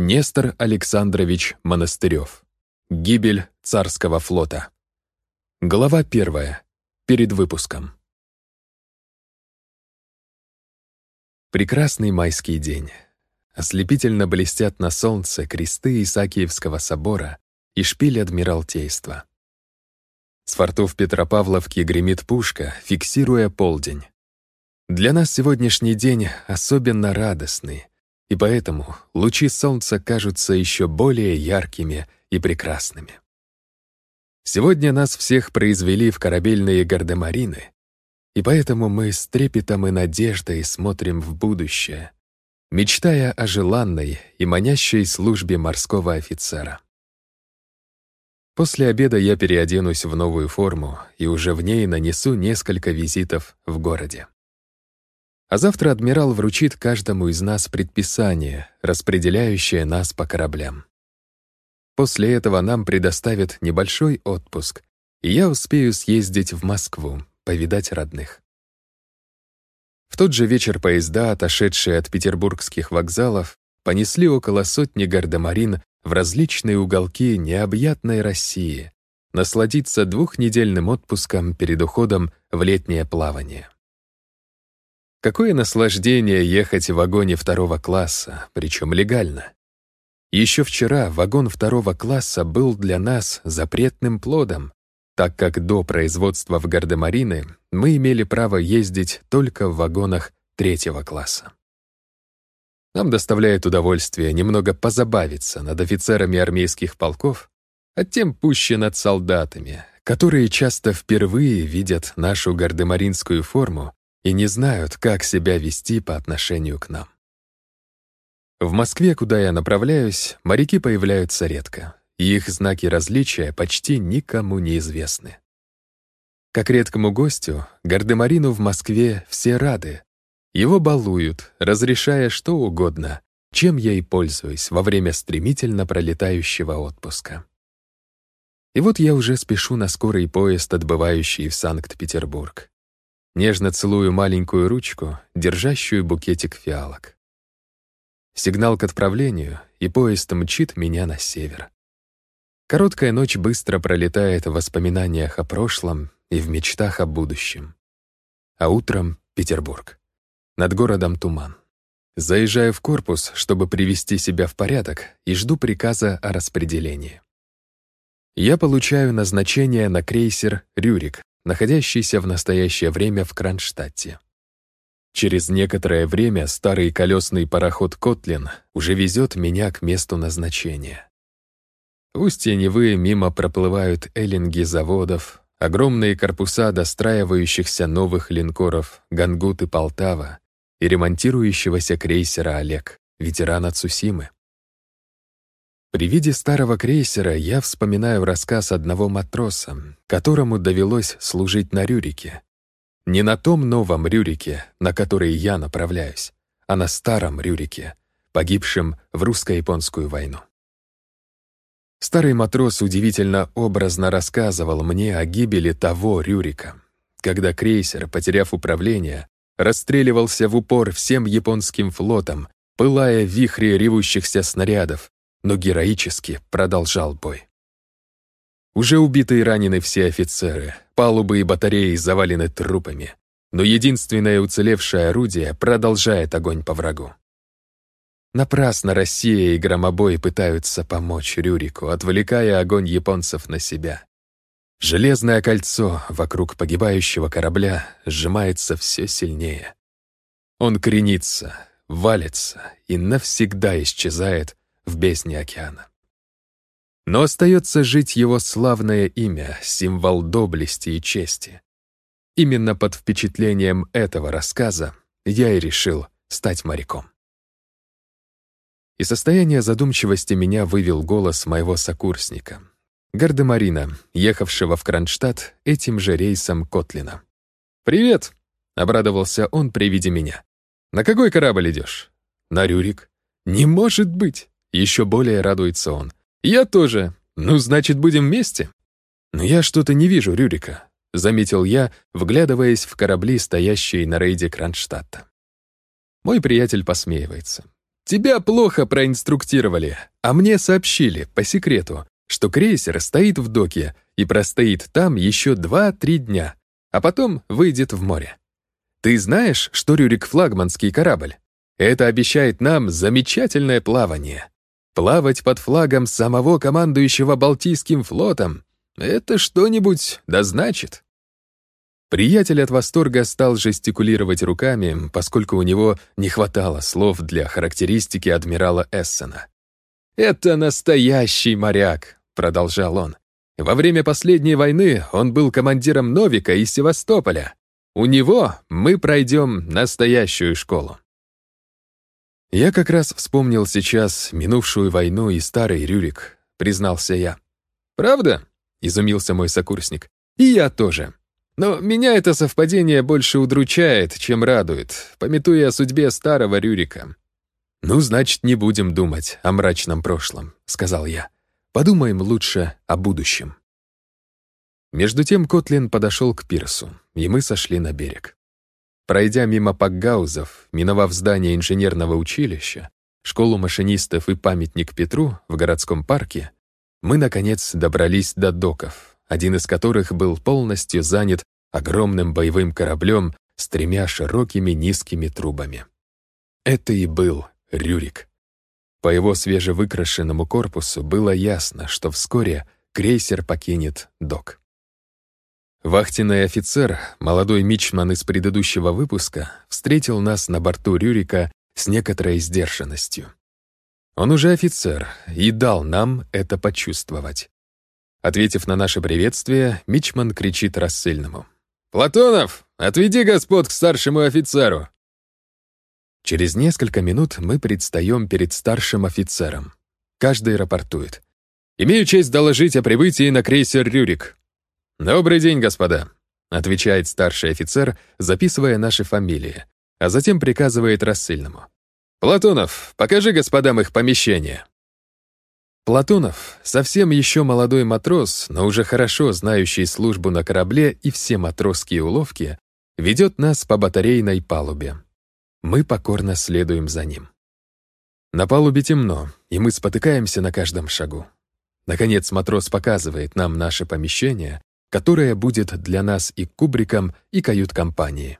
Нестор Александрович Монастырев. Гибель царского флота. Глава первая. Перед выпуском. Прекрасный майский день. Ослепительно блестят на солнце кресты Исаакиевского собора и шпиль Адмиралтейства. С фортов Петропавловки гремит пушка, фиксируя полдень. Для нас сегодняшний день особенно радостный — и поэтому лучи солнца кажутся еще более яркими и прекрасными. Сегодня нас всех произвели в корабельные гардемарины, и поэтому мы с трепетом и надеждой смотрим в будущее, мечтая о желанной и манящей службе морского офицера. После обеда я переоденусь в новую форму и уже в ней нанесу несколько визитов в городе. А завтра адмирал вручит каждому из нас предписание, распределяющее нас по кораблям. После этого нам предоставят небольшой отпуск, и я успею съездить в Москву, повидать родных. В тот же вечер поезда, отошедшие от петербургских вокзалов, понесли около сотни гардемарин в различные уголки необъятной России, насладиться двухнедельным отпуском перед уходом в летнее плавание. Какое наслаждение ехать в вагоне второго класса, причем легально. Еще вчера вагон второго класса был для нас запретным плодом, так как до производства в Гардемарины мы имели право ездить только в вагонах третьего класса. Нам доставляет удовольствие немного позабавиться над офицерами армейских полков, а тем пуще над солдатами, которые часто впервые видят нашу гардемаринскую форму и не знают, как себя вести по отношению к нам. В Москве, куда я направляюсь, моряки появляются редко, и их знаки различия почти никому не известны. Как редкому гостю, Гардемарину в Москве все рады. Его балуют, разрешая что угодно, чем я и пользуюсь во время стремительно пролетающего отпуска. И вот я уже спешу на скорый поезд, отбывающий в Санкт-Петербург. Нежно целую маленькую ручку, держащую букетик фиалок. Сигнал к отправлению, и поезд мчит меня на север. Короткая ночь быстро пролетает в воспоминаниях о прошлом и в мечтах о будущем. А утром — Петербург. Над городом туман. Заезжаю в корпус, чтобы привести себя в порядок, и жду приказа о распределении. Я получаю назначение на крейсер «Рюрик», находящийся в настоящее время в Кронштадте. Через некоторое время старый колесный пароход «Котлин» уже везет меня к месту назначения. В устье Невы мимо проплывают эллинги заводов, огромные корпуса достраивающихся новых линкоров «Гангут» и «Полтава» и ремонтирующегося крейсера «Олег», ветерана Цусимы. При виде старого крейсера я вспоминаю рассказ одного матроса, которому довелось служить на Рюрике. Не на том новом Рюрике, на который я направляюсь, а на старом Рюрике, погибшем в русско-японскую войну. Старый матрос удивительно образно рассказывал мне о гибели того Рюрика, когда крейсер, потеряв управление, расстреливался в упор всем японским флотом, пылая в вихре ревущихся снарядов, но героически продолжал бой. Уже убиты и ранены все офицеры, палубы и батареи завалены трупами, но единственное уцелевшее орудие продолжает огонь по врагу. Напрасно Россия и Громобой пытаются помочь Рюрику, отвлекая огонь японцев на себя. Железное кольцо вокруг погибающего корабля сжимается все сильнее. Он кренится, валится и навсегда исчезает в бездне океана. Но остается жить его славное имя, символ доблести и чести. Именно под впечатлением этого рассказа я и решил стать моряком. И состояние задумчивости меня вывел голос моего сокурсника, Гардемарина, ехавшего в Кронштадт этим же рейсом Котлина. «Привет!» — обрадовался он при виде меня. «На какой корабль идешь?» «На Рюрик». «Не может быть! Еще более радуется он. «Я тоже. Ну, значит, будем вместе?» «Но я что-то не вижу Рюрика», — заметил я, вглядываясь в корабли, стоящие на рейде Кронштадта. Мой приятель посмеивается. Тебя плохо проинструктировали, а мне сообщили, по секрету, что крейсер стоит в доке и простоит там еще 2-3 дня, а потом выйдет в море. Ты знаешь, что Рюрик — флагманский корабль? Это обещает нам замечательное плавание. Плавать под флагом самого командующего Балтийским флотом — это что-нибудь да значит. Приятель от восторга стал жестикулировать руками, поскольку у него не хватало слов для характеристики адмирала Эссена. «Это настоящий моряк», — продолжал он. «Во время последней войны он был командиром Новика из Севастополя. У него мы пройдем настоящую школу». «Я как раз вспомнил сейчас минувшую войну и старый Рюрик», — признался я. «Правда?» — изумился мой сокурсник. «И я тоже. Но меня это совпадение больше удручает, чем радует, пометуя о судьбе старого Рюрика. «Ну, значит, не будем думать о мрачном прошлом», — сказал я. «Подумаем лучше о будущем». Между тем Котлин подошел к пирсу, и мы сошли на берег. Пройдя мимо пакгаузов, миновав здание инженерного училища, школу машинистов и памятник Петру в городском парке, мы, наконец, добрались до доков, один из которых был полностью занят огромным боевым кораблем с тремя широкими низкими трубами. Это и был Рюрик. По его свежевыкрашенному корпусу было ясно, что вскоре крейсер покинет док. Вахтенный офицер, молодой мичман из предыдущего выпуска, встретил нас на борту Рюрика с некоторой сдержанностью. Он уже офицер и дал нам это почувствовать. Ответив на наше приветствие, Мичман кричит рассыльному. «Платонов, отведи господ к старшему офицеру!» Через несколько минут мы предстаем перед старшим офицером. Каждый рапортует. «Имею честь доложить о прибытии на крейсер «Рюрик». «Добрый день, господа», — отвечает старший офицер, записывая наши фамилии, а затем приказывает рассыльному. «Платонов, покажи господам их помещение». Платонов, совсем еще молодой матрос, но уже хорошо знающий службу на корабле и все матросские уловки, ведет нас по батарейной палубе. Мы покорно следуем за ним. На палубе темно, и мы спотыкаемся на каждом шагу. Наконец матрос показывает нам наше помещение, которое будет для нас и кубриком, и кают-компанией.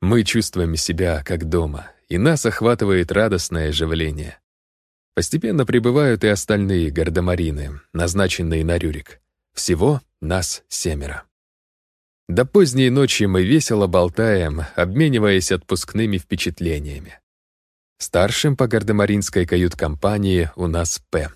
Мы чувствуем себя как дома, и нас охватывает радостное оживление. Постепенно прибывают и остальные гардемарины, назначенные на Рюрик. Всего нас семеро. До поздней ночи мы весело болтаем, обмениваясь отпускными впечатлениями. Старшим по гардемаринской кают-компании у нас П.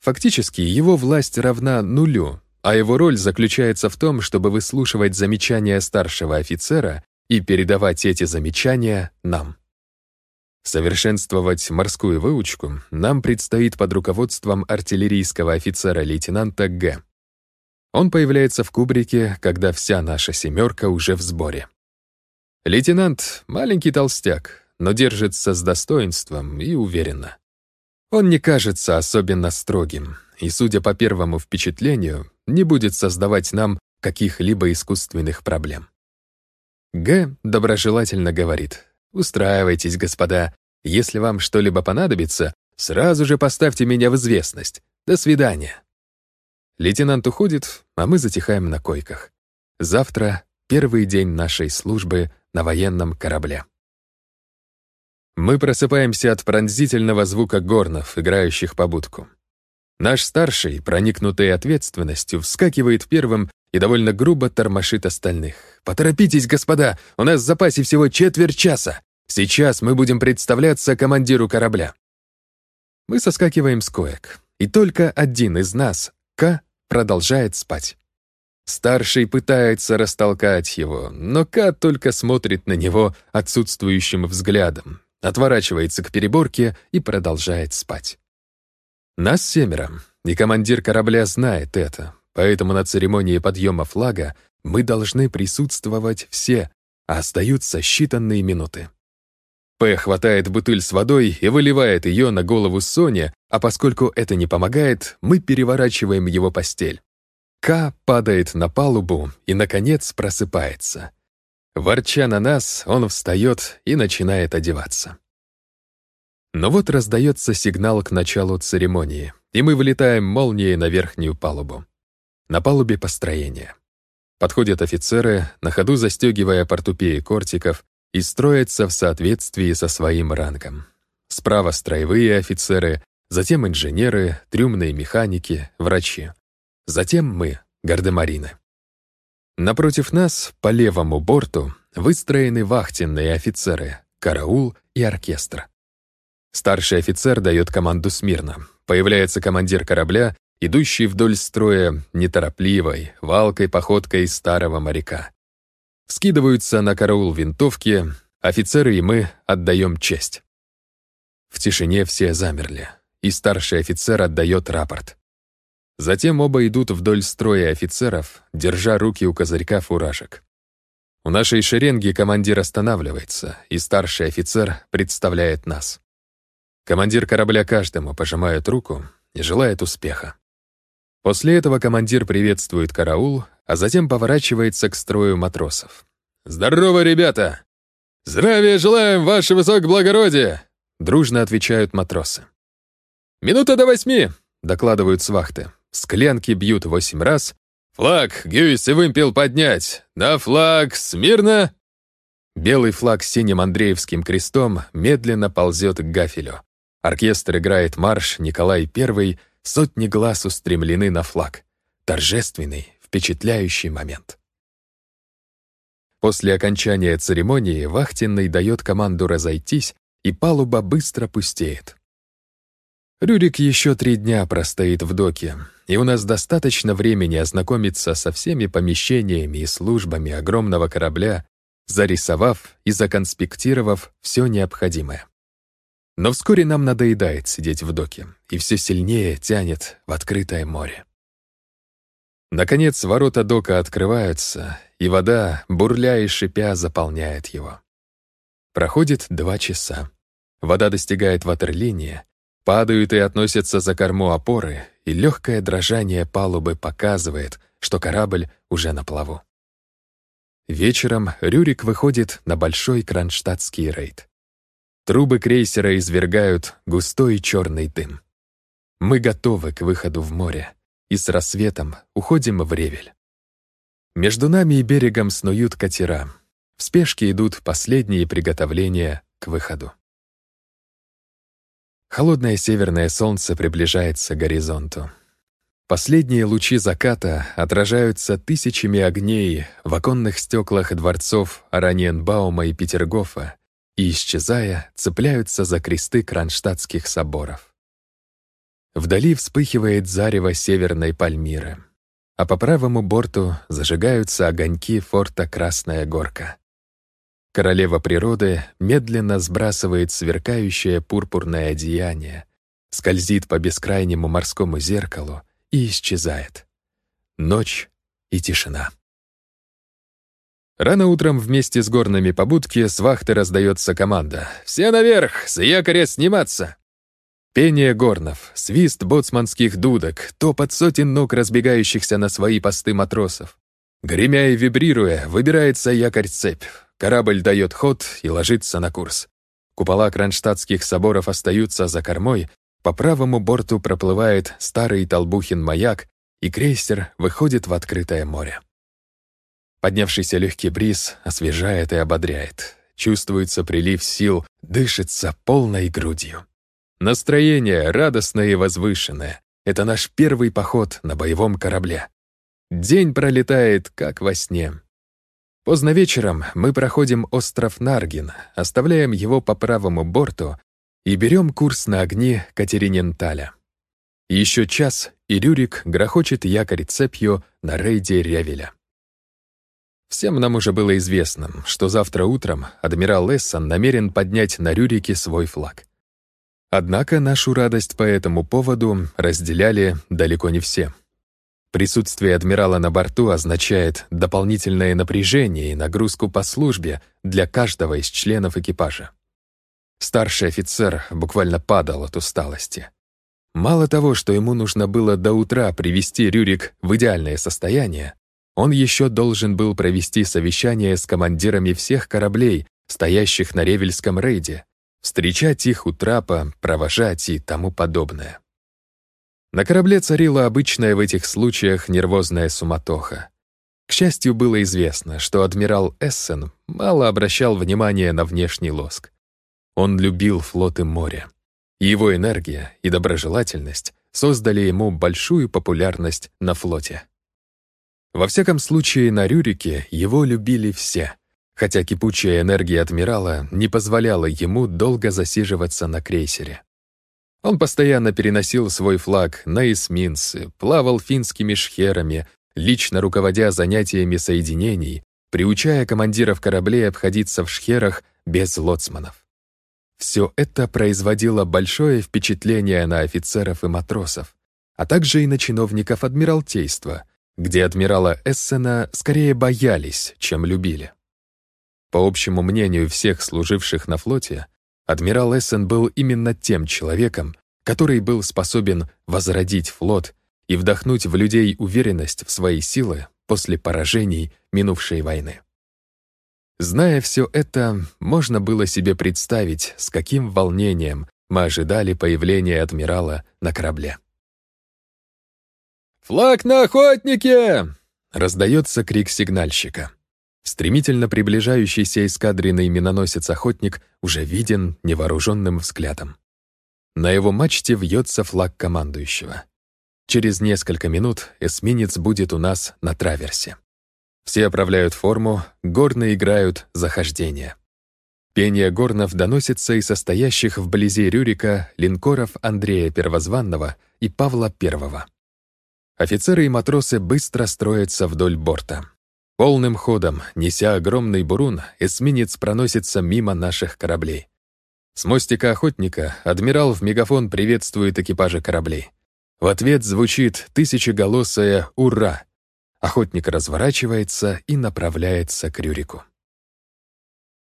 Фактически его власть равна нулю, а его роль заключается в том, чтобы выслушивать замечания старшего офицера и передавать эти замечания нам. Совершенствовать морскую выучку нам предстоит под руководством артиллерийского офицера-лейтенанта Г. Он появляется в кубрике, когда вся наша «семерка» уже в сборе. Лейтенант — маленький толстяк, но держится с достоинством и уверенно. Он не кажется особенно строгим, и, судя по первому впечатлению, не будет создавать нам каких-либо искусственных проблем. Г доброжелательно говорит — Устраивайтесь, господа. Если вам что-либо понадобится, сразу же поставьте меня в известность. До свидания. Лейтенант уходит, а мы затихаем на койках. Завтра — первый день нашей службы на военном корабле. Мы просыпаемся от пронзительного звука горнов, играющих по будку. Наш старший, проникнутый ответственностью, вскакивает первым и довольно грубо тормошит остальных. «Поторопитесь, господа, у нас в запасе всего четверть часа. Сейчас мы будем представляться командиру корабля». Мы соскакиваем с коек, и только один из нас, К, продолжает спать. Старший пытается растолкать его, но К только смотрит на него отсутствующим взглядом, отворачивается к переборке и продолжает спать. Нас семеро, и командир корабля знает это, Поэтому на церемонии подъема флага мы должны присутствовать все, а остаются считанные минуты. П хватает бутыль с водой и выливает ее на голову Соне, а поскольку это не помогает, мы переворачиваем его постель. К падает на палубу и, наконец, просыпается. Ворча на нас, он встает и начинает одеваться. Но вот раздается сигнал к началу церемонии, и мы вылетаем молнией на верхнюю палубу. На палубе построение. Подходят офицеры, на ходу застегивая портупеи кортиков, и строятся в соответствии со своим рангом. Справа строевые офицеры, затем инженеры, трюмные механики, врачи. Затем мы, гардемарины. Напротив нас, по левому борту, выстроены вахтенные офицеры, караул и оркестр. Старший офицер дает команду смирно. Появляется командир корабля, идущий вдоль строя неторопливой, валкой походкой старого моряка. Скидываются на караул винтовки, офицеры и мы отдаем честь. В тишине все замерли, и старший офицер отдает рапорт. Затем оба идут вдоль строя офицеров, держа руки у козырька фуражек. У нашей шеренги командир останавливается, и старший офицер представляет нас. Командир корабля каждому пожимает руку и желает успеха. После этого командир приветствует караул, а затем поворачивается к строю матросов. «Здорово, ребята! Здравия желаем, ваше высокоблагородие!» Дружно отвечают матросы. «Минута до восьми!» — докладывают с вахты. Склянки бьют восемь раз. «Флаг, гюйс и вымпел поднять! На флаг! Смирно!» Белый флаг с синим Андреевским крестом медленно ползет к гафелю. Оркестр играет марш Николай I, сотни глаз устремлены на флаг. Торжественный, впечатляющий момент. После окончания церемонии вахтенный дает команду разойтись, и палуба быстро пустеет. Рюрик еще три дня простоит в доке, и у нас достаточно времени ознакомиться со всеми помещениями и службами огромного корабля, зарисовав и законспектировав все необходимое. Но вскоре нам надоедает сидеть в доке, и все сильнее тянет в открытое море. Наконец, ворота дока открываются, и вода, бурля и шипя, заполняет его. Проходит два часа. Вода достигает ватерлинии, падают и относятся за корму опоры, и легкое дрожание палубы показывает, что корабль уже на плаву. Вечером Рюрик выходит на большой кронштадтский рейд. Трубы крейсера извергают густой черный дым. Мы готовы к выходу в море, и с рассветом уходим в Ревель. Между нами и берегом снуют катера. В спешке идут последние приготовления к выходу. Холодное северное солнце приближается к горизонту. Последние лучи заката отражаются тысячами огней в оконных стеклах дворцов Араньенбаума и Петергофа, и, исчезая, цепляются за кресты кронштадтских соборов. Вдали вспыхивает зарево северной Пальмиры, а по правому борту зажигаются огоньки форта Красная Горка. Королева природы медленно сбрасывает сверкающее пурпурное одеяние, скользит по бескрайнему морскому зеркалу и исчезает. Ночь и тишина. Рано утром вместе с горными побудки с вахты раздается команда. «Все наверх! С якоря сниматься!» Пение горнов, свист боцманских дудок, топот сотен ног разбегающихся на свои посты матросов. Гремя и вибрируя, выбирается якорь-цепь. Корабль дает ход и ложится на курс. Купола кронштадтских соборов остаются за кормой, по правому борту проплывает старый Толбухин-маяк, и крейсер выходит в открытое море. Поднявшийся легкий бриз освежает и ободряет. Чувствуется прилив сил, дышится полной грудью. Настроение радостное и возвышенное. Это наш первый поход на боевом корабле. День пролетает, как во сне. Поздно вечером мы проходим остров Наргин, оставляем его по правому борту и берем курс на огни Катериненталя. Еще час, и Рюрик грохочет якорь цепью на рейде Ревеля. Всем нам уже было известно, что завтра утром адмирал Эссон намерен поднять на Рюрике свой флаг. Однако нашу радость по этому поводу разделяли далеко не все. Присутствие адмирала на борту означает дополнительное напряжение и нагрузку по службе для каждого из членов экипажа. Старший офицер буквально падал от усталости. Мало того, что ему нужно было до утра привести Рюрик в идеальное состояние, он еще должен был провести совещание с командирами всех кораблей, стоящих на Ревельском рейде, встречать их у трапа, провожать и тому подобное. На корабле царила обычная в этих случаях нервозная суматоха. К счастью, было известно, что адмирал Эссен мало обращал внимания на внешний лоск. Он любил флот и море. Его энергия и доброжелательность создали ему большую популярность на флоте. Во всяком случае, на Рюрике его любили все, хотя кипучая энергия адмирала не позволяла ему долго засиживаться на крейсере. Он постоянно переносил свой флаг на эсминцы, плавал финскими шхерами, лично руководя занятиями соединений, приучая командиров кораблей обходиться в шхерах без лоцманов. Все это производило большое впечатление на офицеров и матросов, а также и на чиновников Адмиралтейства, где адмирала Эссена скорее боялись, чем любили. По общему мнению всех служивших на флоте, адмирал Эссен был именно тем человеком, который был способен возродить флот и вдохнуть в людей уверенность в свои силы после поражений минувшей войны. Зная все это, можно было себе представить, с каким волнением мы ожидали появления адмирала на корабле. «Флаг на охотнике!» — раздается крик сигнальщика. Стремительно приближающийся эскадренный миноносец-охотник уже виден невооруженным взглядом. На его мачте вьется флаг командующего. Через несколько минут эсминец будет у нас на траверсе. Все оправляют форму, горны играют захождение. Пение горнов доносится из состоящих вблизи Рюрика линкоров Андрея Первозванного и Павла Первого. Офицеры и матросы быстро строятся вдоль борта. Полным ходом, неся огромный бурун, эсминец проносится мимо наших кораблей. С мостика охотника адмирал в мегафон приветствует экипажи кораблей. В ответ звучит тысячеголосое «Ура!». Охотник разворачивается и направляется к Рюрику.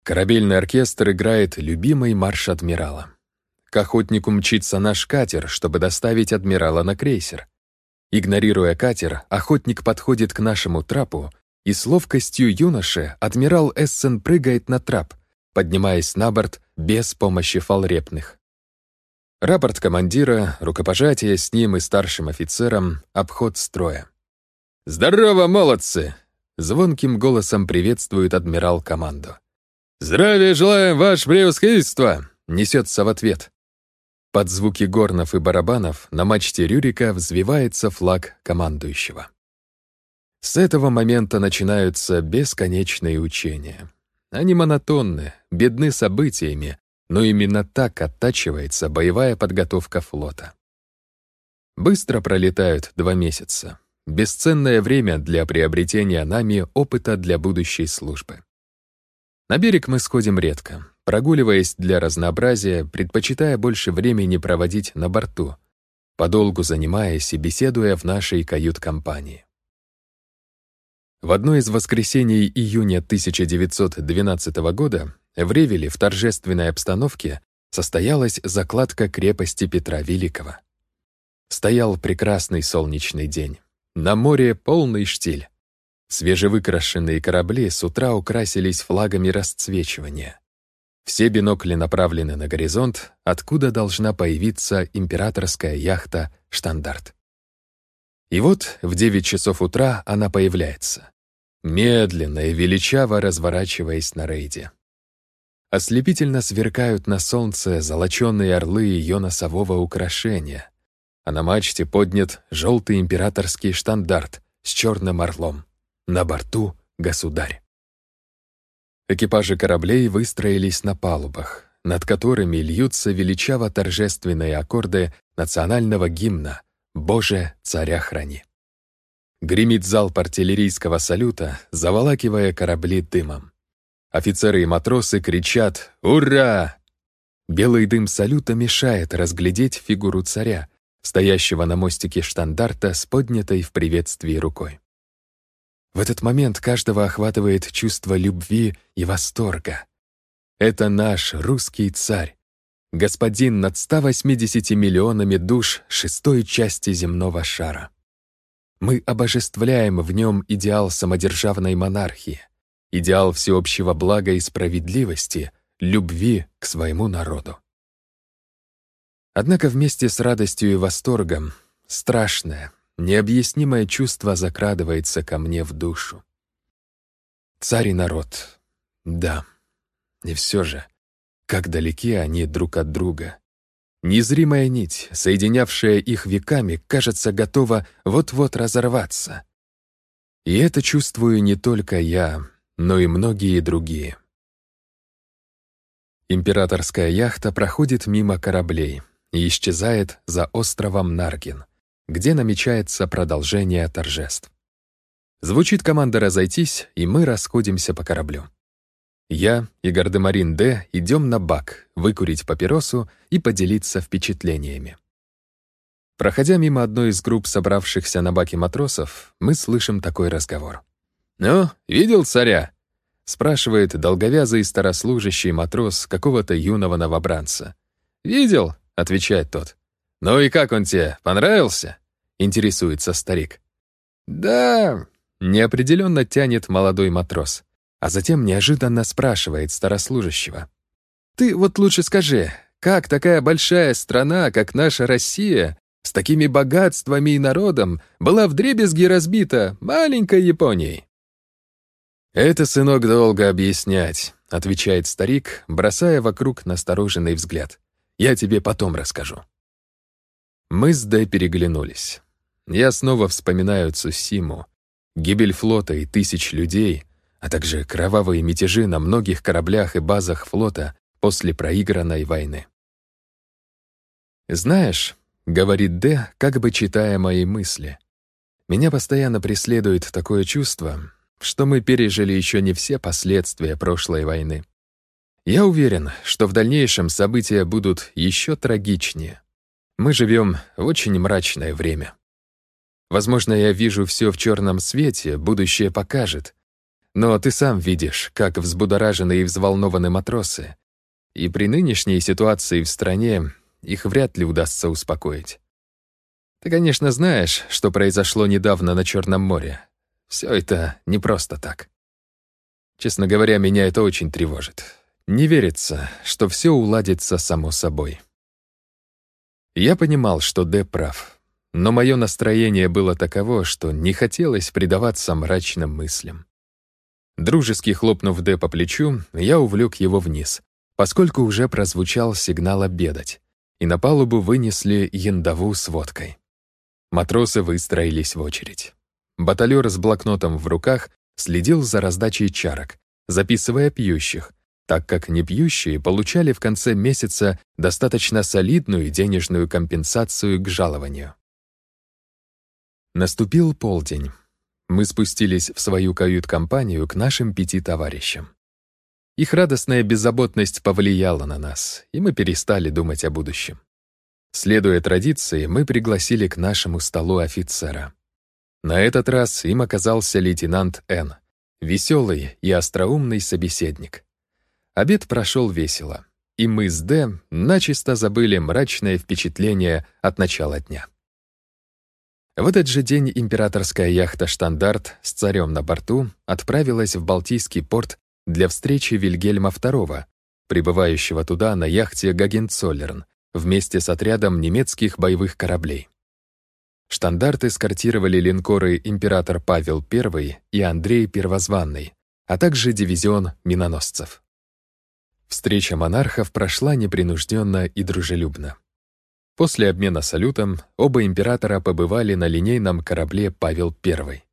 Корабельный оркестр играет любимый марш адмирала. К охотнику мчится наш катер, чтобы доставить адмирала на крейсер. Игнорируя катер, охотник подходит к нашему трапу, и с ловкостью юноши адмирал Эссен прыгает на трап, поднимаясь на борт без помощи фалрепных. Рапорт командира, рукопожатие с ним и старшим офицером, обход строя. «Здорово, молодцы!» — звонким голосом приветствует адмирал команду. «Здравия желаем, ваше превосходительство!» — несется в ответ. Под звуки горнов и барабанов на мачте Рюрика взвивается флаг командующего. С этого момента начинаются бесконечные учения. Они монотонны, бедны событиями, но именно так оттачивается боевая подготовка флота. Быстро пролетают два месяца. Бесценное время для приобретения нами опыта для будущей службы. На берег мы сходим редко, прогуливаясь для разнообразия, предпочитая больше времени проводить на борту, подолгу занимаясь и беседуя в нашей кают-компании. В одно из воскресений июня 1912 года в Ревеле в торжественной обстановке состоялась закладка крепости Петра Великого. Стоял прекрасный солнечный день. На море полный штиль. Свежевыкрашенные корабли с утра украсились флагами расцвечивания. Все бинокли направлены на горизонт, откуда должна появиться императорская яхта «Штандарт». И вот в 9 часов утра она появляется, медленно и величаво разворачиваясь на рейде. Ослепительно сверкают на солнце золоченые орлы ее носового украшения, а на мачте поднят желтый императорский штандарт с черным орлом. На борту — государь. Экипажи кораблей выстроились на палубах, над которыми льются величаво-торжественные аккорды национального гимна «Боже, царя храни». Гремит залп артиллерийского салюта, заволакивая корабли дымом. Офицеры и матросы кричат «Ура!». Белый дым салюта мешает разглядеть фигуру царя, стоящего на мостике штандарта с поднятой в приветствии рукой. В этот момент каждого охватывает чувство любви и восторга. Это наш русский царь, господин над 180 миллионами душ шестой части земного шара. Мы обожествляем в нем идеал самодержавной монархии, идеал всеобщего блага и справедливости, любви к своему народу. Однако вместе с радостью и восторгом страшное, необъяснимое чувство закрадывается ко мне в душу. Царь и народ. Да. И все же, как далеки они друг от друга. Незримая нить, соединявшая их веками, кажется, готова вот-вот разорваться. И это чувствую не только я, но и многие другие. Императорская яхта проходит мимо кораблей и исчезает за островом Наргин, где намечается продолжение торжеств. Звучит команда «разойтись», и мы расходимся по кораблю. Я и Гардемарин Д. идем на бак, выкурить папиросу и поделиться впечатлениями. Проходя мимо одной из групп собравшихся на баке матросов, мы слышим такой разговор. «Ну, видел царя?» — спрашивает долговязый старослужащий матрос какого-то юного новобранца. «Видел?» — отвечает тот. «Ну и как он тебе, понравился?» — интересуется старик. «Да...» — неопределенно тянет молодой матрос а затем неожиданно спрашивает старослужащего. «Ты вот лучше скажи, как такая большая страна, как наша Россия, с такими богатствами и народом, была вдребезги разбита маленькой Японией?» «Это, сынок, долго объяснять», — отвечает старик, бросая вокруг настороженный взгляд. «Я тебе потом расскажу». Мы с Дэ переглянулись. Я снова вспоминаю Цусиму, гибель флота и тысяч людей — а также кровавые мятежи на многих кораблях и базах флота после проигранной войны. «Знаешь», — говорит Д, как бы читая мои мысли, «меня постоянно преследует такое чувство, что мы пережили еще не все последствия прошлой войны. Я уверен, что в дальнейшем события будут еще трагичнее. Мы живем в очень мрачное время. Возможно, я вижу все в черном свете, будущее покажет, но ты сам видишь, как взбудоражены и взволнованы матросы. И при нынешней ситуации в стране их вряд ли удастся успокоить. Ты, конечно, знаешь, что произошло недавно на Черном море. Все это не просто так. Честно говоря, меня это очень тревожит. Не верится, что все уладится само собой. Я понимал, что Д прав, но мое настроение было таково, что не хотелось предаваться мрачным мыслям. Дружески хлопнув Д по плечу, я увлек его вниз, поскольку уже прозвучал сигнал обедать, и на палубу вынесли яндову с водкой. Матросы выстроились в очередь. Баталер с блокнотом в руках следил за раздачей чарок, записывая пьющих, так как непьющие получали в конце месяца достаточно солидную денежную компенсацию к жалованию. Наступил полдень. Мы спустились в свою кают-компанию к нашим пяти товарищам. Их радостная беззаботность повлияла на нас, и мы перестали думать о будущем. Следуя традиции, мы пригласили к нашему столу офицера. На этот раз им оказался лейтенант Н, веселый и остроумный собеседник. Обед прошел весело, и мы с Д начисто забыли мрачное впечатление от начала дня. В этот же день императорская яхта «Штандарт» с царем на борту отправилась в Балтийский порт для встречи Вильгельма II, прибывающего туда на яхте «Гагенцоллерн» вместе с отрядом немецких боевых кораблей. Штандарты эскортировали линкоры «Император Павел I» и «Андрей Первозванный», а также дивизион миноносцев. Встреча монархов прошла непринужденно и дружелюбно. После обмена салютом оба императора побывали на линейном корабле «Павел I».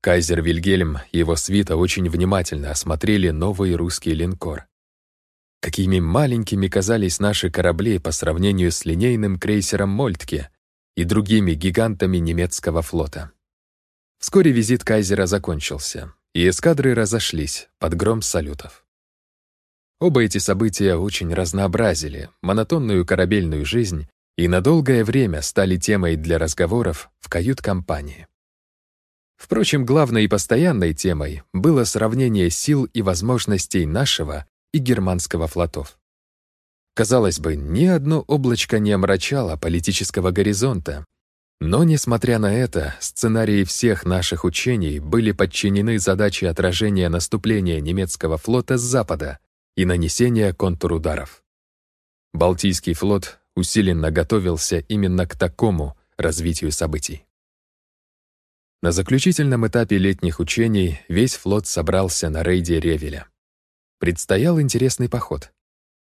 Кайзер Вильгельм и его свита очень внимательно осмотрели новый русский линкор. Какими маленькими казались наши корабли по сравнению с линейным крейсером «Мольтке» и другими гигантами немецкого флота. Вскоре визит кайзера закончился, и эскадры разошлись под гром салютов. Оба эти события очень разнообразили монотонную корабельную жизнь и на долгое время стали темой для разговоров в кают-компании. Впрочем, главной и постоянной темой было сравнение сил и возможностей нашего и германского флотов. Казалось бы, ни одно облачко не омрачало политического горизонта, но, несмотря на это, сценарии всех наших учений были подчинены задаче отражения наступления немецкого флота с запада, и нанесения контрударов. Балтийский флот усиленно готовился именно к такому развитию событий. На заключительном этапе летних учений весь флот собрался на рейде Ревеля. Предстоял интересный поход.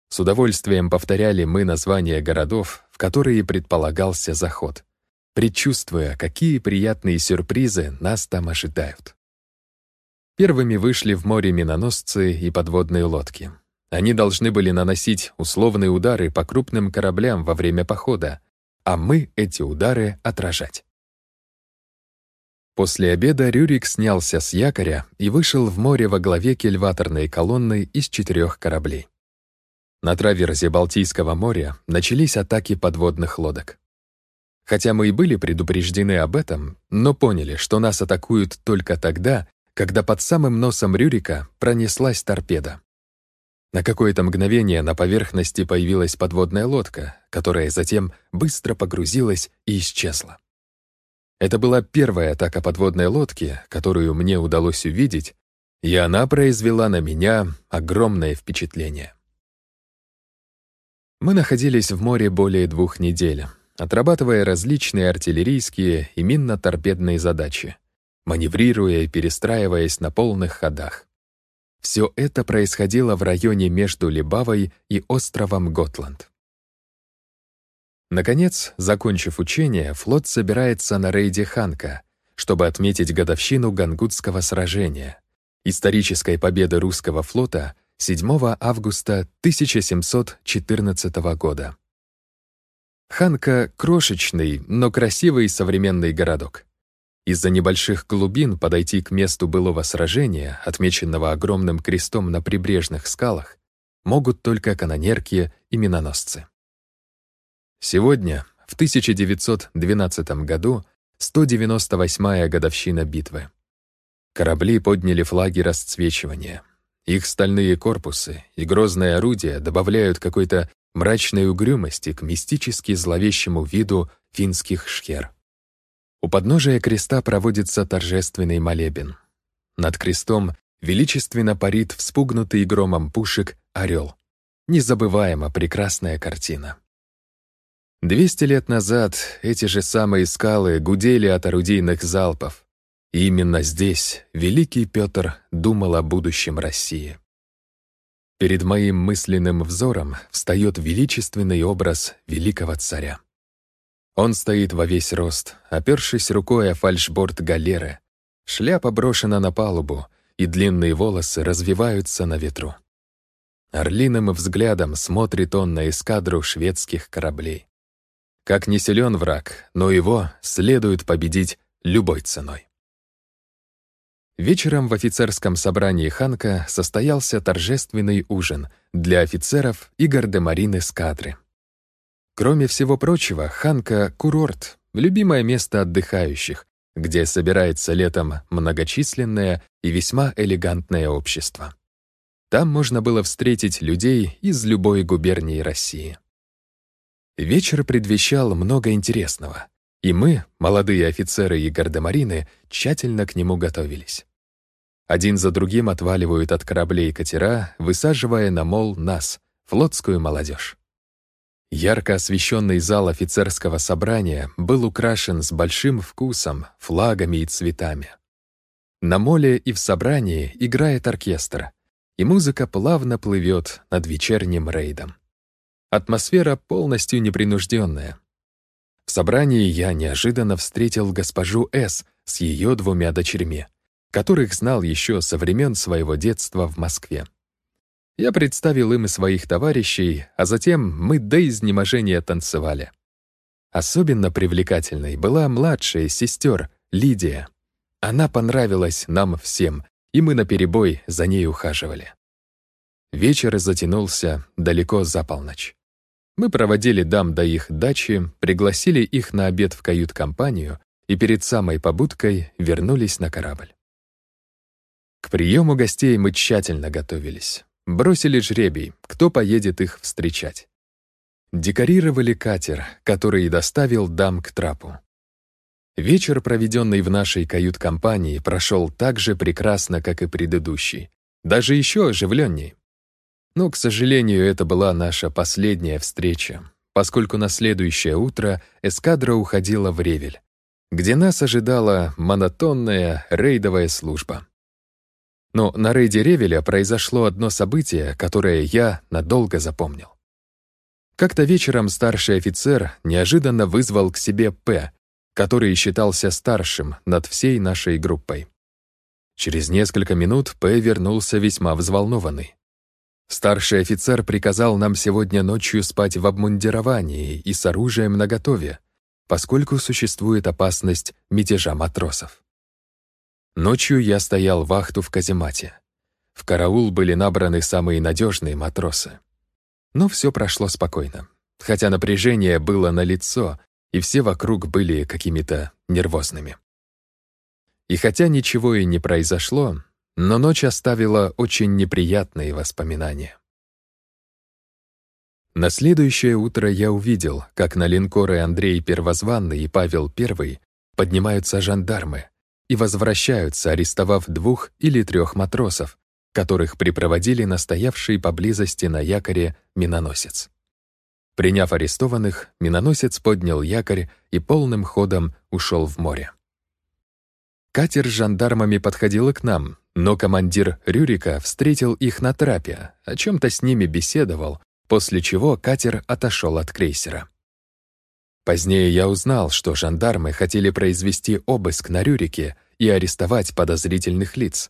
С удовольствием повторяли мы названия городов, в которые предполагался заход, предчувствуя, какие приятные сюрпризы нас там ожидают. Первыми вышли в море миноносцы и подводные лодки. Они должны были наносить условные удары по крупным кораблям во время похода, а мы эти удары отражать. После обеда Рюрик снялся с якоря и вышел в море во главе кельваторной колонны из четырех кораблей. На траверзе Балтийского моря начались атаки подводных лодок. Хотя мы и были предупреждены об этом, но поняли, что нас атакуют только тогда, когда под самым носом Рюрика пронеслась торпеда. На какое-то мгновение на поверхности появилась подводная лодка, которая затем быстро погрузилась и исчезла. Это была первая атака подводной лодки, которую мне удалось увидеть, и она произвела на меня огромное впечатление. Мы находились в море более двух недель, отрабатывая различные артиллерийские и минно-торпедные задачи, маневрируя и перестраиваясь на полных ходах. Все это происходило в районе между Либавой и островом Готланд. Наконец, закончив учение, флот собирается на рейде Ханка, чтобы отметить годовщину Гангутского сражения, исторической победы русского флота 7 августа 1714 года. Ханка — крошечный, но красивый современный городок. Из-за небольших глубин подойти к месту былого сражения, отмеченного огромным крестом на прибрежных скалах, могут только канонерки и миноносцы. Сегодня, в 1912 году, 198-я годовщина битвы. Корабли подняли флаги расцвечивания. Их стальные корпусы и грозные орудия добавляют какой-то мрачной угрюмости к мистически зловещему виду финских шхер. У подножия креста проводится торжественный молебен. Над крестом величественно парит вспугнутый громом пушек орел. Незабываемо прекрасная картина. Двести лет назад эти же самые скалы гудели от орудийных залпов. И именно здесь великий Петр думал о будущем России. Перед моим мысленным взором встает величественный образ великого царя. Он стоит во весь рост, опершись рукой о фальшборд галеры. Шляпа брошена на палубу, и длинные волосы развиваются на ветру. Орлиным взглядом смотрит он на эскадру шведских кораблей. Как не силен враг, но его следует победить любой ценой. Вечером в офицерском собрании Ханка состоялся торжественный ужин для офицеров и гардемарин эскадры. Кроме всего прочего, Ханка — курорт, любимое место отдыхающих, где собирается летом многочисленное и весьма элегантное общество. Там можно было встретить людей из любой губернии России. Вечер предвещал много интересного, и мы, молодые офицеры и гардемарины, тщательно к нему готовились. Один за другим отваливают от кораблей катера, высаживая на мол нас, флотскую молодежь. Ярко освещенный зал офицерского собрания был украшен с большим вкусом, флагами и цветами. На моле и в собрании играет оркестр, и музыка плавно плывет над вечерним рейдом. Атмосфера полностью непринужденная. В собрании я неожиданно встретил госпожу С. с ее двумя дочерьми, которых знал еще со времен своего детства в Москве. Я представил им и своих товарищей, а затем мы до изнеможения танцевали. Особенно привлекательной была младшая сестер Лидия. Она понравилась нам всем, и мы наперебой за ней ухаживали. Вечер затянулся далеко за полночь. Мы проводили дам до их дачи, пригласили их на обед в кают-компанию и перед самой побудкой вернулись на корабль. К приему гостей мы тщательно готовились. Бросили жребий, кто поедет их встречать. Декорировали катер, который доставил дам к трапу. Вечер, проведенный в нашей кают-компании, прошел так же прекрасно, как и предыдущий, даже еще оживленней. Но, к сожалению, это была наша последняя встреча, поскольку на следующее утро эскадра уходила в Ревель, где нас ожидала монотонная рейдовая служба. Но на рейде Ревеля произошло одно событие, которое я надолго запомнил. Как-то вечером старший офицер неожиданно вызвал к себе П, который считался старшим над всей нашей группой. Через несколько минут П вернулся весьма взволнованный. Старший офицер приказал нам сегодня ночью спать в обмундировании и с оружием наготове, поскольку существует опасность мятежа матросов. Ночью я стоял вахту в каземате. В караул были набраны самые надежные матросы. Но все прошло спокойно, хотя напряжение было налицо, и все вокруг были какими-то нервозными. И хотя ничего и не произошло, но ночь оставила очень неприятные воспоминания. На следующее утро я увидел, как на линкоры Андрей Первозванный и Павел I поднимаются жандармы и возвращаются, арестовав двух или трех матросов, которых припроводили на стоявший поблизости на якоре миноносец. Приняв арестованных, миноносец поднял якорь и полным ходом ушел в море. Катер с жандармами подходил к нам, но командир Рюрика встретил их на трапе, о чем-то с ними беседовал, после чего катер отошел от крейсера. Позднее я узнал, что жандармы хотели произвести обыск на Рюрике и арестовать подозрительных лиц.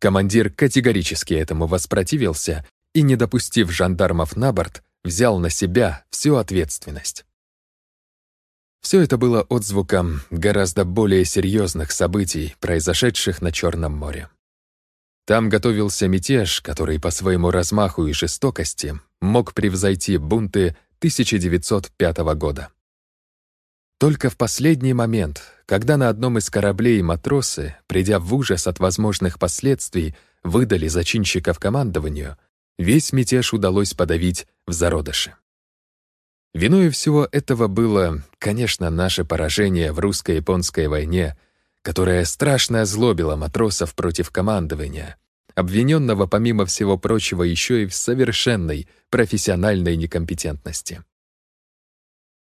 Командир категорически этому воспротивился и, не допустив жандармов на борт, взял на себя всю ответственность. Все это было отзвуком гораздо более серьезных событий, произошедших на Черном море. Там готовился мятеж, который по своему размаху и жестокости мог превзойти бунты 1905 года. Только в последний момент, когда на одном из кораблей матросы, придя в ужас от возможных последствий, выдали зачинщиков командованию, весь мятеж удалось подавить в зародыше. Виной всего этого было, конечно, наше поражение в русско-японской войне — которая страшно озлобила матросов против командования, обвиненного, помимо всего прочего, еще и в совершенной профессиональной некомпетентности.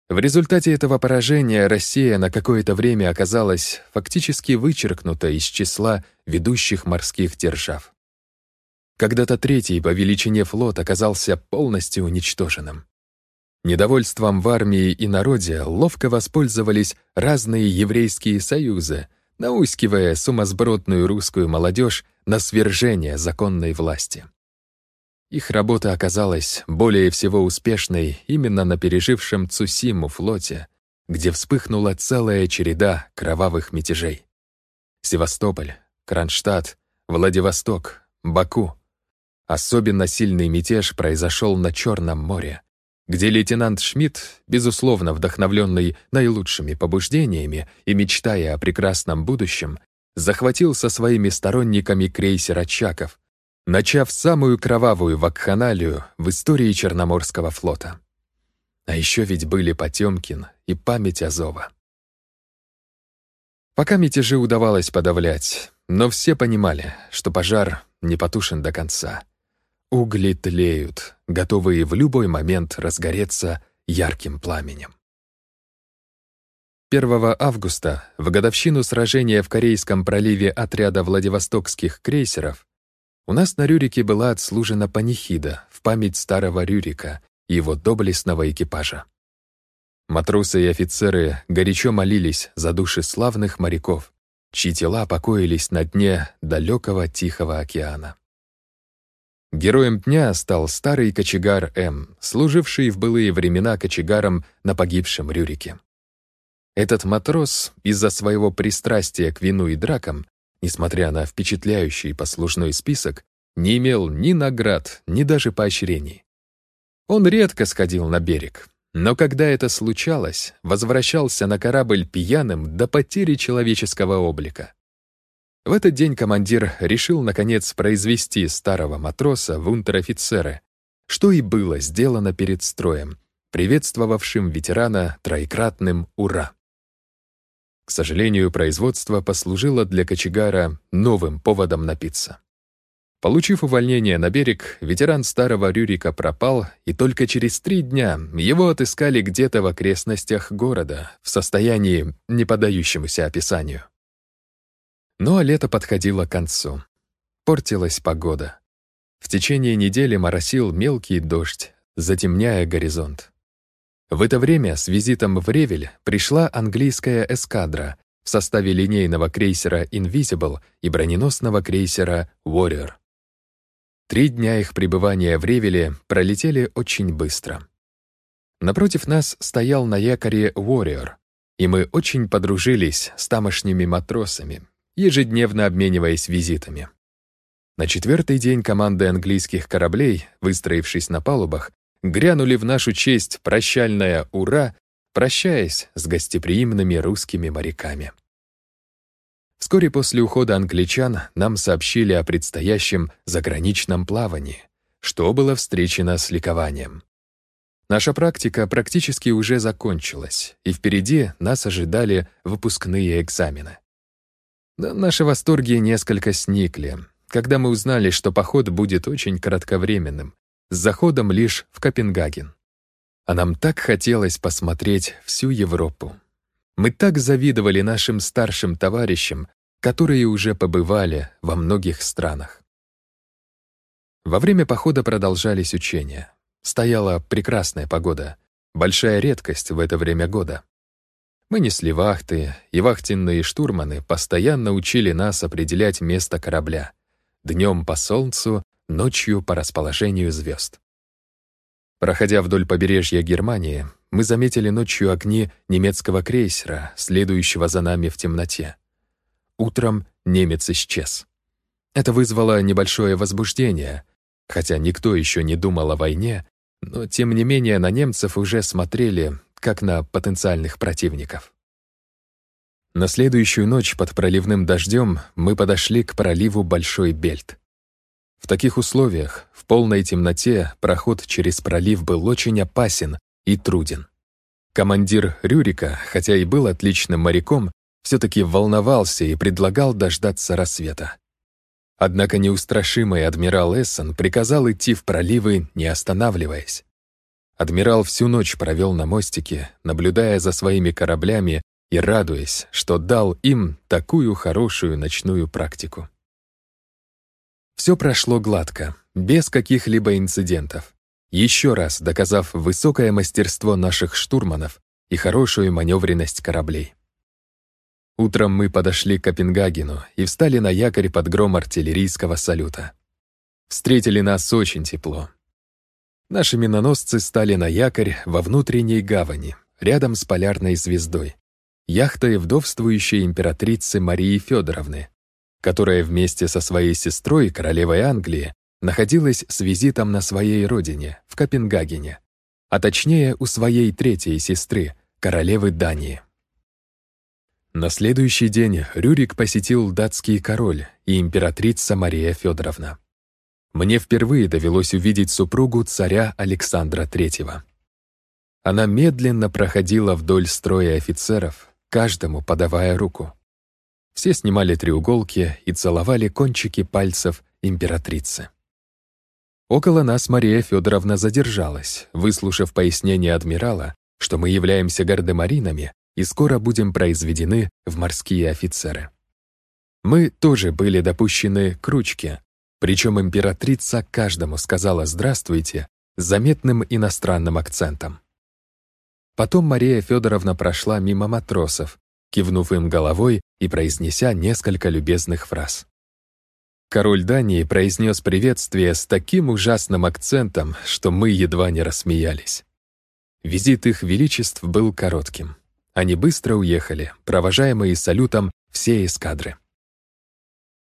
В результате этого поражения Россия на какое-то время оказалась фактически вычеркнута из числа ведущих морских держав. Когда-то третий по величине флот оказался полностью уничтоженным. Недовольством в армии и народе ловко воспользовались разные еврейские союзы, наускивая сумасбродную русскую молодежь на свержение законной власти. Их работа оказалась более всего успешной именно на пережившем Цусиму флоте, где вспыхнула целая череда кровавых мятежей. Севастополь, Кронштадт, Владивосток, Баку. Особенно сильный мятеж произошел на Черном море, где лейтенант Шмидт, безусловно вдохновленный наилучшими побуждениями и мечтая о прекрасном будущем, захватил со своими сторонниками крейсер «Очаков», начав самую кровавую вакханалию в истории Черноморского флота. А еще ведь были Потемкин и память Азова. Пока мятежи удавалось подавлять, но все понимали, что пожар не потушен до конца — Угли тлеют, готовые в любой момент разгореться ярким пламенем. 1 августа, в годовщину сражения в Корейском проливе отряда Владивостокских крейсеров, у нас на Рюрике была отслужена панихида в память старого Рюрика и его доблестного экипажа. Матросы и офицеры горячо молились за души славных моряков, чьи тела покоились на дне далекого Тихого океана. Героем дня стал старый кочегар М., служивший в былые времена кочегаром на погибшем Рюрике. Этот матрос из-за своего пристрастия к вину и дракам, несмотря на впечатляющий послужной список, не имел ни наград, ни даже поощрений. Он редко сходил на берег, но когда это случалось, возвращался на корабль пьяным до потери человеческого облика. В этот день командир решил, наконец, произвести старого матроса в унтер-офицеры, что и было сделано перед строем, приветствовавшим ветерана троекратным «Ура!». К сожалению, производство послужило для кочегара новым поводом напиться. Получив увольнение на берег, ветеран старого Рюрика пропал, и только через три дня его отыскали где-то в окрестностях города в состоянии, не поддающемуся описанию. Ну а лето подходило к концу. Портилась погода. В течение недели моросил мелкий дождь, затемняя горизонт. В это время с визитом в Ревель пришла английская эскадра в составе линейного крейсера Invisible и броненосного крейсера Warrior. Три дня их пребывания в Ревеле пролетели очень быстро. Напротив нас стоял на якоре Warrior, и мы очень подружились с тамошними матросами, ежедневно обмениваясь визитами. На четвертый день команды английских кораблей, выстроившись на палубах, грянули в нашу честь прощальное «Ура!», прощаясь с гостеприимными русскими моряками. Вскоре после ухода англичан нам сообщили о предстоящем заграничном плавании, что было встречено с ликованием. Наша практика практически уже закончилась, и впереди нас ожидали выпускные экзамены. Но наши восторги несколько сникли, когда мы узнали, что поход будет очень кратковременным, с заходом лишь в Копенгаген. А нам так хотелось посмотреть всю Европу. Мы так завидовали нашим старшим товарищам, которые уже побывали во многих странах. Во время похода продолжались учения. Стояла прекрасная погода, большая редкость в это время года. Мы несли вахты, и вахтенные штурманы постоянно учили нас определять место корабля. Днем по солнцу, ночью по расположению звезд. Проходя вдоль побережья Германии, мы заметили ночью огни немецкого крейсера, следующего за нами в темноте. Утром немец исчез. Это вызвало небольшое возбуждение, хотя никто еще не думал о войне, но тем не менее на немцев уже смотрели как на потенциальных противников. На следующую ночь под проливным дождем мы подошли к проливу Большой Бельт. В таких условиях, в полной темноте, проход через пролив был очень опасен и труден. Командир Рюрика, хотя и был отличным моряком, все-таки волновался и предлагал дождаться рассвета. Однако неустрашимый адмирал Эссон приказал идти в проливы, не останавливаясь. Адмирал всю ночь провел на мостике, наблюдая за своими кораблями и радуясь, что дал им такую хорошую ночную практику. Все прошло гладко, без каких-либо инцидентов, еще раз доказав высокое мастерство наших штурманов и хорошую маневренность кораблей. Утром мы подошли к Копенгагену и встали на якорь под гром артиллерийского салюта. Встретили нас очень тепло. Наши миноносцы стали на якорь во внутренней гавани, рядом с полярной звездой, яхтой вдовствующей императрицы Марии Федоровны, которая вместе со своей сестрой, королевой Англии, находилась с визитом на своей родине, в Копенгагене, а точнее у своей третьей сестры, королевы Дании. На следующий день Рюрик посетил датский король и императрица Мария Федоровна. Мне впервые довелось увидеть супругу царя Александра III. Она медленно проходила вдоль строя офицеров, каждому подавая руку. Все снимали треуголки и целовали кончики пальцев императрицы. Около нас Мария Федоровна задержалась, выслушав пояснение адмирала, что мы являемся гардемаринами и скоро будем произведены в морские офицеры. Мы тоже были допущены к ручке, причем императрица каждому сказала «здравствуйте» с заметным иностранным акцентом. Потом Мария Федоровна прошла мимо матросов, кивнув им головой и произнеся несколько любезных фраз. Король Дании произнес приветствие с таким ужасным акцентом, что мы едва не рассмеялись. Визит их величеств был коротким. Они быстро уехали, провожаемые салютом все эскадры.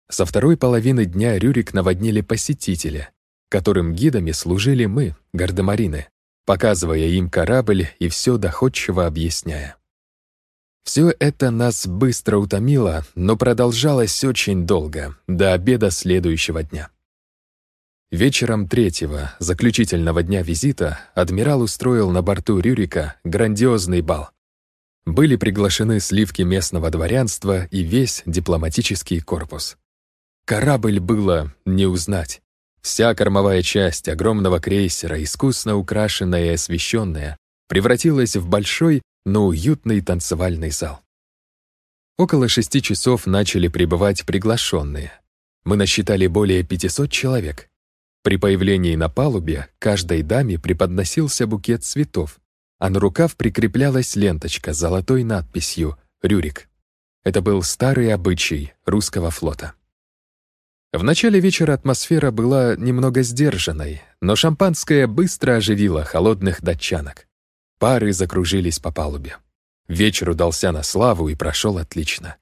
Со второй половины дня Рюрик наводнили посетители, которым гидами служили мы, гардемарины, показывая им корабль и все доходчиво объясняя. Все это нас быстро утомило, но продолжалось очень долго, до обеда следующего дня. Вечером третьего, заключительного дня визита, адмирал устроил на борту Рюрика грандиозный бал. Были приглашены сливки местного дворянства и весь дипломатический корпус. Корабль было не узнать. Вся кормовая часть огромного крейсера, искусно украшенная и освещенная, превратилась в большой, но уютный танцевальный зал. Около шести часов начали прибывать приглашенные. Мы насчитали более 500 человек. При появлении на палубе каждой даме преподносился букет цветов, а на рукав прикреплялась ленточка с золотой надписью «Рюрик». Это был старый обычай русского флота. В начале вечера атмосфера была немного сдержанной, но шампанское быстро оживило холодных датчанок. Пары закружились по палубе. Вечер удался на славу и прошел отлично.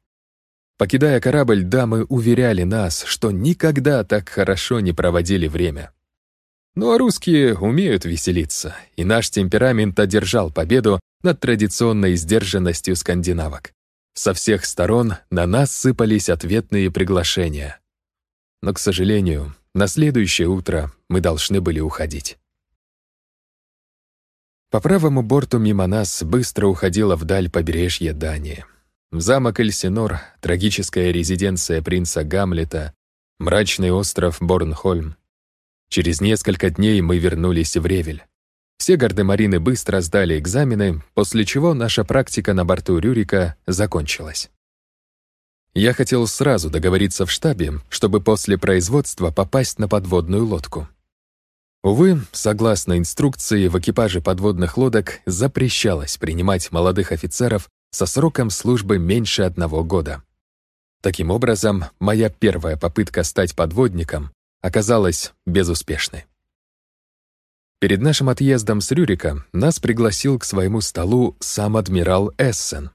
Покидая корабль, дамы уверяли нас, что никогда так хорошо не проводили время. Ну а русские умеют веселиться, и наш темперамент одержал победу над традиционной сдержанностью скандинавок. Со всех сторон на нас сыпались ответные приглашения. Но, к сожалению, на следующее утро мы должны были уходить. По правому борту мимо нас быстро уходила вдаль побережье Дании. Замок Эльсинор, трагическая резиденция принца Гамлета, мрачный остров Борнхольм. Через несколько дней мы вернулись в Ревель. Все гардемарины быстро сдали экзамены, после чего наша практика на борту Рюрика закончилась. Я хотел сразу договориться в штабе, чтобы после производства попасть на подводную лодку. Увы, согласно инструкции, в экипаже подводных лодок запрещалось принимать молодых офицеров со сроком службы меньше одного года. Таким образом, моя первая попытка стать подводником оказалась безуспешной. Перед нашим отъездом с Рюрика нас пригласил к своему столу сам адмирал Эссен.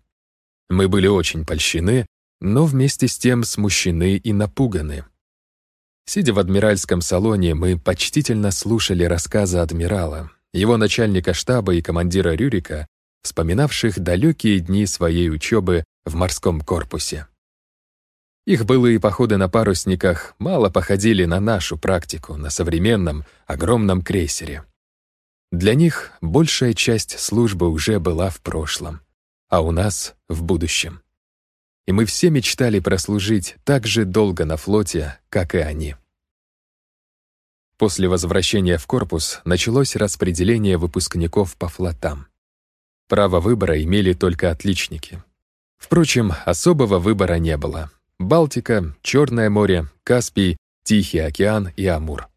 Мы были очень польщены, но вместе с тем смущены и напуганы. Сидя в адмиральском салоне, мы почтительно слушали рассказы адмирала, его начальника штаба и командира Рюрика, вспоминавших далекие дни своей учебы в морском корпусе. Их былые походы на парусниках мало походили на нашу практику на современном огромном крейсере. Для них большая часть службы уже была в прошлом, а у нас — в будущем. И мы все мечтали прослужить так же долго на флоте, как и они. После возвращения в корпус началось распределение выпускников по флотам. Право выбора имели только отличники. Впрочем, особого выбора не было. Балтика, Черное море, Каспий, Тихий океан и Амур.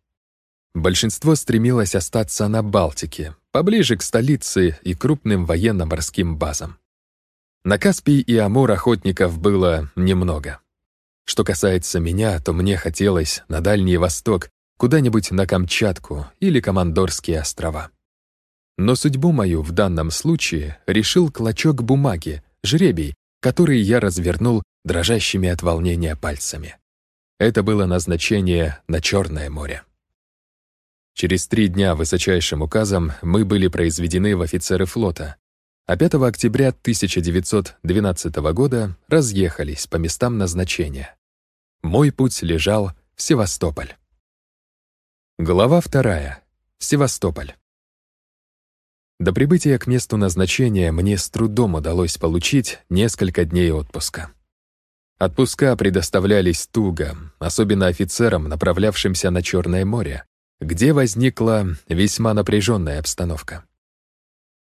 Большинство стремилось остаться на Балтике, поближе к столице и крупным военно-морским базам. На Каспий и Амур охотников было немного. Что касается меня, то мне хотелось на Дальний Восток, куда-нибудь на Камчатку или Командорские острова. Но судьбу мою в данном случае решил клочок бумаги, жребий, который я развернул дрожащими от волнения пальцами. Это было назначение на Черное море. Через три дня высочайшим указом мы были произведены в офицеры флота, а 5 октября 1912 года разъехались по местам назначения. Мой путь лежал в Севастополь. Глава вторая. Севастополь. До прибытия к месту назначения мне с трудом удалось получить несколько дней отпуска. Отпуска предоставлялись туго, особенно офицерам, направлявшимся на Черное море, где возникла весьма напряженная обстановка.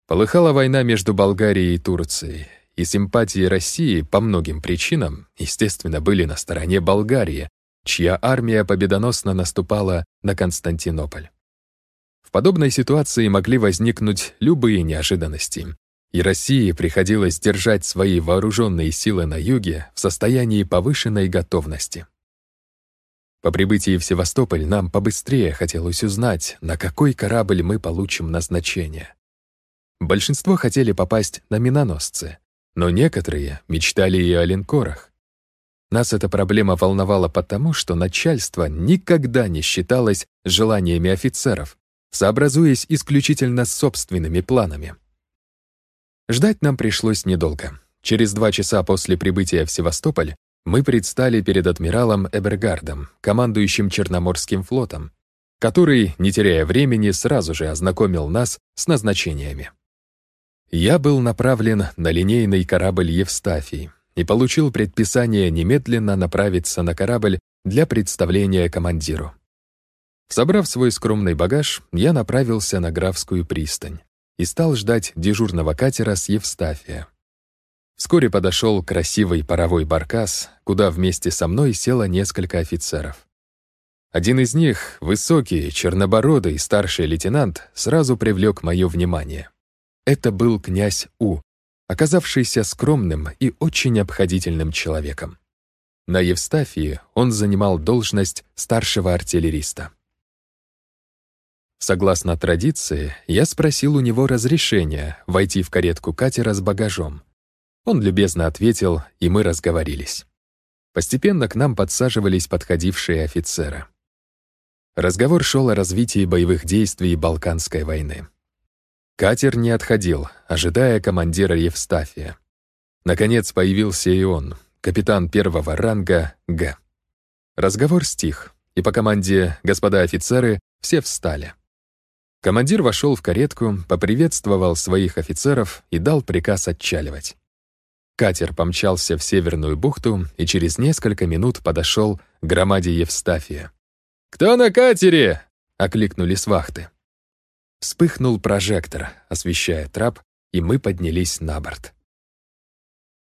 Полыхала война между Болгарией и Турцией, и симпатии России по многим причинам, естественно, были на стороне Болгарии, чья армия победоносно наступала на Константинополь. В подобной ситуации могли возникнуть любые неожиданности, и России приходилось держать свои вооруженные силы на юге в состоянии повышенной готовности. По прибытии в Севастополь нам побыстрее хотелось узнать, на какой корабль мы получим назначение. Большинство хотели попасть на миноносцы, но некоторые мечтали и о линкорах. Нас эта проблема волновала потому, что начальство никогда не считалось желаниями офицеров, сообразуясь исключительно с собственными планами. Ждать нам пришлось недолго. Через два часа после прибытия в Севастополь мы предстали перед адмиралом Эбергардом, командующим Черноморским флотом, который, не теряя времени, сразу же ознакомил нас с назначениями. Я был направлен на линейный корабль «Евстафий», и получил предписание немедленно направиться на корабль для представления командиру. Собрав свой скромный багаж, я направился на Графскую пристань и стал ждать дежурного катера с Евстафия. Вскоре подошел красивый паровой баркас, куда вместе со мной село несколько офицеров. Один из них, высокий, чернобородый старший лейтенант, сразу привлек мое внимание. Это был князь У, оказавшийся скромным и очень обходительным человеком. На Евстафии он занимал должность старшего артиллериста. Согласно традиции, я спросил у него разрешения войти в каретку катера с багажом. Он любезно ответил, и мы разговорились. Постепенно к нам подсаживались подходившие офицеры. Разговор шел о развитии боевых действий Балканской войны. Катер не отходил, ожидая командира Евстафия. Наконец появился и он, капитан первого ранга Г. Разговор стих, и по команде «Господа офицеры» все встали. Командир вошел в каретку, поприветствовал своих офицеров и дал приказ отчаливать. Катер помчался в Северную бухту и через несколько минут подошел к громаде Евстафия. «Кто на катере?» — окликнули с вахты. Вспыхнул прожектор, освещая трап, и мы поднялись на борт.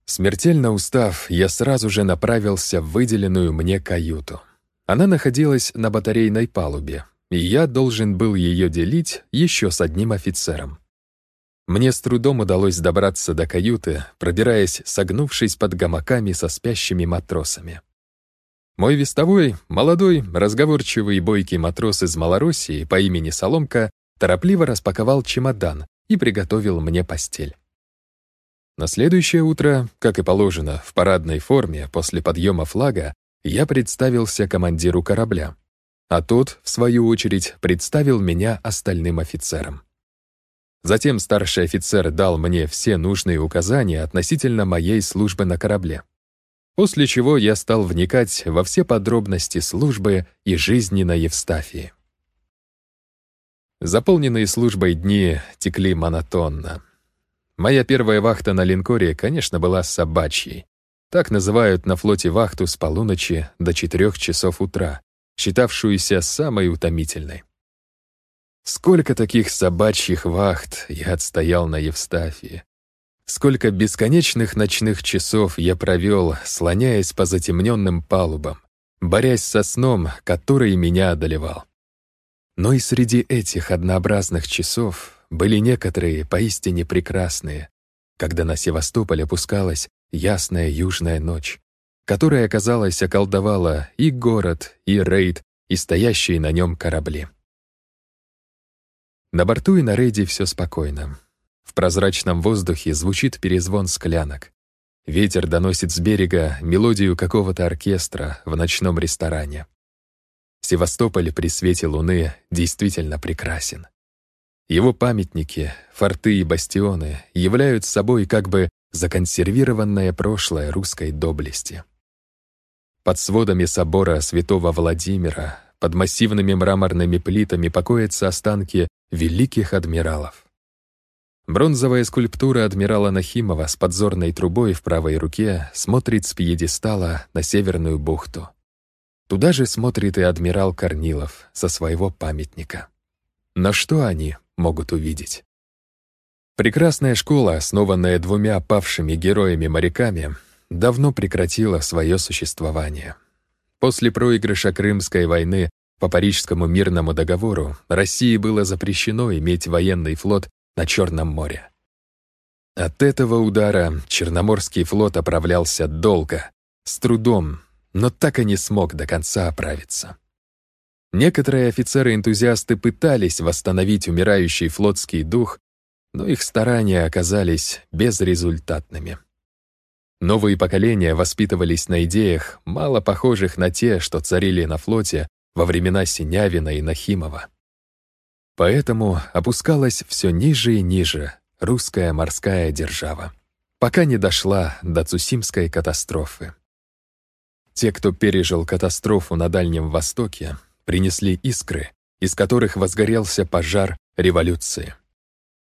Смертельно устав, я сразу же направился в выделенную мне каюту. Она находилась на батарейной палубе, и я должен был ее делить еще с одним офицером. Мне с трудом удалось добраться до каюты, пробираясь, согнувшись под гамаками со спящими матросами. Мой вестовой, молодой, разговорчивый и бойкий матрос из Малороссии по имени Соломка торопливо распаковал чемодан и приготовил мне постель. На следующее утро, как и положено, в парадной форме после подъема флага, я представился командиру корабля а тот, в свою очередь, представил меня остальным офицерам. Затем старший офицер дал мне все нужные указания относительно моей службы на корабле. После чего я стал вникать во все подробности службы и жизни на Евстафии. Заполненные службой дни текли монотонно. Моя первая вахта на линкоре, конечно, была собачьей. Так называют на флоте вахту с полуночи до четырех часов утра, считавшуюся самой утомительной. Сколько таких собачьих вахт я отстоял на Евстафии. Сколько бесконечных ночных часов я провел, слоняясь по затемненным палубам, борясь со сном, который меня одолевал. Но и среди этих однообразных часов были некоторые поистине прекрасные, когда на Севастополь опускалась ясная южная ночь, которая, казалось, околдовала и город, и рейд, и стоящие на нем корабли. На борту и на рейде все спокойно. В прозрачном воздухе звучит перезвон склянок. Ветер доносит с берега мелодию какого-то оркестра в ночном ресторане. Севастополь при свете луны действительно прекрасен. Его памятники, форты и бастионы являют собой как бы законсервированное прошлое русской доблести. Под сводами собора святого Владимира, под массивными мраморными плитами покоятся останки великих адмиралов. Бронзовая скульптура адмирала Нахимова с подзорной трубой в правой руке смотрит с пьедестала на Северную бухту. Туда же смотрит и адмирал Корнилов со своего памятника. Но что они могут увидеть? Прекрасная школа, основанная двумя павшими героями-моряками, давно прекратила свое существование. После проигрыша Крымской войны по Парижскому мирному договору России было запрещено иметь военный флот на Черном море. От этого удара Черноморский флот оправлялся долго, с трудом, но так и не смог до конца оправиться. Некоторые офицеры-энтузиасты пытались восстановить умирающий флотский дух, но их старания оказались безрезультатными. Новые поколения воспитывались на идеях, мало похожих на те, что царили на флоте во времена Синявина и Нахимова. Поэтому опускалась все ниже и ниже русская морская держава, пока не дошла до Цусимской катастрофы. Те, кто пережил катастрофу на Дальнем Востоке, принесли искры, из которых возгорелся пожар революции.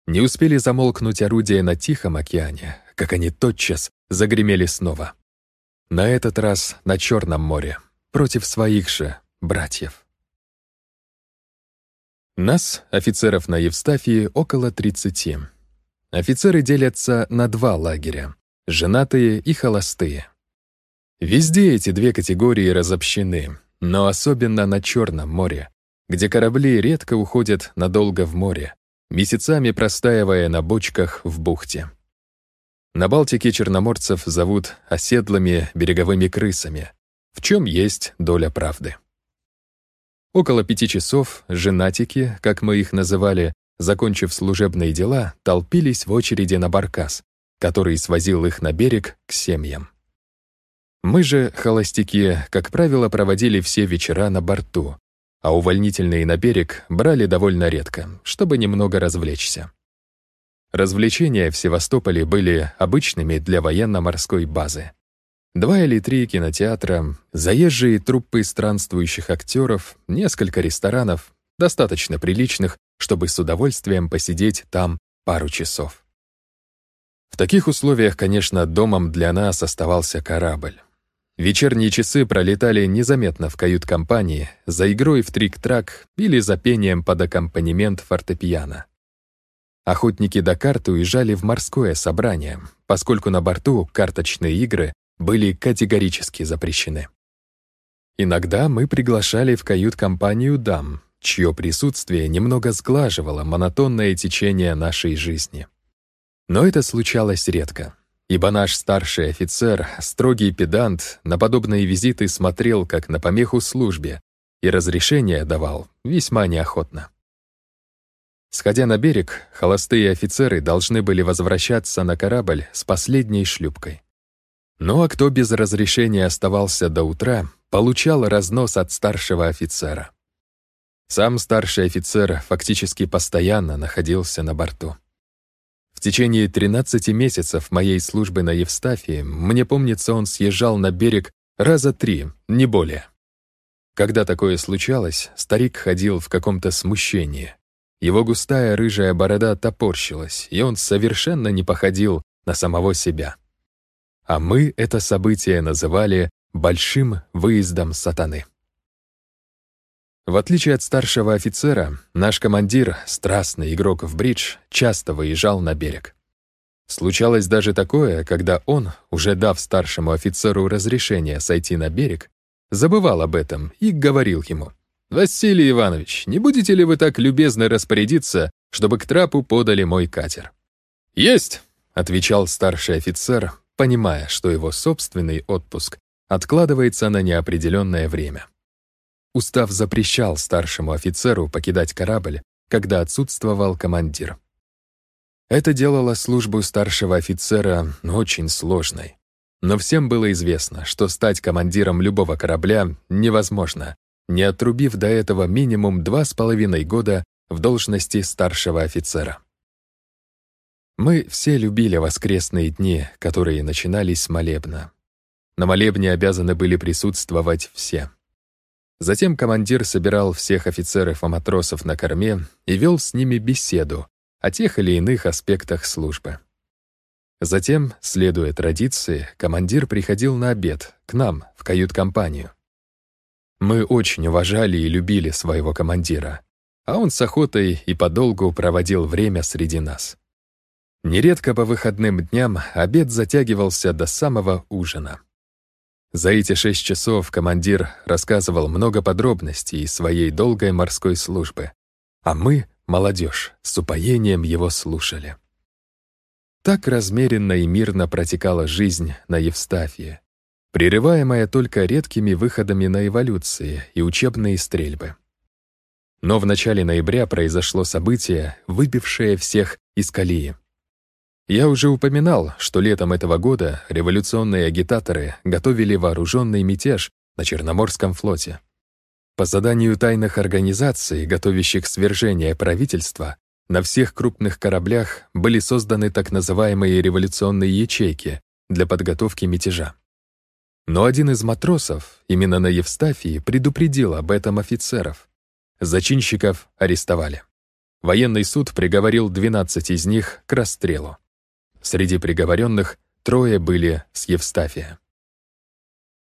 Не успели замолкнуть орудия на Тихом океане, как они тотчас загремели снова. На этот раз на Черном море, против своих же братьев. Нас, офицеров на Евстафии, около 30. Офицеры делятся на два лагеря — женатые и холостые. Везде эти две категории разобщены, но особенно на Черном море, где корабли редко уходят надолго в море, месяцами простаивая на бочках в бухте. На Балтике черноморцев зовут оседлыми береговыми крысами, в чем есть доля правды. Около пяти часов женатики, как мы их называли, закончив служебные дела, толпились в очереди на баркас, который свозил их на берег к семьям. Мы же, холостяки, как правило, проводили все вечера на борту, а увольнительные на берег брали довольно редко, чтобы немного развлечься. Развлечения в Севастополе были обычными для военно-морской базы. Два или три кинотеатра, заезжие труппы странствующих актеров, несколько ресторанов, достаточно приличных, чтобы с удовольствием посидеть там пару часов. В таких условиях, конечно, домом для нас оставался корабль. Вечерние часы пролетали незаметно в кают-компании, за игрой в трик-трак или за пением под аккомпанемент фортепиано. Охотники до карт уезжали в морское собрание, поскольку на борту карточные игры были категорически запрещены. Иногда мы приглашали в кают-компанию дам, чье присутствие немного сглаживало монотонное течение нашей жизни. Но это случалось редко, ибо наш старший офицер, строгий педант, на подобные визиты смотрел как на помеху службе и разрешение давал весьма неохотно. Сходя на берег, холостые офицеры должны были возвращаться на корабль с последней шлюпкой. Ну а кто без разрешения оставался до утра, получал разнос от старшего офицера. Сам старший офицер фактически постоянно находился на борту. В течение 13 месяцев моей службы на Евстафии, мне помнится, он съезжал на берег раза три, не более. Когда такое случалось, старик ходил в каком-то смущении. Его густая рыжая борода топорщилась, и он совершенно не походил на самого себя а мы это событие называли «большим выездом сатаны». В отличие от старшего офицера, наш командир, страстный игрок в бридж, часто выезжал на берег. Случалось даже такое, когда он, уже дав старшему офицеру разрешение сойти на берег, забывал об этом и говорил ему, «Василий Иванович, не будете ли вы так любезно распорядиться, чтобы к трапу подали мой катер?» «Есть!» — отвечал старший офицер, понимая, что его собственный отпуск откладывается на неопределенное время. Устав запрещал старшему офицеру покидать корабль, когда отсутствовал командир. Это делало службу старшего офицера очень сложной. Но всем было известно, что стать командиром любого корабля невозможно, не отрубив до этого минимум два с половиной года в должности старшего офицера. Мы все любили воскресные дни, которые начинались с молебна. На молебне обязаны были присутствовать все. Затем командир собирал всех офицеров и матросов на корме и вел с ними беседу о тех или иных аспектах службы. Затем, следуя традиции, командир приходил на обед к нам в кают-компанию. Мы очень уважали и любили своего командира, а он с охотой и подолгу проводил время среди нас. Нередко по выходным дням обед затягивался до самого ужина. За эти шесть часов командир рассказывал много подробностей из своей долгой морской службы, а мы, молодежь, с упоением его слушали. Так размеренно и мирно протекала жизнь на Евстафии, прерываемая только редкими выходами на эволюции и учебные стрельбы. Но в начале ноября произошло событие, выбившее всех из колеи. Я уже упоминал, что летом этого года революционные агитаторы готовили вооруженный мятеж на Черноморском флоте. По заданию тайных организаций, готовящих свержение правительства, на всех крупных кораблях были созданы так называемые революционные ячейки для подготовки мятежа. Но один из матросов, именно на Евстафии, предупредил об этом офицеров. Зачинщиков арестовали. Военный суд приговорил 12 из них к расстрелу. Среди приговоренных трое были с Евстафия.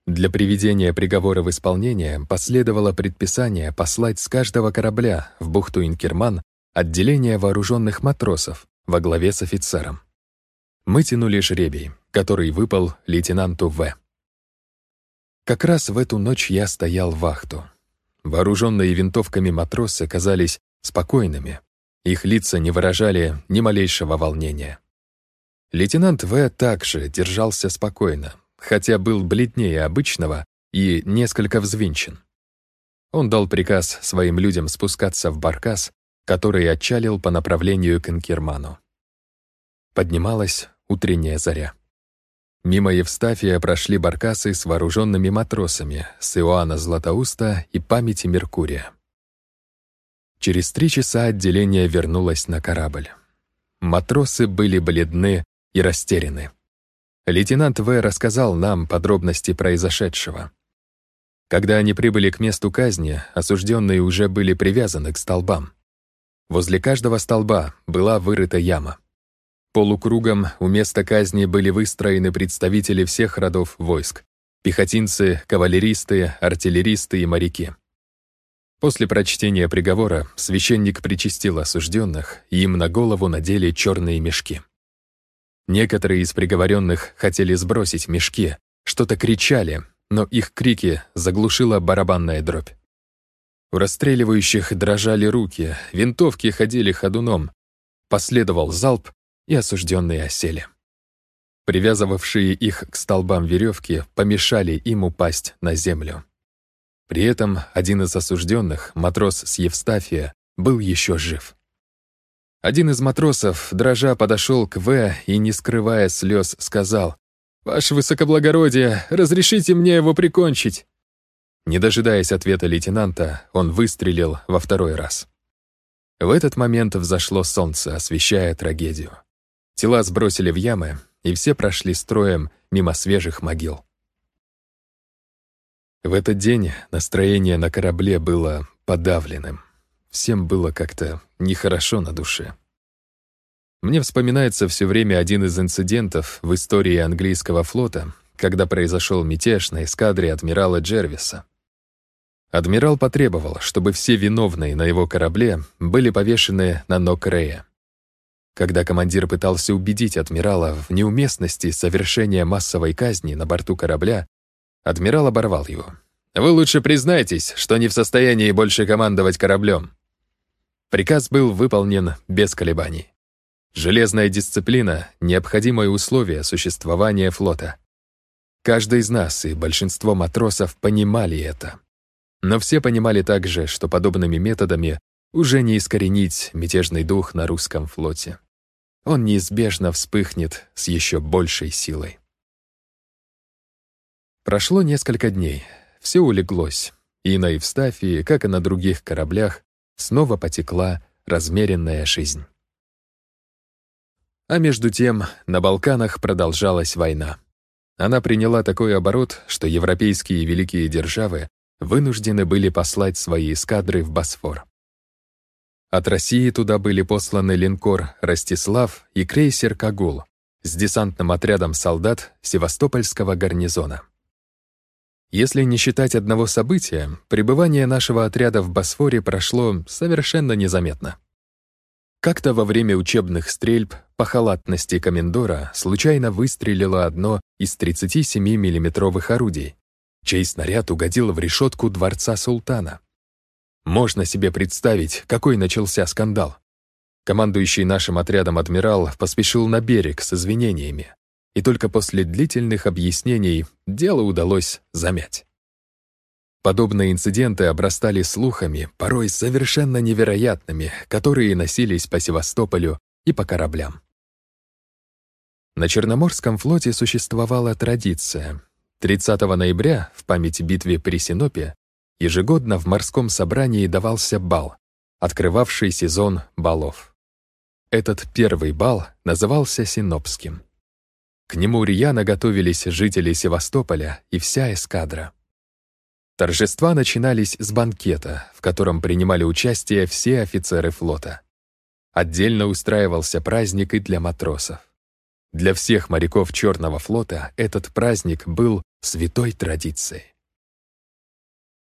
Для приведения приговора в исполнение последовало предписание послать с каждого корабля в бухту Инкерман отделение вооруженных матросов во главе с офицером. Мы тянули жребий, который выпал лейтенанту В. Как раз в эту ночь я стоял вахту. Вооруженные винтовками матросы казались спокойными. Их лица не выражали ни малейшего волнения. Лейтенант В. также держался спокойно, хотя был бледнее обычного и несколько взвинчен. Он дал приказ своим людям спускаться в баркас, который отчалил по направлению к Инкерману. Поднималась утренняя заря. Мимо Евстафия прошли баркасы с вооруженными матросами с Иоанна Златоуста и памяти Меркурия. Через три часа отделение вернулось на корабль. Матросы были бледны и растеряны. Лейтенант В. рассказал нам подробности произошедшего. Когда они прибыли к месту казни, осужденные уже были привязаны к столбам. Возле каждого столба была вырыта яма. Полукругом у места казни были выстроены представители всех родов войск — пехотинцы, кавалеристы, артиллеристы и моряки. После прочтения приговора священник причастил осужденных, и им на голову надели черные мешки. Некоторые из приговоренных хотели сбросить мешки, что-то кричали, но их крики заглушила барабанная дробь. У расстреливающих дрожали руки, винтовки ходили ходуном. Последовал залп, и осужденные осели. Привязывавшие их к столбам веревки помешали им упасть на землю. При этом один из осужденных, матрос с Евстафия, был еще жив. Один из матросов, дрожа, подошел к В и, не скрывая слез, сказал, «Ваше высокоблагородие, разрешите мне его прикончить!» Не дожидаясь ответа лейтенанта, он выстрелил во второй раз. В этот момент взошло солнце, освещая трагедию. Тела сбросили в ямы, и все прошли строем мимо свежих могил. В этот день настроение на корабле было подавленным. Всем было как-то нехорошо на душе. Мне вспоминается все время один из инцидентов в истории английского флота, когда произошел мятеж на эскадре адмирала Джервиса. Адмирал потребовал, чтобы все виновные на его корабле были повешены на ног Рея. Когда командир пытался убедить адмирала в неуместности совершения массовой казни на борту корабля, адмирал оборвал его. «Вы лучше признайтесь, что не в состоянии больше командовать кораблем. Приказ был выполнен без колебаний. Железная дисциплина — необходимое условие существования флота. Каждый из нас и большинство матросов понимали это. Но все понимали также, что подобными методами уже не искоренить мятежный дух на русском флоте. Он неизбежно вспыхнет с еще большей силой. Прошло несколько дней, все улеглось, и на Евстафии, как и на других кораблях, снова потекла размеренная жизнь. А между тем на Балканах продолжалась война. Она приняла такой оборот, что европейские великие державы вынуждены были послать свои эскадры в Босфор. От России туда были посланы линкор «Ростислав» и крейсер «Кагул» с десантным отрядом солдат Севастопольского гарнизона. Если не считать одного события, пребывание нашего отряда в Босфоре прошло совершенно незаметно. Как-то во время учебных стрельб по халатности комендора случайно выстрелило одно из 37 миллиметровых орудий, чей снаряд угодил в решетку дворца султана. Можно себе представить, какой начался скандал. Командующий нашим отрядом адмирал поспешил на берег с извинениями и только после длительных объяснений дело удалось замять. Подобные инциденты обрастали слухами, порой совершенно невероятными, которые носились по Севастополю и по кораблям. На Черноморском флоте существовала традиция. 30 ноября, в память битве при Синопе, ежегодно в морском собрании давался бал, открывавший сезон балов. Этот первый бал назывался Синопским. К нему рьяно готовились жители Севастополя и вся эскадра. Торжества начинались с банкета, в котором принимали участие все офицеры флота. Отдельно устраивался праздник и для матросов. Для всех моряков Черного флота этот праздник был святой традицией.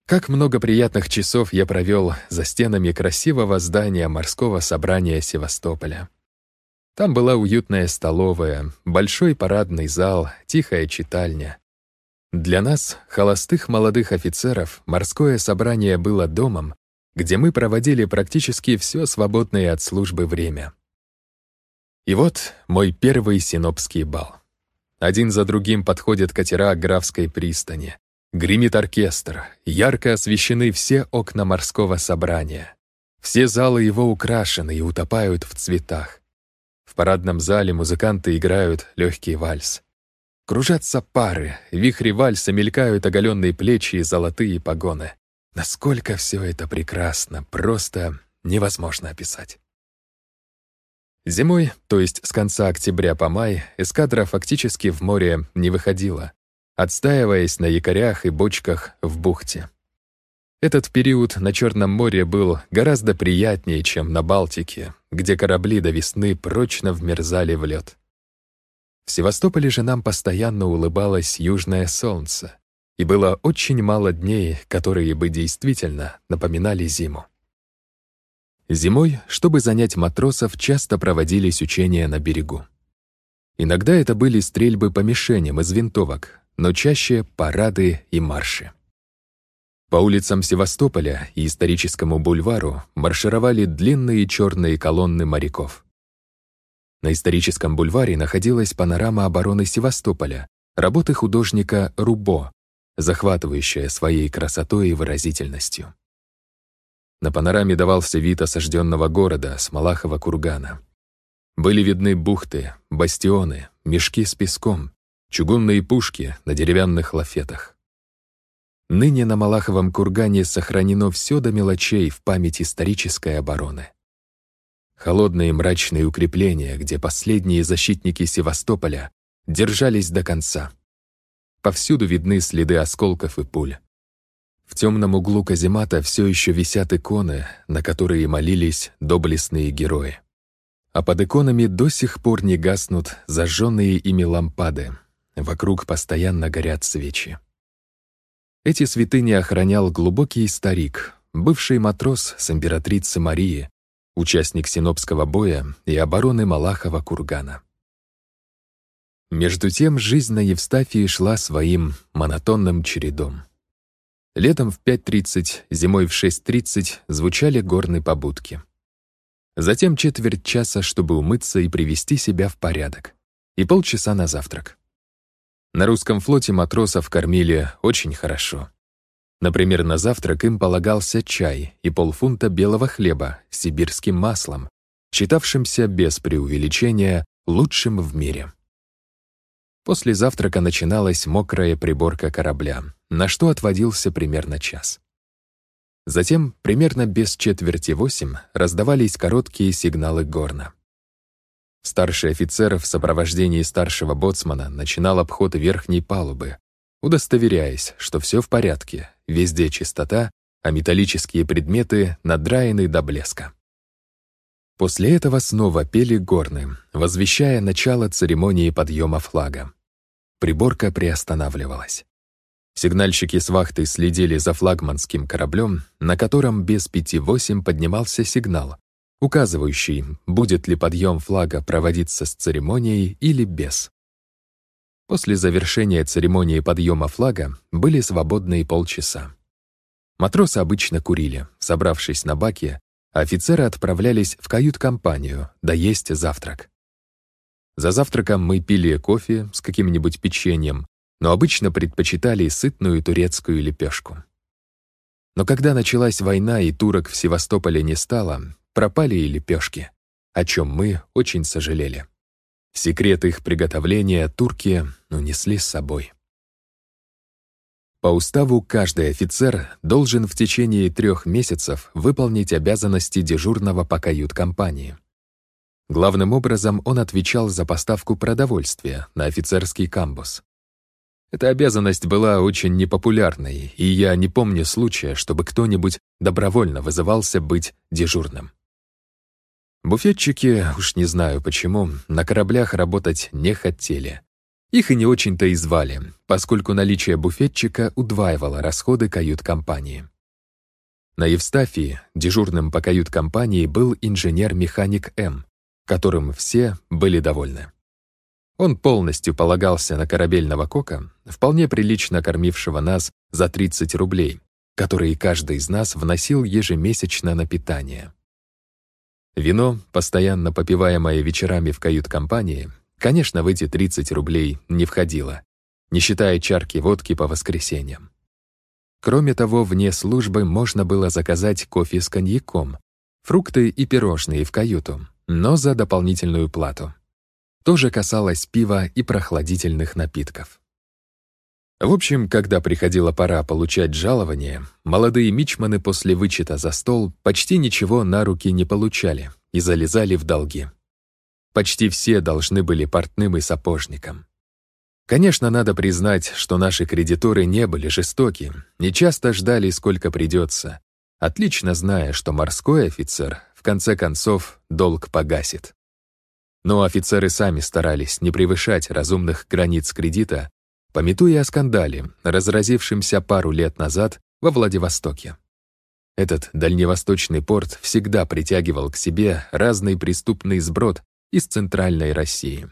Как много приятных часов я провел за стенами красивого здания морского собрания Севастополя. Там была уютная столовая, большой парадный зал, тихая читальня. Для нас, холостых молодых офицеров, морское собрание было домом, где мы проводили практически все свободное от службы время. И вот мой первый синопский бал. Один за другим подходят катера Графской пристани. Гремит оркестр, ярко освещены все окна морского собрания. Все залы его украшены и утопают в цветах. В парадном зале музыканты играют легкий вальс. Кружатся пары, вихри вальса мелькают оголенные плечи и золотые погоны. Насколько все это прекрасно, просто невозможно описать. Зимой, то есть с конца октября по май, эскадра фактически в море не выходила, отстаиваясь на якорях и бочках в бухте. Этот период на Черном море был гораздо приятнее, чем на Балтике, где корабли до весны прочно вмерзали в лед. В Севастополе же нам постоянно улыбалось южное солнце, и было очень мало дней, которые бы действительно напоминали зиму. Зимой, чтобы занять матросов, часто проводились учения на берегу. Иногда это были стрельбы по мишеням из винтовок, но чаще парады и марши. По улицам Севастополя и историческому бульвару маршировали длинные черные колонны моряков. На историческом бульваре находилась панорама обороны Севастополя, работы художника Рубо, захватывающая своей красотой и выразительностью. На панораме давался вид осажденного города с Малахова кургана. Были видны бухты, бастионы, мешки с песком, чугунные пушки на деревянных лафетах. Ныне на Малаховом кургане сохранено все до мелочей в память исторической обороны. Холодные мрачные укрепления, где последние защитники Севастополя держались до конца. Повсюду видны следы осколков и пуль. В темном углу каземата все еще висят иконы, на которые молились доблестные герои. А под иконами до сих пор не гаснут зажженные ими лампады. Вокруг постоянно горят свечи. Эти святыни охранял глубокий старик, бывший матрос с императрицы Марии, участник Синопского боя и обороны Малахова кургана. Между тем жизнь на Евстафии шла своим монотонным чередом. Летом в 5.30, зимой в 6.30 звучали горные побудки. Затем четверть часа, чтобы умыться и привести себя в порядок. И полчаса на завтрак. На русском флоте матросов кормили очень хорошо. Например, на завтрак им полагался чай и полфунта белого хлеба с сибирским маслом, считавшимся без преувеличения лучшим в мире. После завтрака начиналась мокрая приборка корабля, на что отводился примерно час. Затем, примерно без четверти восемь, раздавались короткие сигналы горна. Старший офицер в сопровождении старшего боцмана начинал обход верхней палубы, удостоверяясь, что все в порядке, везде чистота, а металлические предметы надраены до блеска. После этого снова пели горны, возвещая начало церемонии подъема флага. Приборка приостанавливалась. Сигнальщики с вахты следили за флагманским кораблем, на котором без пяти восемь поднимался сигнал, указывающий, будет ли подъем флага проводиться с церемонией или без. После завершения церемонии подъема флага были свободные полчаса. Матросы обычно курили, собравшись на баке, офицеры отправлялись в кают-компанию доесть завтрак. За завтраком мы пили кофе с каким-нибудь печеньем, но обычно предпочитали сытную турецкую лепешку. Но когда началась война и турок в Севастополе не стало, пропали и лепешки, о чем мы очень сожалели. Секрет их приготовления турки унесли с собой. По уставу каждый офицер должен в течение трех месяцев выполнить обязанности дежурного по кают-компании. Главным образом он отвечал за поставку продовольствия на офицерский камбус. Эта обязанность была очень непопулярной, и я не помню случая, чтобы кто-нибудь добровольно вызывался быть дежурным. Буфетчики, уж не знаю почему, на кораблях работать не хотели. Их и не очень-то и звали, поскольку наличие буфетчика удваивало расходы кают-компании. На Евстафии дежурным по кают-компании был инженер-механик М, которым все были довольны. Он полностью полагался на корабельного кока, вполне прилично кормившего нас за 30 рублей, которые каждый из нас вносил ежемесячно на питание. Вино, постоянно попиваемое вечерами в кают-компании, конечно, в эти 30 рублей не входило, не считая чарки водки по воскресеньям. Кроме того, вне службы можно было заказать кофе с коньяком, фрукты и пирожные в каюту, но за дополнительную плату. То же касалось пива и прохладительных напитков. В общем, когда приходила пора получать жалование, молодые мичманы после вычета за стол почти ничего на руки не получали и залезали в долги. Почти все должны были портным и сапожникам. Конечно, надо признать, что наши кредиторы не были жестоки, не часто ждали, сколько придется, отлично зная, что морской офицер, в конце концов, долг погасит. Но офицеры сами старались не превышать разумных границ кредита пометуя о скандале, разразившемся пару лет назад во Владивостоке. Этот дальневосточный порт всегда притягивал к себе разный преступный сброд из Центральной России.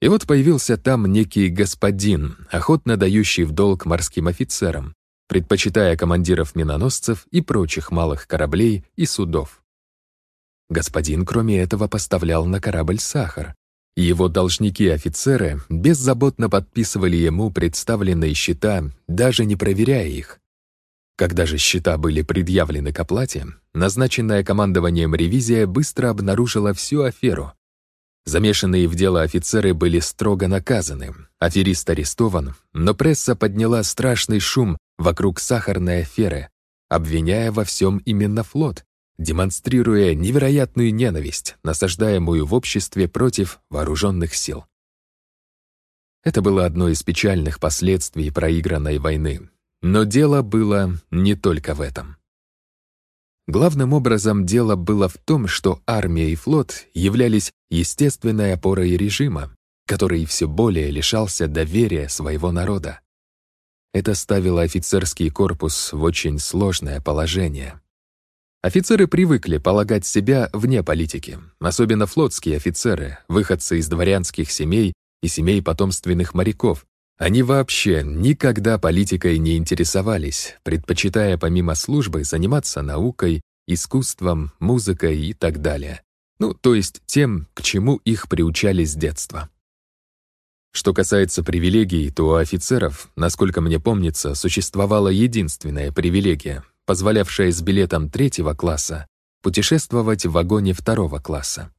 И вот появился там некий господин, охотно дающий в долг морским офицерам, предпочитая командиров миноносцев и прочих малых кораблей и судов. Господин, кроме этого, поставлял на корабль сахар, его должники-офицеры беззаботно подписывали ему представленные счета, даже не проверяя их. Когда же счета были предъявлены к оплате, назначенная командованием ревизия быстро обнаружила всю аферу. Замешанные в дело офицеры были строго наказаны, аферист арестован, но пресса подняла страшный шум вокруг сахарной аферы, обвиняя во всем именно флот, демонстрируя невероятную ненависть, насаждаемую в обществе против вооруженных сил. Это было одно из печальных последствий проигранной войны. Но дело было не только в этом. Главным образом дело было в том, что армия и флот являлись естественной опорой режима, который все более лишался доверия своего народа. Это ставило офицерский корпус в очень сложное положение. Офицеры привыкли полагать себя вне политики, особенно флотские офицеры, выходцы из дворянских семей и семей потомственных моряков. Они вообще никогда политикой не интересовались, предпочитая помимо службы заниматься наукой, искусством, музыкой и так далее. Ну, то есть тем, к чему их приучали с детства. Что касается привилегий, то у офицеров, насколько мне помнится, существовала единственная привилегия позволявшая с билетом третьего класса путешествовать в вагоне второго класса.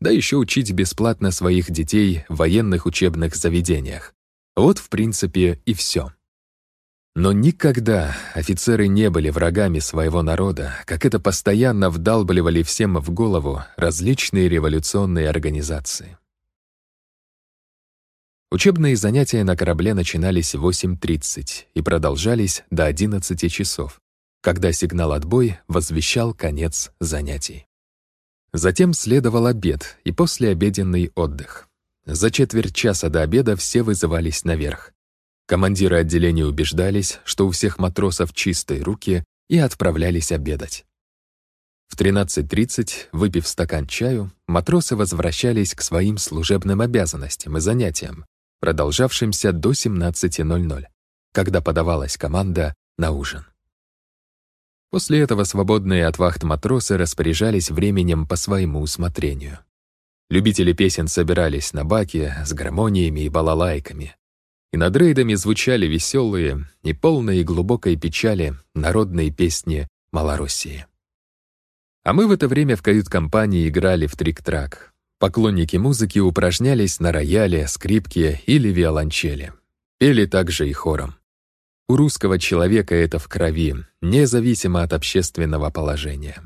Да еще учить бесплатно своих детей в военных учебных заведениях. Вот, в принципе, и все. Но никогда офицеры не были врагами своего народа, как это постоянно вдалбливали всем в голову различные революционные организации. Учебные занятия на корабле начинались в 8.30 и продолжались до 11 часов когда сигнал «отбой» возвещал конец занятий. Затем следовал обед и послеобеденный отдых. За четверть часа до обеда все вызывались наверх. Командиры отделения убеждались, что у всех матросов чистые руки, и отправлялись обедать. В 13.30, выпив стакан чаю, матросы возвращались к своим служебным обязанностям и занятиям, продолжавшимся до 17.00, когда подавалась команда на ужин. После этого свободные от вахт матросы распоряжались временем по своему усмотрению. Любители песен собирались на баке с гармониями и балалайками. И над рейдами звучали веселые и полные глубокой печали народные песни Малороссии. А мы в это время в кают-компании играли в трик-трак. Поклонники музыки упражнялись на рояле, скрипке или виолончели. Пели также и хором. У русского человека это в крови, независимо от общественного положения.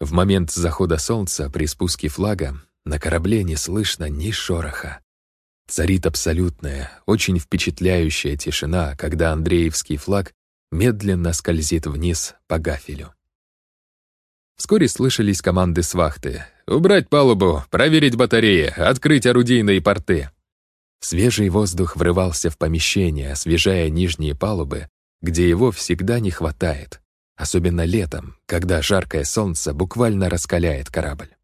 В момент захода солнца при спуске флага на корабле не слышно ни шороха. Царит абсолютная, очень впечатляющая тишина, когда Андреевский флаг медленно скользит вниз по гафелю. Вскоре слышались команды с вахты. «Убрать палубу, проверить батареи, открыть орудийные порты». Свежий воздух врывался в помещение, освежая нижние палубы, где его всегда не хватает, особенно летом, когда жаркое солнце буквально раскаляет корабль.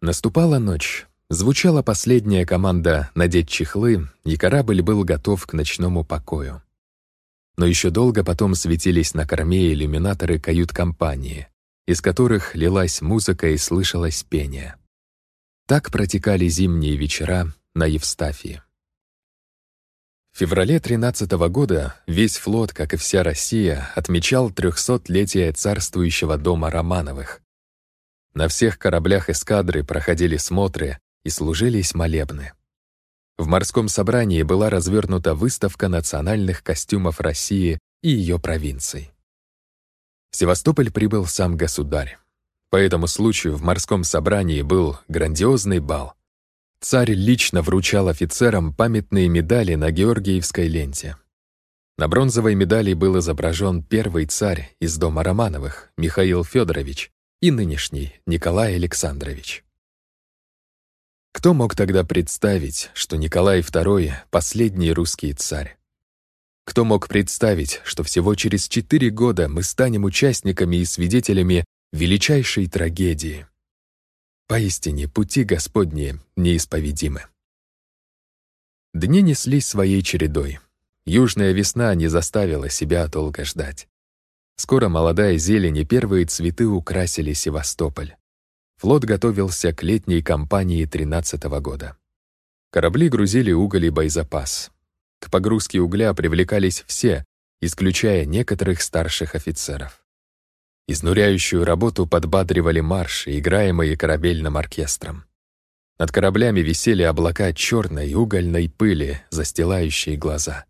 Наступала ночь. Звучала последняя команда «надеть чехлы», и корабль был готов к ночному покою. Но еще долго потом светились на корме иллюминаторы кают-компании, из которых лилась музыка и слышалось пение. Так протекали зимние вечера на Евстафии. В феврале 13 -го года весь флот, как и вся Россия, отмечал трехсотлетие царствующего дома Романовых. На всех кораблях эскадры проходили смотры и служились молебны. В морском собрании была развернута выставка национальных костюмов России и ее провинций. В Севастополь прибыл сам государь. По этому случаю в морском собрании был грандиозный бал. Царь лично вручал офицерам памятные медали на Георгиевской ленте. На бронзовой медали был изображен первый царь из дома Романовых, Михаил Федорович, и нынешний Николай Александрович. Кто мог тогда представить, что Николай II — последний русский царь? Кто мог представить, что всего через четыре года мы станем участниками и свидетелями величайшей трагедии? Поистине, пути Господни неисповедимы. Дни неслись своей чередой. Южная весна не заставила себя долго ждать. Скоро молодая зелень и первые цветы украсили Севастополь. Флот готовился к летней кампании 13 -го года. Корабли грузили уголь и боезапас. К погрузке угля привлекались все, исключая некоторых старших офицеров. Изнуряющую работу подбадривали марши, играемые корабельным оркестром. Над кораблями висели облака черной угольной пыли, застилающие глаза.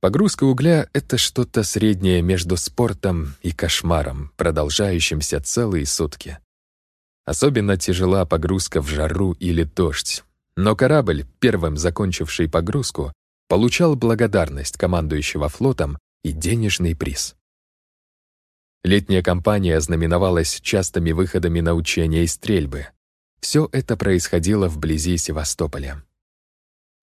Погрузка угля — это что-то среднее между спортом и кошмаром, продолжающимся целые сутки. Особенно тяжела погрузка в жару или дождь. Но корабль, первым закончивший погрузку, получал благодарность командующего флотом и денежный приз. Летняя кампания знаменовалась частыми выходами на учения и стрельбы. Все это происходило вблизи Севастополя.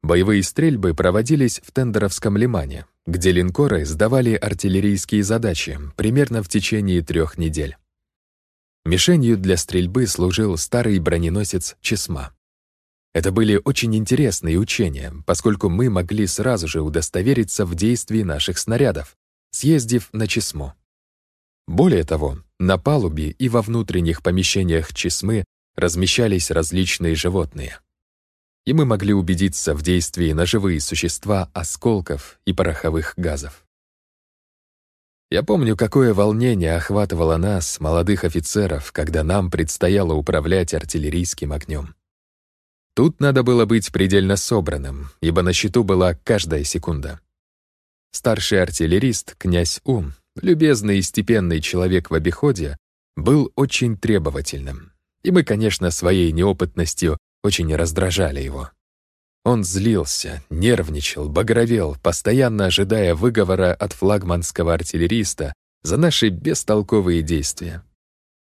Боевые стрельбы проводились в Тендеровском лимане, где линкоры сдавали артиллерийские задачи примерно в течение трех недель. Мишенью для стрельбы служил старый броненосец Чесма. Это были очень интересные учения, поскольку мы могли сразу же удостовериться в действии наших снарядов, съездив на Чесмо. Более того, на палубе и во внутренних помещениях Чесмы размещались различные животные. И мы могли убедиться в действии на живые существа осколков и пороховых газов. Я помню, какое волнение охватывало нас, молодых офицеров, когда нам предстояло управлять артиллерийским огнем. Тут надо было быть предельно собранным, ибо на счету была каждая секунда. Старший артиллерист, князь Ум, любезный и степенный человек в обиходе, был очень требовательным. И мы, конечно, своей неопытностью очень раздражали его. Он злился, нервничал, багровел, постоянно ожидая выговора от флагманского артиллериста за наши бестолковые действия.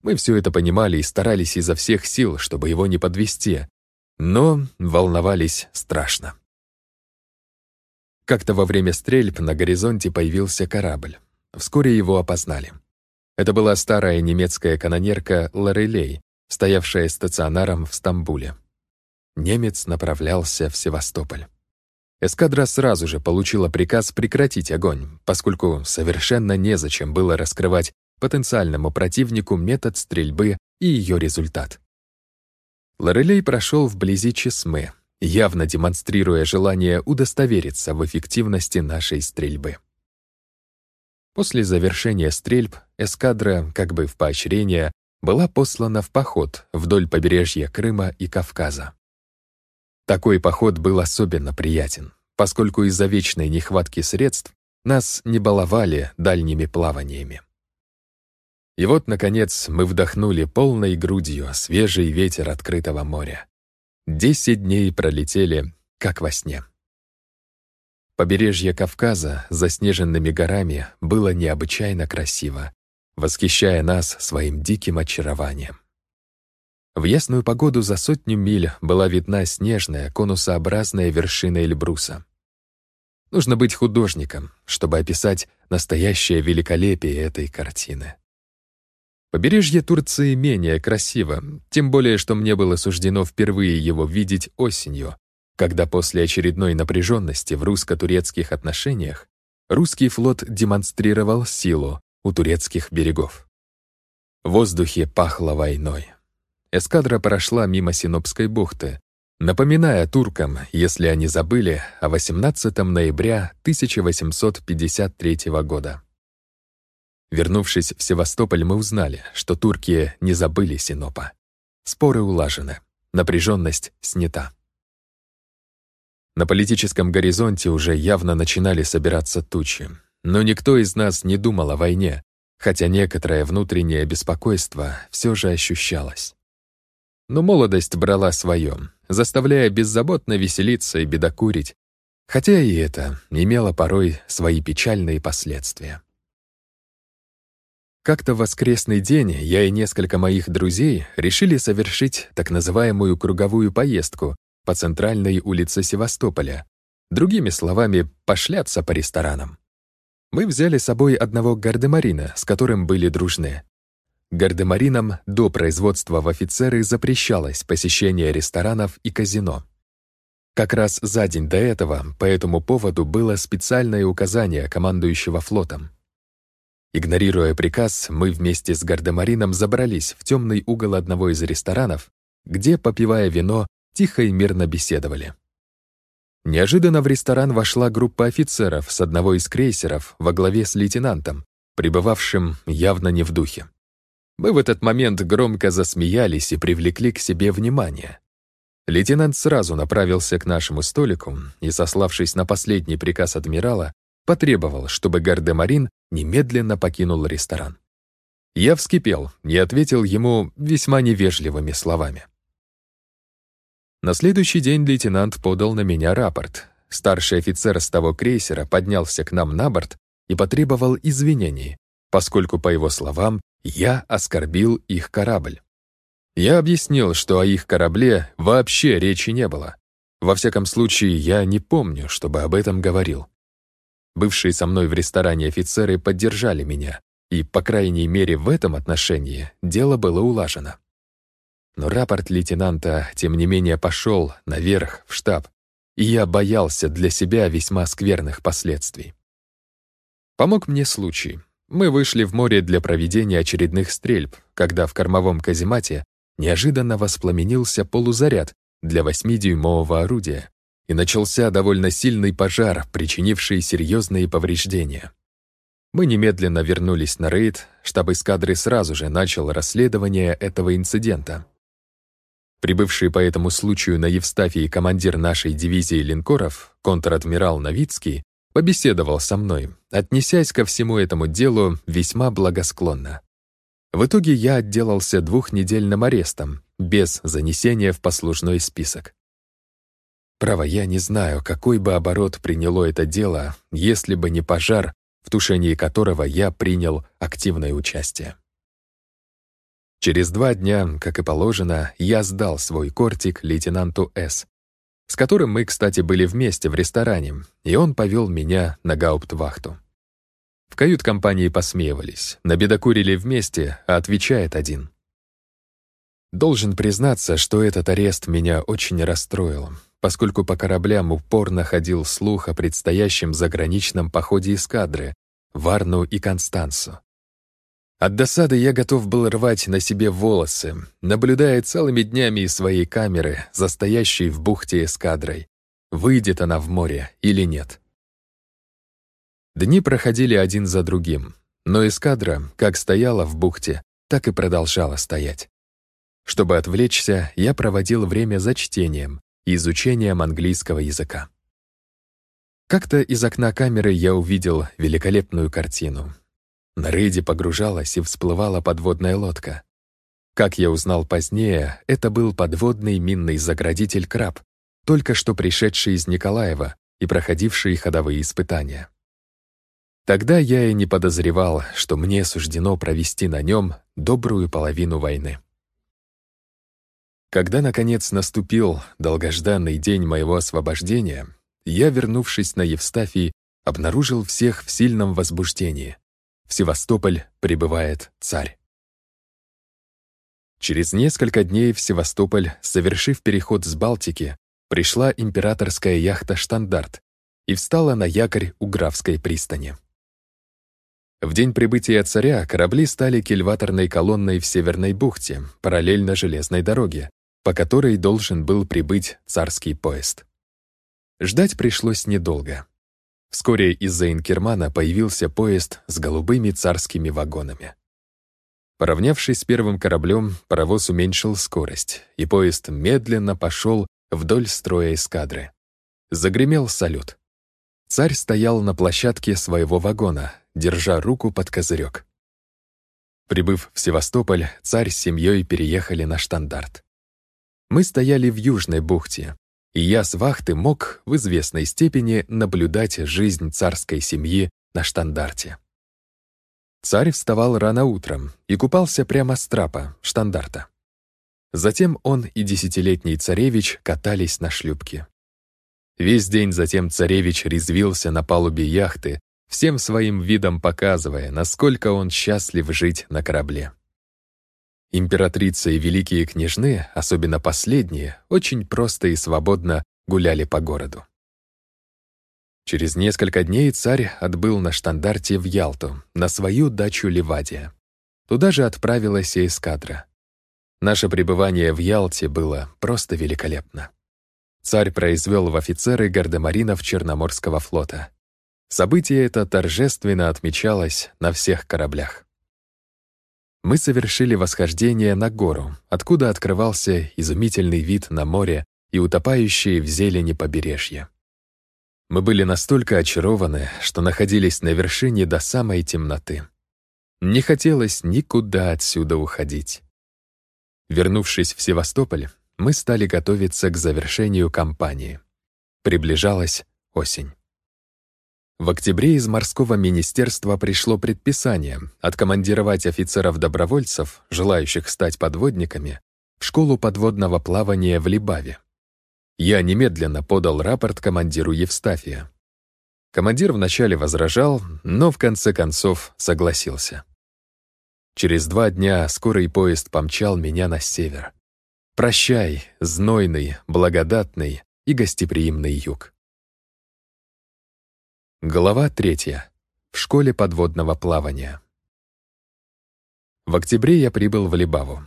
Мы все это понимали и старались изо всех сил, чтобы его не подвести, но волновались страшно. Как-то во время стрельб на горизонте появился корабль. Вскоре его опознали. Это была старая немецкая канонерка Лорелей, стоявшая стационаром в Стамбуле. Немец направлялся в Севастополь. Эскадра сразу же получила приказ прекратить огонь, поскольку совершенно незачем было раскрывать потенциальному противнику метод стрельбы и ее результат. Лорелей прошел вблизи Чесмы, явно демонстрируя желание удостовериться в эффективности нашей стрельбы. После завершения стрельб эскадра, как бы в поощрение, была послана в поход вдоль побережья Крыма и Кавказа. Такой поход был особенно приятен, поскольку из-за вечной нехватки средств нас не баловали дальними плаваниями. И вот, наконец, мы вдохнули полной грудью свежий ветер открытого моря. Десять дней пролетели, как во сне. Побережье Кавказа с заснеженными горами было необычайно красиво. восхищая нас своим диким очарованием. В ясную погоду за сотню миль была видна снежная, конусообразная вершина Эльбруса. Нужно быть художником, чтобы описать настоящее великолепие этой картины. Побережье Турции менее красиво, тем более, что мне было суждено впервые его видеть осенью, когда после очередной напряженности в русско-турецких отношениях русский флот демонстрировал силу у турецких берегов. В воздухе пахло войной. Эскадра прошла мимо Синопской бухты, напоминая туркам, если они забыли, о 18 ноября 1853 года. Вернувшись в Севастополь, мы узнали, что турки не забыли Синопа. Споры улажены, напряженность снята. На политическом горизонте уже явно начинали собираться тучи, но никто из нас не думал о войне, хотя некоторое внутреннее беспокойство все же ощущалось. Но молодость брала свое, заставляя беззаботно веселиться и бедокурить, хотя и это имело порой свои печальные последствия. Как-то в воскресный день я и несколько моих друзей решили совершить так называемую круговую поездку по центральной улице Севастополя, другими словами, пошляться по ресторанам. Мы взяли с собой одного гардемарина, с которым были дружны. Гардемаринам до производства в офицеры запрещалось посещение ресторанов и казино. Как раз за день до этого по этому поводу было специальное указание командующего флотом. Игнорируя приказ, мы вместе с Гардемарином забрались в темный угол одного из ресторанов, где, попивая вино, тихо и мирно беседовали. Неожиданно в ресторан вошла группа офицеров с одного из крейсеров во главе с лейтенантом, пребывавшим явно не в духе. Мы в этот момент громко засмеялись и привлекли к себе внимание. Лейтенант сразу направился к нашему столику и, сославшись на последний приказ адмирала, потребовал, чтобы Гардемарин немедленно покинул ресторан. Я вскипел и ответил ему весьма невежливыми словами. На следующий день лейтенант подал на меня рапорт. Старший офицер с того крейсера поднялся к нам на борт и потребовал извинений, поскольку, по его словам, я оскорбил их корабль. Я объяснил, что о их корабле вообще речи не было. Во всяком случае, я не помню, чтобы об этом говорил. Бывшие со мной в ресторане офицеры поддержали меня, и, по крайней мере, в этом отношении дело было улажено. Но рапорт лейтенанта, тем не менее, пошел наверх, в штаб, и я боялся для себя весьма скверных последствий. Помог мне случай. Мы вышли в море для проведения очередных стрельб, когда в кормовом каземате неожиданно воспламенился полузаряд для восьмидюймового орудия, и начался довольно сильный пожар, причинивший серьезные повреждения. Мы немедленно вернулись на рейд, штаб эскадры сразу же начал расследование этого инцидента. Прибывший по этому случаю на Евстафии командир нашей дивизии линкоров, контр-адмирал Новицкий, побеседовал со мной, отнесясь ко всему этому делу весьма благосклонно. В итоге я отделался двухнедельным арестом, без занесения в послужной список. Право, я не знаю, какой бы оборот приняло это дело, если бы не пожар, в тушении которого я принял активное участие. Через два дня, как и положено, я сдал свой кортик лейтенанту С, с которым мы, кстати, были вместе в ресторане, и он повел меня на гауптвахту. В кают-компании посмеивались, набедокурили вместе, а отвечает один. Должен признаться, что этот арест меня очень расстроил, поскольку по кораблям упорно ходил слух о предстоящем заграничном походе эскадры в Арну и Констанцу. От досады я готов был рвать на себе волосы, наблюдая целыми днями из своей камеры, застоящей в бухте эскадрой, выйдет она в море или нет. Дни проходили один за другим, но эскадра, как стояла в бухте, так и продолжала стоять. Чтобы отвлечься, я проводил время за чтением, и изучением английского языка. Как-то из окна камеры я увидел великолепную картину. На рейде погружалась и всплывала подводная лодка. Как я узнал позднее, это был подводный минный заградитель «Краб», только что пришедший из Николаева и проходивший ходовые испытания. Тогда я и не подозревал, что мне суждено провести на нем добрую половину войны. Когда, наконец, наступил долгожданный день моего освобождения, я, вернувшись на Евстафий, обнаружил всех в сильном возбуждении. В Севастополь прибывает царь. Через несколько дней в Севастополь, совершив переход с Балтики, пришла императорская яхта «Штандарт» и встала на якорь у Графской пристани. В день прибытия царя корабли стали кильваторной колонной в Северной бухте, параллельно железной дороге, по которой должен был прибыть царский поезд. Ждать пришлось недолго. Вскоре из-за Инкермана появился поезд с голубыми царскими вагонами. Поравнявшись с первым кораблем, паровоз уменьшил скорость, и поезд медленно пошел вдоль строя эскадры. Загремел салют. Царь стоял на площадке своего вагона, держа руку под козырек. Прибыв в Севастополь, царь с семьей переехали на штандарт. Мы стояли в Южной бухте, и я с вахты мог в известной степени наблюдать жизнь царской семьи на штандарте. Царь вставал рано утром и купался прямо с трапа, штандарта. Затем он и десятилетний царевич катались на шлюпке. Весь день затем царевич резвился на палубе яхты, всем своим видом показывая, насколько он счастлив жить на корабле. Императрица и великие княжны, особенно последние, очень просто и свободно гуляли по городу. Через несколько дней царь отбыл на штандарте в Ялту, на свою дачу Ливадия. Туда же отправилась и эскадра. Наше пребывание в Ялте было просто великолепно. Царь произвел в офицеры гардемаринов Черноморского флота. Событие это торжественно отмечалось на всех кораблях. Мы совершили восхождение на гору, откуда открывался изумительный вид на море и утопающие в зелени побережье. Мы были настолько очарованы, что находились на вершине до самой темноты. Не хотелось никуда отсюда уходить. Вернувшись в Севастополь, мы стали готовиться к завершению кампании. Приближалась осень. В октябре из морского министерства пришло предписание откомандировать офицеров-добровольцев, желающих стать подводниками, в школу подводного плавания в Либаве. Я немедленно подал рапорт командиру Евстафия. Командир вначале возражал, но в конце концов согласился. Через два дня скорый поезд помчал меня на север. Прощай, знойный, благодатный и гостеприимный юг. Глава третья. В школе подводного плавания. В октябре я прибыл в Либаву.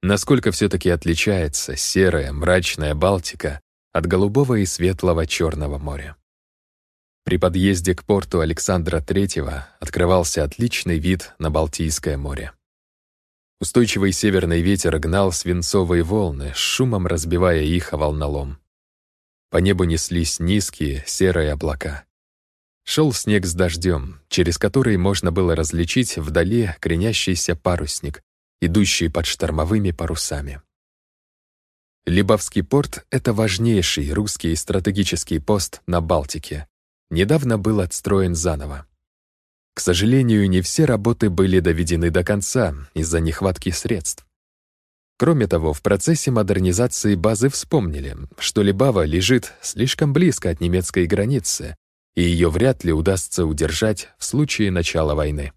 Насколько все-таки отличается серая, мрачная Балтика от голубого и светлого Черного моря. При подъезде к порту Александра III открывался отличный вид на Балтийское море. Устойчивый северный ветер гнал свинцовые волны, шумом разбивая их о волнолом. По небу неслись низкие серые облака. Шел снег с дождем, через который можно было различить вдали кренящийся парусник, идущий под штормовыми парусами. Либавский порт — это важнейший русский стратегический пост на Балтике. Недавно был отстроен заново. К сожалению, не все работы были доведены до конца из-за нехватки средств. Кроме того, в процессе модернизации базы вспомнили, что Либава лежит слишком близко от немецкой границы, и ее вряд ли удастся удержать в случае начала войны.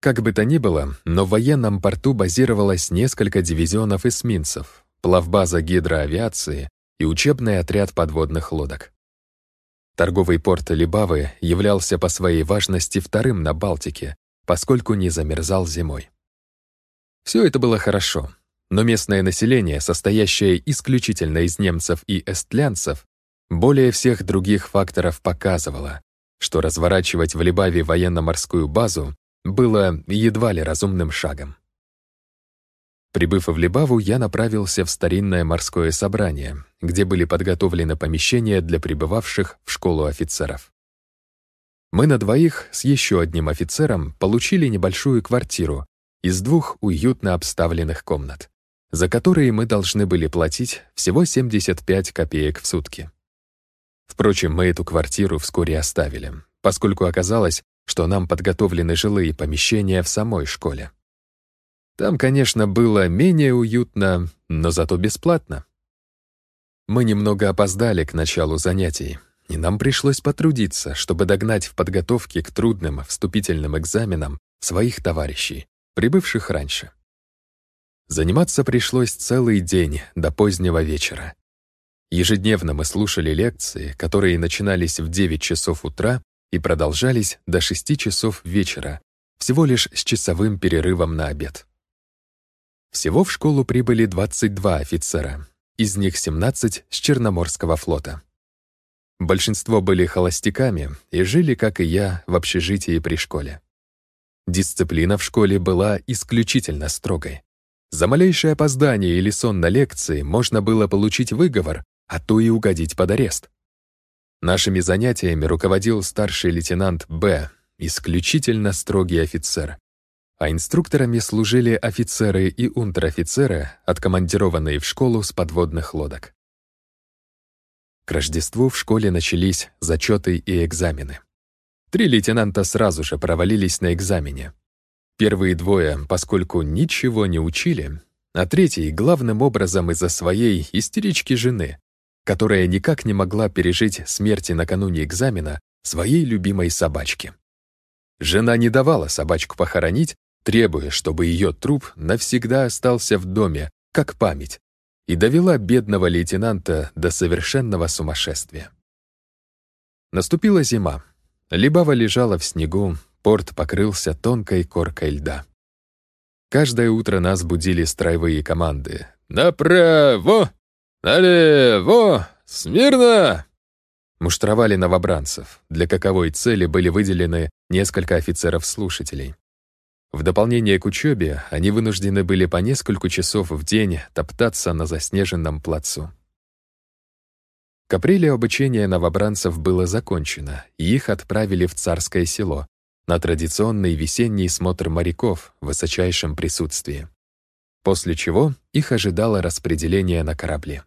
Как бы то ни было, но в военном порту базировалось несколько дивизионов эсминцев, плавбаза гидроавиации и учебный отряд подводных лодок. Торговый порт Либавы являлся по своей важности вторым на Балтике, поскольку не замерзал зимой. Все это было хорошо, но местное население, состоящее исключительно из немцев и эстлянцев, более всех других факторов показывало, что разворачивать в Либаве военно-морскую базу было едва ли разумным шагом. Прибыв в Либаву, я направился в старинное морское собрание, где были подготовлены помещения для прибывавших в школу офицеров. Мы на двоих с еще одним офицером получили небольшую квартиру из двух уютно обставленных комнат, за которые мы должны были платить всего 75 копеек в сутки. Впрочем, мы эту квартиру вскоре оставили, поскольку оказалось, что нам подготовлены жилые помещения в самой школе. Там, конечно, было менее уютно, но зато бесплатно. Мы немного опоздали к началу занятий, и нам пришлось потрудиться, чтобы догнать в подготовке к трудным вступительным экзаменам своих товарищей, прибывших раньше. Заниматься пришлось целый день до позднего вечера. Ежедневно мы слушали лекции, которые начинались в 9 часов утра и продолжались до 6 часов вечера, всего лишь с часовым перерывом на обед. Всего в школу прибыли 22 офицера, из них 17 с Черноморского флота. Большинство были холостяками и жили, как и я, в общежитии при школе. Дисциплина в школе была исключительно строгой. За малейшее опоздание или сон на лекции можно было получить выговор, а то и угодить под арест. Нашими занятиями руководил старший лейтенант Б, исключительно строгий офицер. А инструкторами служили офицеры и унтер-офицеры, откомандированные в школу с подводных лодок. К Рождеству в школе начались зачеты и экзамены. Три лейтенанта сразу же провалились на экзамене. Первые двое, поскольку ничего не учили, а третий — главным образом из-за своей истерички жены, которая никак не могла пережить смерти накануне экзамена своей любимой собачки. Жена не давала собачку похоронить, требуя, чтобы ее труп навсегда остался в доме, как память, и довела бедного лейтенанта до совершенного сумасшествия. Наступила зима. Либава лежала в снегу, порт покрылся тонкой коркой льда. Каждое утро нас будили строевые команды. «Направо! «Налево! Смирно!» Муштровали новобранцев. Для каковой цели были выделены несколько офицеров-слушателей. В дополнение к учебе они вынуждены были по несколько часов в день топтаться на заснеженном плацу. К апреле обучение новобранцев было закончено, и их отправили в Царское село на традиционный весенний смотр моряков в высочайшем присутствии. После чего их ожидало распределение на корабле.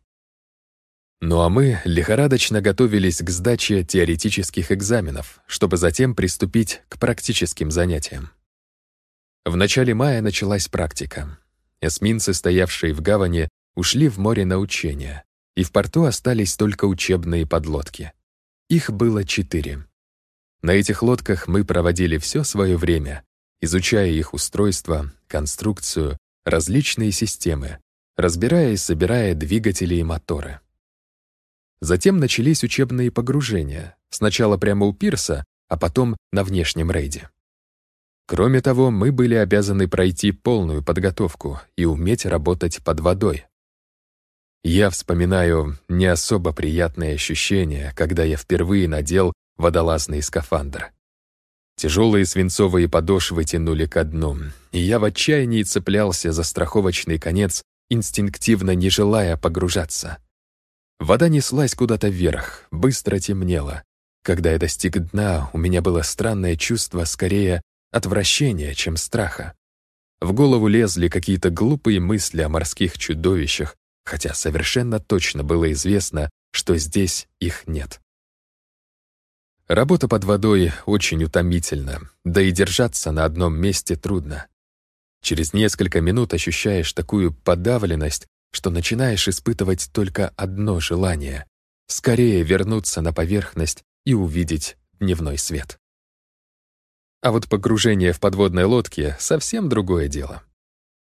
Ну а мы лихорадочно готовились к сдаче теоретических экзаменов, чтобы затем приступить к практическим занятиям. В начале мая началась практика. Эсминцы, стоявшие в гавани, ушли в море на учения, и в порту остались только учебные подлодки. Их было четыре. На этих лодках мы проводили все свое время, изучая их устройство, конструкцию, различные системы, разбирая и собирая двигатели и моторы. Затем начались учебные погружения, сначала прямо у пирса, а потом на внешнем рейде. Кроме того, мы были обязаны пройти полную подготовку и уметь работать под водой. Я вспоминаю не особо приятные ощущения, когда я впервые надел водолазный скафандр. Тяжелые свинцовые подошвы тянули ко дну, и я в отчаянии цеплялся за страховочный конец, инстинктивно не желая погружаться. Вода неслась куда-то вверх, быстро темнело. Когда я достиг дна, у меня было странное чувство скорее отвращения, чем страха. В голову лезли какие-то глупые мысли о морских чудовищах, хотя совершенно точно было известно, что здесь их нет. Работа под водой очень утомительна, да и держаться на одном месте трудно. Через несколько минут ощущаешь такую подавленность, что начинаешь испытывать только одно желание — скорее вернуться на поверхность и увидеть дневной свет. А вот погружение в подводной лодке — совсем другое дело.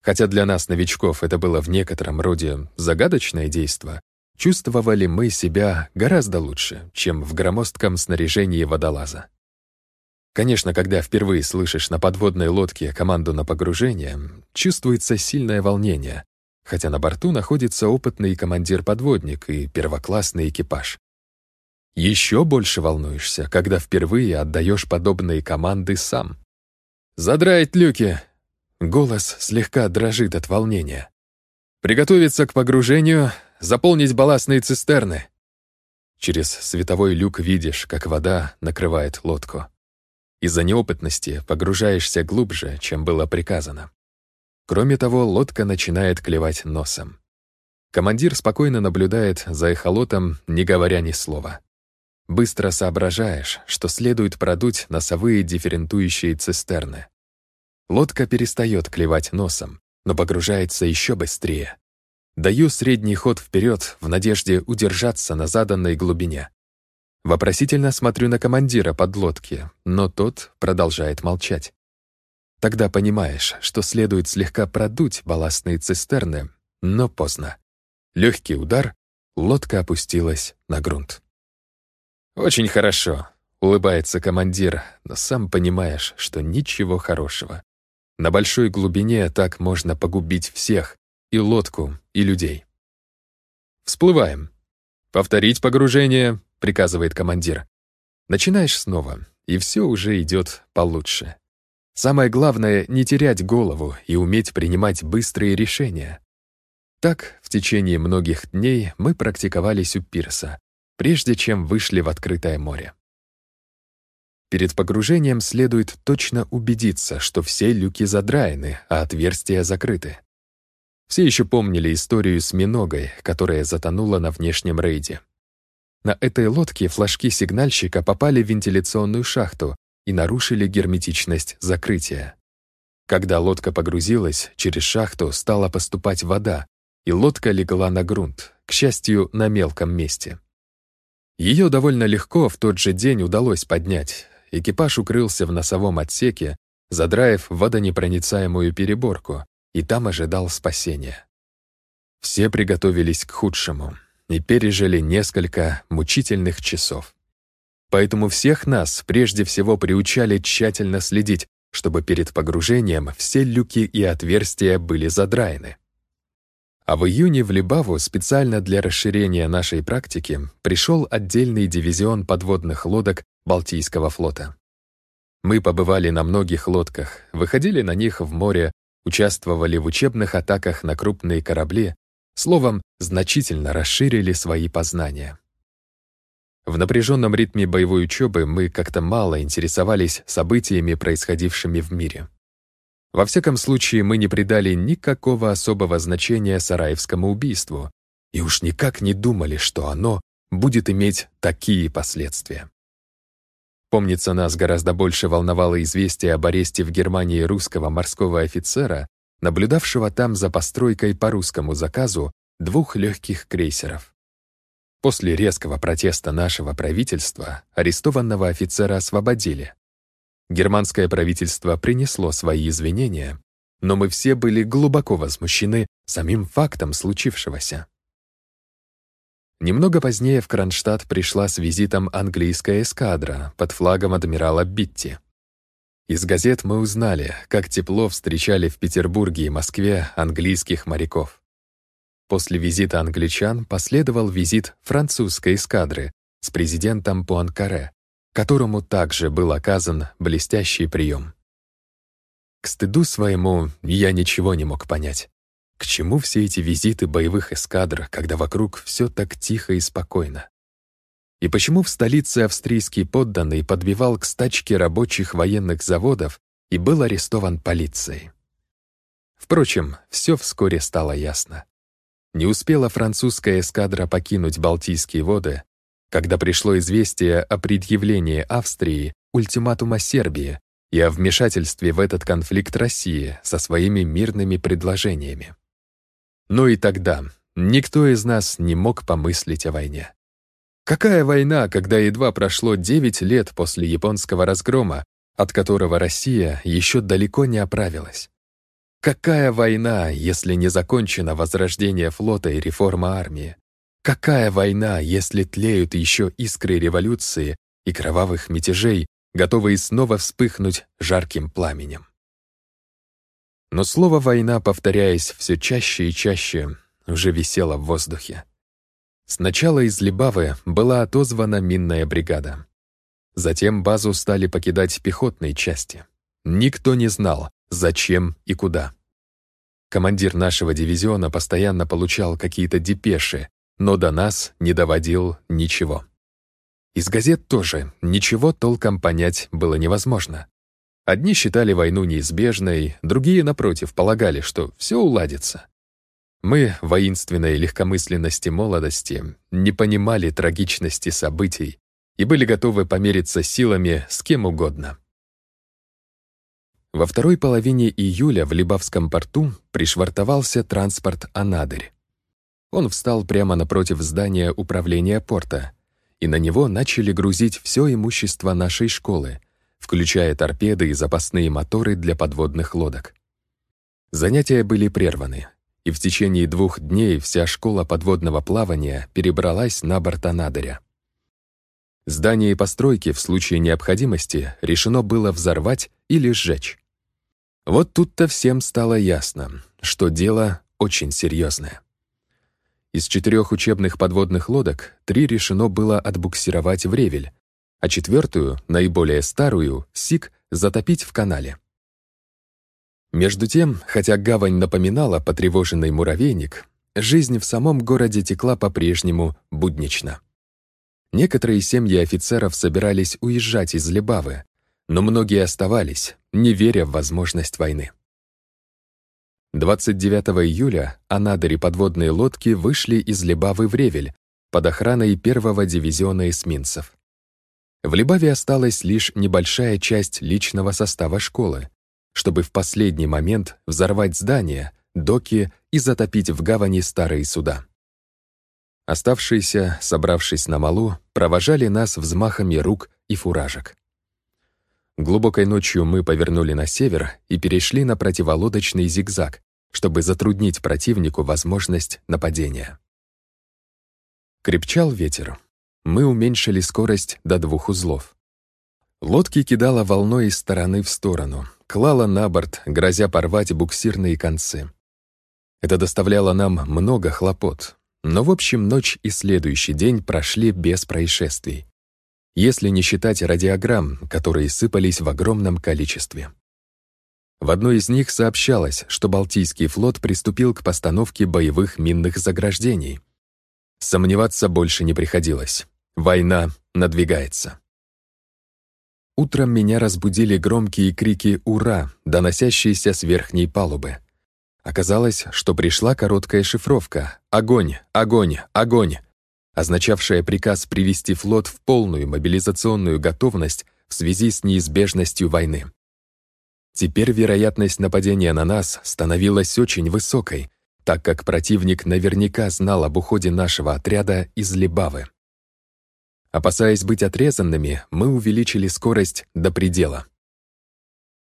Хотя для нас, новичков, это было в некотором роде загадочное действо, чувствовали мы себя гораздо лучше, чем в громоздком снаряжении водолаза. Конечно, когда впервые слышишь на подводной лодке команду на погружение, чувствуется сильное волнение, хотя на борту находится опытный командир-подводник и первоклассный экипаж. Еще больше волнуешься, когда впервые отдаешь подобные команды сам. «Задраить люки!» Голос слегка дрожит от волнения. «Приготовиться к погружению, заполнить балластные цистерны». Через световой люк видишь, как вода накрывает лодку. Из-за неопытности погружаешься глубже, чем было приказано. Кроме того, лодка начинает клевать носом. Командир спокойно наблюдает за эхолотом, не говоря ни слова. быстро соображаешь, что следует продуть носовые дифферентующие цистерны. Лодка перестает клевать носом, но погружается еще быстрее. Даю средний ход вперед в надежде удержаться на заданной глубине. Вопросительно смотрю на командира подлодки, но тот продолжает молчать. Тогда понимаешь, что следует слегка продуть балластные цистерны, но поздно. Легкий удар, лодка опустилась на грунт. «Очень хорошо», — улыбается командир, но сам понимаешь, что ничего хорошего. На большой глубине так можно погубить всех, и лодку, и людей. Всплываем. «Повторить погружение», — приказывает командир. Начинаешь снова, и все уже идет получше. Самое главное — не терять голову и уметь принимать быстрые решения. Так, в течение многих дней мы практиковались у пирса, прежде чем вышли в открытое море. Перед погружением следует точно убедиться, что все люки задраены, а отверстия закрыты. Все еще помнили историю с Миногой, которая затонула на внешнем рейде. На этой лодке флажки сигнальщика попали в вентиляционную шахту и нарушили герметичность закрытия. Когда лодка погрузилась, через шахту стала поступать вода, и лодка легла на грунт, к счастью, на мелком месте. Ее довольно легко в тот же день удалось поднять. Экипаж укрылся в носовом отсеке, задраив водонепроницаемую переборку, и там ожидал спасения. Все приготовились к худшему и пережили несколько мучительных часов. Поэтому всех нас прежде всего приучали тщательно следить, чтобы перед погружением все люки и отверстия были задраены. А в июне в Либаву специально для расширения нашей практики пришел отдельный дивизион подводных лодок Балтийского флота. Мы побывали на многих лодках, выходили на них в море, участвовали в учебных атаках на крупные корабли, словом, значительно расширили свои познания. В напряженном ритме боевой учебы мы как-то мало интересовались событиями, происходившими в мире. Во всяком случае, мы не придали никакого особого значения Сараевскому убийству и уж никак не думали, что оно будет иметь такие последствия. Помнится, нас гораздо больше волновало известие об аресте в Германии русского морского офицера, наблюдавшего там за постройкой по русскому заказу двух легких крейсеров. После резкого протеста нашего правительства арестованного офицера освободили. Германское правительство принесло свои извинения, но мы все были глубоко возмущены самим фактом случившегося. Немного позднее в Кронштадт пришла с визитом английская эскадра под флагом адмирала Битти. Из газет мы узнали, как тепло встречали в Петербурге и Москве английских моряков. После визита англичан последовал визит французской эскадры с президентом Пуанкаре, которому также был оказан блестящий прием. К стыду своему я ничего не мог понять. К чему все эти визиты боевых эскадр, когда вокруг все так тихо и спокойно? И почему в столице австрийский подданный подбивал к стачке рабочих военных заводов и был арестован полицией? Впрочем, все вскоре стало ясно. Не успела французская эскадра покинуть Балтийские воды, когда пришло известие о предъявлении Австрии ультиматума Сербии и о вмешательстве в этот конфликт России со своими мирными предложениями. Но и тогда никто из нас не мог помыслить о войне. Какая война, когда едва прошло 9 лет после японского разгрома, от которого Россия еще далеко не оправилась? Какая война, если не закончено возрождение флота и реформа армии? Какая война, если тлеют еще искры революции и кровавых мятежей, готовые снова вспыхнуть жарким пламенем? Но слово «война», повторяясь все чаще и чаще, уже висело в воздухе. Сначала из Либавы была отозвана минная бригада. Затем базу стали покидать пехотные части. Никто не знал, зачем и куда. Командир нашего дивизиона постоянно получал какие-то депеши, но до нас не доводил ничего. Из газет тоже ничего толком понять было невозможно. Одни считали войну неизбежной, другие, напротив, полагали, что все уладится. Мы, воинственной легкомысленности молодости, не понимали трагичности событий и были готовы помериться силами с кем угодно. Во второй половине июля в Либавском порту пришвартовался транспорт «Анадырь». Он встал прямо напротив здания управления порта, и на него начали грузить все имущество нашей школы, включая торпеды и запасные моторы для подводных лодок. Занятия были прерваны, и в течение двух дней вся школа подводного плавания перебралась на борт Анадыря. Здания и постройки в случае необходимости решено было взорвать или сжечь. Вот тут-то всем стало ясно, что дело очень серьезное. Из четырех учебных подводных лодок три решено было отбуксировать в Ревель, а четвертую, наиболее старую, Сик, затопить в канале. Между тем, хотя гавань напоминала потревоженный муравейник, жизнь в самом городе текла по-прежнему буднично. Некоторые семьи офицеров собирались уезжать из Лебавы, но многие оставались, не веря в возможность войны. 29 июля Анадырь подводные лодки вышли из Лебавы в Ревель под охраной первого дивизиона эсминцев. В Лебаве осталась лишь небольшая часть личного состава школы, чтобы в последний момент взорвать здания, доки и затопить в гавани старые суда. Оставшиеся, собравшись на малу, провожали нас взмахами рук и фуражек. Глубокой ночью мы повернули на север и перешли на противолодочный зигзаг, чтобы затруднить противнику возможность нападения. Крепчал ветер. Мы уменьшили скорость до двух узлов. Лодки кидала волной из стороны в сторону, клала на борт, грозя порвать буксирные концы. Это доставляло нам много хлопот, но в общем ночь и следующий день прошли без происшествий если не считать радиограмм, которые сыпались в огромном количестве. В одной из них сообщалось, что Балтийский флот приступил к постановке боевых минных заграждений. Сомневаться больше не приходилось. Война надвигается. Утром меня разбудили громкие крики «Ура!», доносящиеся с верхней палубы. Оказалось, что пришла короткая шифровка «Огонь! Огонь! Огонь!», означавшая приказ привести флот в полную мобилизационную готовность в связи с неизбежностью войны. Теперь вероятность нападения на нас становилась очень высокой, так как противник наверняка знал об уходе нашего отряда из Либавы. Опасаясь быть отрезанными, мы увеличили скорость до предела.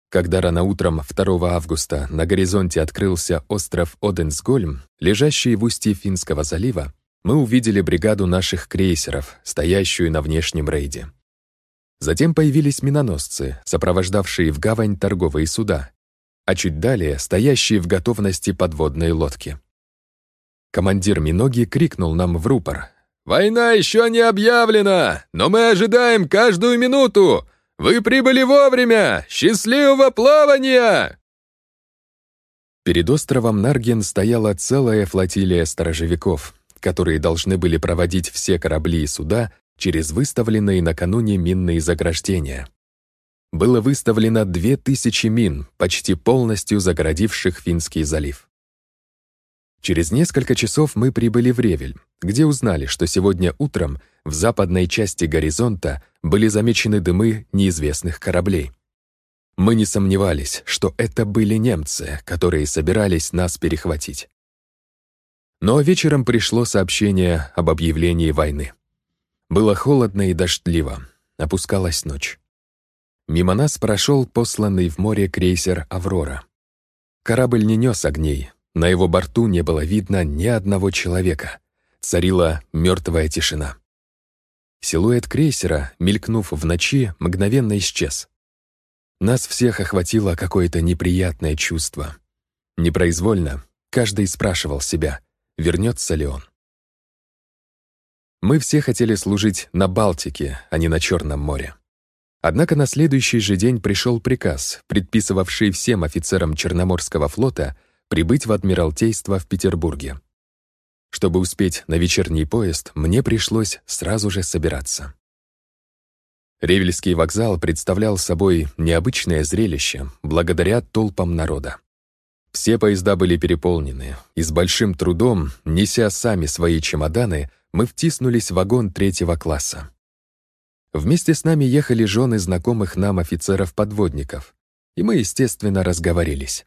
Когда рано утром 2 августа на горизонте открылся остров Оденсгольм, лежащий в устье Финского залива, мы увидели бригаду наших крейсеров, стоящую на внешнем рейде. Затем появились миноносцы, сопровождавшие в гавань торговые суда, а чуть далее стоящие в готовности подводные лодки. Командир Миноги крикнул нам в рупор. «Война еще не объявлена, но мы ожидаем каждую минуту! Вы прибыли вовремя! Счастливого плавания!» Перед островом Нарген стояла целая флотилия сторожевиков, которые должны были проводить все корабли и суда через выставленные накануне минные заграждения. Было выставлено 2000 мин, почти полностью загородивших Финский залив. Через несколько часов мы прибыли в Ревель, где узнали, что сегодня утром в западной части горизонта были замечены дымы неизвестных кораблей. Мы не сомневались, что это были немцы, которые собирались нас перехватить. Но вечером пришло сообщение об объявлении войны. Было холодно и дождливо, опускалась ночь. Мимо нас прошел посланный в море крейсер «Аврора». Корабль не нес огней, на его борту не было видно ни одного человека. Царила мертвая тишина. Силуэт крейсера, мелькнув в ночи, мгновенно исчез. Нас всех охватило какое-то неприятное чувство. Непроизвольно каждый спрашивал себя — вернется ли он. Мы все хотели служить на Балтике, а не на Черном море. Однако на следующий же день пришел приказ, предписывавший всем офицерам Черноморского флота прибыть в Адмиралтейство в Петербурге. Чтобы успеть на вечерний поезд, мне пришлось сразу же собираться. Ревельский вокзал представлял собой необычное зрелище благодаря толпам народа. Все поезда были переполнены, и с большим трудом, неся сами свои чемоданы, мы втиснулись в вагон третьего класса. Вместе с нами ехали жены знакомых нам офицеров-подводников, и мы, естественно, разговорились.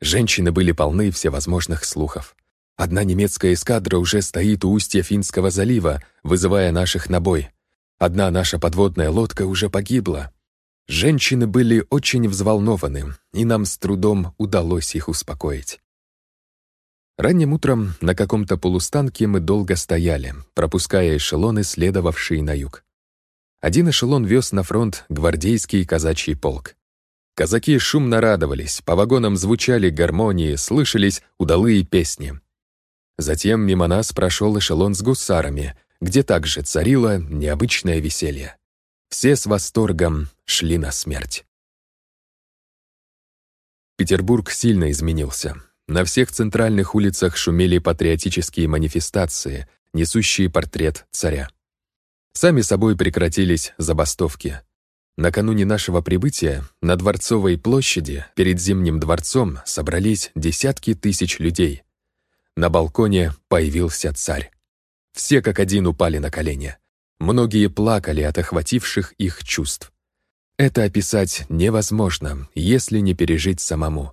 Женщины были полны всевозможных слухов. Одна немецкая эскадра уже стоит у устья Финского залива, вызывая наших на бой. Одна наша подводная лодка уже погибла. Женщины были очень взволнованы, и нам с трудом удалось их успокоить. Ранним утром на каком-то полустанке мы долго стояли, пропуская эшелоны, следовавшие на юг. Один эшелон вез на фронт гвардейский казачий полк. Казаки шумно радовались, по вагонам звучали гармонии, слышались удалые песни. Затем мимо нас прошел эшелон с гусарами, где также царило необычное веселье. Все с восторгом шли на смерть. Петербург сильно изменился. На всех центральных улицах шумели патриотические манифестации, несущие портрет царя. Сами собой прекратились забастовки. Накануне нашего прибытия на Дворцовой площади перед Зимним дворцом собрались десятки тысяч людей. На балконе появился царь. Все как один упали на колени. Многие плакали от охвативших их чувств. Это описать невозможно, если не пережить самому.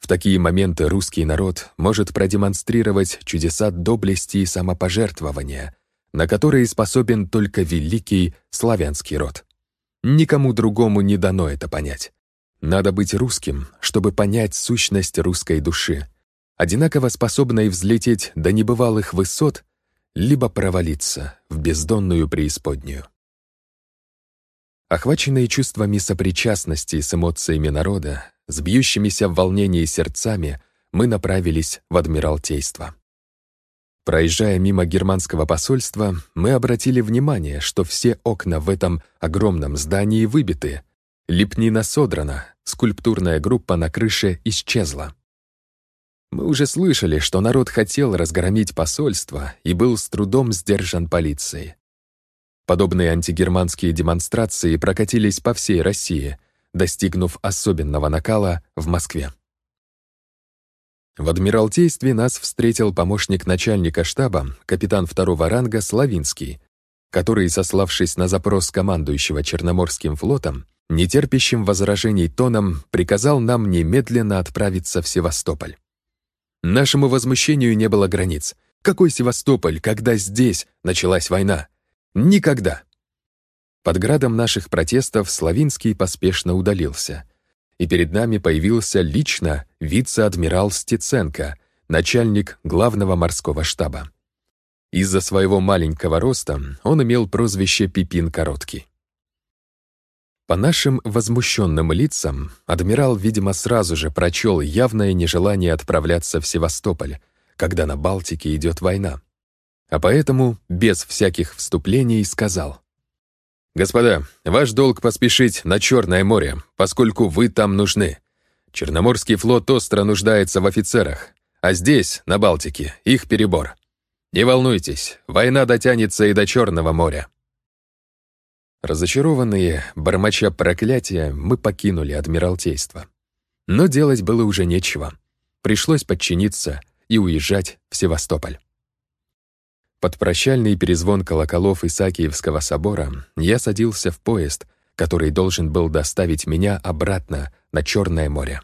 В такие моменты русский народ может продемонстрировать чудеса доблести и самопожертвования, на которые способен только великий славянский род. Никому другому не дано это понять. Надо быть русским, чтобы понять сущность русской души, одинаково способной взлететь до небывалых высот, либо провалиться в бездонную преисподнюю. Охваченные чувствами сопричастности с эмоциями народа, с бьющимися в волнении сердцами, мы направились в Адмиралтейство. Проезжая мимо германского посольства, мы обратили внимание, что все окна в этом огромном здании выбиты. Лепнина содрана, скульптурная группа на крыше исчезла. Мы уже слышали, что народ хотел разгромить посольство и был с трудом сдержан полицией. Подобные антигерманские демонстрации прокатились по всей России, достигнув особенного накала в Москве. В Адмиралтействе нас встретил помощник начальника штаба, капитан второго ранга Славинский, который, сославшись на запрос командующего Черноморским флотом, нетерпящим возражений тоном, приказал нам немедленно отправиться в Севастополь. Нашему возмущению не было границ. Какой Севастополь, когда здесь началась война? Никогда. Под градом наших протестов Славинский поспешно удалился — и перед нами появился лично вице-адмирал Стеценко, начальник главного морского штаба. Из-за своего маленького роста он имел прозвище Пипин Короткий. По нашим возмущенным лицам адмирал, видимо, сразу же прочел явное нежелание отправляться в Севастополь, когда на Балтике идет война. А поэтому, без всяких вступлений, сказал «Господа, ваш долг поспешить на Черное море, поскольку вы там нужны. Черноморский флот остро нуждается в офицерах, а здесь, на Балтике, их перебор. Не волнуйтесь, война дотянется и до Черного моря». Разочарованные, бормоча проклятия, мы покинули Адмиралтейство. Но делать было уже нечего. Пришлось подчиниться и уезжать в Севастополь. Под прощальный перезвон колоколов Исаакиевского собора я садился в поезд, который должен был доставить меня обратно на Черное море.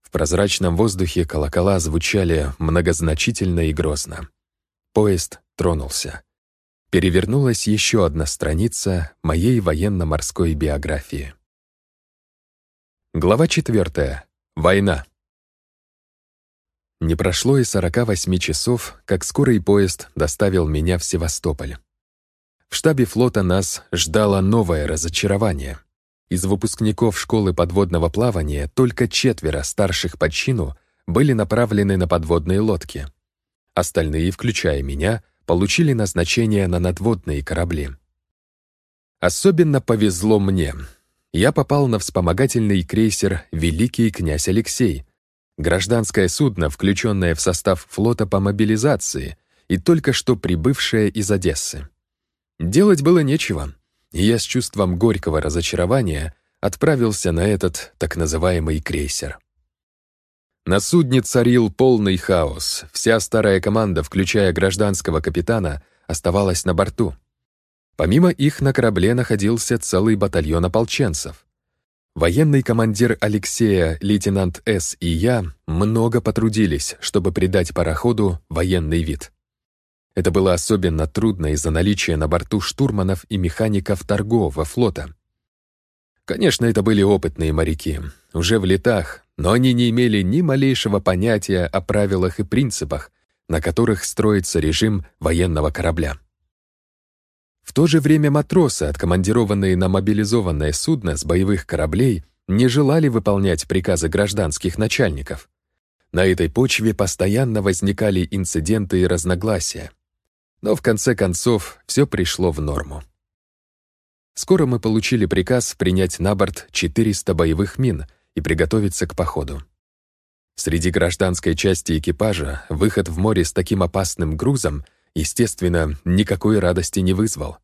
В прозрачном воздухе колокола звучали многозначительно и грозно. Поезд тронулся. Перевернулась еще одна страница моей военно-морской биографии. Глава четвертая. Война. Не прошло и 48 часов, как скорый поезд доставил меня в Севастополь. В штабе флота нас ждало новое разочарование. Из выпускников школы подводного плавания только четверо старших по чину были направлены на подводные лодки. Остальные, включая меня, получили назначение на надводные корабли. Особенно повезло мне. Я попал на вспомогательный крейсер «Великий князь Алексей», гражданское судно, включенное в состав флота по мобилизации и только что прибывшее из Одессы. Делать было нечего, и я с чувством горького разочарования отправился на этот так называемый крейсер. На судне царил полный хаос, вся старая команда, включая гражданского капитана, оставалась на борту. Помимо их на корабле находился целый батальон ополченцев. Военный командир Алексея, лейтенант С. и я много потрудились, чтобы придать пароходу военный вид. Это было особенно трудно из-за наличия на борту штурманов и механиков торгового флота. Конечно, это были опытные моряки, уже в летах, но они не имели ни малейшего понятия о правилах и принципах, на которых строится режим военного корабля. В то же время матросы, откомандированные на мобилизованное судно с боевых кораблей, не желали выполнять приказы гражданских начальников. На этой почве постоянно возникали инциденты и разногласия. Но в конце концов все пришло в норму. Скоро мы получили приказ принять на борт 400 боевых мин и приготовиться к походу. Среди гражданской части экипажа выход в море с таким опасным грузом, естественно, никакой радости не вызвал.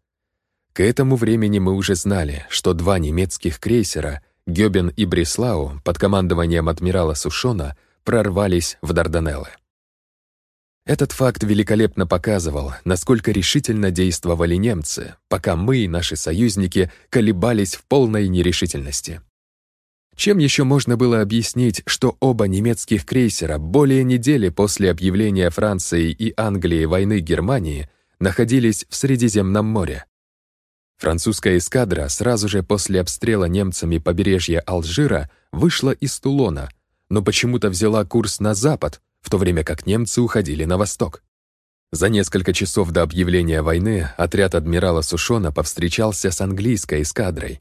К этому времени мы уже знали, что два немецких крейсера Гёбен и Бреслау под командованием адмирала Сушона прорвались в Дарданеллы. Этот факт великолепно показывал, насколько решительно действовали немцы, пока мы и наши союзники колебались в полной нерешительности. Чем еще можно было объяснить, что оба немецких крейсера более недели после объявления Франции и Англии войны Германии находились в Средиземном море? Французская эскадра сразу же после обстрела немцами побережья Алжира вышла из Тулона, но почему-то взяла курс на запад, в то время как немцы уходили на восток. За несколько часов до объявления войны отряд адмирала Сушона повстречался с английской эскадрой.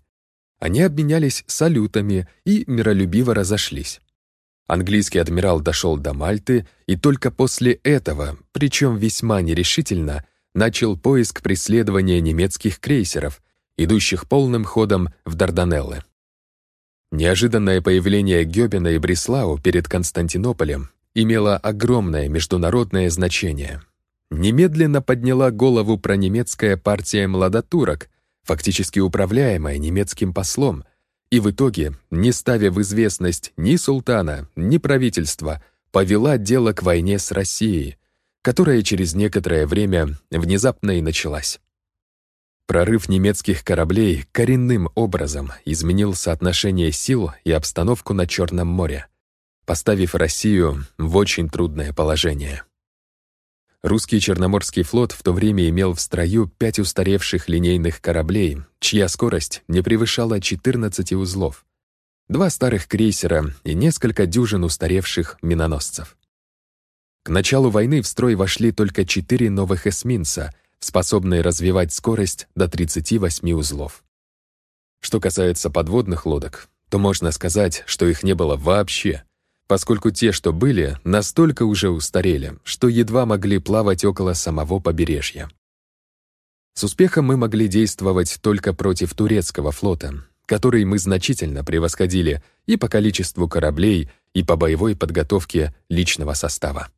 Они обменялись салютами и миролюбиво разошлись. Английский адмирал дошел до Мальты и только после этого, причем весьма нерешительно, начал поиск преследования немецких крейсеров, идущих полным ходом в Дарданеллы. Неожиданное появление Гёбена и Бреслау перед Константинополем имела огромное международное значение. Немедленно подняла голову пронемецкая партия младотурок, фактически управляемая немецким послом, и в итоге, не ставя в известность ни султана, ни правительства, повела дело к войне с Россией, которая через некоторое время внезапно и началась. Прорыв немецких кораблей коренным образом изменил соотношение сил и обстановку на Черном море поставив Россию в очень трудное положение. Русский Черноморский флот в то время имел в строю пять устаревших линейных кораблей, чья скорость не превышала 14 узлов, два старых крейсера и несколько дюжин устаревших миноносцев. К началу войны в строй вошли только четыре новых эсминца, способные развивать скорость до 38 узлов. Что касается подводных лодок, то можно сказать, что их не было вообще — поскольку те, что были, настолько уже устарели, что едва могли плавать около самого побережья. С успехом мы могли действовать только против турецкого флота, который мы значительно превосходили и по количеству кораблей, и по боевой подготовке личного состава.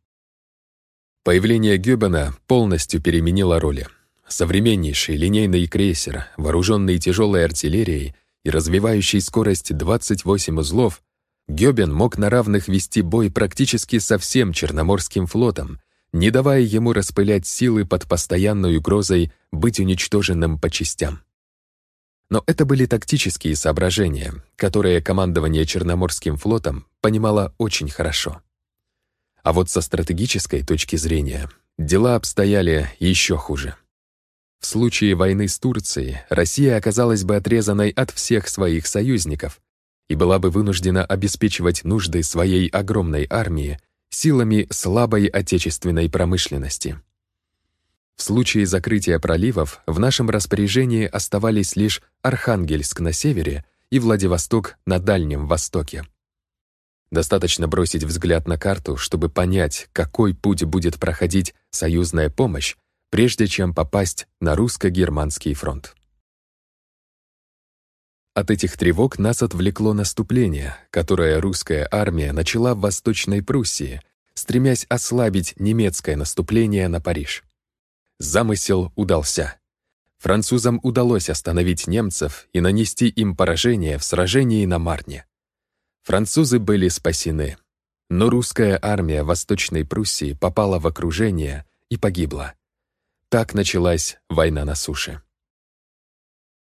Появление Гёбена полностью переменило роли. Современнейший линейный крейсер, вооруженный тяжелой артиллерией и развивающий скорость 28 узлов, Гёбен мог на равных вести бой практически со всем Черноморским флотом, не давая ему распылять силы под постоянной угрозой быть уничтоженным по частям. Но это были тактические соображения, которые командование Черноморским флотом понимало очень хорошо. А вот со стратегической точки зрения дела обстояли еще хуже. В случае войны с Турцией Россия оказалась бы отрезанной от всех своих союзников, и была бы вынуждена обеспечивать нужды своей огромной армии силами слабой отечественной промышленности. В случае закрытия проливов в нашем распоряжении оставались лишь Архангельск на севере и Владивосток на Дальнем Востоке. Достаточно бросить взгляд на карту, чтобы понять, какой путь будет проходить союзная помощь, прежде чем попасть на русско-германский фронт. От этих тревог нас отвлекло наступление, которое русская армия начала в Восточной Пруссии, стремясь ослабить немецкое наступление на Париж. Замысел удался. Французам удалось остановить немцев и нанести им поражение в сражении на Марне. Французы были спасены, но русская армия Восточной Пруссии попала в окружение и погибла. Так началась война на суше.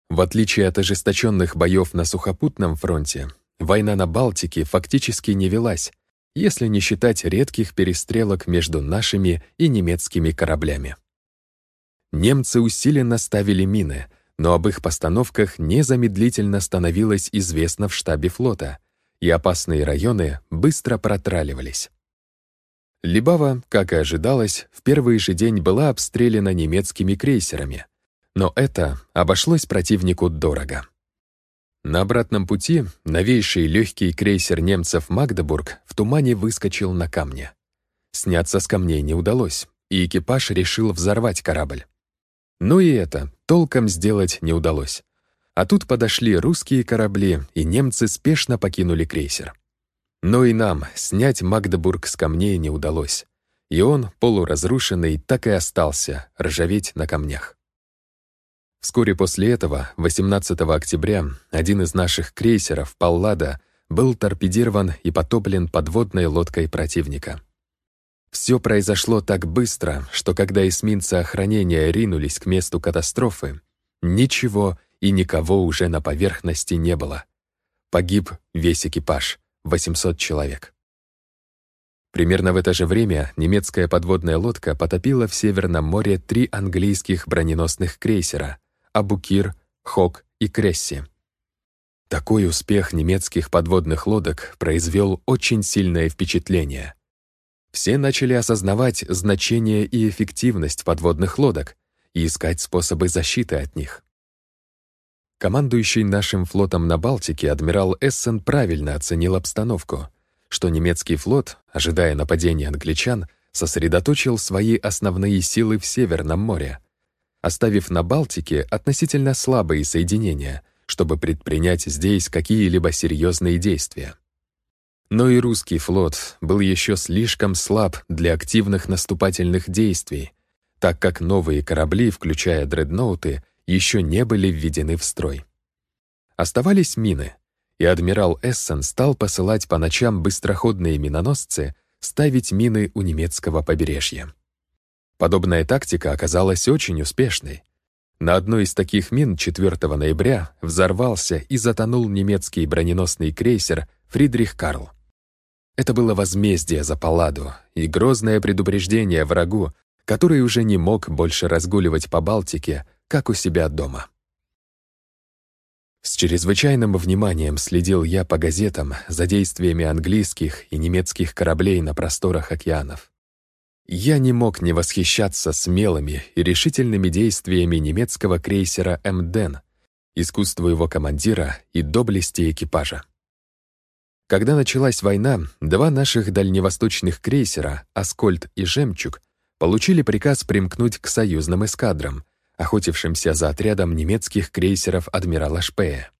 В отличие от ожесточенных боев на сухопутном фронте, война на Балтике фактически не велась, если не считать редких перестрелок между нашими и немецкими кораблями. Немцы усиленно ставили мины, но об их постановках незамедлительно становилось известно в штабе флота, и опасные районы быстро протраливались. Либава, как и ожидалось, в первый же день была обстреляна немецкими крейсерами, но это обошлось противнику дорого. На обратном пути новейший легкий крейсер немцев «Магдебург» в тумане выскочил на камне. Сняться с камней не удалось, и экипаж решил взорвать корабль. Но и это толком сделать не удалось. А тут подошли русские корабли, и немцы спешно покинули крейсер. Но и нам снять Магдебург с камней не удалось. И он, полуразрушенный, так и остался ржаветь на камнях. Вскоре после этого, 18 октября, один из наших крейсеров, «Паллада», был торпедирован и потоплен подводной лодкой противника. Все произошло так быстро, что когда эсминцы охранения ринулись к месту катастрофы, ничего и никого уже на поверхности не было. Погиб весь экипаж, 800 человек. Примерно в это же время немецкая подводная лодка потопила в Северном море три английских броненосных крейсера Абукир, Хок и Кресси. Такой успех немецких подводных лодок произвел очень сильное впечатление. Все начали осознавать значение и эффективность подводных лодок и искать способы защиты от них. Командующий нашим флотом на Балтике адмирал Эссен правильно оценил обстановку, что немецкий флот, ожидая нападения англичан, сосредоточил свои основные силы в Северном море, оставив на Балтике относительно слабые соединения, чтобы предпринять здесь какие-либо серьезные действия. Но и русский флот был еще слишком слаб для активных наступательных действий, так как новые корабли, включая дредноуты, еще не были введены в строй. Оставались мины, и адмирал Эссен стал посылать по ночам быстроходные миноносцы ставить мины у немецкого побережья. Подобная тактика оказалась очень успешной. На одной из таких мин 4 ноября взорвался и затонул немецкий броненосный крейсер «Фридрих Карл». Это было возмездие за Палладу и грозное предупреждение врагу, который уже не мог больше разгуливать по Балтике, как у себя дома. С чрезвычайным вниманием следил я по газетам за действиями английских и немецких кораблей на просторах океанов. Я не мог не восхищаться смелыми и решительными действиями немецкого крейсера «Мден», искусству его командира и доблести экипажа. Когда началась война, два наших дальневосточных крейсера «Аскольд» и «Жемчуг» получили приказ примкнуть к союзным эскадрам, охотившимся за отрядом немецких крейсеров адмирала Шпея.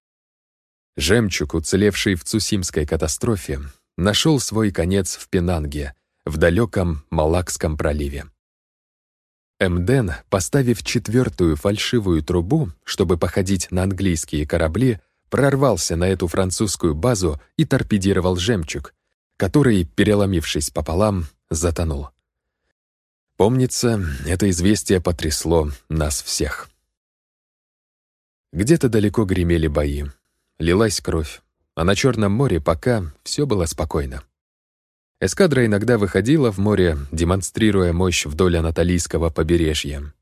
«Жемчуг», уцелевший в Цусимской катастрофе, нашел свой конец в Пенанге — в далеком Малакском проливе. Эмден, поставив четвертую фальшивую трубу, чтобы походить на английские корабли, прорвался на эту французскую базу и торпедировал «Жемчуг», который, переломившись пополам, затонул. Помнится, это известие потрясло нас всех. Где-то далеко гремели бои, лилась кровь, а на Черном море пока все было спокойно. Эскадра иногда выходила в море, демонстрируя мощь вдоль Анатолийского побережья.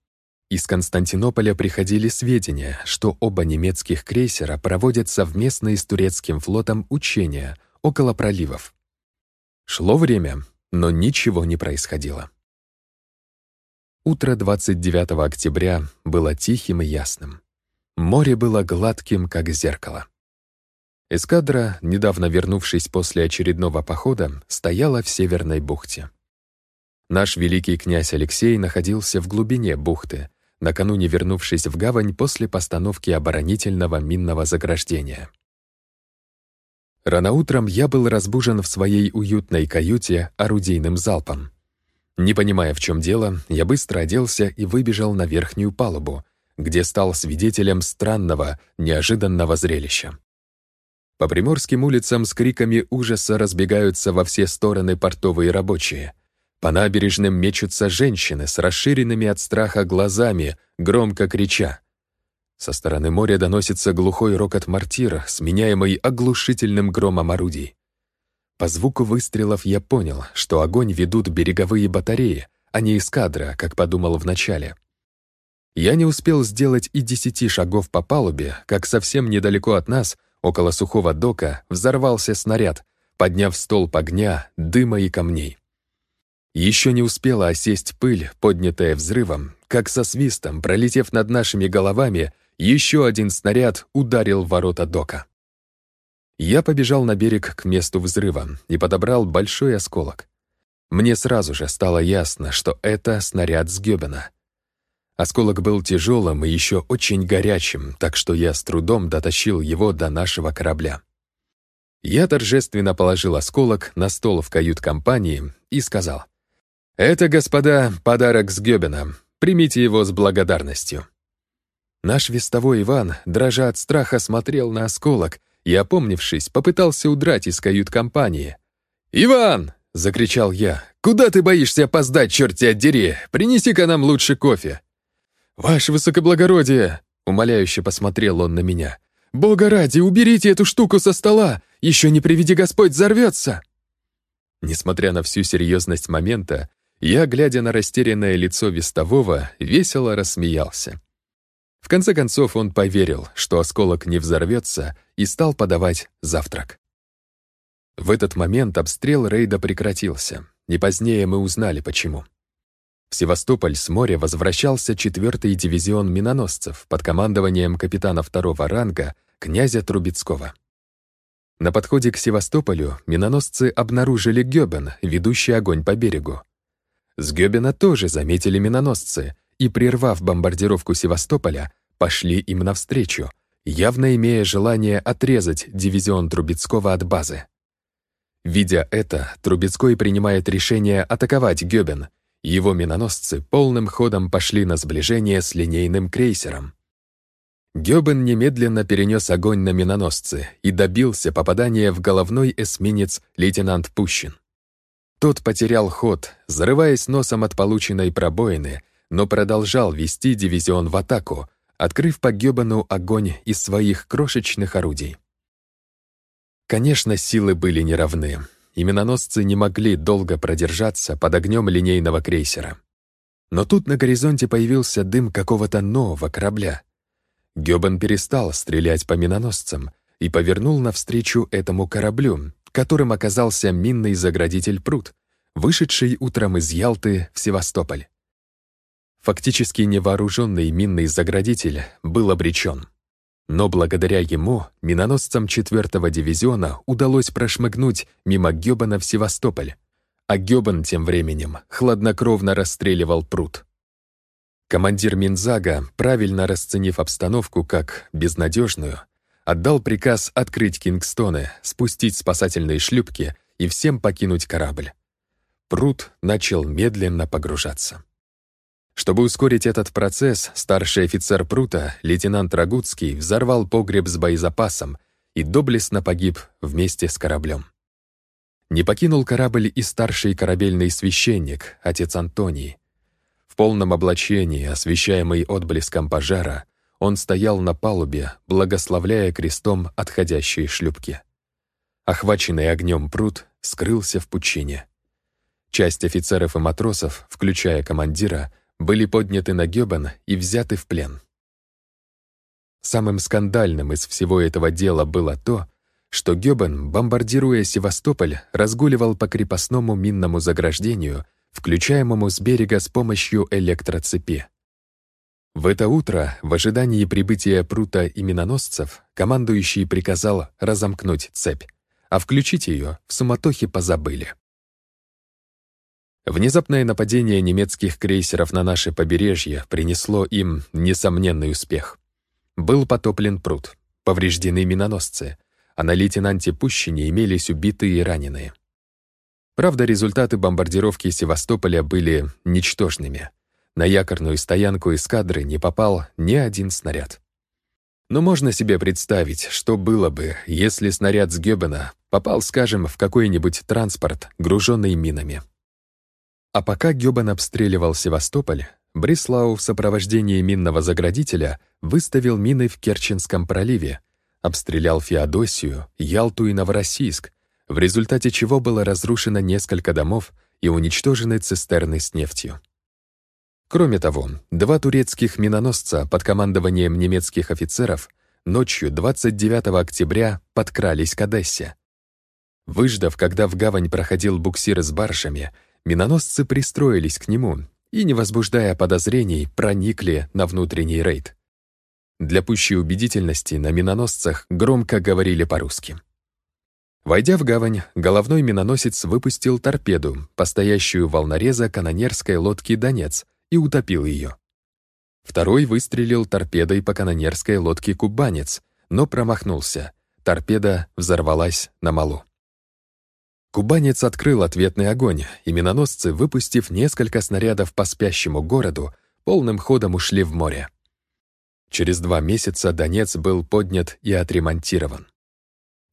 Из Константинополя приходили сведения, что оба немецких крейсера проводят совместные с турецким флотом учения около проливов. Шло время, но ничего не происходило. Утро 29 октября было тихим и ясным. Море было гладким, как зеркало. Эскадра, недавно вернувшись после очередного похода, стояла в Северной бухте. Наш великий князь Алексей находился в глубине бухты, накануне вернувшись в гавань после постановки оборонительного минного заграждения. Рано утром я был разбужен в своей уютной каюте орудийным залпом. Не понимая, в чем дело, я быстро оделся и выбежал на верхнюю палубу, где стал свидетелем странного, неожиданного зрелища. По приморским улицам с криками ужаса разбегаются во все стороны портовые рабочие. По набережным мечутся женщины с расширенными от страха глазами, громко крича. Со стороны моря доносится глухой рокот мортира, сменяемый оглушительным громом орудий. По звуку выстрелов я понял, что огонь ведут береговые батареи, а не эскадра, как подумал вначале. Я не успел сделать и десяти шагов по палубе, как совсем недалеко от нас, около сухого дока, взорвался снаряд, подняв столб огня, дыма и камней. Еще не успела осесть пыль, поднятая взрывом, как со свистом, пролетев над нашими головами, еще один снаряд ударил в ворота дока. Я побежал на берег к месту взрыва и подобрал большой осколок. Мне сразу же стало ясно, что это снаряд с Гёбена. Осколок был тяжелым и еще очень горячим, так что я с трудом дотащил его до нашего корабля. Я торжественно положил осколок на стол в кают-компании и сказал, «Это, господа, подарок с Гёбена. Примите его с благодарностью». Наш вестовой Иван, дрожа от страха, смотрел на осколок и, опомнившись, попытался удрать из кают-компании. «Иван!» — закричал я. «Куда ты боишься опоздать, черт тебя дери? Принеси-ка нам лучше кофе!» «Ваше высокоблагородие!» — умоляюще посмотрел он на меня. «Бога ради, уберите эту штуку со стола! Еще не приведи Господь, взорвется!» Несмотря на всю серьезность момента, я, глядя на растерянное лицо вестового, весело рассмеялся. В конце концов он поверил, что осколок не взорвется, и стал подавать завтрак. В этот момент обстрел рейда прекратился, и позднее мы узнали, почему. В Севастополь с моря возвращался 4-й дивизион миноносцев под командованием капитана второго ранга князя Трубецкого. На подходе к Севастополю миноносцы обнаружили Гёбен, ведущий огонь по берегу. С Гёбена тоже заметили миноносцы, и, прервав бомбардировку Севастополя, пошли им навстречу, явно имея желание отрезать дивизион Трубецкого от базы. Видя это, Трубецкой принимает решение атаковать Гёбен. Его миноносцы полным ходом пошли на сближение с линейным крейсером. Гёбен немедленно перенес огонь на миноносцы и добился попадания в головной эсминец лейтенант Пущин. Тот потерял ход, зарываясь носом от полученной пробоины, но продолжал вести дивизион в атаку, открыв по Гёбану огонь из своих крошечных орудий. Конечно, силы были неравны, и миноносцы не могли долго продержаться под огнем линейного крейсера. Но тут на горизонте появился дым какого-то нового корабля. Гёбан перестал стрелять по миноносцам и повернул навстречу этому кораблю, которым оказался минный заградитель пруд, вышедший утром из Ялты в Севастополь. Фактически невооруженный минный заградитель был обречен. Но благодаря ему миноносцам 4-го дивизиона удалось прошмыгнуть мимо Гёбана в Севастополь, а Гёбан тем временем хладнокровно расстреливал пруд. Командир Минзага, правильно расценив обстановку как безнадежную, отдал приказ открыть Кингстоны, спустить спасательные шлюпки и всем покинуть корабль. Пруд начал медленно погружаться. Чтобы ускорить этот процесс, старший офицер Прута, лейтенант Рагуцкий, взорвал погреб с боезапасом и доблестно погиб вместе с кораблем. Не покинул корабль и старший корабельный священник, отец Антоний. В полном облачении, освещаемый отблеском пожара, он стоял на палубе, благословляя крестом отходящие шлюпки. Охваченный огнем пруд скрылся в пучине. Часть офицеров и матросов, включая командира, были подняты на Гёбен и взяты в плен. Самым скандальным из всего этого дела было то, что Гёбен, бомбардируя Севастополь, разгуливал по крепостному минному заграждению, включаемому с берега с помощью электроцепи. В это утро, в ожидании прибытия прута и миноносцев, командующий приказал разомкнуть цепь, а включить ее в суматохе позабыли. Внезапное нападение немецких крейсеров на наше побережье принесло им несомненный успех. Был потоплен пруд, повреждены миноносцы, а на лейтенанте Пущине имелись убитые и раненые. Правда, результаты бомбардировки Севастополя были ничтожными. На якорную стоянку эскадры не попал ни один снаряд. Но можно себе представить, что было бы, если снаряд с Гёбена попал, скажем, в какой-нибудь транспорт, груженный минами. А пока Гёбан обстреливал Севастополь, Брислау в сопровождении минного заградителя выставил мины в Керченском проливе, обстрелял Феодосию, Ялту и Новороссийск, в результате чего было разрушено несколько домов и уничтожены цистерны с нефтью. Кроме того, два турецких миноносца под командованием немецких офицеров ночью 29 октября подкрались к Одессе. Выждав, когда в гавань проходил буксир с баржами, миноносцы пристроились к нему и, не возбуждая подозрений, проникли на внутренний рейд. Для пущей убедительности на миноносцах громко говорили по-русски. Войдя в гавань, головной миноносец выпустил торпеду, постоящую волнореза канонерской лодки «Донец», и утопил ее. Второй выстрелил торпедой по канонерской лодке «Кубанец», но промахнулся. Торпеда взорвалась на малу. Кубанец открыл ответный огонь, и миноносцы, выпустив несколько снарядов по спящему городу, полным ходом ушли в море. Через два месяца Донец был поднят и отремонтирован.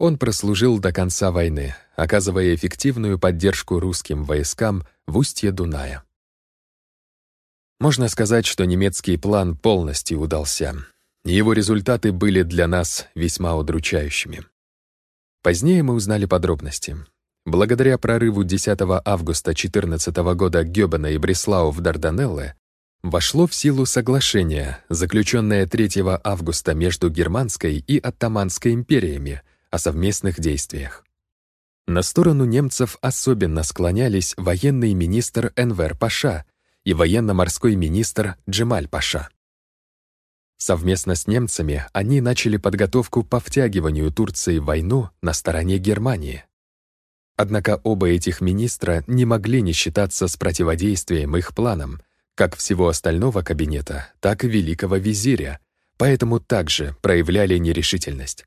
Он прослужил до конца войны, оказывая эффективную поддержку русским войскам в устье Дуная. Можно сказать, что немецкий план полностью удался. Его результаты были для нас весьма удручающими. Позднее мы узнали подробности. Благодаря прорыву 10 августа 14 года Гёбена и Бреслау в Дарданеллы вошло в силу соглашение, заключенное 3 августа между Германской и Оттоманской империями о совместных действиях. На сторону немцев особенно склонялись военный министр Энвер Паша и военно-морской министр Джемаль Паша. Совместно с немцами они начали подготовку по втягиванию Турции в войну на стороне Германии. Однако оба этих министра не могли не считаться с противодействием их планам, как всего остального кабинета, так и великого визиря, поэтому также проявляли нерешительность.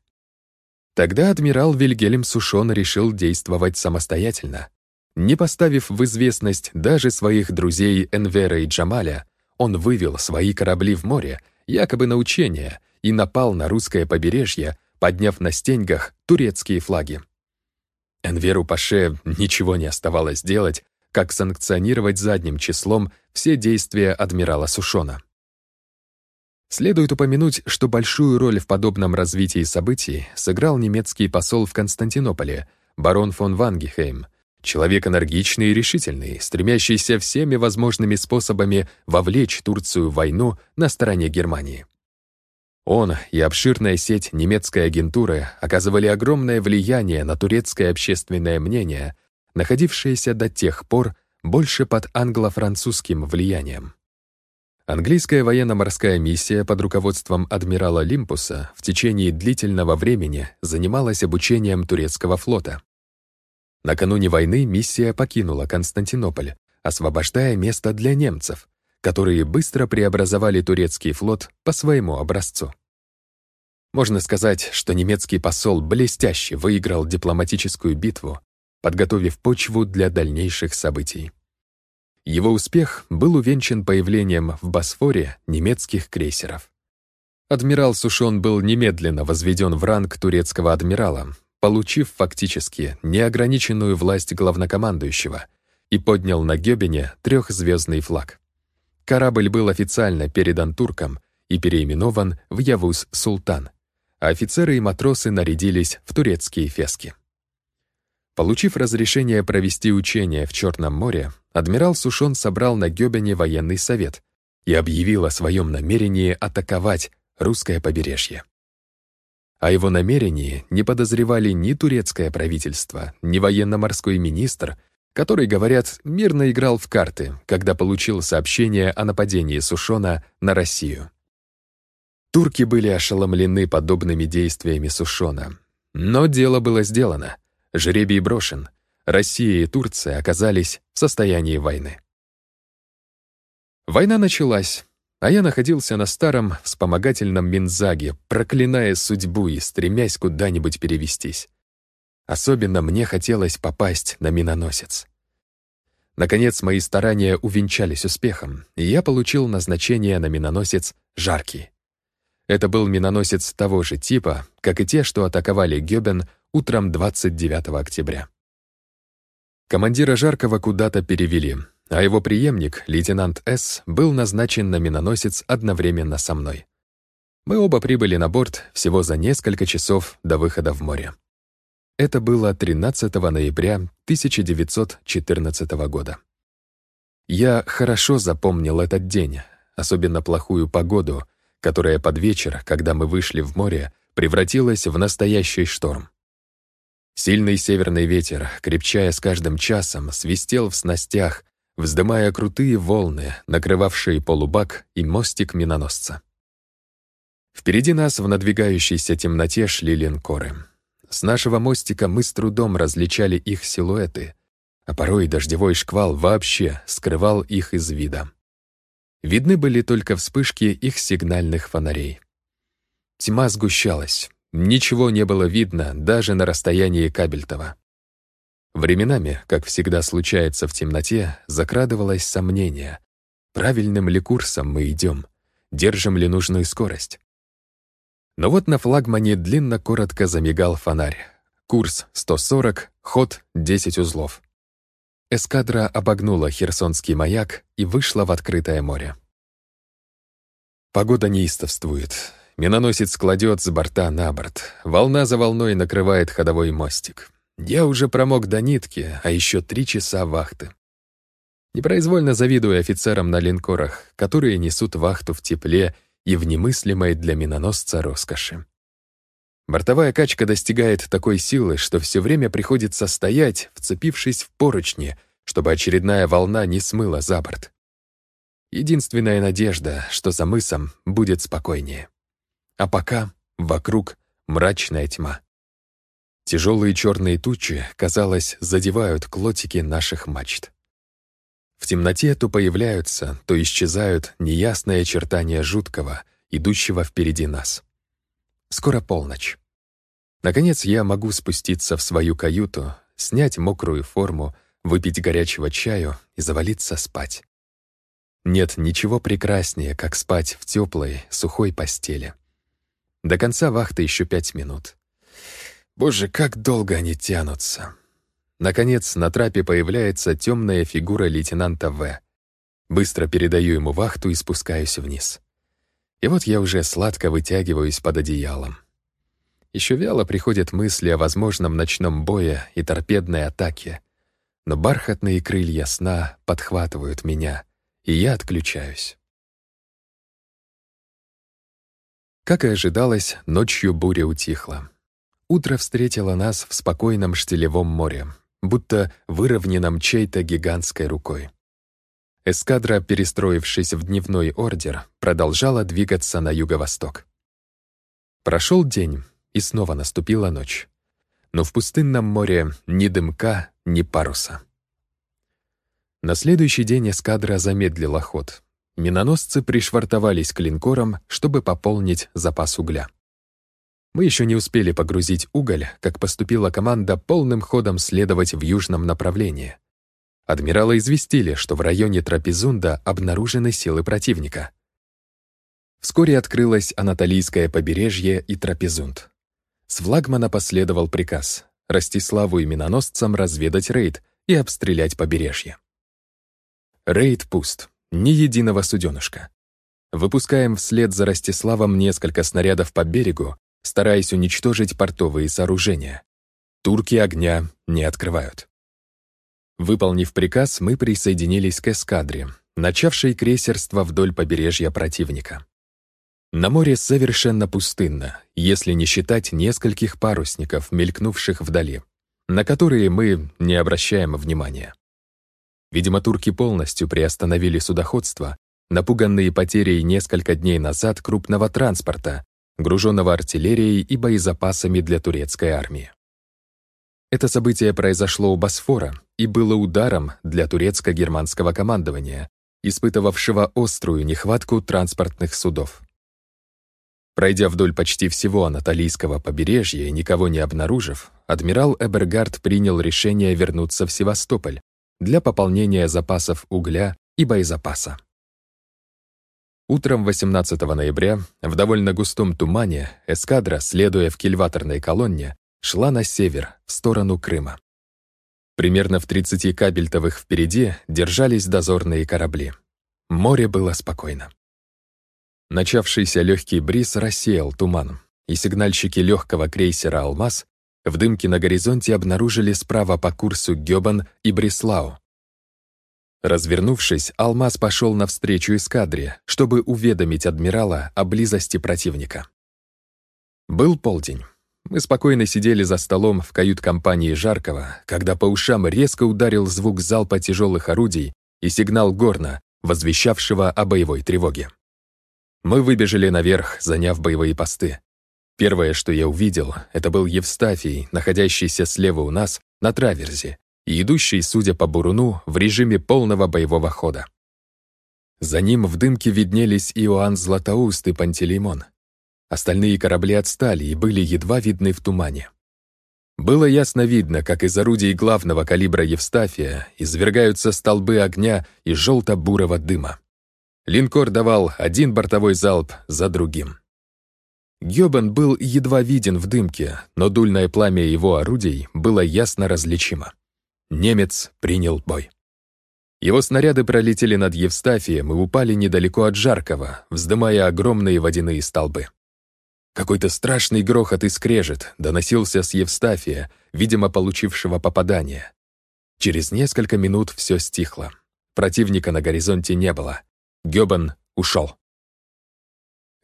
Тогда адмирал Вильгельм Сушон решил действовать самостоятельно. Не поставив в известность даже своих друзей Энвера и Джамаля, он вывел свои корабли в море, якобы на учения, и напал на русское побережье, подняв на стеньгах турецкие флаги. Энверу Паше ничего не оставалось делать, как санкционировать задним числом все действия адмирала Сушона. Следует упомянуть, что большую роль в подобном развитии событий сыграл немецкий посол в Константинополе, барон фон Вангехейм, человек энергичный и решительный, стремящийся всеми возможными способами вовлечь Турцию в войну на стороне Германии. Он и обширная сеть немецкой агентуры оказывали огромное влияние на турецкое общественное мнение, находившееся до тех пор больше под англо-французским влиянием. Английская военно-морская миссия под руководством адмирала Лимпуса в течение длительного времени занималась обучением турецкого флота. Накануне войны миссия покинула Константинополь, освобождая место для немцев, которые быстро преобразовали турецкий флот по своему образцу. Можно сказать, что немецкий посол блестяще выиграл дипломатическую битву, подготовив почву для дальнейших событий. Его успех был увенчан появлением в Босфоре немецких крейсеров. Адмирал Сушон был немедленно возведен в ранг турецкого адмирала, получив фактически неограниченную власть главнокомандующего и поднял на Гёбене трехзвездный флаг. Корабль был официально передан туркам и переименован в Явуз Султан, а офицеры и матросы нарядились в турецкие фески. Получив разрешение провести учения в Черном море, адмирал Сушон собрал на Гёбене военный совет и объявил о своем намерении атаковать русское побережье. О его намерении не подозревали ни турецкое правительство, ни военно-морской министр, который, говорят, мирно играл в карты, когда получил сообщение о нападении Сушона на Россию. Турки были ошеломлены подобными действиями Сушона. Но дело было сделано. Жребий брошен. Россия и Турция оказались в состоянии войны. Война началась, а я находился на старом вспомогательном Минзаге, проклиная судьбу и стремясь куда-нибудь перевестись. Особенно мне хотелось попасть на миноносец. Наконец, мои старания увенчались успехом, и я получил назначение на миноносец «Жаркий». Это был миноносец того же типа, как и те, что атаковали Гёбен утром 29 октября. Командира Жаркого куда-то перевели, а его преемник, лейтенант С., был назначен на миноносец одновременно со мной. Мы оба прибыли на борт всего за несколько часов до выхода в море. Это было 13 ноября 1914 года. Я хорошо запомнил этот день, особенно плохую погоду, которая под вечер, когда мы вышли в море, превратилась в настоящий шторм. Сильный северный ветер, крепчая с каждым часом, свистел в снастях, вздымая крутые волны, накрывавшие полубак и мостик миноносца. Впереди нас в надвигающейся темноте шли линкоры. С нашего мостика мы с трудом различали их силуэты, а порой дождевой шквал вообще скрывал их из вида. Видны были только вспышки их сигнальных фонарей. Тьма сгущалась, ничего не было видно даже на расстоянии Кабельтова. Временами, как всегда случается в темноте, закрадывалось сомнение. Правильным ли курсом мы идем? Держим ли нужную скорость? Но вот на флагмане длинно-коротко замигал фонарь. Курс 140, ход 10 узлов. Эскадра обогнула Херсонский маяк и вышла в открытое море. Погода неистовствует. Миноносец кладет с борта на борт. Волна за волной накрывает ходовой мостик. Я уже промок до нитки, а еще три часа вахты. Непроизвольно завидую офицерам на линкорах, которые несут вахту в тепле и в немыслимой для миноносца роскоши. Бортовая качка достигает такой силы, что все время приходится стоять, вцепившись в поручни, чтобы очередная волна не смыла за борт. Единственная надежда, что за мысом будет спокойнее. А пока вокруг мрачная тьма. Тяжелые черные тучи, казалось, задевают клотики наших мачт. В темноте то появляются, то исчезают неясные очертания жуткого, идущего впереди нас. Скоро полночь. Наконец я могу спуститься в свою каюту, снять мокрую форму, выпить горячего чаю и завалиться спать. Нет ничего прекраснее, как спать в теплой, сухой постели. До конца вахты еще пять минут. Боже, как долго они тянутся. Наконец, на трапе появляется темная фигура лейтенанта В. Быстро передаю ему вахту и спускаюсь вниз. И вот я уже сладко вытягиваюсь под одеялом. Еще вяло приходят мысли о возможном ночном бое и торпедной атаке, но бархатные крылья сна подхватывают меня, и я отключаюсь. Как и ожидалось, ночью буря утихла. Утро встретило нас в спокойном штилевом море, будто выровненном чьей-то гигантской рукой. Эскадра, перестроившись в дневной ордер, продолжала двигаться на юго-восток. Прошел день, и снова наступила ночь. Но в пустынном море ни дымка, ни паруса. На следующий день эскадра замедлила ход. Миноносцы пришвартовались к линкорам, чтобы пополнить запас угля. Мы еще не успели погрузить уголь, как поступила команда полным ходом следовать в южном направлении. Адмирала известили, что в районе Трапезунда обнаружены силы противника. Вскоре открылось Анатолийское побережье и Трапезунд. С флагмана последовал приказ Ростиславу и миноносцам разведать рейд и обстрелять побережье. Рейд пуст, ни единого суденышка. Выпускаем вслед за Ростиславом несколько снарядов по берегу стараясь уничтожить портовые сооружения. Турки огня не открывают. Выполнив приказ, мы присоединились к эскадре, начавшей крейсерство вдоль побережья противника. На море совершенно пустынно, если не считать нескольких парусников, мелькнувших вдали, на которые мы не обращаем внимания. Видимо, турки полностью приостановили судоходство, напуганные потерей несколько дней назад крупного транспорта, груженного артиллерией и боезапасами для турецкой армии. Это событие произошло у Босфора и было ударом для турецко-германского командования, испытывавшего острую нехватку транспортных судов. Пройдя вдоль почти всего Анатолийского побережья и никого не обнаружив, адмирал Эбергард принял решение вернуться в Севастополь для пополнения запасов угля и боезапаса. Утром 18 ноября в довольно густом тумане эскадра, следуя в кильваторной колонне, шла на север, в сторону Крыма. Примерно в 30 кабельтовых впереди держались дозорные корабли. Море было спокойно. Начавшийся легкий бриз рассеял туман, и сигнальщики легкого крейсера «Алмаз» в дымке на горизонте обнаружили справа по курсу Гёбан и Бреслау. Развернувшись, «Алмаз» пошел навстречу эскадре, чтобы уведомить адмирала о близости противника. Был полдень. Мы спокойно сидели за столом в кают-компании Жаркова, когда по ушам резко ударил звук залпа тяжелых орудий и сигнал горна, возвещавшего о боевой тревоге. Мы выбежали наверх, заняв боевые посты. Первое, что я увидел, это был Евстафий, находящийся слева у нас, на траверзе, идущий, судя по буруну, в режиме полного боевого хода. За ним в дымке виднелись Иоанн Златоуст и Пантелеймон. Остальные корабли отстали и были едва видны в тумане. Было ясно видно, как из орудий главного калибра Евстафия извергаются столбы огня и желто-бурого дыма. Линкор давал один бортовой залп за другим. Гёбан был едва виден в дымке, но дульное пламя его орудий было ясно различимо. Немец принял бой. Его снаряды пролетели над Евстафием и упали недалеко от Жаркова, вздымая огромные водяные столбы. Какой-то страшный грохот и скрежет доносился с Евстафия, видимо, получившего попадание. Через несколько минут все стихло. Противника на горизонте не было. Гёбан ушел.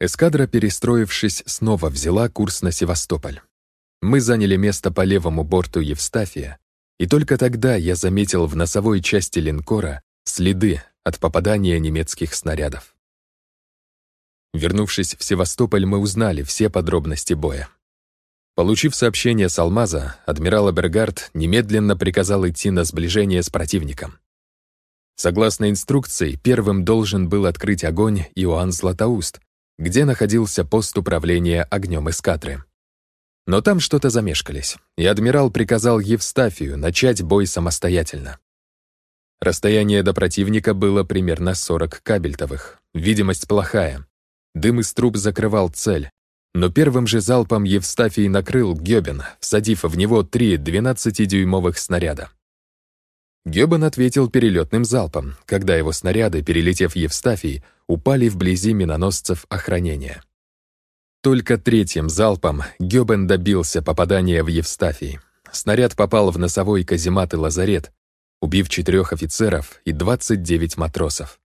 Эскадра, перестроившись, снова взяла курс на Севастополь. Мы заняли место по левому борту Евстафия, и только тогда я заметил в носовой части линкора следы от попадания немецких снарядов. Вернувшись в Севастополь, мы узнали все подробности боя. Получив сообщение с Алмаза, адмирал Абергард немедленно приказал идти на сближение с противником. Согласно инструкции, первым должен был открыть огонь Иоанн Златоуст, где находился пост управления огнем эскадры. Но там что-то замешкались, и адмирал приказал Евстафию начать бой самостоятельно. Расстояние до противника было примерно 40 кабельтовых, видимость плохая, Дым из труб закрывал цель. Но первым же залпом Евстафий накрыл Гёбен, всадив в него три 12-дюймовых снаряда. Гёбен ответил перелетным залпом, когда его снаряды, перелетев Евстафий, упали вблизи миноносцев охранения. Только третьим залпом Гёбен добился попадания в Евстафий. Снаряд попал в носовой каземат и лазарет, убив четырех офицеров и 29 матросов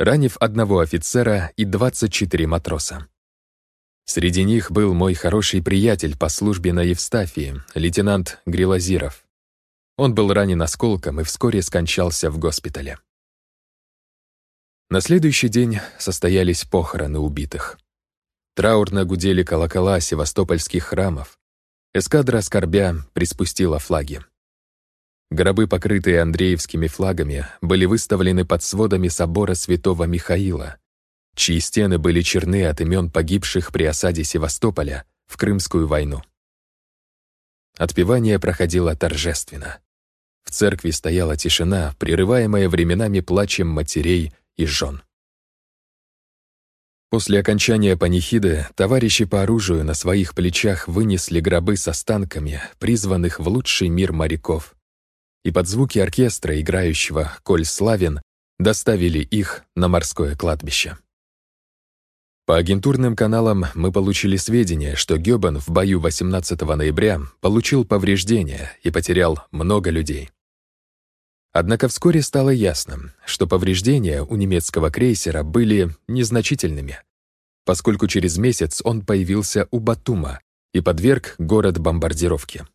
ранив одного офицера и 24 матроса. Среди них был мой хороший приятель по службе на Евстафии, лейтенант Грилазиров. Он был ранен осколком и вскоре скончался в госпитале. На следующий день состоялись похороны убитых. Траурно гудели колокола севастопольских храмов. Эскадра, скорбя, приспустила флаги. Гробы, покрытые Андреевскими флагами, были выставлены под сводами собора святого Михаила, чьи стены были черны от имен погибших при осаде Севастополя в Крымскую войну. Отпевание проходило торжественно. В церкви стояла тишина, прерываемая временами плачем матерей и жен. После окончания панихиды товарищи по оружию на своих плечах вынесли гробы с останками, призванных в лучший мир моряков, и под звуки оркестра, играющего «Коль славен», доставили их на морское кладбище. По агентурным каналам мы получили сведения, что Гёбен в бою 18 ноября получил повреждения и потерял много людей. Однако вскоре стало ясно, что повреждения у немецкого крейсера были незначительными, поскольку через месяц он появился у Батума и подверг город бомбардировке.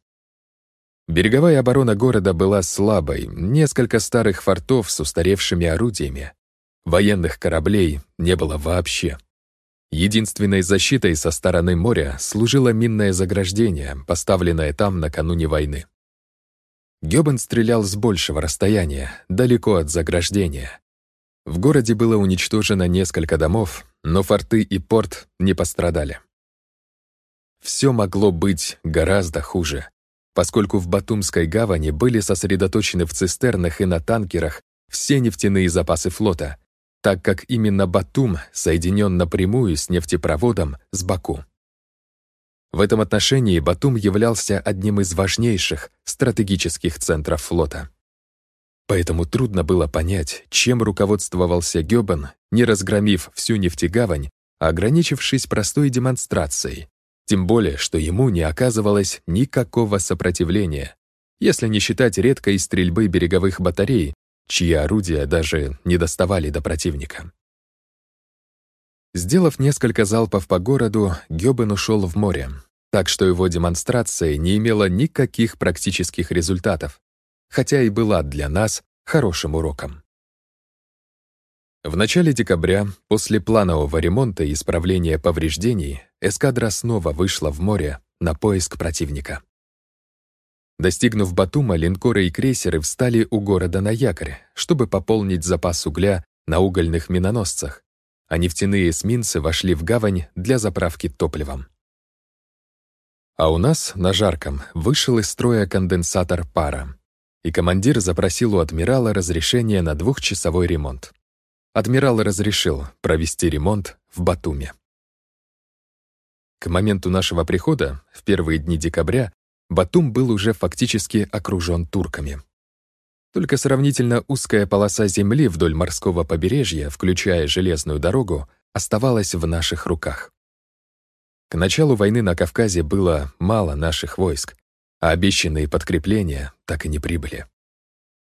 Береговая оборона города была слабой, несколько старых фортов с устаревшими орудиями. Военных кораблей не было вообще. Единственной защитой со стороны моря служило минное заграждение, поставленное там накануне войны. Гёбен стрелял с большего расстояния, далеко от заграждения. В городе было уничтожено несколько домов, но форты и порт не пострадали. Все могло быть гораздо хуже поскольку в Батумской гавани были сосредоточены в цистернах и на танкерах все нефтяные запасы флота, так как именно Батум соединен напрямую с нефтепроводом с Баку. В этом отношении Батум являлся одним из важнейших стратегических центров флота. Поэтому трудно было понять, чем руководствовался Гёбен, не разгромив всю нефтегавань, а ограничившись простой демонстрацией, тем более, что ему не оказывалось никакого сопротивления, если не считать редкой стрельбы береговых батарей, чьи орудия даже не доставали до противника. Сделав несколько залпов по городу, Гёбен ушел в море, так что его демонстрация не имела никаких практических результатов, хотя и была для нас хорошим уроком. В начале декабря, после планового ремонта и исправления повреждений, эскадра снова вышла в море на поиск противника. Достигнув Батума, линкоры и крейсеры встали у города на якорь, чтобы пополнить запас угля на угольных миноносцах, а нефтяные эсминцы вошли в гавань для заправки топливом. А у нас, на Жарком, вышел из строя конденсатор пара, и командир запросил у адмирала разрешение на двухчасовой ремонт адмирал разрешил провести ремонт в Батуме. К моменту нашего прихода, в первые дни декабря, Батум был уже фактически окружен турками. Только сравнительно узкая полоса земли вдоль морского побережья, включая железную дорогу, оставалась в наших руках. К началу войны на Кавказе было мало наших войск, а обещанные подкрепления так и не прибыли.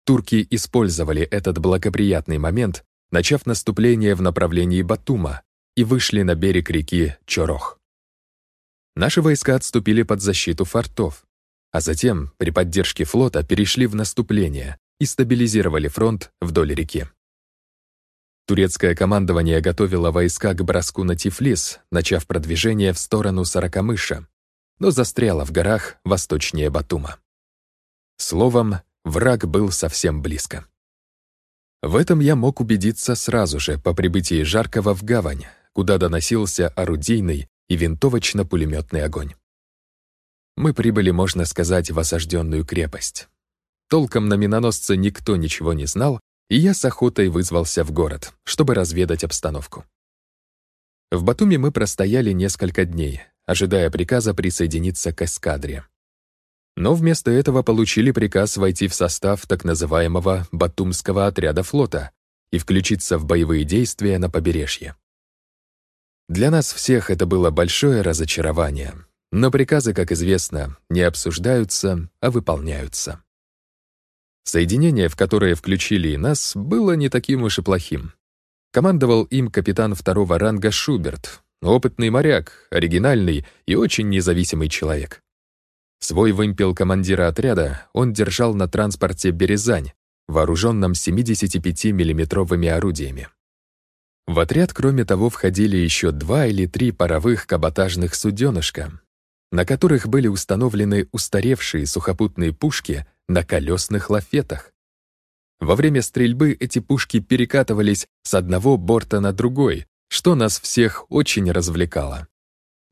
Турки использовали этот благоприятный момент начав наступление в направлении Батума и вышли на берег реки Чорох. Наши войска отступили под защиту фортов, а затем при поддержке флота перешли в наступление и стабилизировали фронт вдоль реки. Турецкое командование готовило войска к броску на Тифлис, начав продвижение в сторону Саракамыша, но застряло в горах восточнее Батума. Словом, враг был совсем близко. В этом я мог убедиться сразу же по прибытии Жаркого в гавань, куда доносился орудийный и винтовочно-пулеметный огонь. Мы прибыли, можно сказать, в осажденную крепость. Толком на миноносце никто ничего не знал, и я с охотой вызвался в город, чтобы разведать обстановку. В Батуми мы простояли несколько дней, ожидая приказа присоединиться к эскадре но вместо этого получили приказ войти в состав так называемого Батумского отряда флота и включиться в боевые действия на побережье. Для нас всех это было большое разочарование, но приказы, как известно, не обсуждаются, а выполняются. Соединение, в которое включили и нас, было не таким уж и плохим. Командовал им капитан второго ранга Шуберт, опытный моряк, оригинальный и очень независимый человек. Свой вымпел командира отряда он держал на транспорте «Березань», вооруженном 75 миллиметровыми орудиями. В отряд, кроме того, входили еще два или три паровых каботажных суденышка, на которых были установлены устаревшие сухопутные пушки на колесных лафетах. Во время стрельбы эти пушки перекатывались с одного борта на другой, что нас всех очень развлекало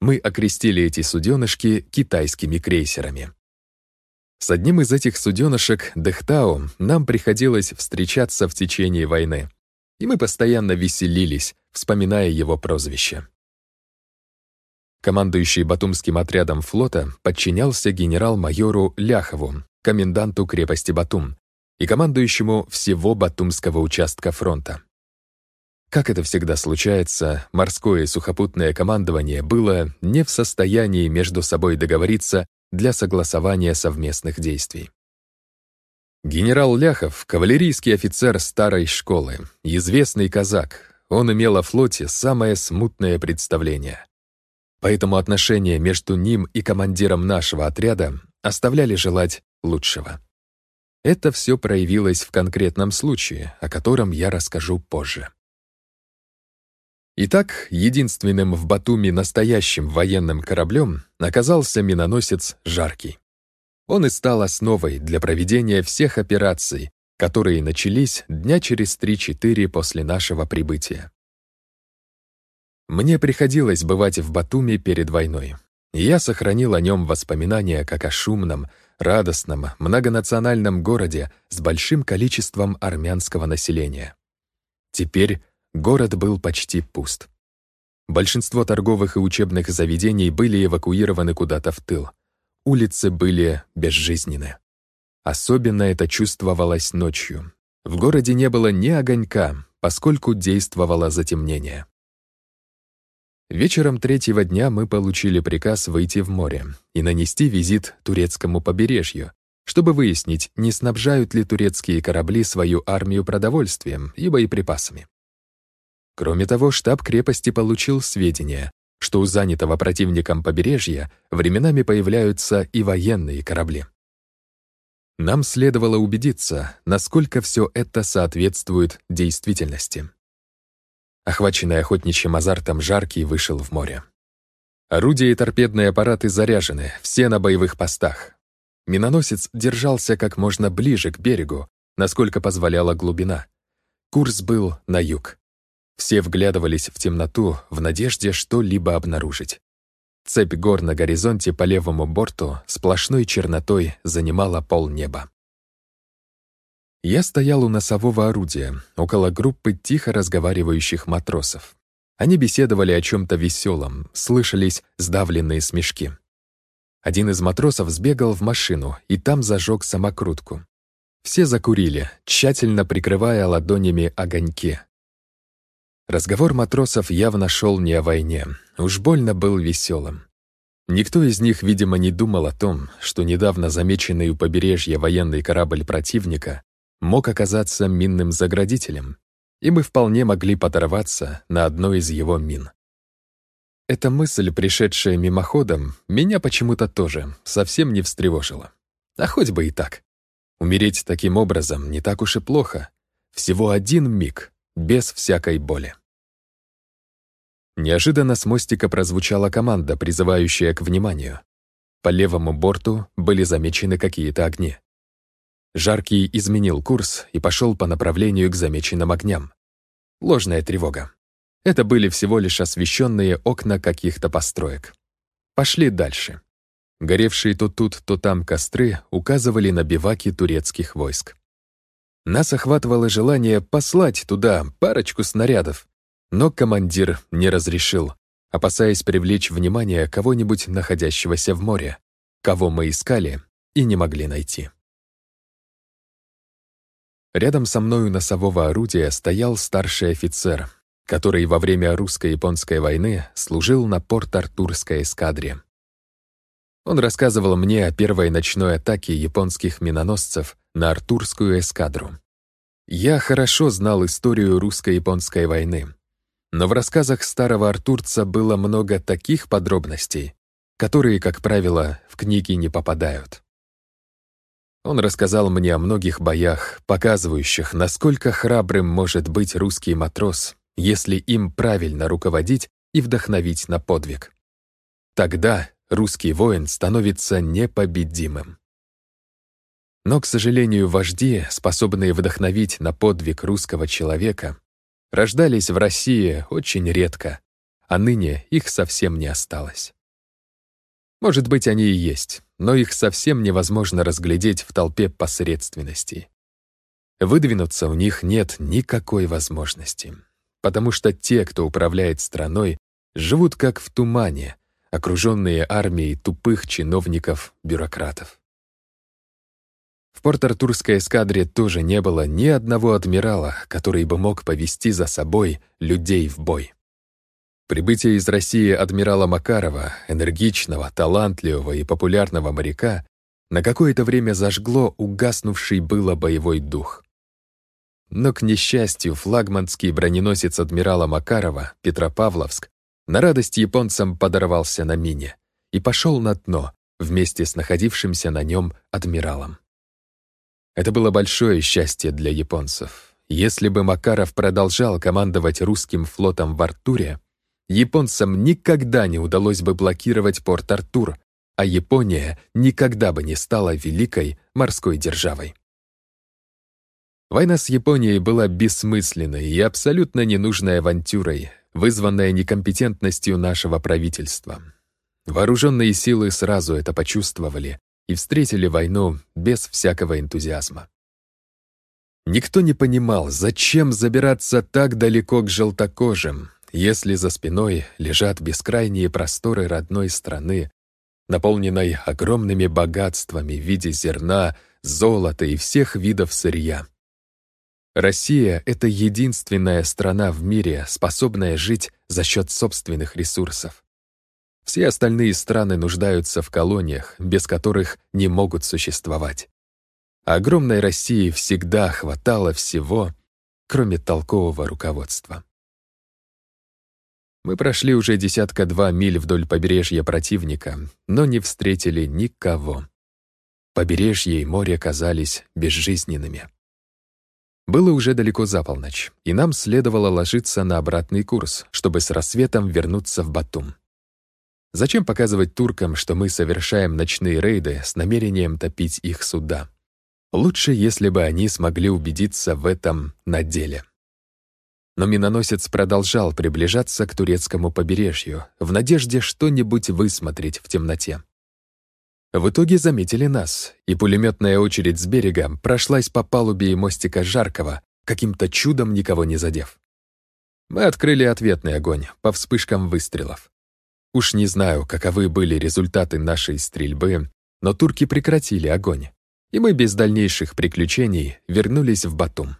мы окрестили эти суденышки китайскими крейсерами. С одним из этих суденышек, Дехтао, нам приходилось встречаться в течение войны, и мы постоянно веселились, вспоминая его прозвище. Командующий Батумским отрядом флота подчинялся генерал-майору Ляхову, коменданту крепости Батум, и командующему всего Батумского участка фронта. Как это всегда случается, морское и сухопутное командование было не в состоянии между собой договориться для согласования совместных действий. Генерал Ляхов — кавалерийский офицер старой школы, известный казак. Он имел о флоте самое смутное представление. Поэтому отношения между ним и командиром нашего отряда оставляли желать лучшего. Это все проявилось в конкретном случае, о котором я расскажу позже. Итак, единственным в Батуми настоящим военным кораблем оказался миноносец «Жаркий». Он и стал основой для проведения всех операций, которые начались дня через 3-4 после нашего прибытия. Мне приходилось бывать в Батуми перед войной, я сохранил о нем воспоминания как о шумном, радостном, многонациональном городе с большим количеством армянского населения. Теперь Город был почти пуст. Большинство торговых и учебных заведений были эвакуированы куда-то в тыл. Улицы были безжизненны. Особенно это чувствовалось ночью. В городе не было ни огонька, поскольку действовало затемнение. Вечером третьего дня мы получили приказ выйти в море и нанести визит турецкому побережью, чтобы выяснить, не снабжают ли турецкие корабли свою армию продовольствием и боеприпасами. Кроме того, штаб крепости получил сведения, что у занятого противником побережья временами появляются и военные корабли. Нам следовало убедиться, насколько все это соответствует действительности. Охваченный охотничьим азартом Жаркий вышел в море. Орудия и торпедные аппараты заряжены, все на боевых постах. Миноносец держался как можно ближе к берегу, насколько позволяла глубина. Курс был на юг. Все вглядывались в темноту в надежде что-либо обнаружить. Цепь гор на горизонте по левому борту сплошной чернотой занимала полнеба. Я стоял у носового орудия, около группы тихо разговаривающих матросов. Они беседовали о чем-то веселом, слышались сдавленные смешки. Один из матросов сбегал в машину и там зажег самокрутку. Все закурили, тщательно прикрывая ладонями огоньки. Разговор матросов явно шел не о войне, уж больно был веселым. Никто из них, видимо, не думал о том, что недавно замеченный у побережья военный корабль противника мог оказаться минным заградителем, и мы вполне могли подорваться на одной из его мин. Эта мысль, пришедшая мимоходом, меня почему-то тоже совсем не встревожила. А хоть бы и так. Умереть таким образом не так уж и плохо. Всего один миг, без всякой боли. Неожиданно с мостика прозвучала команда, призывающая к вниманию. По левому борту были замечены какие-то огни. Жаркий изменил курс и пошел по направлению к замеченным огням. Ложная тревога. Это были всего лишь освещенные окна каких-то построек. Пошли дальше. Горевшие то тут, то там костры указывали на биваки турецких войск. Нас охватывало желание послать туда парочку снарядов, но командир не разрешил, опасаясь привлечь внимание кого-нибудь находящегося в море, кого мы искали и не могли найти. Рядом со мною носового орудия стоял старший офицер, который во время русско-японской войны служил на Порт-Артурской эскадре. Он рассказывал мне о первой ночной атаке японских миноносцев на Артурскую эскадру. Я хорошо знал историю русско-японской войны, но в рассказах старого артурца было много таких подробностей, которые, как правило, в книги не попадают. Он рассказал мне о многих боях, показывающих, насколько храбрым может быть русский матрос, если им правильно руководить и вдохновить на подвиг. Тогда русский воин становится непобедимым. Но, к сожалению, вожди, способные вдохновить на подвиг русского человека, рождались в России очень редко, а ныне их совсем не осталось. Может быть, они и есть, но их совсем невозможно разглядеть в толпе посредственностей. Выдвинуться у них нет никакой возможности, потому что те, кто управляет страной, живут как в тумане, окруженные армией тупых чиновников-бюрократов. В Порт-Артурской эскадре тоже не было ни одного адмирала, который бы мог повести за собой людей в бой. Прибытие из России адмирала Макарова, энергичного, талантливого и популярного моряка, на какое-то время зажгло угаснувший было боевой дух. Но, к несчастью, флагманский броненосец адмирала Макарова, Петропавловск, на радость японцам подорвался на мине и пошел на дно вместе с находившимся на нем адмиралом. Это было большое счастье для японцев. Если бы Макаров продолжал командовать русским флотом в Артуре, японцам никогда не удалось бы блокировать порт Артур, а Япония никогда бы не стала великой морской державой. Война с Японией была бессмысленной и абсолютно ненужной авантюрой, вызванная некомпетентностью нашего правительства. Вооруженные силы сразу это почувствовали и встретили войну без всякого энтузиазма. Никто не понимал, зачем забираться так далеко к желтокожим, если за спиной лежат бескрайние просторы родной страны, наполненной огромными богатствами в виде зерна, золота и всех видов сырья. Россия — это единственная страна в мире, способная жить за счет собственных ресурсов. Все остальные страны нуждаются в колониях, без которых не могут существовать. Огромной России всегда хватало всего, кроме толкового руководства. Мы прошли уже десятка-два миль вдоль побережья противника, но не встретили никого. Побережье и море казались безжизненными. Было уже далеко за полночь, и нам следовало ложиться на обратный курс, чтобы с рассветом вернуться в Батум. Зачем показывать туркам, что мы совершаем ночные рейды с намерением топить их суда? Лучше, если бы они смогли убедиться в этом на деле. Но миноносец продолжал приближаться к турецкому побережью в надежде что-нибудь высмотреть в темноте. В итоге заметили нас, и пулеметная очередь с берега прошлась по палубе и мостика Жаркова, каким-то чудом никого не задев. Мы открыли ответный огонь по вспышкам выстрелов. Уж не знаю, каковы были результаты нашей стрельбы, но турки прекратили огонь, и мы без дальнейших приключений вернулись в Батум.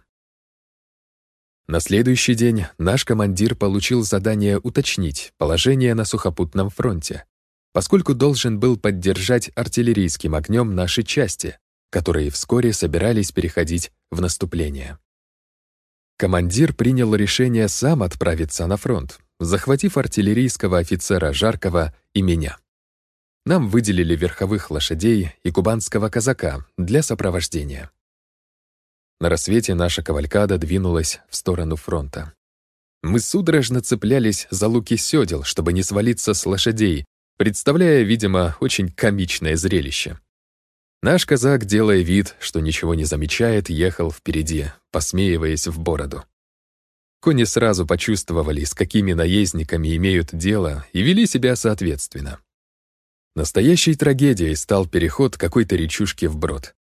На следующий день наш командир получил задание уточнить положение на сухопутном фронте, поскольку должен был поддержать артиллерийским огнем наши части, которые вскоре собирались переходить в наступление. Командир принял решение сам отправиться на фронт, захватив артиллерийского офицера Жаркова и меня. Нам выделили верховых лошадей и кубанского казака для сопровождения. На рассвете наша кавалькада двинулась в сторону фронта. Мы судорожно цеплялись за луки сёдел, чтобы не свалиться с лошадей, представляя, видимо, очень комичное зрелище. Наш казак, делая вид, что ничего не замечает, ехал впереди, посмеиваясь в бороду. Кони сразу почувствовали, с какими наездниками имеют дело, и вели себя соответственно. Настоящей трагедией стал переход какой-то речушки вброд.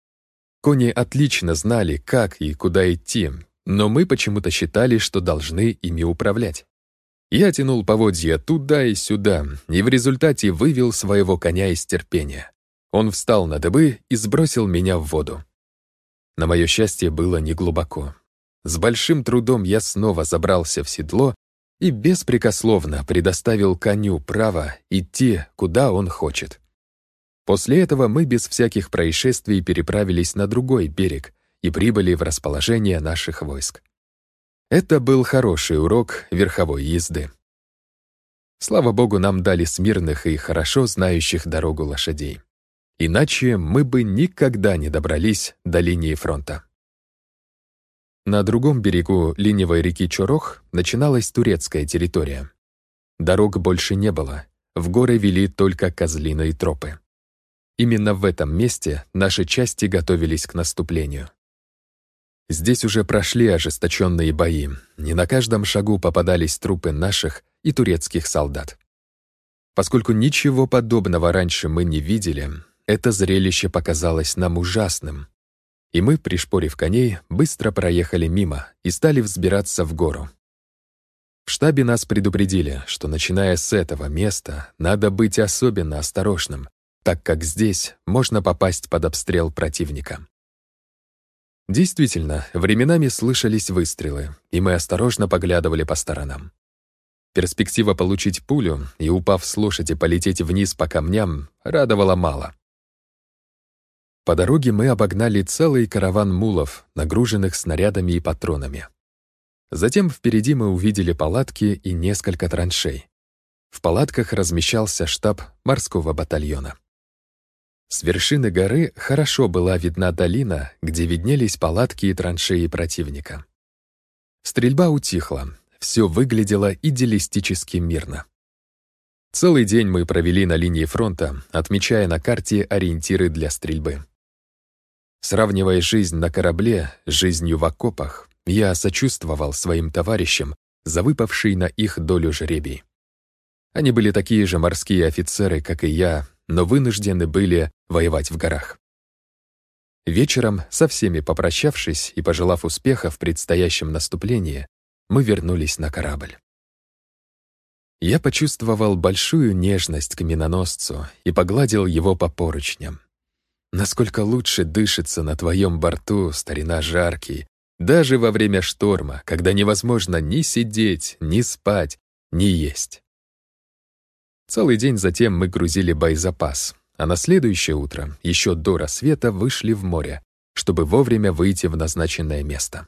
Кони отлично знали, как и куда идти, но мы почему-то считали, что должны ими управлять. Я тянул поводья туда и сюда, и в результате вывел своего коня из терпения. Он встал на дыбы и сбросил меня в воду. На мое счастье, было неглубоко. С большим трудом я снова забрался в седло и беспрекословно предоставил коню право идти, куда он хочет. После этого мы без всяких происшествий переправились на другой берег и прибыли в расположение наших войск. Это был хороший урок верховой езды. Слава богу, нам дали смирных и хорошо знающих дорогу лошадей. Иначе мы бы никогда не добрались до линии фронта. На другом берегу ленивой реки Чорох начиналась турецкая территория. Дорог больше не было, в горы вели только козлиные тропы. Именно в этом месте наши части готовились к наступлению. Здесь уже прошли ожесточенные бои, не на каждом шагу попадались трупы наших и турецких солдат. Поскольку ничего подобного раньше мы не видели, это зрелище показалось нам ужасным. И мы, пришпорив коней, быстро проехали мимо и стали взбираться в гору. В штабе нас предупредили, что начиная с этого места надо быть особенно осторожным, так как здесь можно попасть под обстрел противника. Действительно, временами слышались выстрелы, и мы осторожно поглядывали по сторонам. Перспектива получить пулю и, упав с лошади, полететь вниз по камням радовала мало. По дороге мы обогнали целый караван мулов, нагруженных снарядами и патронами. Затем впереди мы увидели палатки и несколько траншей. В палатках размещался штаб морского батальона. С вершины горы хорошо была видна долина, где виднелись палатки и траншеи противника. Стрельба утихла, все выглядело идеалистически мирно. Целый день мы провели на линии фронта, отмечая на карте ориентиры для стрельбы. Сравнивая жизнь на корабле с жизнью в окопах, я сочувствовал своим товарищам за выпавший на их долю жребий. Они были такие же морские офицеры, как и я, но вынуждены были воевать в горах. Вечером, со всеми попрощавшись и пожелав успеха в предстоящем наступлении, мы вернулись на корабль. Я почувствовал большую нежность к миноносцу и погладил его по поручням. Насколько лучше дышится на твоем борту, старина жаркий, даже во время шторма, когда невозможно ни сидеть, ни спать, ни есть. Целый день затем мы грузили боезапас, а на следующее утро, еще до рассвета, вышли в море, чтобы вовремя выйти в назначенное место.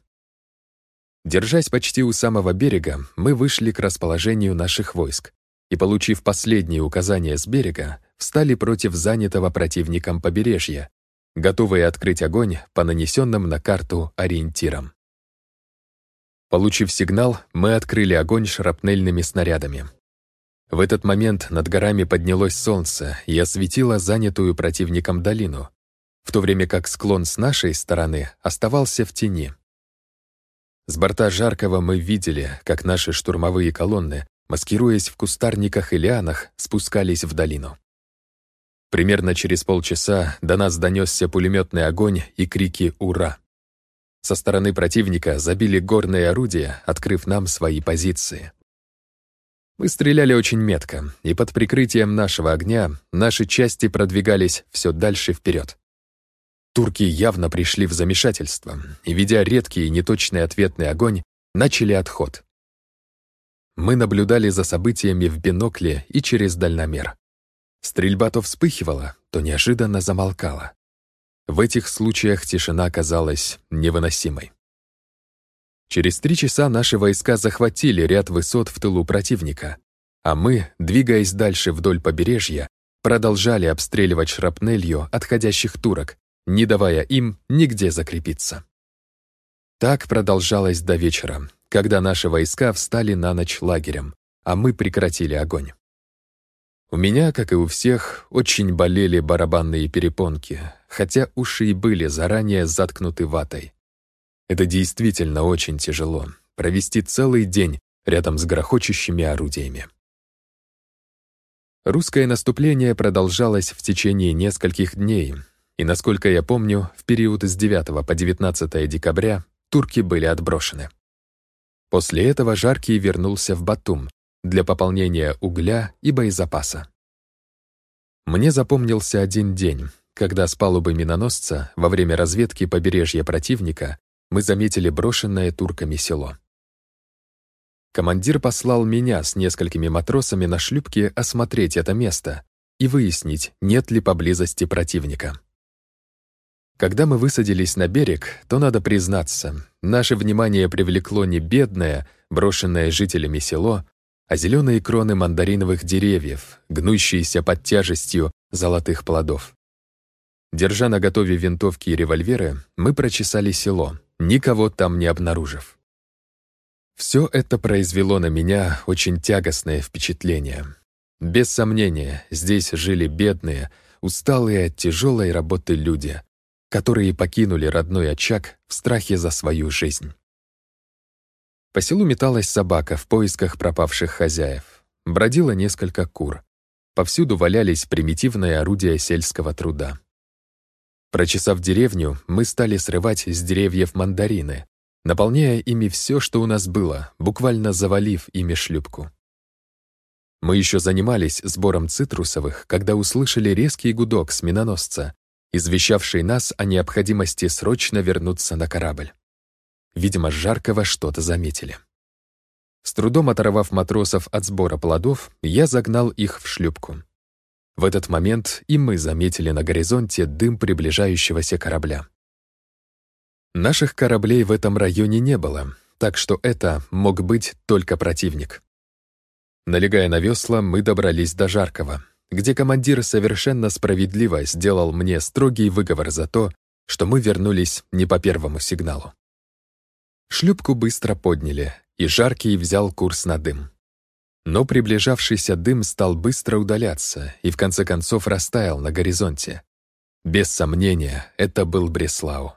Держась почти у самого берега, мы вышли к расположению наших войск и, получив последние указания с берега, встали против занятого противником побережья, готовые открыть огонь по нанесенным на карту ориентирам. Получив сигнал, мы открыли огонь шрапнельными снарядами. В этот момент над горами поднялось солнце и осветило занятую противником долину, в то время как склон с нашей стороны оставался в тени. С борта Жаркого мы видели, как наши штурмовые колонны, маскируясь в кустарниках и лианах, спускались в долину. Примерно через полчаса до нас донесся пулеметный огонь и крики «Ура!». Со стороны противника забили горные орудия, открыв нам свои позиции. Мы стреляли очень метко, и под прикрытием нашего огня наши части продвигались все дальше вперед. Турки явно пришли в замешательство и, ведя редкий и неточный ответный огонь, начали отход. Мы наблюдали за событиями в бинокле и через дальномер. Стрельба то вспыхивала, то неожиданно замолкала. В этих случаях тишина казалась невыносимой. Через три часа наши войска захватили ряд высот в тылу противника, а мы, двигаясь дальше вдоль побережья, продолжали обстреливать шрапнелью отходящих турок, не давая им нигде закрепиться. Так продолжалось до вечера, когда наши войска встали на ночь лагерем, а мы прекратили огонь. У меня, как и у всех, очень болели барабанные перепонки, хотя уши и были заранее заткнуты ватой. Это действительно очень тяжело — провести целый день рядом с грохочущими орудиями. Русское наступление продолжалось в течение нескольких дней, и, насколько я помню, в период с 9 по 19 декабря турки были отброшены. После этого Жаркий вернулся в Батум для пополнения угля и боезапаса. Мне запомнился один день, когда с палубы миноносца во время разведки побережья противника мы заметили брошенное турками село. Командир послал меня с несколькими матросами на шлюпке осмотреть это место и выяснить, нет ли поблизости противника. Когда мы высадились на берег, то, надо признаться, наше внимание привлекло не бедное, брошенное жителями село, а зеленые кроны мандариновых деревьев, гнущиеся под тяжестью золотых плодов. Держа на готове винтовки и револьверы, мы прочесали село, никого там не обнаружив. Все это произвело на меня очень тягостное впечатление. Без сомнения, здесь жили бедные, усталые от тяжелой работы люди, которые покинули родной очаг в страхе за свою жизнь. По селу металась собака в поисках пропавших хозяев. Бродило несколько кур. Повсюду валялись примитивные орудия сельского труда. Прочесав деревню, мы стали срывать с деревьев мандарины, наполняя ими все, что у нас было, буквально завалив ими шлюпку. Мы еще занимались сбором цитрусовых, когда услышали резкий гудок с миноносца, извещавший нас о необходимости срочно вернуться на корабль. Видимо, Жаркого что-то заметили. С трудом оторвав матросов от сбора плодов, я загнал их в шлюпку. В этот момент и мы заметили на горизонте дым приближающегося корабля. Наших кораблей в этом районе не было, так что это мог быть только противник. Налегая на весла, мы добрались до Жаркого, где командир совершенно справедливо сделал мне строгий выговор за то, что мы вернулись не по первому сигналу. Шлюпку быстро подняли, и Жаркий взял курс на дым. Но приближавшийся дым стал быстро удаляться и в конце концов растаял на горизонте. Без сомнения, это был Бреслау.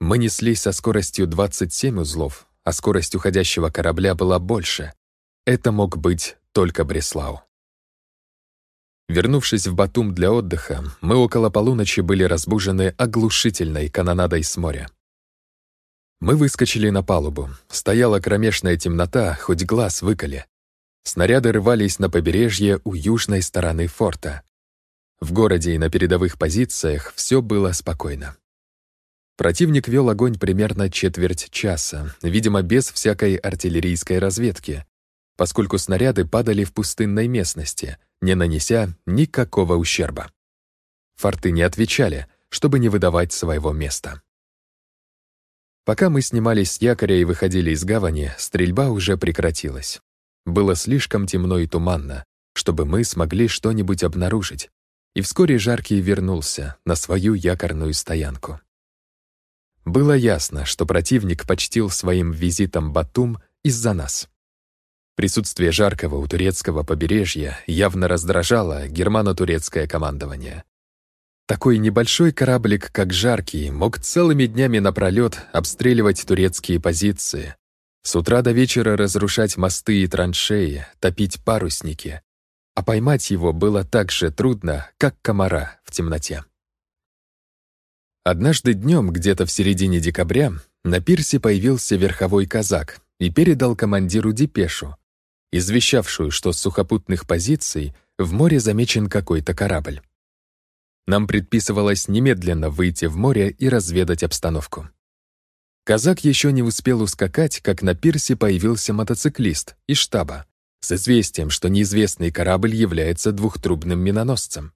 Мы неслись со скоростью 27 узлов, а скорость уходящего корабля была больше. Это мог быть только Бреслау. Вернувшись в Батум для отдыха, мы около полуночи были разбужены оглушительной канонадой с моря. Мы выскочили на палубу. Стояла кромешная темнота, хоть глаз выколи. Снаряды рвались на побережье у южной стороны форта. В городе и на передовых позициях все было спокойно. Противник вел огонь примерно четверть часа, видимо, без всякой артиллерийской разведки, поскольку снаряды падали в пустынной местности, не нанеся никакого ущерба. Форты не отвечали, чтобы не выдавать своего места. Пока мы снимались с якоря и выходили из гавани, стрельба уже прекратилась. Было слишком темно и туманно, чтобы мы смогли что-нибудь обнаружить, и вскоре Жаркий вернулся на свою якорную стоянку. Было ясно, что противник почтил своим визитом Батум из-за нас. Присутствие Жаркого у турецкого побережья явно раздражало германо-турецкое командование. Такой небольшой кораблик, как Жаркий, мог целыми днями напролет обстреливать турецкие позиции, с утра до вечера разрушать мосты и траншеи, топить парусники, а поймать его было так же трудно, как комара в темноте. Однажды днем, где-то в середине декабря, на пирсе появился верховой казак и передал командиру депешу, извещавшую, что с сухопутных позиций в море замечен какой-то корабль. Нам предписывалось немедленно выйти в море и разведать обстановку. Казак еще не успел ускакать, как на пирсе появился мотоциклист из штаба с известием, что неизвестный корабль является двухтрубным миноносцем.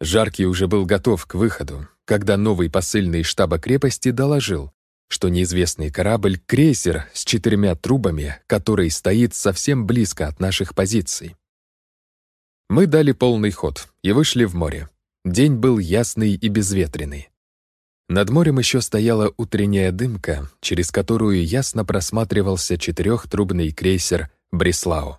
Жаркий уже был готов к выходу, когда новый посыльный штаба крепости доложил, что неизвестный корабль — крейсер с четырьмя трубами, который стоит совсем близко от наших позиций. Мы дали полный ход и вышли в море. День был ясный и безветренный. Над морем еще стояла утренняя дымка, через которую ясно просматривался четырехтрубный крейсер «Бреслау».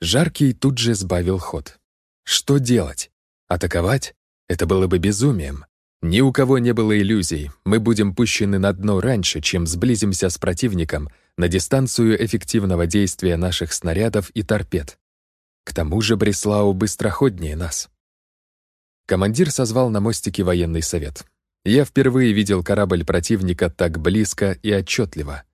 Жаркий тут же сбавил ход. Что делать? Атаковать? Это было бы безумием. Ни у кого не было иллюзий. Мы будем пущены на дно раньше, чем сблизимся с противником на дистанцию эффективного действия наших снарядов и торпед. К тому же Бреслау быстроходнее нас. Командир созвал на мостике военный совет. Я впервые видел корабль противника так близко и отчетливо.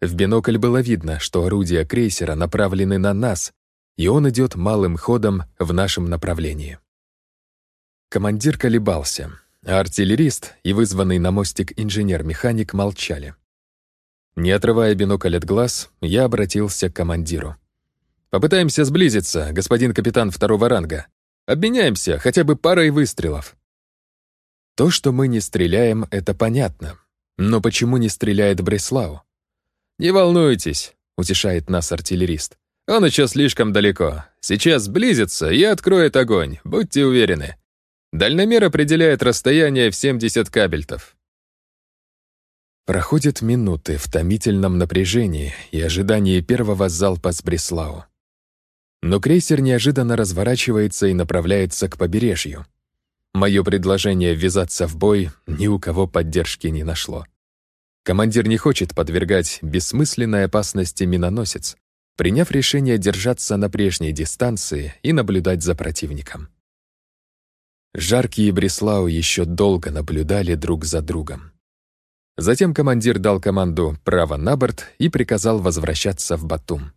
В бинокль было видно, что орудия крейсера направлены на нас, и он идет малым ходом в нашем направлении. Командир колебался, а артиллерист и вызванный на мостик инженер-механик молчали. Не отрывая бинокль от глаз, я обратился к командиру. «Попытаемся сблизиться, господин капитан второго ранга. Обменяемся хотя бы парой выстрелов. То, что мы не стреляем, это понятно. Но почему не стреляет Бреслау? «Не волнуйтесь», — утешает нас артиллерист. «Он еще слишком далеко. Сейчас сблизится и откроет огонь, будьте уверены. Дальномер определяет расстояние в 70 кабельтов». Проходят минуты в томительном напряжении и ожидании первого залпа с Бреслау. Но крейсер неожиданно разворачивается и направляется к побережью. Мое предложение ввязаться в бой ни у кого поддержки не нашло. Командир не хочет подвергать бессмысленной опасности миноносец, приняв решение держаться на прежней дистанции и наблюдать за противником. Жаркие и Бреслау еще долго наблюдали друг за другом. Затем командир дал команду «право на борт» и приказал возвращаться в Батум.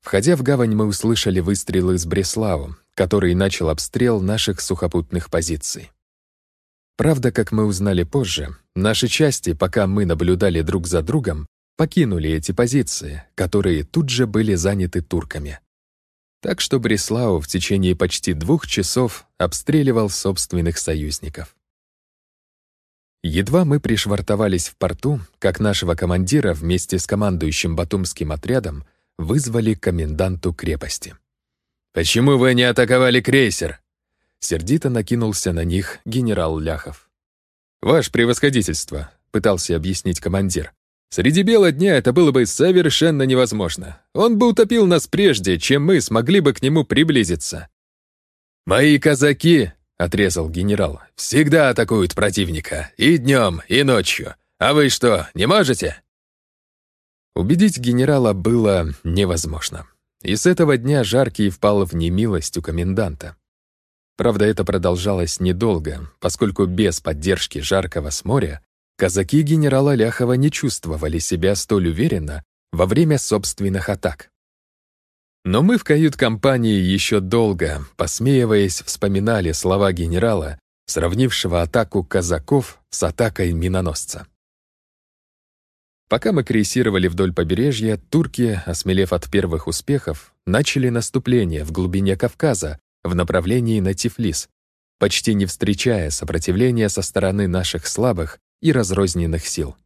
Входя в гавань, мы услышали выстрелы из Бреслау, который начал обстрел наших сухопутных позиций. Правда, как мы узнали позже, наши части, пока мы наблюдали друг за другом, покинули эти позиции, которые тут же были заняты турками. Так что Бреслау в течение почти двух часов обстреливал собственных союзников. Едва мы пришвартовались в порту, как нашего командира вместе с командующим батумским отрядом вызвали коменданту крепости. «Почему вы не атаковали крейсер?» Сердито накинулся на них генерал Ляхов. «Ваше превосходительство», — пытался объяснить командир. «Среди бела дня это было бы совершенно невозможно. Он бы утопил нас прежде, чем мы смогли бы к нему приблизиться». «Мои казаки», — отрезал генерал, — «всегда атакуют противника, и днем, и ночью. А вы что, не можете?» Убедить генерала было невозможно. И с этого дня Жаркий впал в немилость у коменданта. Правда, это продолжалось недолго, поскольку без поддержки Жаркого с моря казаки генерала Ляхова не чувствовали себя столь уверенно во время собственных атак. Но мы в кают-компании еще долго, посмеиваясь, вспоминали слова генерала, сравнившего атаку казаков с атакой миноносца. Пока мы крейсировали вдоль побережья, турки, осмелев от первых успехов, начали наступление в глубине Кавказа в направлении на Тифлис, почти не встречая сопротивления со стороны наших слабых и разрозненных сил.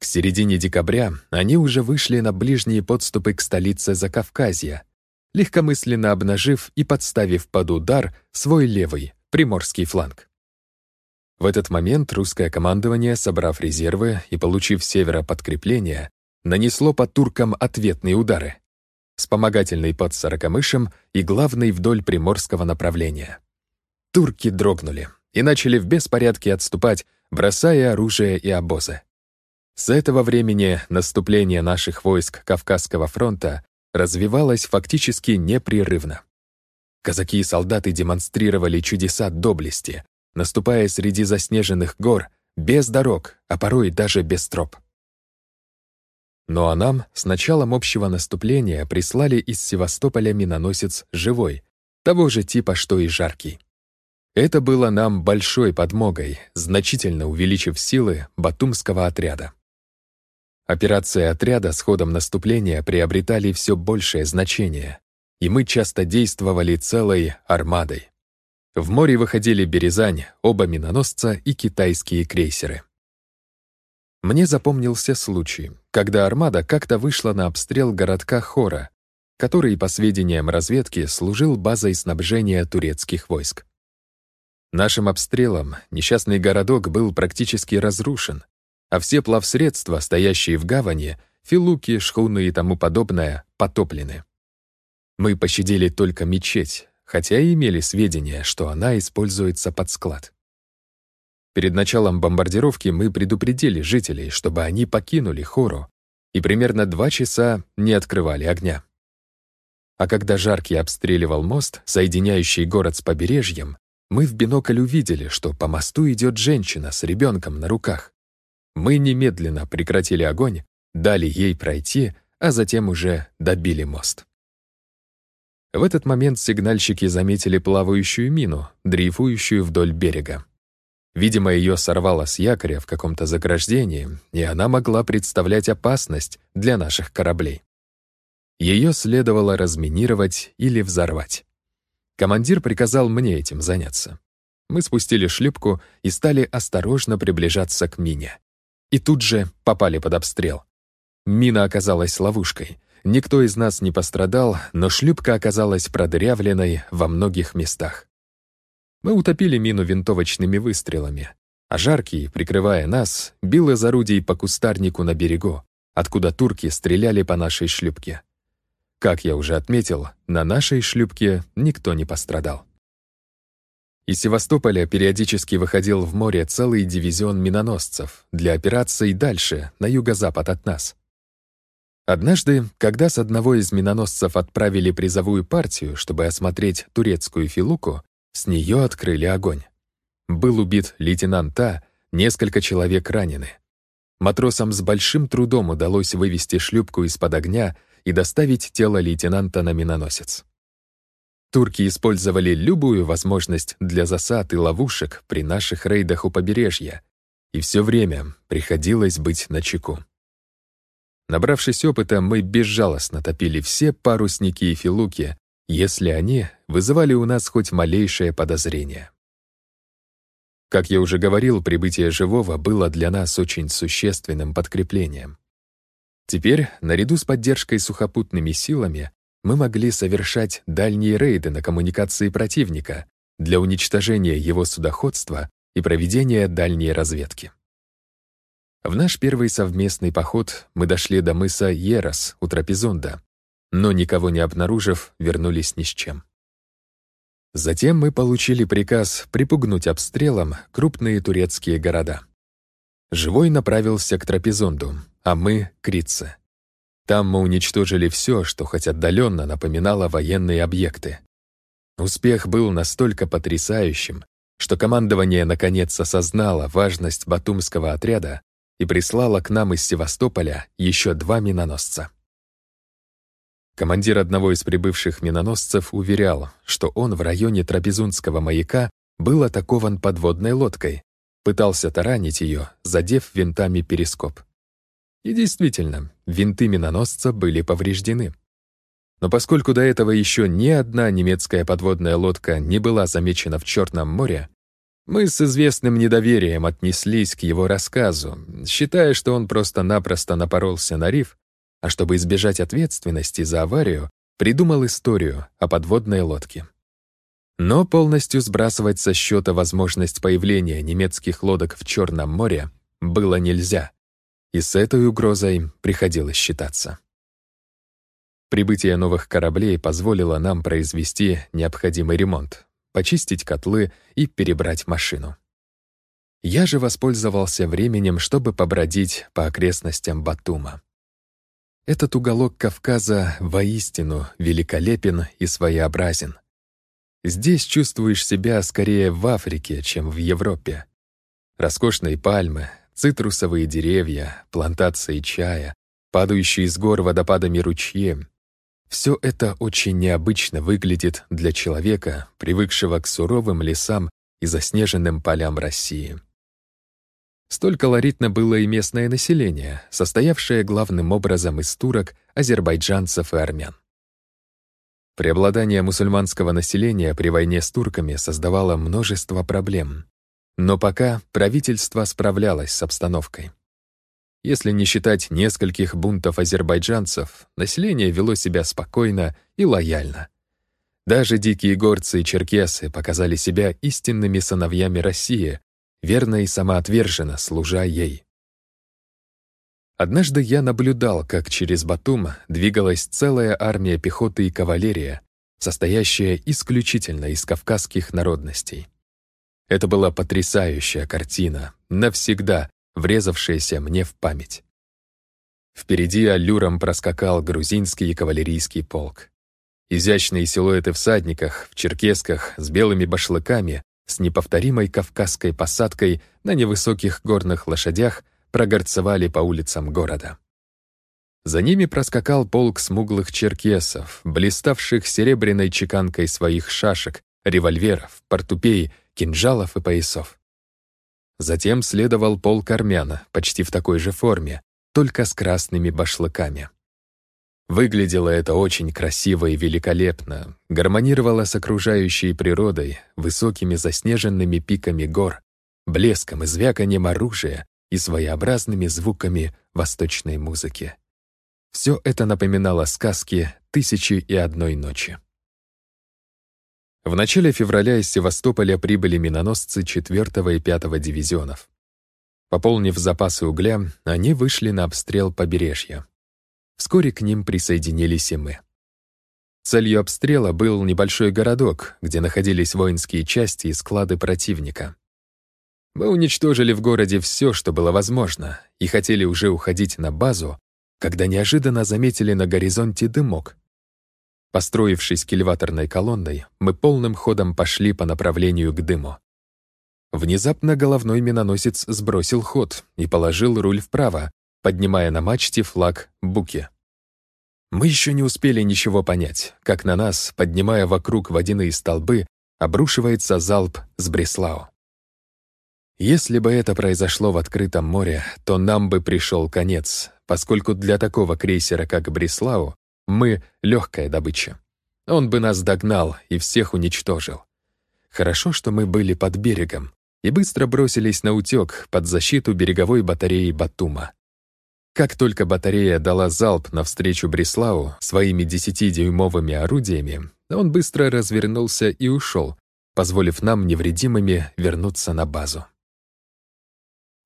К середине декабря они уже вышли на ближние подступы к столице Закавказья, легкомысленно обнажив и подставив под удар свой левый, приморский фланг. В этот момент русское командование, собрав резервы и получив севера подкрепление, нанесло по туркам ответные удары. Вспомогательный под Сорокомышем и главный вдоль приморского направления. Турки дрогнули и начали в беспорядке отступать, бросая оружие и обозы. С этого времени наступление наших войск Кавказского фронта развивалось фактически непрерывно. Казаки и солдаты демонстрировали чудеса доблести, наступая среди заснеженных гор, без дорог, а порой даже без троп. Ну а нам с началом общего наступления прислали из Севастополя миноносец «Живой», того же типа, что и «Жаркий». Это было нам большой подмогой, значительно увеличив силы Батумского отряда. Операции отряда с ходом наступления приобретали все большее значение, и мы часто действовали целой армадой. В море выходили Березань, оба миноносца и китайские крейсеры. Мне запомнился случай, когда армада как-то вышла на обстрел городка Хора, который, по сведениям разведки, служил базой снабжения турецких войск. Нашим обстрелом несчастный городок был практически разрушен, а все плавсредства, стоящие в гавани, филуки, шхуны и тому подобное, потоплены. Мы пощадили только мечеть, хотя и имели сведения, что она используется под склад. Перед началом бомбардировки мы предупредили жителей, чтобы они покинули Хору и примерно два часа не открывали огня. А когда Жаркий обстреливал мост, соединяющий город с побережьем, мы в бинокль увидели, что по мосту идет женщина с ребенком на руках. Мы немедленно прекратили огонь, дали ей пройти, а затем уже добили мост. В этот момент сигнальщики заметили плавающую мину, дрейфующую вдоль берега. Видимо, ее сорвало с якоря в каком-то заграждении, и она могла представлять опасность для наших кораблей. Ее следовало разминировать или взорвать. Командир приказал мне этим заняться. Мы спустили шлюпку и стали осторожно приближаться к мине. И тут же попали под обстрел. Мина оказалась ловушкой — Никто из нас не пострадал, но шлюпка оказалась продырявленной во многих местах. Мы утопили мину винтовочными выстрелами, а Жаркий, прикрывая нас, бил из орудий по кустарнику на берегу, откуда турки стреляли по нашей шлюпке. Как я уже отметил, на нашей шлюпке никто не пострадал. Из Севастополя периодически выходил в море целый дивизион миноносцев для операций дальше, на юго-запад от нас. Однажды, когда с одного из миноносцев отправили призовую партию, чтобы осмотреть турецкую филуку, с нее открыли огонь. Был убит лейтенант А, несколько человек ранены. Матросам с большим трудом удалось вывести шлюпку из-под огня и доставить тело лейтенанта на миноносец. Турки использовали любую возможность для засад и ловушек при наших рейдах у побережья, и все время приходилось быть начеку. Набравшись опыта, мы безжалостно топили все парусники и филуки, если они вызывали у нас хоть малейшее подозрение. Как я уже говорил, прибытие живого было для нас очень существенным подкреплением. Теперь, наряду с поддержкой сухопутными силами, мы могли совершать дальние рейды на коммуникации противника для уничтожения его судоходства и проведения дальней разведки. В наш первый совместный поход мы дошли до мыса Ерос у Трапезунда, но никого не обнаружив, вернулись ни с чем. Затем мы получили приказ припугнуть обстрелом крупные турецкие города. Живой направился к Трапезунду, а мы — к Рице. Там мы уничтожили все, что хоть отдаленно напоминало военные объекты. Успех был настолько потрясающим, что командование наконец осознало важность батумского отряда и прислала к нам из Севастополя еще два миноносца. Командир одного из прибывших миноносцев уверял, что он в районе Трапезунского маяка был атакован подводной лодкой, пытался таранить ее, задев винтами перископ. И действительно, винты миноносца были повреждены. Но поскольку до этого еще ни одна немецкая подводная лодка не была замечена в Черном море, мы с известным недоверием отнеслись к его рассказу, считая, что он просто-напросто напоролся на риф, а чтобы избежать ответственности за аварию, придумал историю о подводной лодке. Но полностью сбрасывать со счета возможность появления немецких лодок в Черном море было нельзя, и с этой угрозой приходилось считаться. Прибытие новых кораблей позволило нам произвести необходимый ремонт, почистить котлы и перебрать машину. Я же воспользовался временем, чтобы побродить по окрестностям Батума. Этот уголок Кавказа воистину великолепен и своеобразен. Здесь чувствуешь себя скорее в Африке, чем в Европе. Роскошные пальмы, цитрусовые деревья, плантации чая, падающие с гор водопадами ручьи все это очень необычно выглядит для человека, привыкшего к суровым лесам и заснеженным полям России. Столь колоритно было и местное население, состоявшее главным образом из турок, азербайджанцев и армян. Преобладание мусульманского населения при войне с турками создавало множество проблем. Но пока правительство справлялось с обстановкой. Если не считать нескольких бунтов азербайджанцев, население вело себя спокойно и лояльно. Даже дикие горцы и черкесы показали себя истинными сыновьями России, верно и самоотверженно служа ей. Однажды я наблюдал, как через Батум двигалась целая армия пехоты и кавалерия, состоящая исключительно из кавказских народностей. Это была потрясающая картина, навсегда врезавшееся мне в память. Впереди аллюром проскакал грузинский кавалерийский полк. Изящные силуэты всадниках, в черкесках, с белыми башлыками, с неповторимой кавказской посадкой на невысоких горных лошадях прогорцевали по улицам города. За ними проскакал полк смуглых черкесов, блиставших серебряной чеканкой своих шашек, револьверов, портупей, кинжалов и поясов. Затем следовал полк армян, почти в такой же форме, только с красными башлыками. Выглядело это очень красиво и великолепно, гармонировало с окружающей природой, высокими заснеженными пиками гор, блеском и звяканием оружия и своеобразными звуками восточной музыки. Все это напоминало сказки «Тысячи и одной ночи». В начале февраля из Севастополя прибыли миноносцы 4 и 5 дивизионов. Пополнив запасы угля, они вышли на обстрел побережья. Вскоре к ним присоединились и мы. Целью обстрела был небольшой городок, где находились воинские части и склады противника. Мы уничтожили в городе все, что было возможно, и хотели уже уходить на базу, когда неожиданно заметили на горизонте дымок, Построившись кильваторной колонной, мы полным ходом пошли по направлению к дыму. Внезапно головной миноносец сбросил ход и положил руль вправо, поднимая на мачте флаг Буки. Мы еще не успели ничего понять, как на нас, поднимая вокруг водяные столбы, обрушивается залп с Бреслау. Если бы это произошло в открытом море, то нам бы пришел конец, поскольку для такого крейсера, как Бреслау, мы — легкая добыча. Он бы нас догнал и всех уничтожил. Хорошо, что мы были под берегом и быстро бросились на утек под защиту береговой батареи Батума. Как только батарея дала залп навстречу Бреслау своими десятидюймовыми орудиями, он быстро развернулся и ушел, позволив нам невредимыми вернуться на базу.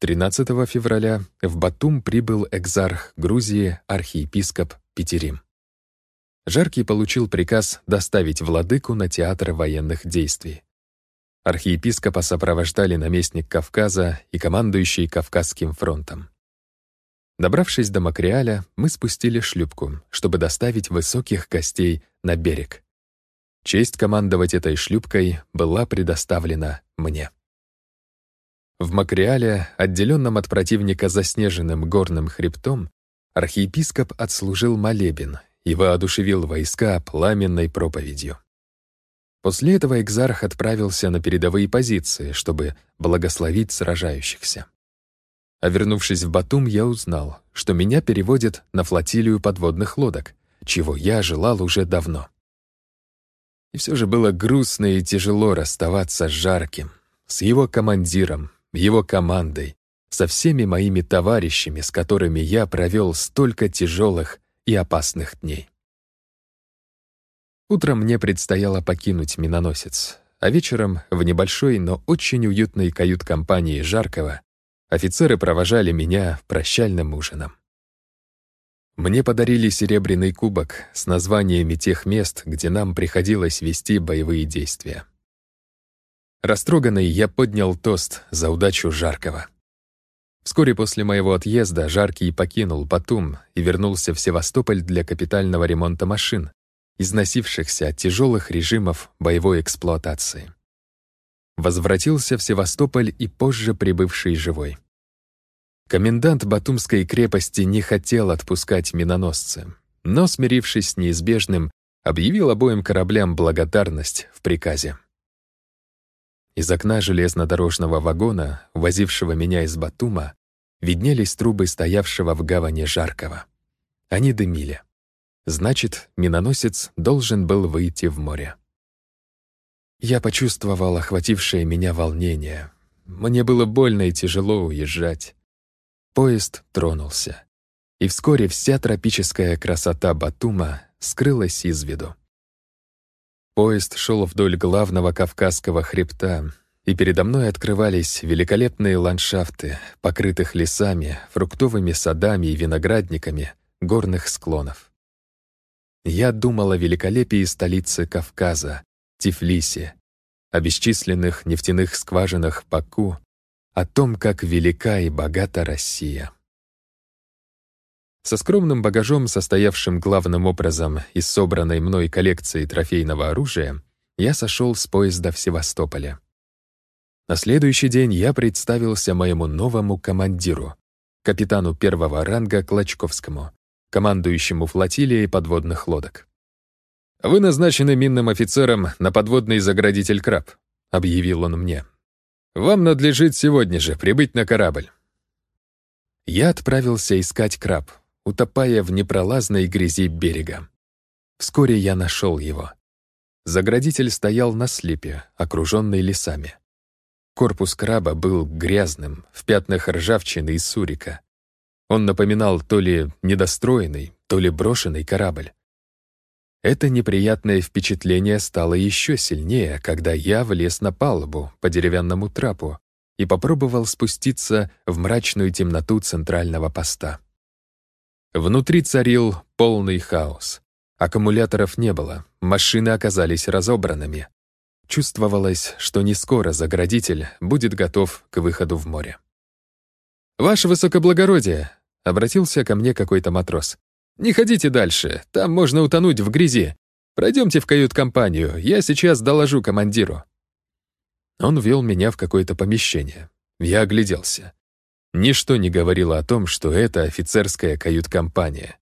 13 февраля в Батум прибыл экзарх Грузии архиепископ Петерим. Жаркий получил приказ доставить владыку на театр военных действий. Архиепископа сопровождали наместник Кавказа и командующий Кавказским фронтом. Добравшись до Макриаля, мы спустили шлюпку, чтобы доставить высоких гостей на берег. Честь командовать этой шлюпкой была предоставлена мне. В Макриале, отделенном от противника заснеженным горным хребтом, архиепископ отслужил молебен и воодушевил войска пламенной проповедью. После этого Экзарх отправился на передовые позиции, чтобы благословить сражающихся. А вернувшись в Батум, я узнал, что меня переводят на флотилию подводных лодок, чего я желал уже давно. И все же было грустно и тяжело расставаться с Жарким, с его командиром, его командой, со всеми моими товарищами, с которыми я провел столько тяжелых и опасных дней. Утром мне предстояло покинуть миноносец, а вечером в небольшой, но очень уютной кают-компании Жаркого офицеры провожали меня прощальным ужином. Мне подарили серебряный кубок с названиями тех мест, где нам приходилось вести боевые действия. Растроганный я поднял тост за удачу Жаркого. Вскоре после моего отъезда Жаркий покинул Батум и вернулся в Севастополь для капитального ремонта машин, износившихся от тяжелых режимов боевой эксплуатации. Возвратился в Севастополь и позже прибывший живой. Комендант Батумской крепости не хотел отпускать миноносцы, но, смирившись с неизбежным, объявил обоим кораблям благодарность в приказе. Из окна железнодорожного вагона, возившего меня из Батума, виднелись трубы стоявшего в гавани Жаркого. Они дымили. Значит, миноносец должен был выйти в море. Я почувствовал охватившее меня волнение. Мне было больно и тяжело уезжать. Поезд тронулся. И вскоре вся тропическая красота Батума скрылась из виду. Поезд шел вдоль главного Кавказского хребта, и передо мной открывались великолепные ландшафты, покрытых лесами, фруктовыми садами и виноградниками горных склонов. Я думал о великолепии столицы Кавказа, Тифлисе, о бесчисленных нефтяных скважинах Баку, о том, как велика и богата Россия. Со скромным багажом, состоявшим главным образом из собранной мной коллекции трофейного оружия, я сошел с поезда в Севастополе. На следующий день я представился моему новому командиру, капитану первого ранга Клочковскому, командующему флотилией подводных лодок. «Вы назначены минным офицером на подводный заградитель «Краб», — объявил он мне. «Вам надлежит сегодня же прибыть на корабль». Я отправился искать краб, утопая в непролазной грязи берега. Вскоре я нашел его. Заградитель стоял на слипе, окруженный лесами. Корпус краба был грязным, в пятнах ржавчины и сурика. Он напоминал то ли недостроенный, то ли брошенный корабль. Это неприятное впечатление стало еще сильнее, когда я влез на палубу по деревянному трапу и попробовал спуститься в мрачную темноту центрального поста. Внутри царил полный хаос. Аккумуляторов не было, машины оказались разобранными. Чувствовалось, что не скоро заградитель будет готов к выходу в море. «Ваше высокоблагородие!» — обратился ко мне какой-то матрос. «Не ходите дальше, там можно утонуть в грязи. Пройдемте в кают-компанию, я сейчас доложу командиру». Он вел меня в какое-то помещение. Я огляделся. Ничто не говорило о том, что это офицерская кают-компания.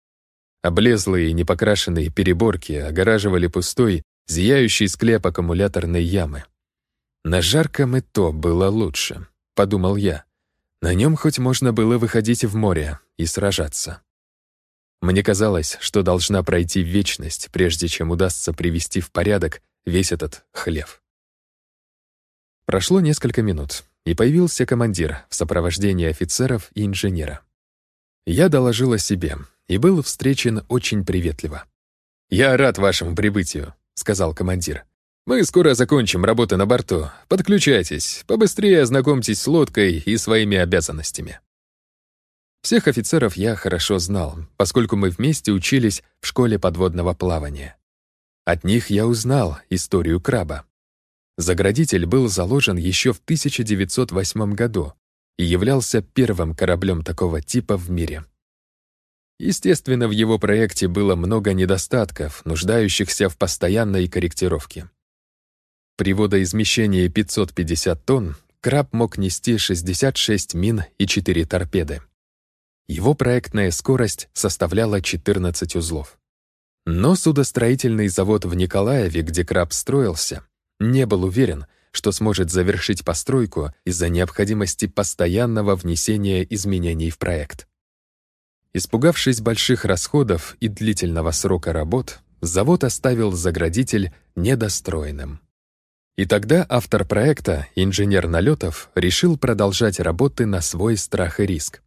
Облезлые и непокрашенные переборки огораживали пустой, зияющий склеп аккумуляторной ямы. На жарком и то было лучше, подумал я. На нем хоть можно было выходить в море и сражаться. Мне казалось, что должна пройти вечность, прежде чем удастся привести в порядок весь этот хлев. Прошло несколько минут, и появился командир в сопровождении офицеров и инженера. Я доложил о себе и был встречен очень приветливо. «Я рад вашему прибытию», — сказал командир. Мы скоро закончим работы на борту. Подключайтесь, побыстрее ознакомьтесь с лодкой и своими обязанностями. Всех офицеров я хорошо знал, поскольку мы вместе учились в школе подводного плавания. От них я узнал историю краба. Заградитель был заложен еще в 1908 году и являлся первым кораблем такого типа в мире. Естественно, в его проекте было много недостатков, нуждающихся в постоянной корректировке. При водоизмещении 550 тонн краб мог нести 66 мин и 4 торпеды. Его проектная скорость составляла 14 узлов. Но судостроительный завод в Николаеве, где краб строился, не был уверен, что сможет завершить постройку из-за необходимости постоянного внесения изменений в проект. Испугавшись больших расходов и длительного срока работ, завод оставил заградитель недостроенным. И тогда автор проекта, инженер Налетов, решил продолжать работы на свой страх и риск.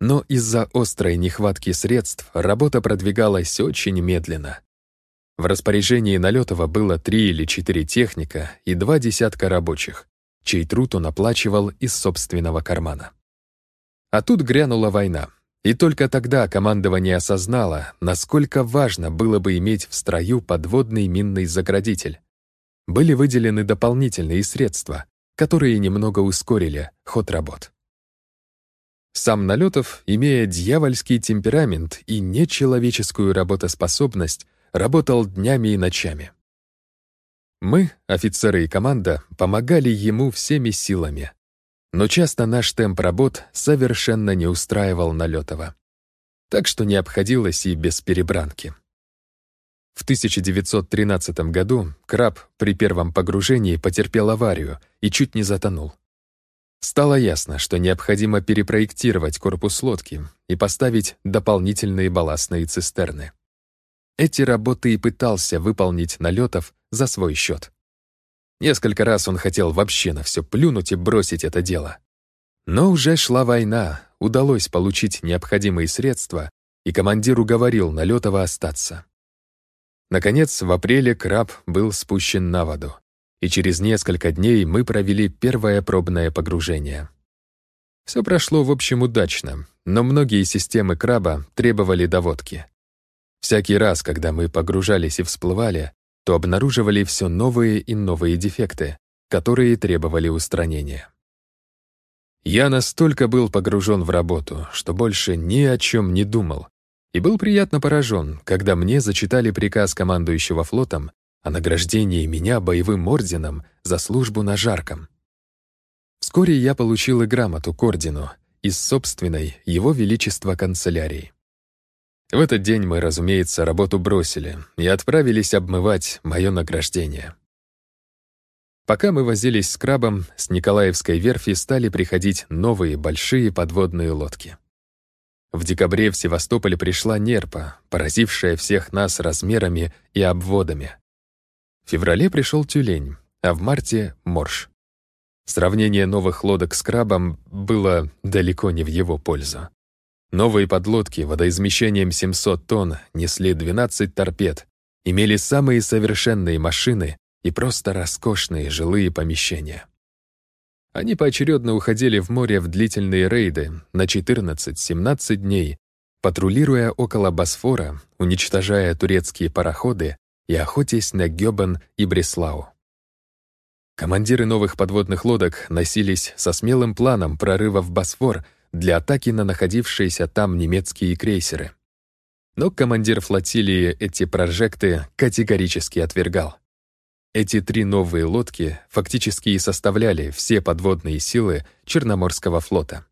Но из-за острой нехватки средств работа продвигалась очень медленно. В распоряжении Налетова было три или четыре техника и два десятка рабочих, чей труд он оплачивал из собственного кармана. А тут грянула война, и только тогда командование осознало, насколько важно было бы иметь в строю подводный минный заградитель. Были выделены дополнительные средства, которые немного ускорили ход работ. Сам Налетов, имея дьявольский темперамент и нечеловеческую работоспособность, работал днями и ночами. Мы, офицеры и команда, помогали ему всеми силами. Но часто наш темп работ совершенно не устраивал Налетова. Так что не обходилось и без перебранки. В 1913 году краб при первом погружении потерпел аварию и чуть не затонул. Стало ясно, что необходимо перепроектировать корпус лодки и поставить дополнительные балластные цистерны. Эти работы и пытался выполнить Налетов за свой счет. Несколько раз он хотел вообще на все плюнуть и бросить это дело. Но уже шла война, удалось получить необходимые средства, и командир уговорил Налетова остаться. Наконец, в апреле краб был спущен на воду, и через несколько дней мы провели первое пробное погружение. Все прошло, в общем, удачно, но многие системы краба требовали доводки. Всякий раз, когда мы погружались и всплывали, то обнаруживали все новые и новые дефекты, которые требовали устранения. Я настолько был погружен в работу, что больше ни о чем не думал, и был приятно поражен, когда мне зачитали приказ командующего флотом о награждении меня боевым орденом за службу на Жарком. Вскоре я получил и грамоту к ордену из собственной Его Величества канцелярии. В этот день мы, разумеется, работу бросили и отправились обмывать мое награждение. Пока мы возились с крабом, с Николаевской верфи стали приходить новые большие подводные лодки. В декабре в Севастополе пришла нерпа, поразившая всех нас размерами и обводами. В феврале пришел тюлень, а в марте — морж. Сравнение новых лодок с крабом было далеко не в его пользу. Новые подлодки водоизмещением 700 тонн несли 12 торпед, имели самые совершенные машины и просто роскошные жилые помещения. Они поочередно уходили в море в длительные рейды на 14-17 дней, патрулируя около Босфора, уничтожая турецкие пароходы и охотясь на Гёбен и Бреслау. Командиры новых подводных лодок носились со смелым планом прорыва в Босфор — для атаки на находившиеся там немецкие крейсеры. Но командир флотилии эти прожекты категорически отвергал. Эти три новые лодки фактически и составляли все подводные силы Черноморского флота.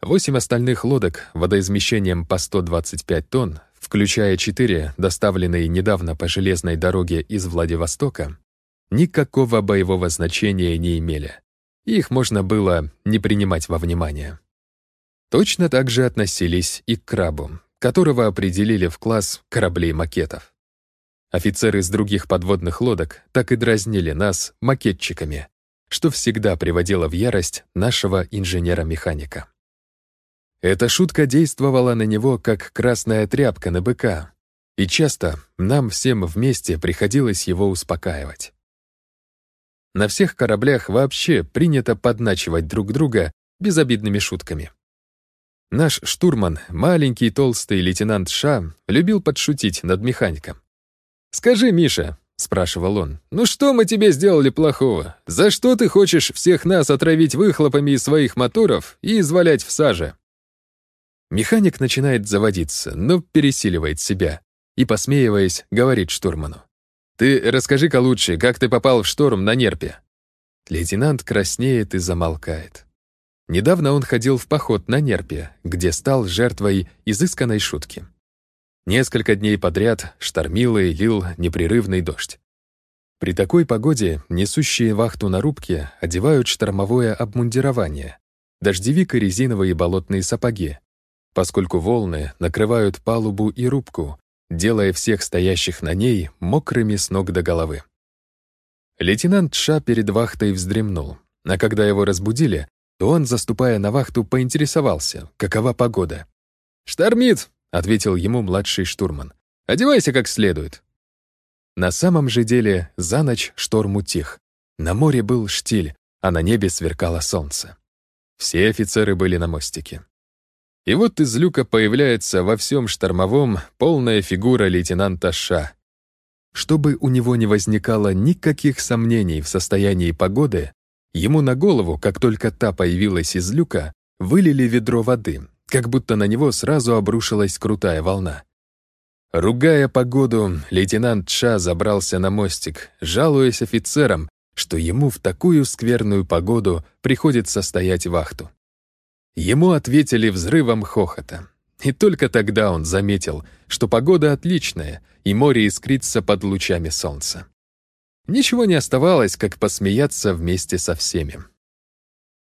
Восемь остальных лодок водоизмещением по 125 тонн, включая четыре, доставленные недавно по железной дороге из Владивостока, никакого боевого значения не имели. Их можно было не принимать во внимание. Точно так же относились и к крабу, которого определили в класс кораблей-макетов. Офицеры из других подводных лодок так и дразнили нас макетчиками, что всегда приводило в ярость нашего инженера-механика. Эта шутка действовала на него, как красная тряпка на быка, и часто нам всем вместе приходилось его успокаивать. На всех кораблях вообще принято подначивать друг друга безобидными шутками. Наш штурман, маленький толстый лейтенант Ша, любил подшутить над механиком. «Скажи, Миша», — спрашивал он, «ну что мы тебе сделали плохого? За что ты хочешь всех нас отравить выхлопами из своих моторов и извалять в саже?» Механик начинает заводиться, но пересиливает себя и, посмеиваясь, говорит штурману. «Ты расскажи-ка лучше, как ты попал в шторм на нерпе?» Лейтенант краснеет и замолкает. Недавно он ходил в поход на Нерпе, где стал жертвой изысканной шутки. Несколько дней подряд штормило и лил непрерывный дождь. При такой погоде несущие вахту на рубке одевают штормовое обмундирование, дождевик и резиновые болотные сапоги, поскольку волны накрывают палубу и рубку, делая всех стоящих на ней мокрыми с ног до головы. Лейтенант Ша перед вахтой вздремнул, а когда его разбудили, то он, заступая на вахту, поинтересовался, какова погода. «Штормит!» — ответил ему младший штурман. «Одевайся как следует». На самом же деле за ночь шторм утих. На море был штиль, а на небе сверкало солнце. Все офицеры были на мостике. И вот из люка появляется во всем штормовом полная фигура лейтенанта Ша. Чтобы у него не возникало никаких сомнений в состоянии погоды, ему на голову, как только та появилась из люка, вылили ведро воды, как будто на него сразу обрушилась крутая волна. Ругая погоду, лейтенант Ша забрался на мостик, жалуясь офицерам, что ему в такую скверную погоду приходится стоять вахту. Ему ответили взрывом хохота. И только тогда он заметил, что погода отличная, и море искрится под лучами солнца. Ничего не оставалось, как посмеяться вместе со всеми.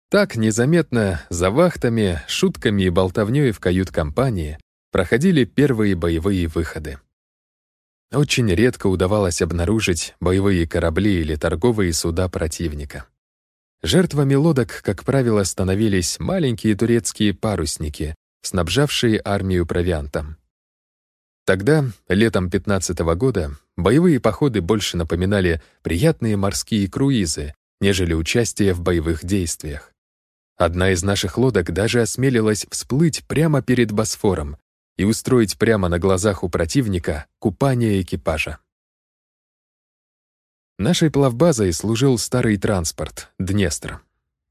Так незаметно, за вахтами, шутками и болтовнёй в кают-компании проходили первые боевые выходы. Очень редко удавалось обнаружить боевые корабли или торговые суда противника. Жертвами лодок, как правило, становились маленькие турецкие парусники, снабжавшие армию провиантом. Тогда, летом 15 -го года, боевые походы больше напоминали приятные морские круизы, нежели участие в боевых действиях. Одна из наших лодок даже осмелилась всплыть прямо перед Босфором и устроить прямо на глазах у противника купание экипажа. Нашей плавбазой служил старый транспорт — Днестр.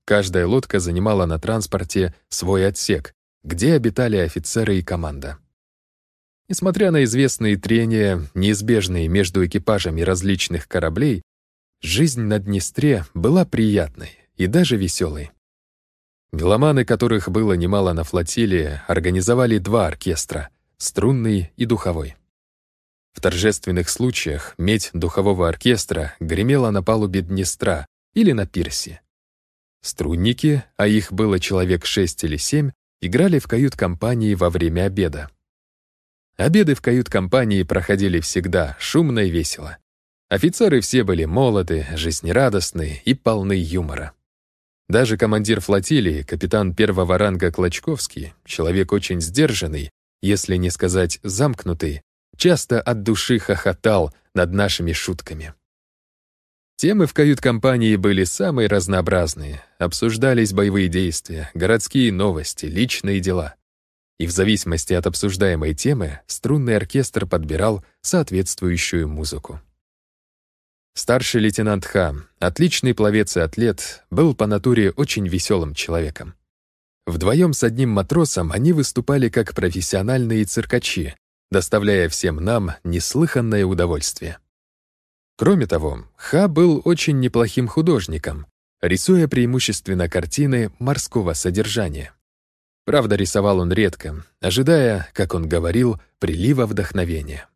Каждая лодка занимала на транспорте свой отсек, где обитали офицеры и команда. Несмотря на известные трения, неизбежные между экипажами различных кораблей, жизнь на Днестре была приятной и даже веселой. Меломаны, которых было немало на флотилии, организовали два оркестра — струнный и духовой. В торжественных случаях медь духового оркестра гремела на палубе Днестра или на пирсе. Струнники, а их было человек шесть или семь, играли в кают-компании во время обеда. Обеды в кают-компании проходили всегда шумно и весело. Офицеры все были молоды, жизнерадостны и полны юмора. Даже командир флотилии, капитан первого ранга Клочковский, человек очень сдержанный, если не сказать замкнутый, часто от души хохотал над нашими шутками. Темы в кают-компании были самые разнообразные. Обсуждались боевые действия, городские новости, личные дела. И в зависимости от обсуждаемой темы струнный оркестр подбирал соответствующую музыку. Старший лейтенант Ха, отличный пловец и атлет, был по натуре очень веселым человеком. Вдвоем с одним матросом они выступали как профессиональные циркачи, доставляя всем нам неслыханное удовольствие. Кроме того, Ха был очень неплохим художником, рисуя преимущественно картины морского содержания. Правда, рисовал он редко, ожидая, как он говорил, прилива вдохновения.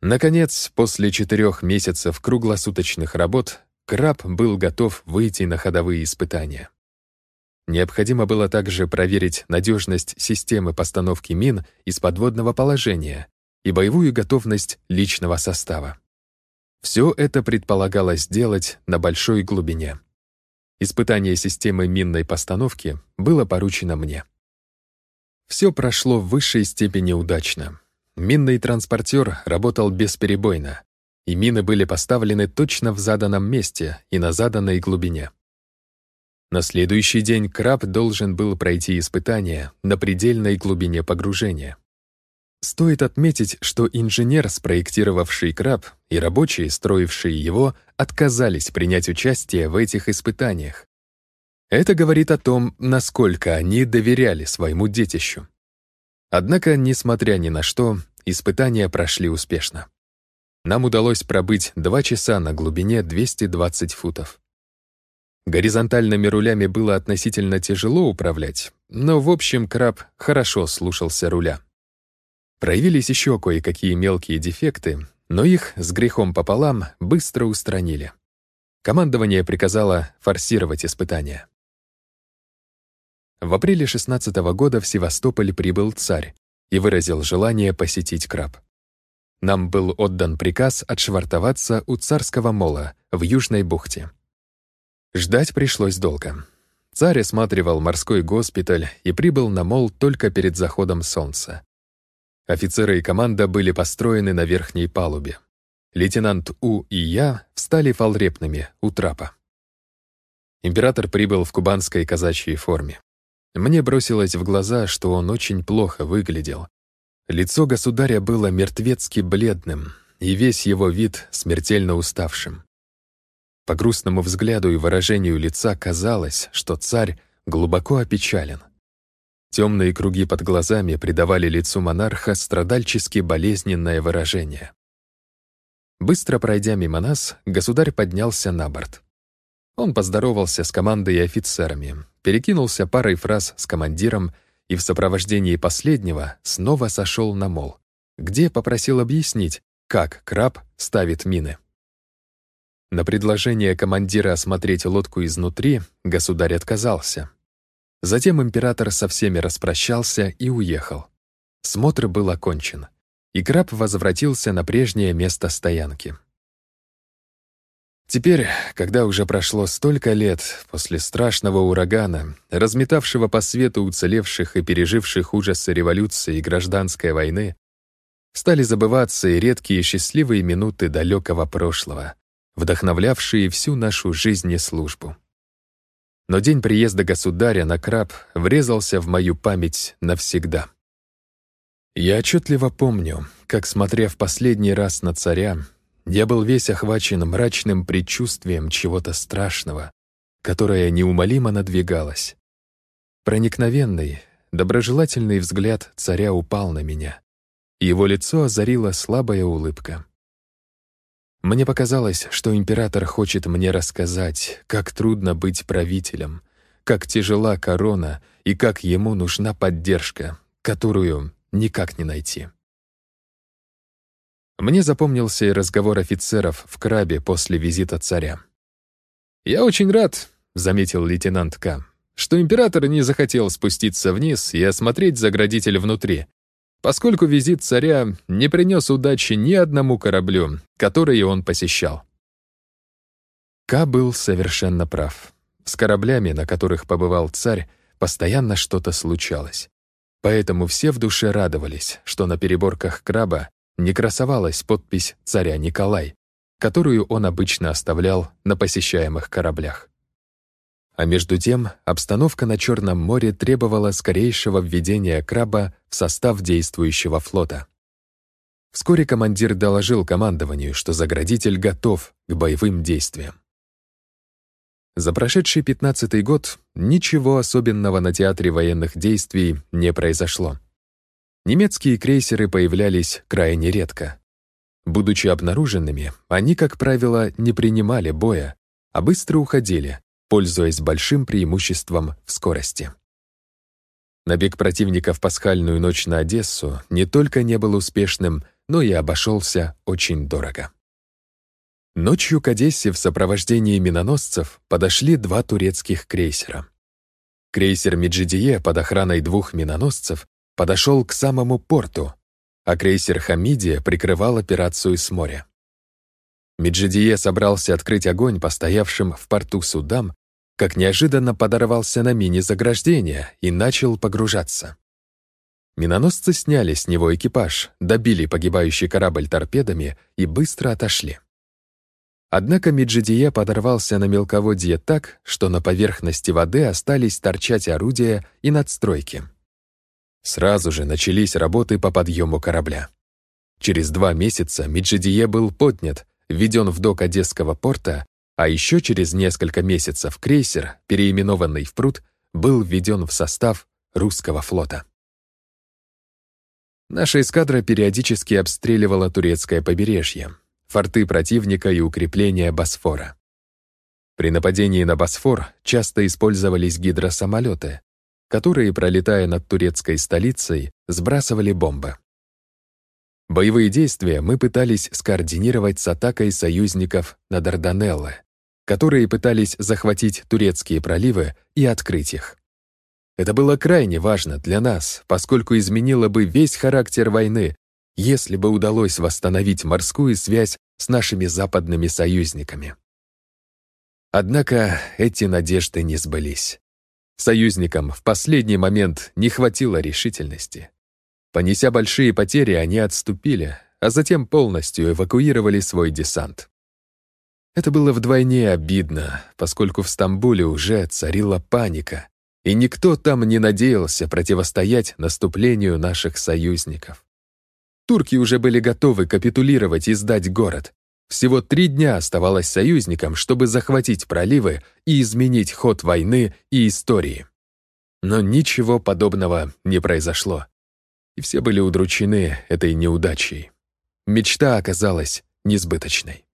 Наконец, после четырех месяцев круглосуточных работ, краб был готов выйти на ходовые испытания. Необходимо было также проверить надежность системы постановки мин из подводного положения и боевую готовность личного состава. Все это предполагалось сделать на большой глубине. Испытание системы минной постановки было поручено мне. Все прошло в высшей степени удачно. Минный транспортер работал бесперебойно, и мины были поставлены точно в заданном месте и на заданной глубине. На следующий день краб должен был пройти испытание на предельной глубине погружения. Стоит отметить, что инженер, спроектировавший краб, и рабочие, строившие его, отказались принять участие в этих испытаниях. Это говорит о том, насколько они доверяли своему детищу. Однако, несмотря ни на что, испытания прошли успешно. Нам удалось пробыть два часа на глубине 220 футов. Горизонтальными рулями было относительно тяжело управлять, но в общем краб хорошо слушался руля. Проявились еще кое-какие мелкие дефекты, но их с грехом пополам быстро устранили. Командование приказало форсировать испытания. В апреле 16 -го года в Севастополь прибыл царь и выразил желание посетить краб. Нам был отдан приказ отшвартоваться у царского мола в Южной бухте. Ждать пришлось долго. Царь осматривал морской госпиталь и прибыл на мол только перед заходом солнца. Офицеры и команда были построены на верхней палубе. Лейтенант У и я встали фалрепными у трапа. Император прибыл в кубанской казачьей форме. Мне бросилось в глаза, что он очень плохо выглядел. Лицо государя было мертвецки бледным, и весь его вид смертельно уставшим. По грустному взгляду и выражению лица казалось, что царь глубоко опечален. Темные круги под глазами придавали лицу монарха страдальчески болезненное выражение. Быстро пройдя мимо нас, государь поднялся на борт. Он поздоровался с командой и офицерами, перекинулся парой фраз с командиром и в сопровождении последнего снова сошел на мол, где попросил объяснить, как краб ставит мины. На предложение командира осмотреть лодку изнутри государь отказался. Затем император со всеми распрощался и уехал. Смотр был окончен, и краб возвратился на прежнее место стоянки. Теперь, когда уже прошло столько лет после страшного урагана, разметавшего по свету уцелевших и переживших ужасы революции и гражданской войны, стали забываться и редкие счастливые минуты далекого прошлого, вдохновлявшие всю нашу жизнь и службу. Но день приезда государя на краб врезался в мою память навсегда. Я отчетливо помню, как, смотря в последний раз на царя, я был весь охвачен мрачным предчувствием чего-то страшного, которое неумолимо надвигалось. Проникновенный, доброжелательный взгляд царя упал на меня, его лицо озарила слабая улыбка. Мне показалось, что император хочет мне рассказать, как трудно быть правителем, как тяжела корона и как ему нужна поддержка, которую никак не найти. Мне запомнился и разговор офицеров в крабе после визита царя. «Я очень рад», — заметил лейтенант К., «что император не захотел спуститься вниз и осмотреть заградитель внутри, поскольку визит царя не принес удачи ни одному кораблю, который он посещал». К был совершенно прав. С кораблями, на которых побывал царь, постоянно что-то случалось. Поэтому все в душе радовались, что на переборках краба не красовалась подпись «Царя Николай», которую он обычно оставлял на посещаемых кораблях. А между тем, обстановка на Черном море требовала скорейшего введения краба в состав действующего флота. Вскоре командир доложил командованию, что заградитель готов к боевым действиям. За прошедший 15-й год ничего особенного на театре военных действий не произошло. Немецкие крейсеры появлялись крайне редко. Будучи обнаруженными, они, как правило, не принимали боя, а быстро уходили, пользуясь большим преимуществом в скорости. Набег противника в пасхальную ночь на Одессу не только не был успешным, но и обошелся очень дорого. Ночью к Одессе в сопровождении миноносцев подошли два турецких крейсера. Крейсер Меджидие под охраной двух миноносцев подошел к самому порту, а крейсер «Хамидия» прикрывал операцию с моря. Меджидие собрался открыть огонь по стоявшим в порту судам, как неожиданно подорвался на мини-заграждение и начал погружаться. Миноносцы сняли с него экипаж, добили погибающий корабль торпедами и быстро отошли. Однако Меджидие подорвался на мелководье так, что на поверхности воды остались торчать орудия и надстройки. Сразу же начались работы по подъему корабля. Через два месяца Миджидие был поднят, введен в док Одесского порта, а еще через несколько месяцев крейсер, переименованный в пруд, был введен в состав русского флота. Наша эскадра периодически обстреливала турецкое побережье, форты противника и укрепления Босфора. При нападении на Босфор часто использовались гидросамолеты, которые, пролетая над турецкой столицей, сбрасывали бомбы. Боевые действия мы пытались скоординировать с атакой союзников на Дарданеллы, которые пытались захватить турецкие проливы и открыть их. Это было крайне важно для нас, поскольку изменило бы весь характер войны, если бы удалось восстановить морскую связь с нашими западными союзниками. Однако эти надежды не сбылись. Союзникам в последний момент не хватило решительности. Понеся большие потери, они отступили, а затем полностью эвакуировали свой десант. Это было вдвойне обидно, поскольку в Стамбуле уже царила паника, и никто там не надеялся противостоять наступлению наших союзников. Турки уже были готовы капитулировать и сдать город. Всего три дня оставалось союзникам, чтобы захватить проливы и изменить ход войны и истории. Но ничего подобного не произошло. И все были удручены этой неудачей. Мечта оказалась несбыточной.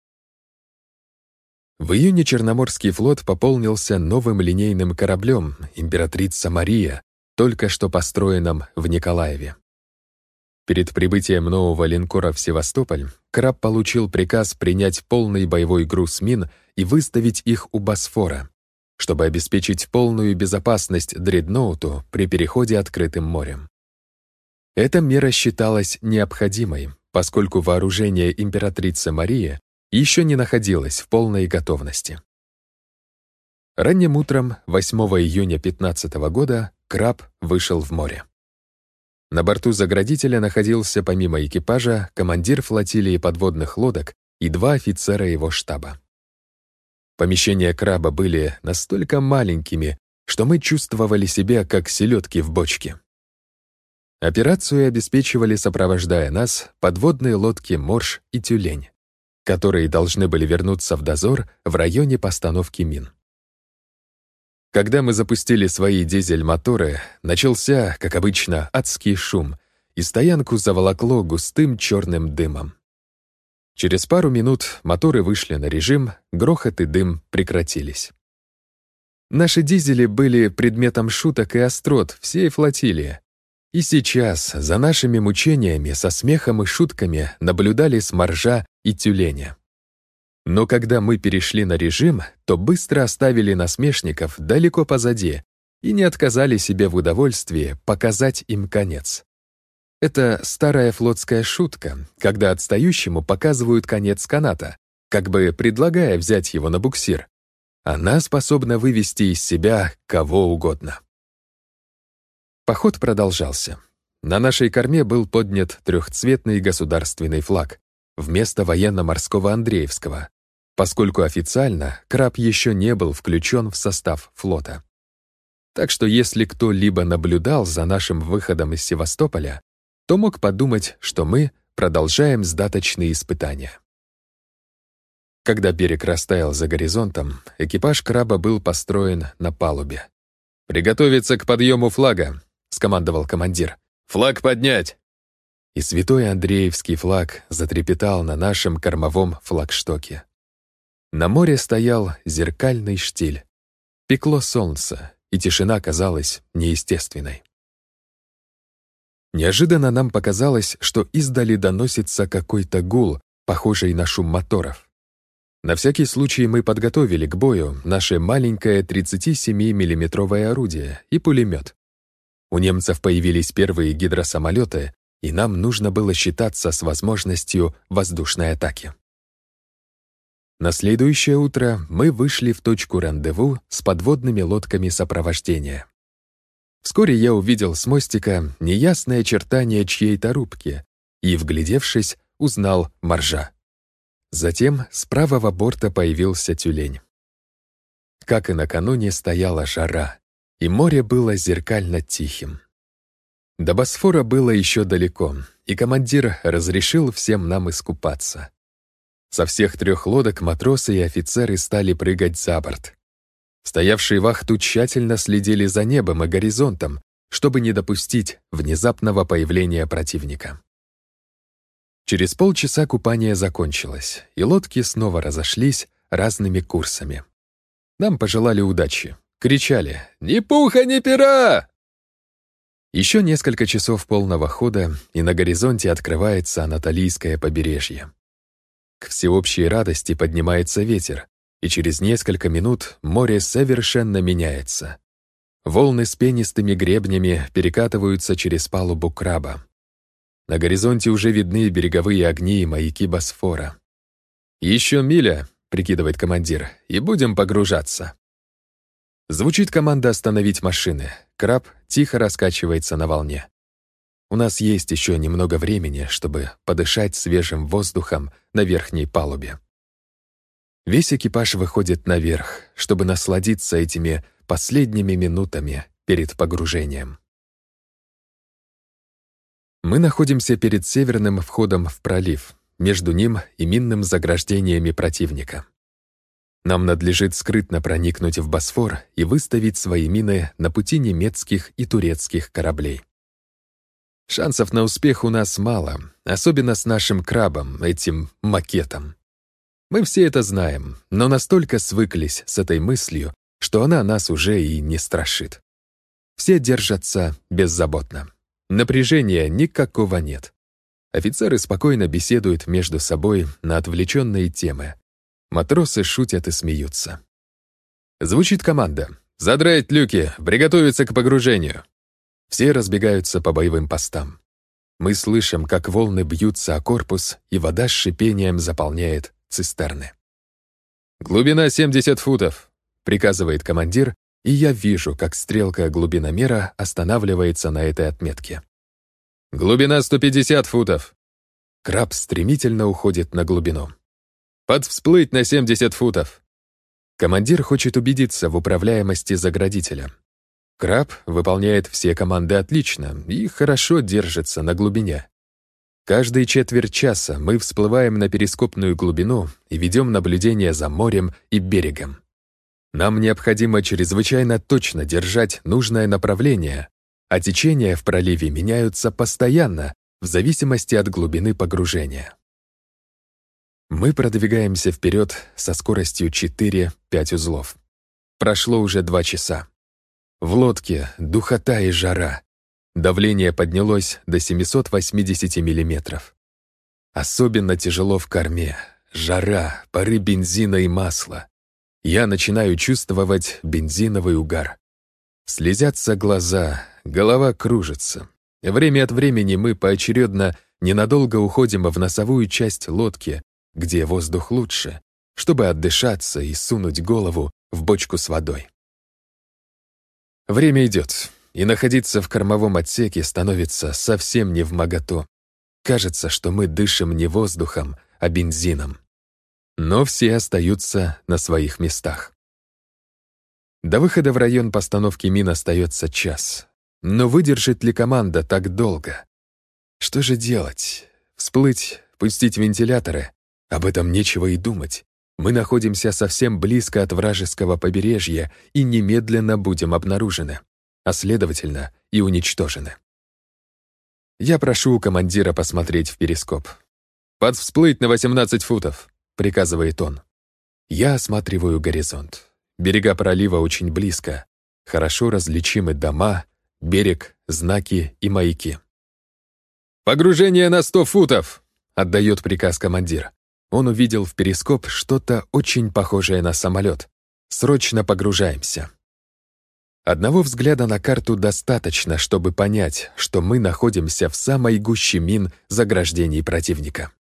В июне Черноморский флот пополнился новым линейным кораблем «Императрица Мария», только что построенным в Николаеве. Перед прибытием нового линкора в Севастополь Краб получил приказ принять полный боевой груз мин и выставить их у Босфора, чтобы обеспечить полную безопасность дредноуту при переходе открытым морем. Эта мера считалась необходимой, поскольку вооружение императрицы Марии еще не находилась в полной готовности. Ранним утром 8 июня 15 года краб вышел в море. На борту заградителя находился помимо экипажа командир флотилии подводных лодок и два офицера его штаба. Помещения краба были настолько маленькими, что мы чувствовали себя как селедки в бочке. Операцию обеспечивали, сопровождая нас, подводные лодки «Морж» и «Тюлень» которые должны были вернуться в дозор в районе постановки мин. Когда мы запустили свои дизель-моторы, начался, как обычно, адский шум, и стоянку заволокло густым черным дымом. Через пару минут моторы вышли на режим, грохот и дым прекратились. Наши дизели были предметом шуток и острот всей флотилии. И сейчас за нашими мучениями со смехом и шутками наблюдали сморжа и тюленя. Но когда мы перешли на режим, то быстро оставили насмешников далеко позади и не отказали себе в удовольствии показать им конец. Это старая флотская шутка, когда отстающему показывают конец каната, как бы предлагая взять его на буксир. Она способна вывести из себя кого угодно. Поход продолжался. На нашей корме был поднят трехцветный государственный флаг, вместо военно-морского Андреевского, поскольку официально краб еще не был включен в состав флота. Так что если кто-либо наблюдал за нашим выходом из Севастополя, то мог подумать, что мы продолжаем сдаточные испытания. Когда берег растаял за горизонтом, экипаж краба был построен на палубе. «Приготовиться к подъему флага», — скомандовал командир. «Флаг поднять!» И святой Андреевский флаг затрепетал на нашем кормовом флагштоке. На море стоял зеркальный штиль. Пекло солнце, и тишина казалась неестественной. Неожиданно нам показалось, что издали доносится какой-то гул, похожий на шум моторов. На всякий случай мы подготовили к бою наше маленькое 37 миллиметровое орудие и пулемет. У немцев появились первые гидросамолеты, и нам нужно было считаться с возможностью воздушной атаки. На следующее утро мы вышли в точку рандеву с подводными лодками сопровождения. Вскоре я увидел с мостика неясное очертание чьей-то рубки и, вглядевшись, узнал моржа. Затем с правого борта появился тюлень. Как и накануне стояла жара, и море было зеркально тихим. До Босфора было еще далеко, и командир разрешил всем нам искупаться. Со всех трех лодок матросы и офицеры стали прыгать за борт. Стоявшие вахту тщательно следили за небом и горизонтом, чтобы не допустить внезапного появления противника. Через полчаса купание закончилось, и лодки снова разошлись разными курсами. Нам пожелали удачи, кричали «Ни пуха, ни пера!» Еще несколько часов полного хода, и на горизонте открывается Анатолийское побережье. К всеобщей радости поднимается ветер, и через несколько минут море совершенно меняется. Волны с пенистыми гребнями перекатываются через палубу краба. На горизонте уже видны береговые огни и маяки Босфора. «Еще миля», — прикидывает командир, — «и будем погружаться». Звучит команда остановить машины. Краб тихо раскачивается на волне. У нас есть еще немного времени, чтобы подышать свежим воздухом на верхней палубе. Весь экипаж выходит наверх, чтобы насладиться этими последними минутами перед погружением. Мы находимся перед северным входом в пролив, между ним и минным заграждениями противника. Нам надлежит скрытно проникнуть в Босфор и выставить свои мины на пути немецких и турецких кораблей. Шансов на успех у нас мало, особенно с нашим крабом, этим макетом. Мы все это знаем, но настолько свыклись с этой мыслью, что она нас уже и не страшит. Все держатся беззаботно. Напряжения никакого нет. Офицеры спокойно беседуют между собой на отвлеченные темы. Матросы шутят и смеются. Звучит команда. «Задрать люки! Приготовиться к погружению!» Все разбегаются по боевым постам. Мы слышим, как волны бьются о корпус, и вода с шипением заполняет цистерны. «Глубина 70 футов», — приказывает командир, и я вижу, как стрелка глубиномера останавливается на этой отметке. «Глубина 150 футов». Краб стремительно уходит на глубину. «Подвсплыть на 70 футов». Командир хочет убедиться в управляемости заградителя. Краб выполняет все команды отлично и хорошо держится на глубине. Каждые четверть часа мы всплываем на перископную глубину и ведем наблюдение за морем и берегом. Нам необходимо чрезвычайно точно держать нужное направление, а течения в проливе меняются постоянно в зависимости от глубины погружения. Мы продвигаемся вперед со скоростью 4-5 узлов. Прошло уже два часа. В лодке духота и жара. Давление поднялось до 780 миллиметров. Особенно тяжело в корме. Жара, пары бензина и масла. Я начинаю чувствовать бензиновый угар. Слезятся глаза, голова кружится. Время от времени мы поочередно ненадолго уходим в носовую часть лодки, где воздух лучше, чтобы отдышаться и сунуть голову в бочку с водой. Время идет и находиться в кормовом отсеке становится совсем не в моготу. Кажется, что мы дышим не воздухом, а бензином. Но все остаются на своих местах. До выхода в район постановки мин остается час. Но выдержит ли команда так долго? Что же делать? Всплыть, пустить вентиляторы? Об этом нечего и думать. Мы находимся совсем близко от вражеского побережья и немедленно будем обнаружены а следовательно и уничтожены. Я прошу у командира посмотреть в перископ. «Подвсплыть на 18 футов», — приказывает он. Я осматриваю горизонт. Берега пролива очень близко. Хорошо различимы дома, берег, знаки и маяки. «Погружение на 100 футов!» — отдает приказ командир. Он увидел в перископ что-то очень похожее на самолет. «Срочно погружаемся». Одного взгляда на карту достаточно, чтобы понять, что мы находимся в самой гуще мин заграждений противника.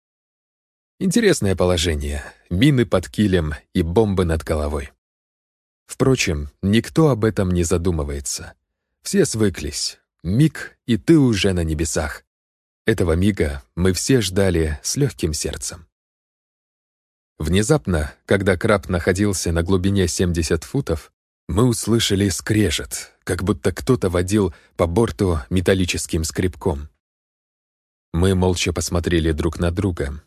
Интересное положение. Мины под килем и бомбы над головой. Впрочем, никто об этом не задумывается. Все свыклись. Миг, и ты уже на небесах. Этого мига мы все ждали с легким сердцем. Внезапно, когда краб находился на глубине 70 футов, мы услышали скрежет, как будто кто-то водил по борту металлическим скребком. Мы молча посмотрели друг на друга.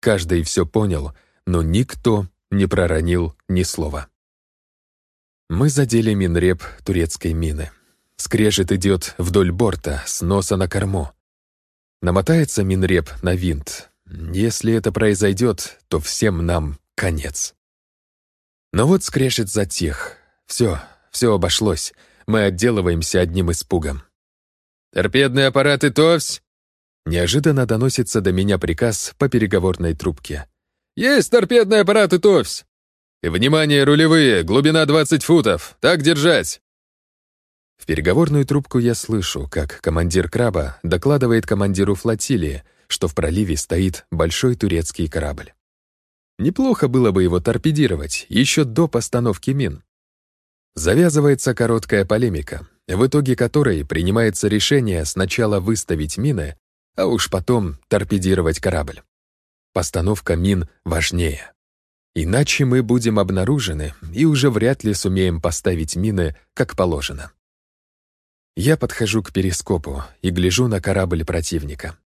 Каждый все понял, но никто не проронил ни слова. Мы задели минреп турецкой мины. Скрежет идет вдоль борта, с носа на корму. Намотается минреп на винт. Если это произойдет, то всем нам конец. Но вот скрежет затих, все, все обошлось. Мы отделываемся одним испугом. Торпедные аппараты ТОВСЬ!» Неожиданно доносится до меня приказ по переговорной трубке. «Есть торпедные аппараты ТОВСЬ!» «Внимание, рулевые! Глубина 20 футов! Так держать!» В переговорную трубку я слышу, как командир краба докладывает командиру флотилии, что в проливе стоит большой турецкий корабль. Неплохо было бы его торпедировать еще до постановки мин. Завязывается короткая полемика, в итоге которой принимается решение сначала выставить мины, а уж потом торпедировать корабль. Постановка мин важнее. Иначе мы будем обнаружены и уже вряд ли сумеем поставить мины как положено. Я подхожу к перископу и гляжу на корабль противника.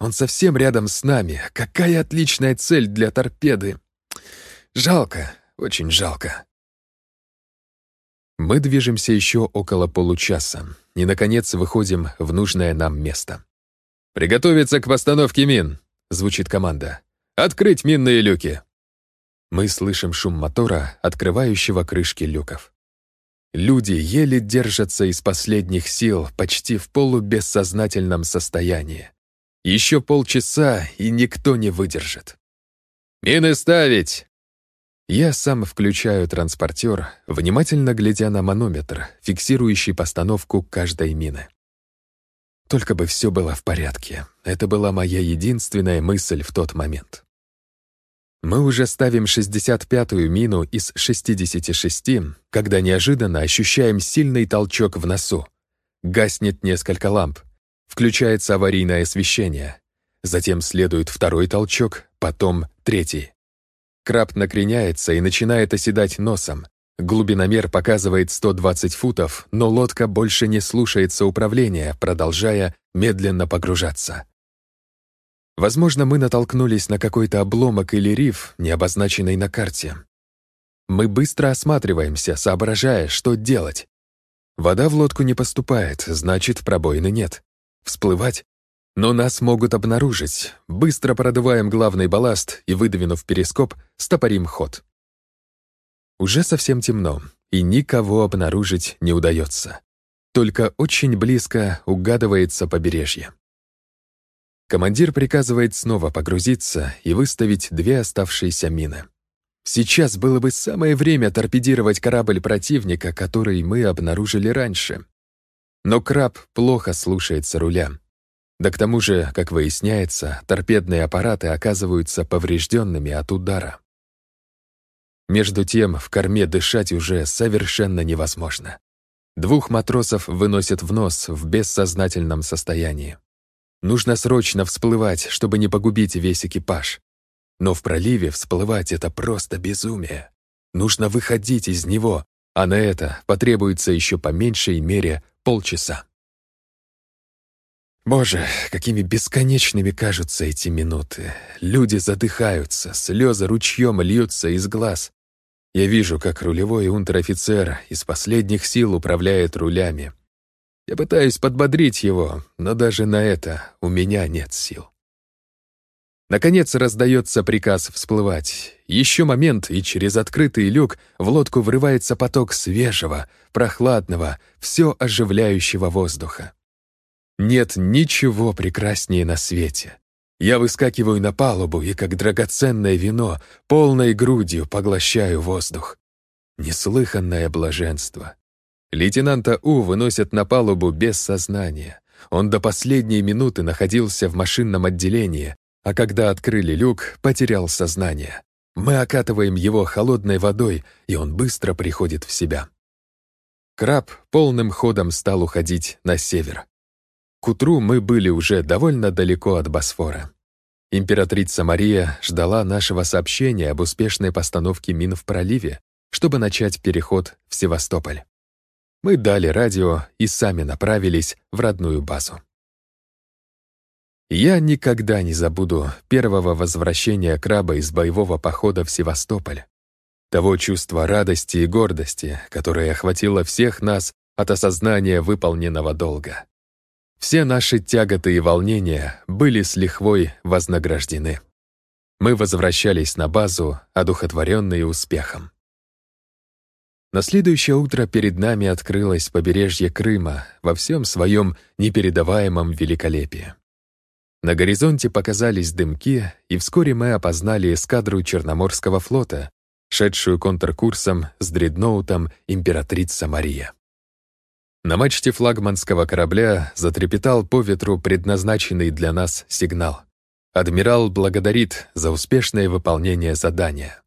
Он совсем рядом с нами. Какая отличная цель для торпеды. Жалко, очень жалко. Мы движемся еще около получаса и, наконец, выходим в нужное нам место. «Приготовиться к постановке мин!» — звучит команда. «Открыть минные люки!» Мы слышим шум мотора, открывающего крышки люков. Люди еле держатся из последних сил, почти в полубессознательном состоянии. Еще полчаса, и никто не выдержит. «Мины ставить!» Я сам включаю транспортер, внимательно глядя на манометр, фиксирующий постановку каждой мины. Только бы все было в порядке. Это была моя единственная мысль в тот момент. Мы уже ставим 65-ю мину из 66, когда неожиданно ощущаем сильный толчок в носу. Гаснет несколько ламп. Включается аварийное освещение. Затем следует второй толчок, потом третий. Краб накреняется и начинает оседать носом. Глубиномер показывает 120 футов, но лодка больше не слушается управления, продолжая медленно погружаться. Возможно, мы натолкнулись на какой-то обломок или риф, не обозначенный на карте. Мы быстро осматриваемся, соображая, что делать. Вода в лодку не поступает, значит, пробоины нет. Всплывать? Но нас могут обнаружить. Быстро продуваем главный балласт и, выдвинув перископ, стопорим ход. Уже совсем темно, и никого обнаружить не удается. Только очень близко угадывается побережье. Командир приказывает снова погрузиться и выставить две оставшиеся мины. Сейчас было бы самое время торпедировать корабль противника, который мы обнаружили раньше. Но краб плохо слушается руля. Да к тому же, как выясняется, торпедные аппараты оказываются поврежденными от удара. Между тем, в корме дышать уже совершенно невозможно. Двух матросов выносят в нос в бессознательном состоянии. Нужно срочно всплывать, чтобы не погубить весь экипаж. Но в проливе всплывать — это просто безумие. Нужно выходить из него, а на это потребуется еще по меньшей мере полчаса. Боже, какими бесконечными кажутся эти минуты. Люди задыхаются, слезы ручьем льются из глаз. Я вижу, как рулевой унтер-офицер из последних сил управляет рулями, я пытаюсь подбодрить его, но даже на это у меня нет сил. Наконец раздается приказ всплывать. Еще момент, и через открытый люк в лодку врывается поток свежего, прохладного, все оживляющего воздуха. Нет ничего прекраснее на свете. Я выскакиваю на палубу и, как драгоценное вино, полной грудью поглощаю воздух. Неслыханное блаженство. Лейтенанта У выносят на палубу без сознания. Он до последней минуты находился в машинном отделении, а когда открыли люк, потерял сознание. Мы окатываем его холодной водой, и он быстро приходит в себя. Краб полным ходом стал уходить на север. К утру мы были уже довольно далеко от Босфора. Императрица Мария ждала нашего сообщения об успешной постановке мин в проливе, чтобы начать переход в Севастополь. Мы дали радио и сами направились в родную базу. Я никогда не забуду первого возвращения краба из боевого похода в Севастополь. Того чувства радости и гордости, которое охватило всех нас от осознания выполненного долга. Все наши тяготы и волнения были с лихвой вознаграждены. Мы возвращались на базу, одухотворенные успехом. На следующее утро перед нами открылось побережье Крыма во всем своем непередаваемом великолепии. На горизонте показались дымки, и вскоре мы опознали эскадру Черноморского флота, шедшую контркурсом с дредноутом «Императрица Мария». На мачте флагманского корабля затрепетал по ветру предназначенный для нас сигнал. Адмирал благодарит за успешное выполнение задания.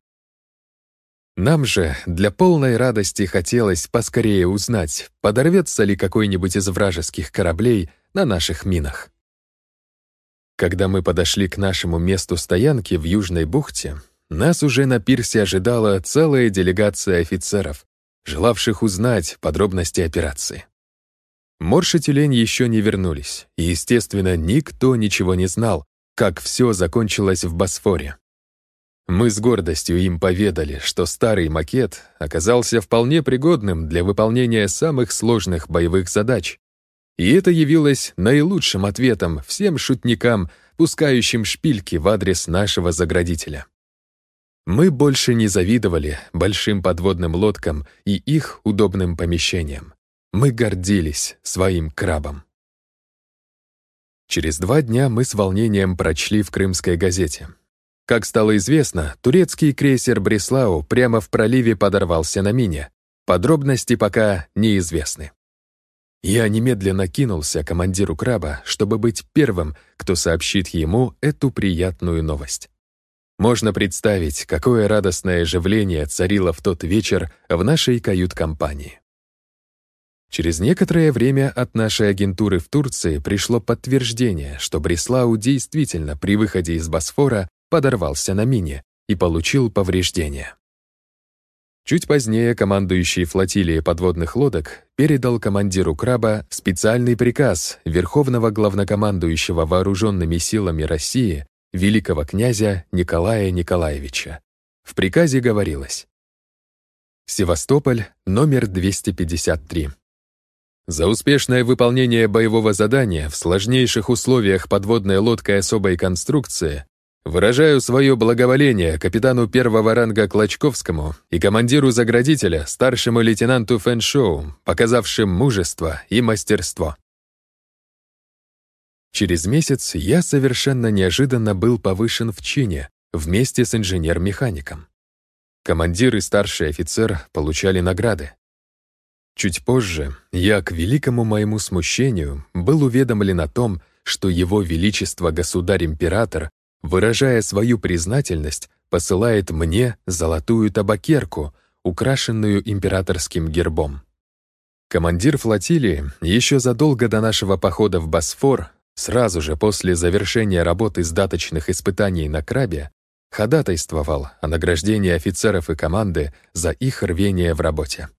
Нам же для полной радости хотелось поскорее узнать, подорвется ли какой-нибудь из вражеских кораблей на наших минах. Когда мы подошли к нашему месту стоянки в Южной бухте, нас уже на пирсе ожидала целая делегация офицеров, желавших узнать подробности операции. Морш Тюлень еще не вернулись, и, естественно, никто ничего не знал, как все закончилось в Босфоре. Мы с гордостью им поведали, что старый макет оказался вполне пригодным для выполнения самых сложных боевых задач, и это явилось наилучшим ответом всем шутникам, пускающим шпильки в адрес нашего заградителя. Мы больше не завидовали большим подводным лодкам и их удобным помещениям. Мы гордились своим крабом. Через два дня мы с волнением прочли в крымской газете. Как стало известно, турецкий крейсер «Бреслау» прямо в проливе подорвался на мине. Подробности пока неизвестны. Я немедленно кинулся командиру краба, чтобы быть первым, кто сообщит ему эту приятную новость. Можно представить, какое радостное оживление царило в тот вечер в нашей кают-компании. Через некоторое время от нашей агентуры в Турции пришло подтверждение, что Бреслау действительно при выходе из Босфора подорвался на мине и получил повреждения. Чуть позднее командующий флотилией подводных лодок передал командиру «Краба» специальный приказ Верховного главнокомандующего вооруженными силами России великого князя Николая Николаевича. В приказе говорилось Севастополь, номер 253. За успешное выполнение боевого задания в сложнейших условиях подводной лодкой особой конструкции выражаю свое благоволение капитану первого ранга Клочковскому и командиру заградителя, старшему лейтенанту Фэншоу, показавшим мужество и мастерство. Через месяц я совершенно неожиданно был повышен в чине вместе с инженер-механиком. Командир и старший офицер получали награды. Чуть позже я, к великому моему смущению, был уведомлен о том, что Его Величество Государь-Император, выражая свою признательность, посылает мне золотую табакерку, украшенную императорским гербом. Командир флотилии еще задолго до нашего похода в Босфор Сразу же после завершения работы сдаточных испытаний на крабе ходатайствовал о награждении офицеров и команды за их рвение в работе.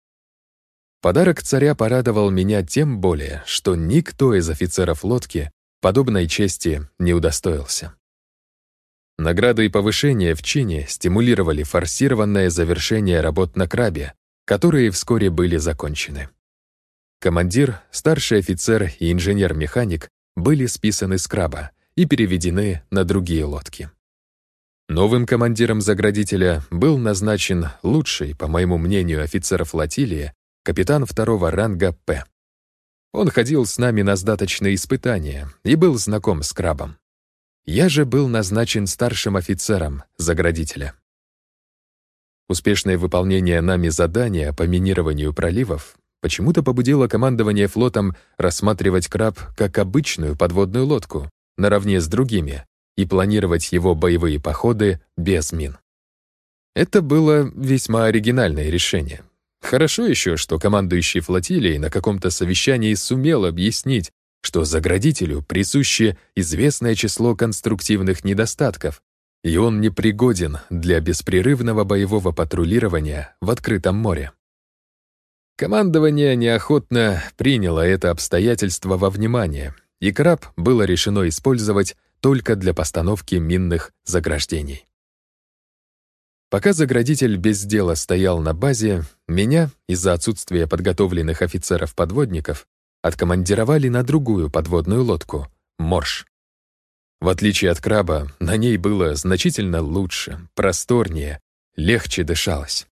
Подарок царя порадовал меня тем более, что никто из офицеров лодки подобной чести не удостоился. Награды и повышения в чине стимулировали форсированное завершение работ на крабе, которые вскоре были закончены. Командир, старший офицер и инженер-механик были списаны с краба и переведены на другие лодки. Новым командиром заградителя был назначен лучший, по моему мнению, офицер флотилии, капитан второго ранга П. Он ходил с нами на сдаточные испытания и был знаком с крабом. Я же был назначен старшим офицером заградителя. Успешное выполнение нами задания по минированию проливов почему-то побудило командование флотом рассматривать краб как обычную подводную лодку, наравне с другими, и планировать его боевые походы без мин. Это было весьма оригинальное решение. Хорошо еще, что командующий флотилией на каком-то совещании сумел объяснить, что заградителю присуще известное число конструктивных недостатков, и он непригоден для беспрерывного боевого патрулирования в открытом море. Командование неохотно приняло это обстоятельство во внимание, и краб было решено использовать только для постановки минных заграждений. Пока заградитель без дела стоял на базе, меня, из-за отсутствия подготовленных офицеров-подводников, откомандировали на другую подводную лодку — «Морж». В отличие от краба, на ней было значительно лучше, просторнее, легче дышалось.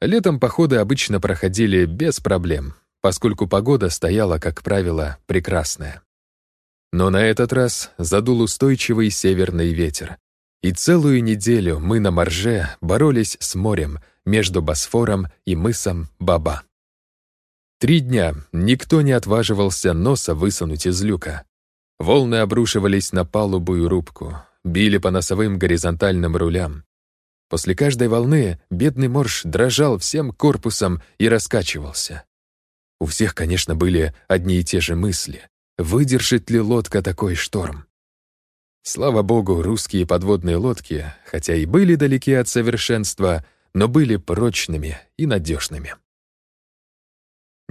Летом походы обычно проходили без проблем, поскольку погода стояла, как правило, прекрасная. Но на этот раз задул устойчивый северный ветер, и целую неделю мы на Марже боролись с морем между Босфором и мысом Баба. Три дня никто не отваживался носа высунуть из люка. Волны обрушивались на палубу и рубку, били по носовым горизонтальным рулям. После каждой волны бедный морж дрожал всем корпусом и раскачивался. У всех, конечно, были одни и те же мысли. Выдержит ли лодка такой шторм? Слава богу, русские подводные лодки, хотя и были далеки от совершенства, но были прочными и надежными.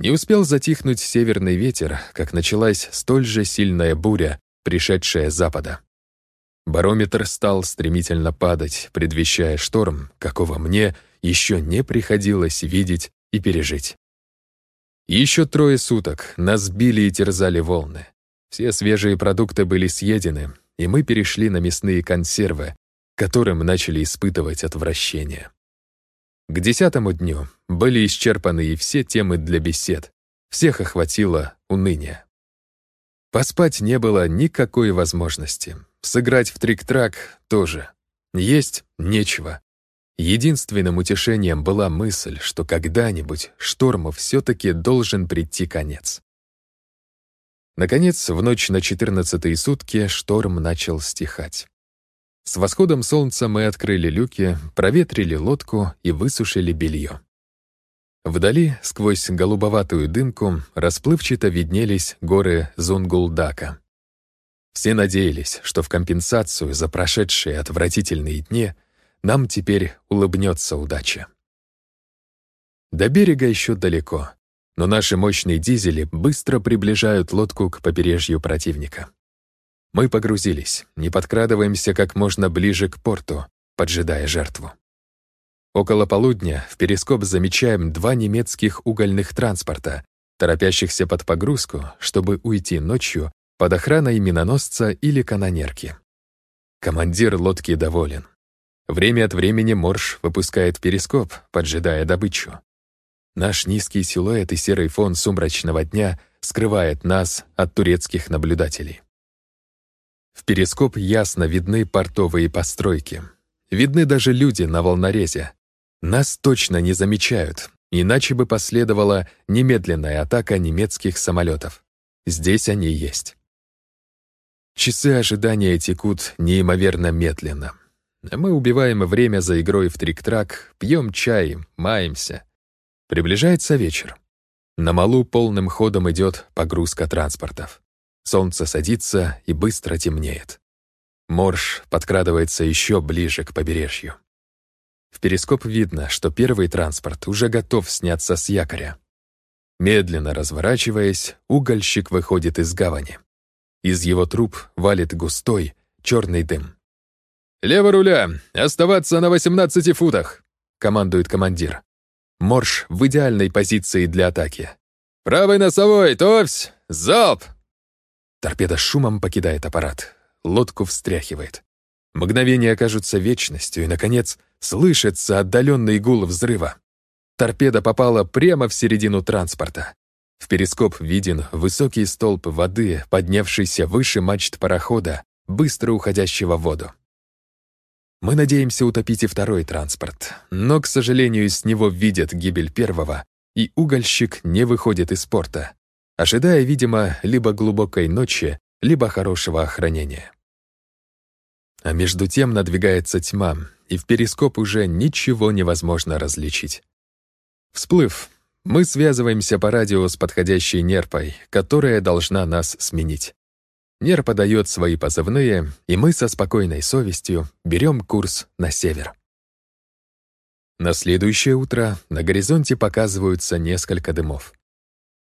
Не успел затихнуть северный ветер, как началась столь же сильная буря, пришедшая с запада. Барометр стал стремительно падать, предвещая шторм, какого мне еще не приходилось видеть и пережить. Еще трое суток нас били и терзали волны. Все свежие продукты были съедены, и мы перешли на мясные консервы, которым начали испытывать отвращение. К десятому дню были исчерпаны и все темы для бесед, всех охватило уныние. Поспать не было никакой возможности. Сыграть в трик-трак тоже. Есть нечего. Единственным утешением была мысль, что когда-нибудь шторму все-таки должен прийти конец. Наконец, в ночь на четырнадцатые сутки шторм начал стихать. С восходом солнца мы открыли люки, проветрили лодку и высушили белье. Вдали, сквозь голубоватую дымку, расплывчато виднелись горы Зунгулдака. Все надеялись, что в компенсацию за прошедшие отвратительные дни нам теперь улыбнется удача. До берега еще далеко, но наши мощные дизели быстро приближают лодку к побережью противника. Мы погрузились, не подкрадываемся как можно ближе к порту, поджидая жертву. Около полудня в перископ замечаем два немецких угольных транспорта, торопящихся под погрузку, чтобы уйти ночью под охраной миноносца или канонерки. Командир лодки доволен. Время от времени Морж выпускает перископ, поджидая добычу. Наш низкий силуэт и серый фон сумрачного дня скрывает нас от турецких наблюдателей. В перископ ясно видны портовые постройки. Видны даже люди на волнорезе, нас точно не замечают, иначе бы последовала немедленная атака немецких самолетов. Здесь они есть. Часы ожидания текут неимоверно медленно. Мы убиваем время за игрой в трик-трак, пьем чай, маемся. Приближается вечер. На малу полным ходом идет погрузка транспортов. Солнце садится и быстро темнеет. Морж подкрадывается еще ближе к побережью. В перископ видно, что первый транспорт уже готов сняться с якоря. Медленно разворачиваясь, угольщик выходит из гавани. Из его труб валит густой, черный дым. «Лево руля! Оставаться на 18 футах!» — командует командир. Морж в идеальной позиции для атаки. «Правый носовой! Товсь! Залп!» Торпеда шумом покидает аппарат. Лодку встряхивает. Мгновения окажутся вечностью, и, наконец, слышится отдаленный гул взрыва. Торпеда попала прямо в середину транспорта. В перископ виден высокий столб воды, поднявшийся выше мачт парохода, быстро уходящего в воду. Мы надеемся утопить и второй транспорт, но, к сожалению, с него видят гибель первого, и угольщик не выходит из порта, ожидая, видимо, либо глубокой ночи, либо хорошего охранения. А между тем надвигается тьма, и в перископ уже ничего невозможно различить. Всплыв, мы связываемся по радио с подходящей нерпой, которая должна нас сменить. Нерпа дает свои позывные, и мы со спокойной совестью берем курс на север. На следующее утро на горизонте показываются несколько дымов.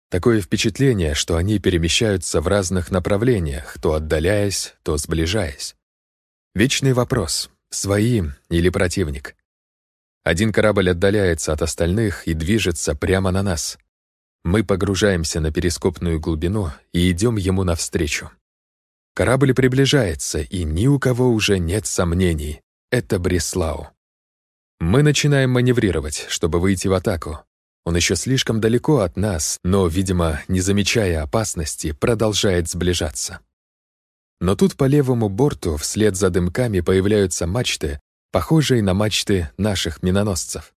Такое впечатление, что они перемещаются в разных направлениях, то отдаляясь, то сближаясь. Вечный вопрос — свои или противник? Один корабль отдаляется от остальных и движется прямо на нас. Мы погружаемся на перископную глубину и идем ему навстречу. Корабль приближается, и ни у кого уже нет сомнений. Это Бреслау. Мы начинаем маневрировать, чтобы выйти в атаку. Он еще слишком далеко от нас, но, видимо, не замечая опасности, продолжает сближаться. Но тут по левому борту вслед за дымками появляются мачты, похожие на мачты наших миноносцев.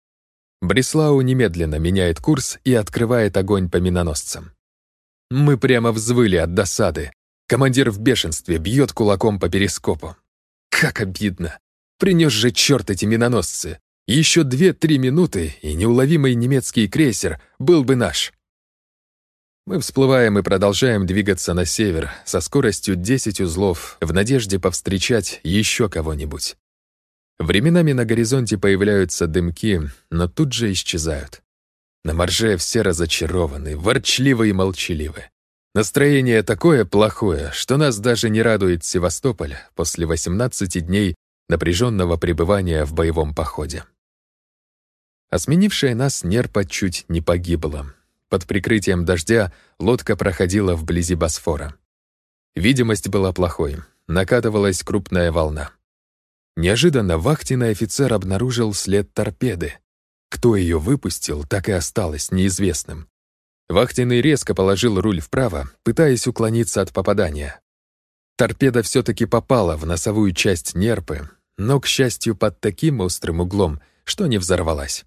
Бреслау немедленно меняет курс и открывает огонь по миноносцам. Мы прямо взвыли от досады. Командир в бешенстве бьет кулаком по перископу. Как обидно! Принес же черт эти миноносцы! Еще две-три минуты, и неуловимый немецкий крейсер был бы наш. Мы всплываем и продолжаем двигаться на север со скоростью 10 узлов в надежде повстречать еще кого-нибудь. Временами на горизонте появляются дымки, но тут же исчезают. На марже все разочарованы, ворчливы и молчаливы. Настроение такое плохое, что нас даже не радует Севастополь после 18 дней напряженного пребывания в боевом походе. А сменившая нас нерпа чуть не погибла. Под прикрытием дождя лодка проходила вблизи Босфора. Видимость была плохой, накатывалась крупная волна. Неожиданно вахтенный офицер обнаружил след торпеды. Кто ее выпустил, так и осталось неизвестным. Вахтенный резко положил руль вправо, пытаясь уклониться от попадания. Торпеда все-таки попала в носовую часть нерпы, но, к счастью, под таким острым углом, что не взорвалась.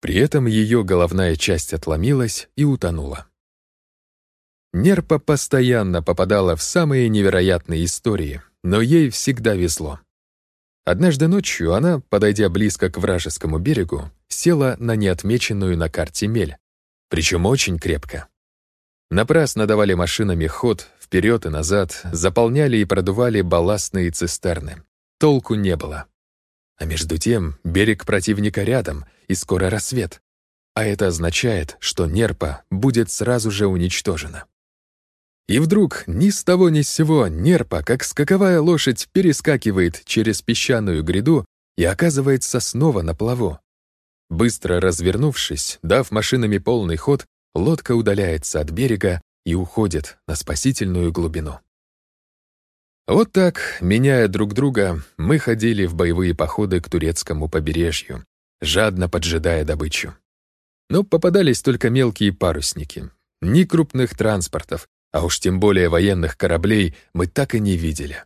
При этом ее головная часть отломилась и утонула. Нерпа постоянно попадала в самые невероятные истории, но ей всегда везло. Однажды ночью она, подойдя близко к вражескому берегу, села на неотмеченную на карте мель, причем очень крепко. Напрасно давали машинами ход вперед и назад, заполняли и продували балластные цистерны. Толку не было. А между тем берег противника рядом, и скоро рассвет. А это означает, что Нерпа будет сразу же уничтожена. И вдруг ни с того ни с сего Нерпа, как скаковая лошадь, перескакивает через песчаную гряду и оказывается снова на плаву. Быстро развернувшись, дав машинами полный ход, лодка удаляется от берега и уходит на спасительную глубину. Вот так, меняя друг друга, мы ходили в боевые походы к турецкому побережью, жадно поджидая добычу. Но попадались только мелкие парусники. Ни крупных транспортов, а уж тем более военных кораблей мы так и не видели.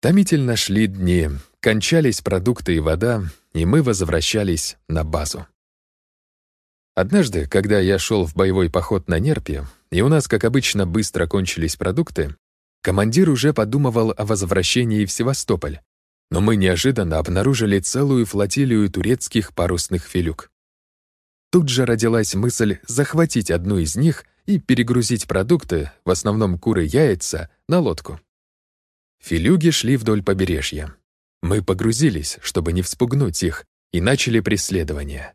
Томительно шли дни, кончались продукты и вода, и мы возвращались на базу. Однажды, когда я шел в боевой поход на Нерпе, и у нас, как обычно, быстро кончились продукты, Командир уже подумывал о возвращении в Севастополь, но мы неожиданно обнаружили целую флотилию турецких парусных филюк. Тут же родилась мысль захватить одну из них и перегрузить продукты, в основном куры яйца, на лодку. Филюги шли вдоль побережья. Мы погрузились, чтобы не вспугнуть их, и начали преследование.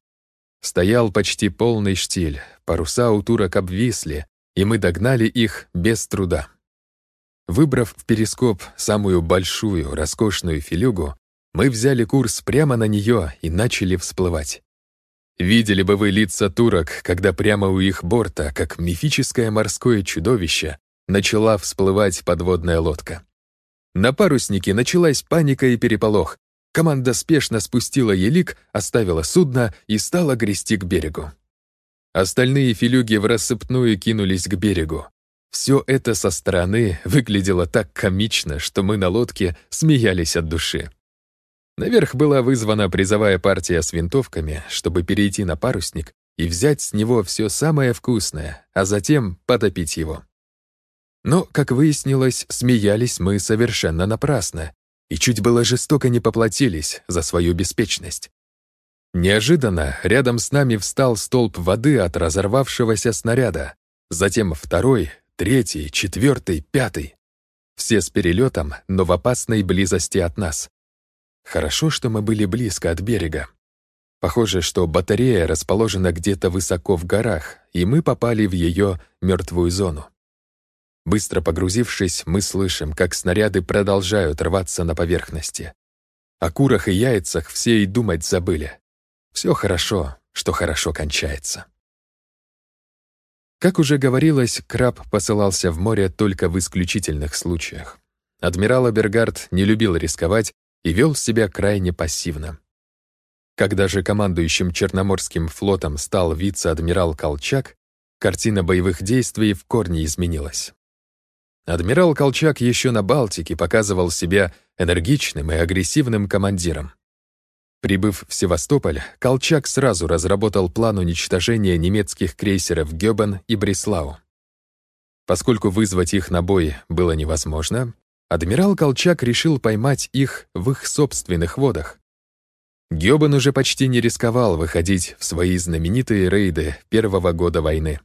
Стоял почти полный штиль, паруса у турок обвисли, и мы догнали их без труда. Выбрав в перископ самую большую, роскошную филюгу, мы взяли курс прямо на нее и начали всплывать. Видели бы вы лица турок, когда прямо у их борта, как мифическое морское чудовище, начала всплывать подводная лодка. На паруснике началась паника и переполох. Команда спешно спустила елик, оставила судно и стала грести к берегу. Остальные филюги в рассыпную кинулись к берегу. Все это со стороны выглядело так комично, что мы на лодке смеялись от души. Наверх была вызвана призовая партия с винтовками, чтобы перейти на парусник и взять с него все самое вкусное, а затем потопить его. Но, как выяснилось, смеялись мы совершенно напрасно и чуть было жестоко не поплатились за свою беспечность. Неожиданно рядом с нами встал столб воды от разорвавшегося снаряда, затем второй, третий, четвертый, пятый. Все с перелетом, но в опасной близости от нас. Хорошо, что мы были близко от берега. Похоже, что батарея расположена где-то высоко в горах, и мы попали в ее мертвую зону. Быстро погрузившись, мы слышим, как снаряды продолжают рваться на поверхности. О курах и яйцах все и думать забыли. Все хорошо, что хорошо кончается. Как уже говорилось, краб посылался в море только в исключительных случаях. Адмирал Абергард не любил рисковать и вел себя крайне пассивно. Когда же командующим Черноморским флотом стал вице-адмирал Колчак, картина боевых действий в корне изменилась. Адмирал Колчак еще на Балтике показывал себя энергичным и агрессивным командиром. Прибыв в Севастополь, Колчак сразу разработал план уничтожения немецких крейсеров Гёбен и Бреслау. Поскольку вызвать их на бой было невозможно, адмирал Колчак решил поймать их в их собственных водах. Гёбен уже почти не рисковал выходить в свои знаменитые рейды первого года войны.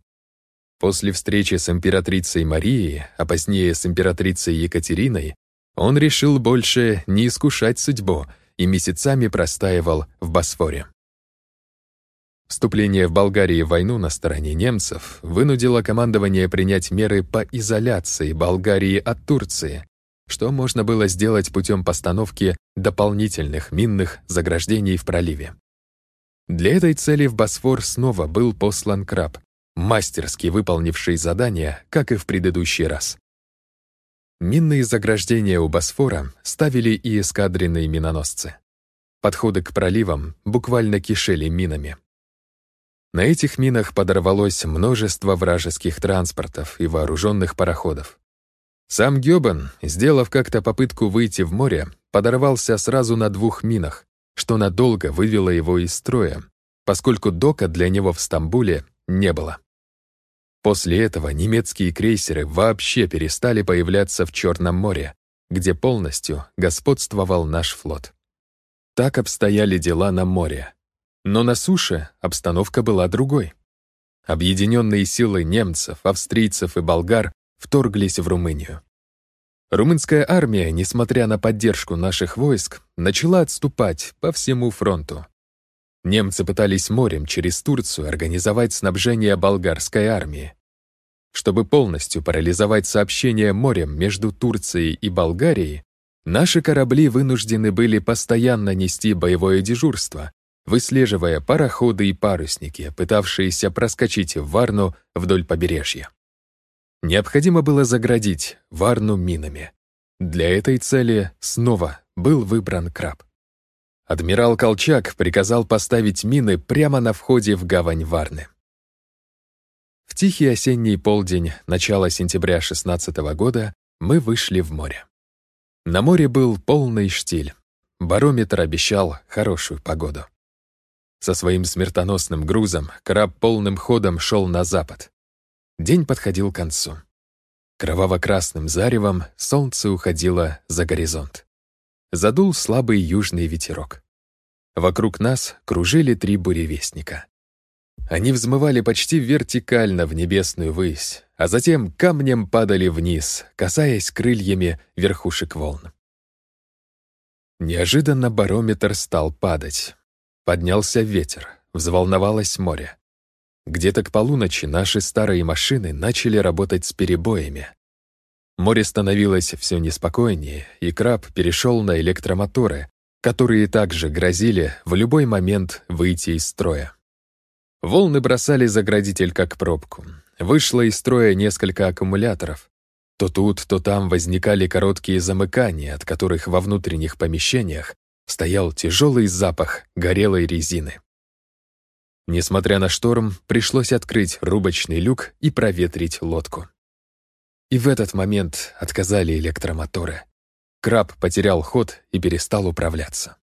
После встречи с императрицей Марией, а позднее с императрицей Екатериной, он решил больше не искушать судьбу и месяцами простаивал в Босфоре. Вступление в Болгарии в войну на стороне немцев вынудило командование принять меры по изоляции Болгарии от Турции, что можно было сделать путем постановки дополнительных минных заграждений в проливе. Для этой цели в Босфор снова был послан краб, мастерски выполнивший задание, как и в предыдущий раз. Минные заграждения у Босфора ставили и эскадренные миноносцы. Подходы к проливам буквально кишели минами. На этих минах подорвалось множество вражеских транспортов и вооруженных пароходов. Сам Гёбен, сделав как-то попытку выйти в море, подорвался сразу на двух минах, что надолго вывело его из строя, поскольку дока для него в Стамбуле не было. После этого немецкие крейсеры вообще перестали появляться в Черном море, где полностью господствовал наш флот. Так обстояли дела на море, но на суше обстановка была другой. Объединенные силы немцев, австрийцев и болгар вторглись в Румынию. Румынская армия, несмотря на поддержку наших войск, начала отступать по всему фронту. Немцы пытались морем через Турцию организовать снабжение болгарской армии. Чтобы полностью парализовать сообщение морем между Турцией и Болгарией, наши корабли вынуждены были постоянно нести боевое дежурство, выслеживая пароходы и парусники, пытавшиеся проскочить в Варну вдоль побережья. Необходимо было заградить Варну минами. Для этой цели снова был выбран краб. Адмирал Колчак приказал поставить мины прямо на входе в гавань Варны. В тихий осенний полдень начала сентября 16 года мы вышли в море. На море был полный штиль. Барометр обещал хорошую погоду. Со своим смертоносным грузом краб полным ходом шел на запад. День подходил к концу. Кроваво-красным заревом солнце уходило за горизонт. Задул слабый южный ветерок. Вокруг нас кружили три буревестника. Они взмывали почти вертикально в небесную высь, а затем камнем падали вниз, касаясь крыльями верхушек волн. Неожиданно барометр стал падать. Поднялся ветер, взволновалось море. Где-то к полуночи наши старые машины начали работать с перебоями. Море становилось все неспокойнее, и краб перешел на электромоторы, которые также грозили в любой момент выйти из строя. Волны бросали заградитель как пробку. Вышло из строя несколько аккумуляторов. То тут, то там возникали короткие замыкания, от которых во внутренних помещениях стоял тяжелый запах горелой резины. Несмотря на шторм, пришлось открыть рубочный люк и проветрить лодку. И в этот момент отказали электромоторы. Краб потерял ход и перестал управляться.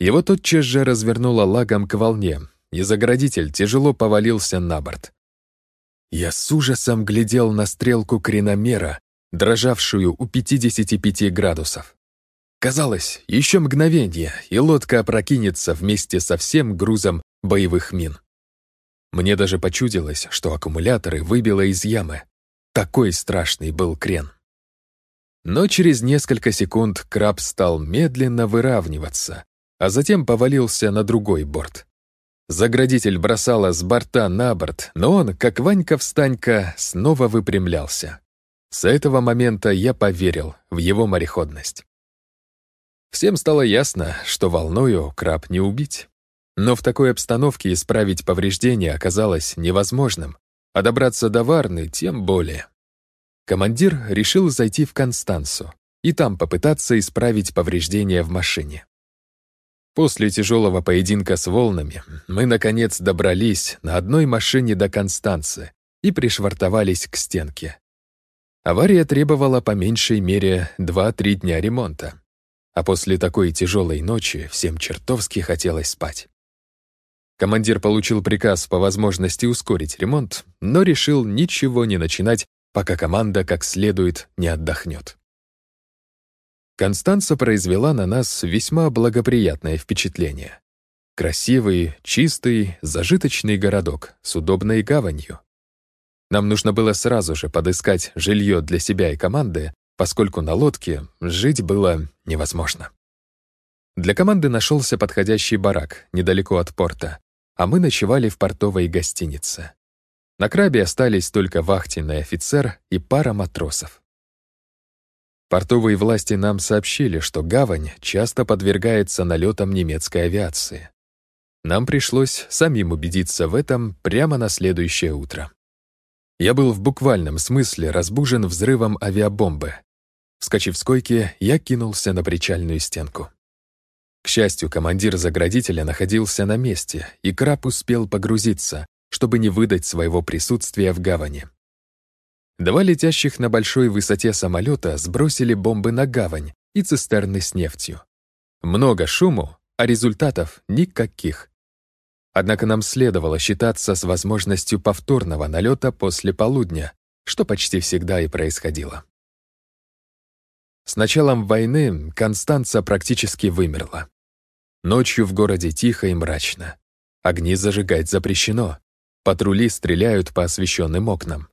Его тотчас же развернуло лагом к волне, и заградитель тяжело повалился на борт. Я с ужасом глядел на стрелку креномера, дрожавшую у 55 градусов. Казалось, еще мгновение, и лодка опрокинется вместе со всем грузом боевых мин. Мне даже почудилось, что аккумуляторы выбило из ямы. Такой страшный был крен. Но через несколько секунд краб стал медленно выравниваться, а затем повалился на другой борт. Заградитель бросала с борта на борт, но он, как Ванька-встанька, снова выпрямлялся. С этого момента я поверил в его мореходность. Всем стало ясно, что волною краб не убить. Но в такой обстановке исправить повреждения оказалось невозможным, а добраться до Варны тем более. Командир решил зайти в Констанцу и там попытаться исправить повреждения в машине. После тяжелого поединка с волнами мы, наконец, добрались на одной машине до Констанцы и пришвартовались к стенке. Авария требовала по меньшей мере 2-3 дня ремонта. А после такой тяжелой ночи всем чертовски хотелось спать. Командир получил приказ по возможности ускорить ремонт, но решил ничего не начинать, пока команда как следует не отдохнет. Констанца произвела на нас весьма благоприятное впечатление. Красивый, чистый, зажиточный городок с удобной гаванью. Нам нужно было сразу же подыскать жилье для себя и команды, поскольку на лодке жить было невозможно. Для команды нашелся подходящий барак недалеко от порта, а мы ночевали в портовой гостинице. На крабе остались только вахтенный офицер и пара матросов. Портовые власти нам сообщили, что гавань часто подвергается налетам немецкой авиации. Нам пришлось самим убедиться в этом прямо на следующее утро. Я был в буквальном смысле разбужен взрывом авиабомбы. Вскочив с койки, я кинулся на причальную стенку. К счастью, командир заградителя находился на месте, и краб успел погрузиться, чтобы не выдать своего присутствия в гавани. Два летящих на большой высоте самолета сбросили бомбы на гавань и цистерны с нефтью. Много шуму, а результатов никаких. Однако нам следовало считаться с возможностью повторного налета после полудня, что почти всегда и происходило. С началом войны Констанца практически вымерла. Ночью в городе тихо и мрачно. Огни зажигать запрещено. Патрули стреляют по освещенным окнам.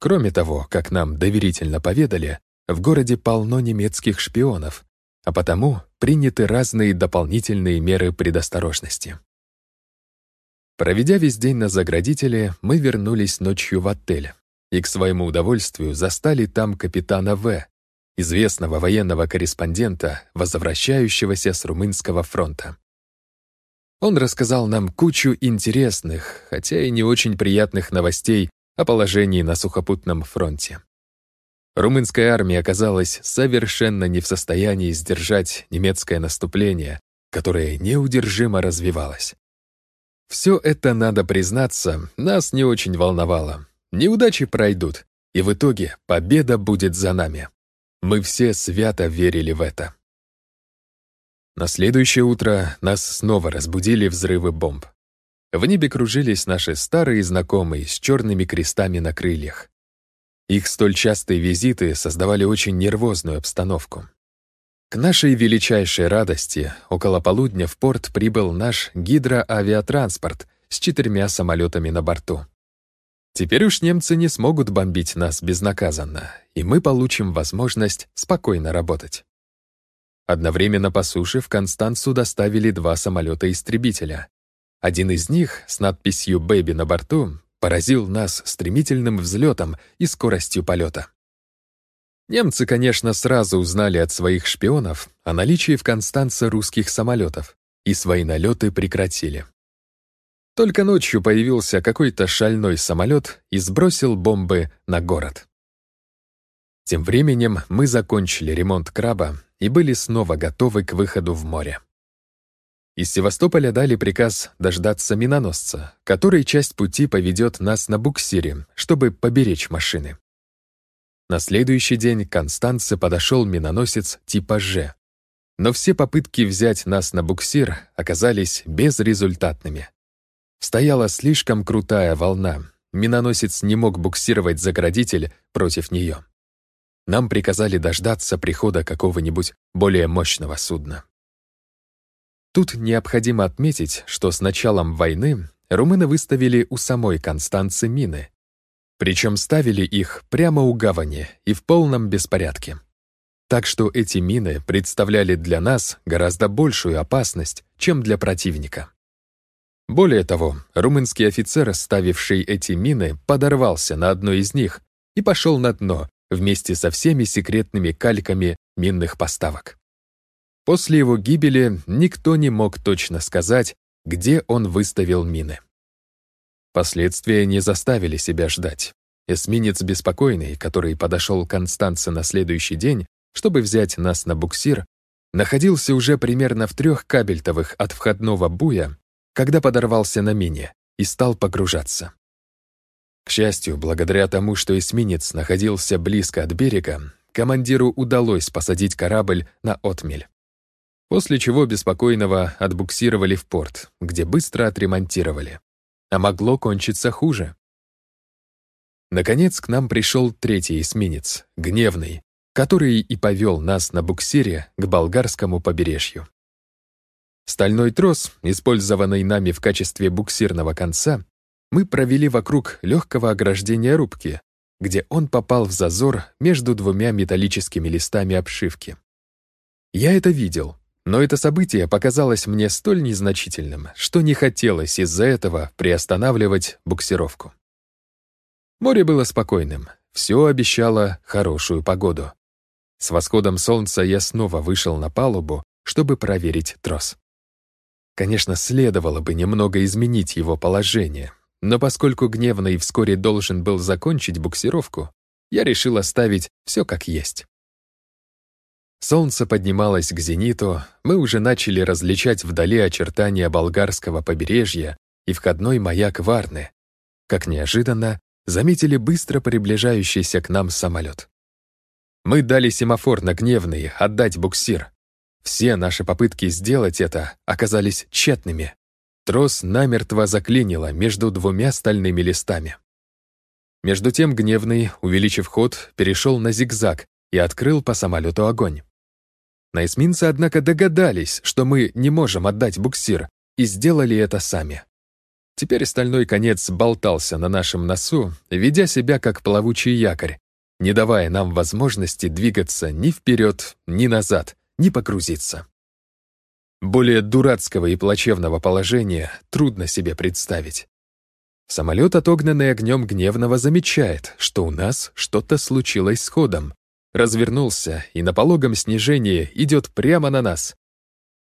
Кроме того, как нам доверительно поведали, в городе полно немецких шпионов, а потому приняты разные дополнительные меры предосторожности. Проведя весь день на заградителе, мы вернулись ночью в отель и к своему удовольствию застали там капитана В., известного военного корреспондента, возвращающегося с Румынского фронта. Он рассказал нам кучу интересных, хотя и не очень приятных новостей о положении на сухопутном фронте. Румынская армия оказалась совершенно не в состоянии сдержать немецкое наступление, которое неудержимо развивалось. Все это, надо признаться, нас не очень волновало. Неудачи пройдут, и в итоге победа будет за нами. Мы все свято верили в это. На следующее утро нас снова разбудили взрывы бомб. В небе кружились наши старые знакомые с черными крестами на крыльях. Их столь частые визиты создавали очень нервозную обстановку. К нашей величайшей радости около полудня в порт прибыл наш гидроавиатранспорт с четырьмя самолетами на борту. Теперь уж немцы не смогут бомбить нас безнаказанно, и мы получим возможность спокойно работать. Одновременно по суше в Констанцу доставили два самолета-истребителя. Один из них с надписью «Бэби» на борту поразил нас стремительным взлетом и скоростью полета. Немцы, конечно, сразу узнали от своих шпионов о наличии в Констанце русских самолетов и свои налеты прекратили. Только ночью появился какой-то шальной самолет и сбросил бомбы на город. Тем временем мы закончили ремонт краба и были снова готовы к выходу в море. Из Севастополя дали приказ дождаться миноносца, который часть пути поведет нас на буксире, чтобы поберечь машины. На следующий день к Констанце подошел миноносец типа «Ж». Но все попытки взять нас на буксир оказались безрезультатными. Стояла слишком крутая волна, миноносец не мог буксировать заградитель против нее. Нам приказали дождаться прихода какого-нибудь более мощного судна. Тут необходимо отметить, что с началом войны румыны выставили у самой Констанцы мины, причем ставили их прямо у гавани и в полном беспорядке. Так что эти мины представляли для нас гораздо большую опасность, чем для противника. Более того, румынский офицер, ставивший эти мины, подорвался на одной из них и пошел на дно вместе со всеми секретными кальками минных поставок. После его гибели никто не мог точно сказать, где он выставил мины. Последствия не заставили себя ждать. Эсминец «Беспокойный», который подошел к Констанце на следующий день, чтобы взять нас на буксир, находился уже примерно в трех кабельтовых от входного буя, когда подорвался на мине и стал погружаться. К счастью, благодаря тому, что эсминец находился близко от берега, командиру удалось посадить корабль на отмель. После чего беспокойного отбуксировали в порт, где быстро отремонтировали. А могло кончиться хуже. Наконец к нам пришел третий эсминец, гневный, который и повел нас на буксире к болгарскому побережью. Стальной трос, использованный нами в качестве буксирного конца, мы провели вокруг легкого ограждения рубки, где он попал в зазор между двумя металлическими листами обшивки. Я это видел, но это событие показалось мне столь незначительным, что не хотелось из-за этого приостанавливать буксировку. Море было спокойным, все обещало хорошую погоду. С восходом солнца я снова вышел на палубу, чтобы проверить трос. Конечно, следовало бы немного изменить его положение, но поскольку Гневный вскоре должен был закончить буксировку, я решил оставить все как есть. Солнце поднималось к зениту, мы уже начали различать вдали очертания болгарского побережья и входной маяк Варны. Как неожиданно, заметили быстро приближающийся к нам самолет. Мы дали семафор на гневный отдать буксир. Все наши попытки сделать это оказались тщетными. Трос намертво заклинило между двумя стальными листами. Между тем гневный, увеличив ход, перешел на зигзаг и открыл по самолету огонь. На эсминце, однако, догадались, что мы не можем отдать буксир, и сделали это сами. Теперь стальной конец болтался на нашем носу, ведя себя как плавучий якорь, не давая нам возможности двигаться ни вперед, ни назад, ни погрузиться. Более дурацкого и плачевного положения трудно себе представить. Самолет, отогнанный огнем гневного, замечает, что у нас что-то случилось с ходом, развернулся и на пологом снижении идет прямо на нас,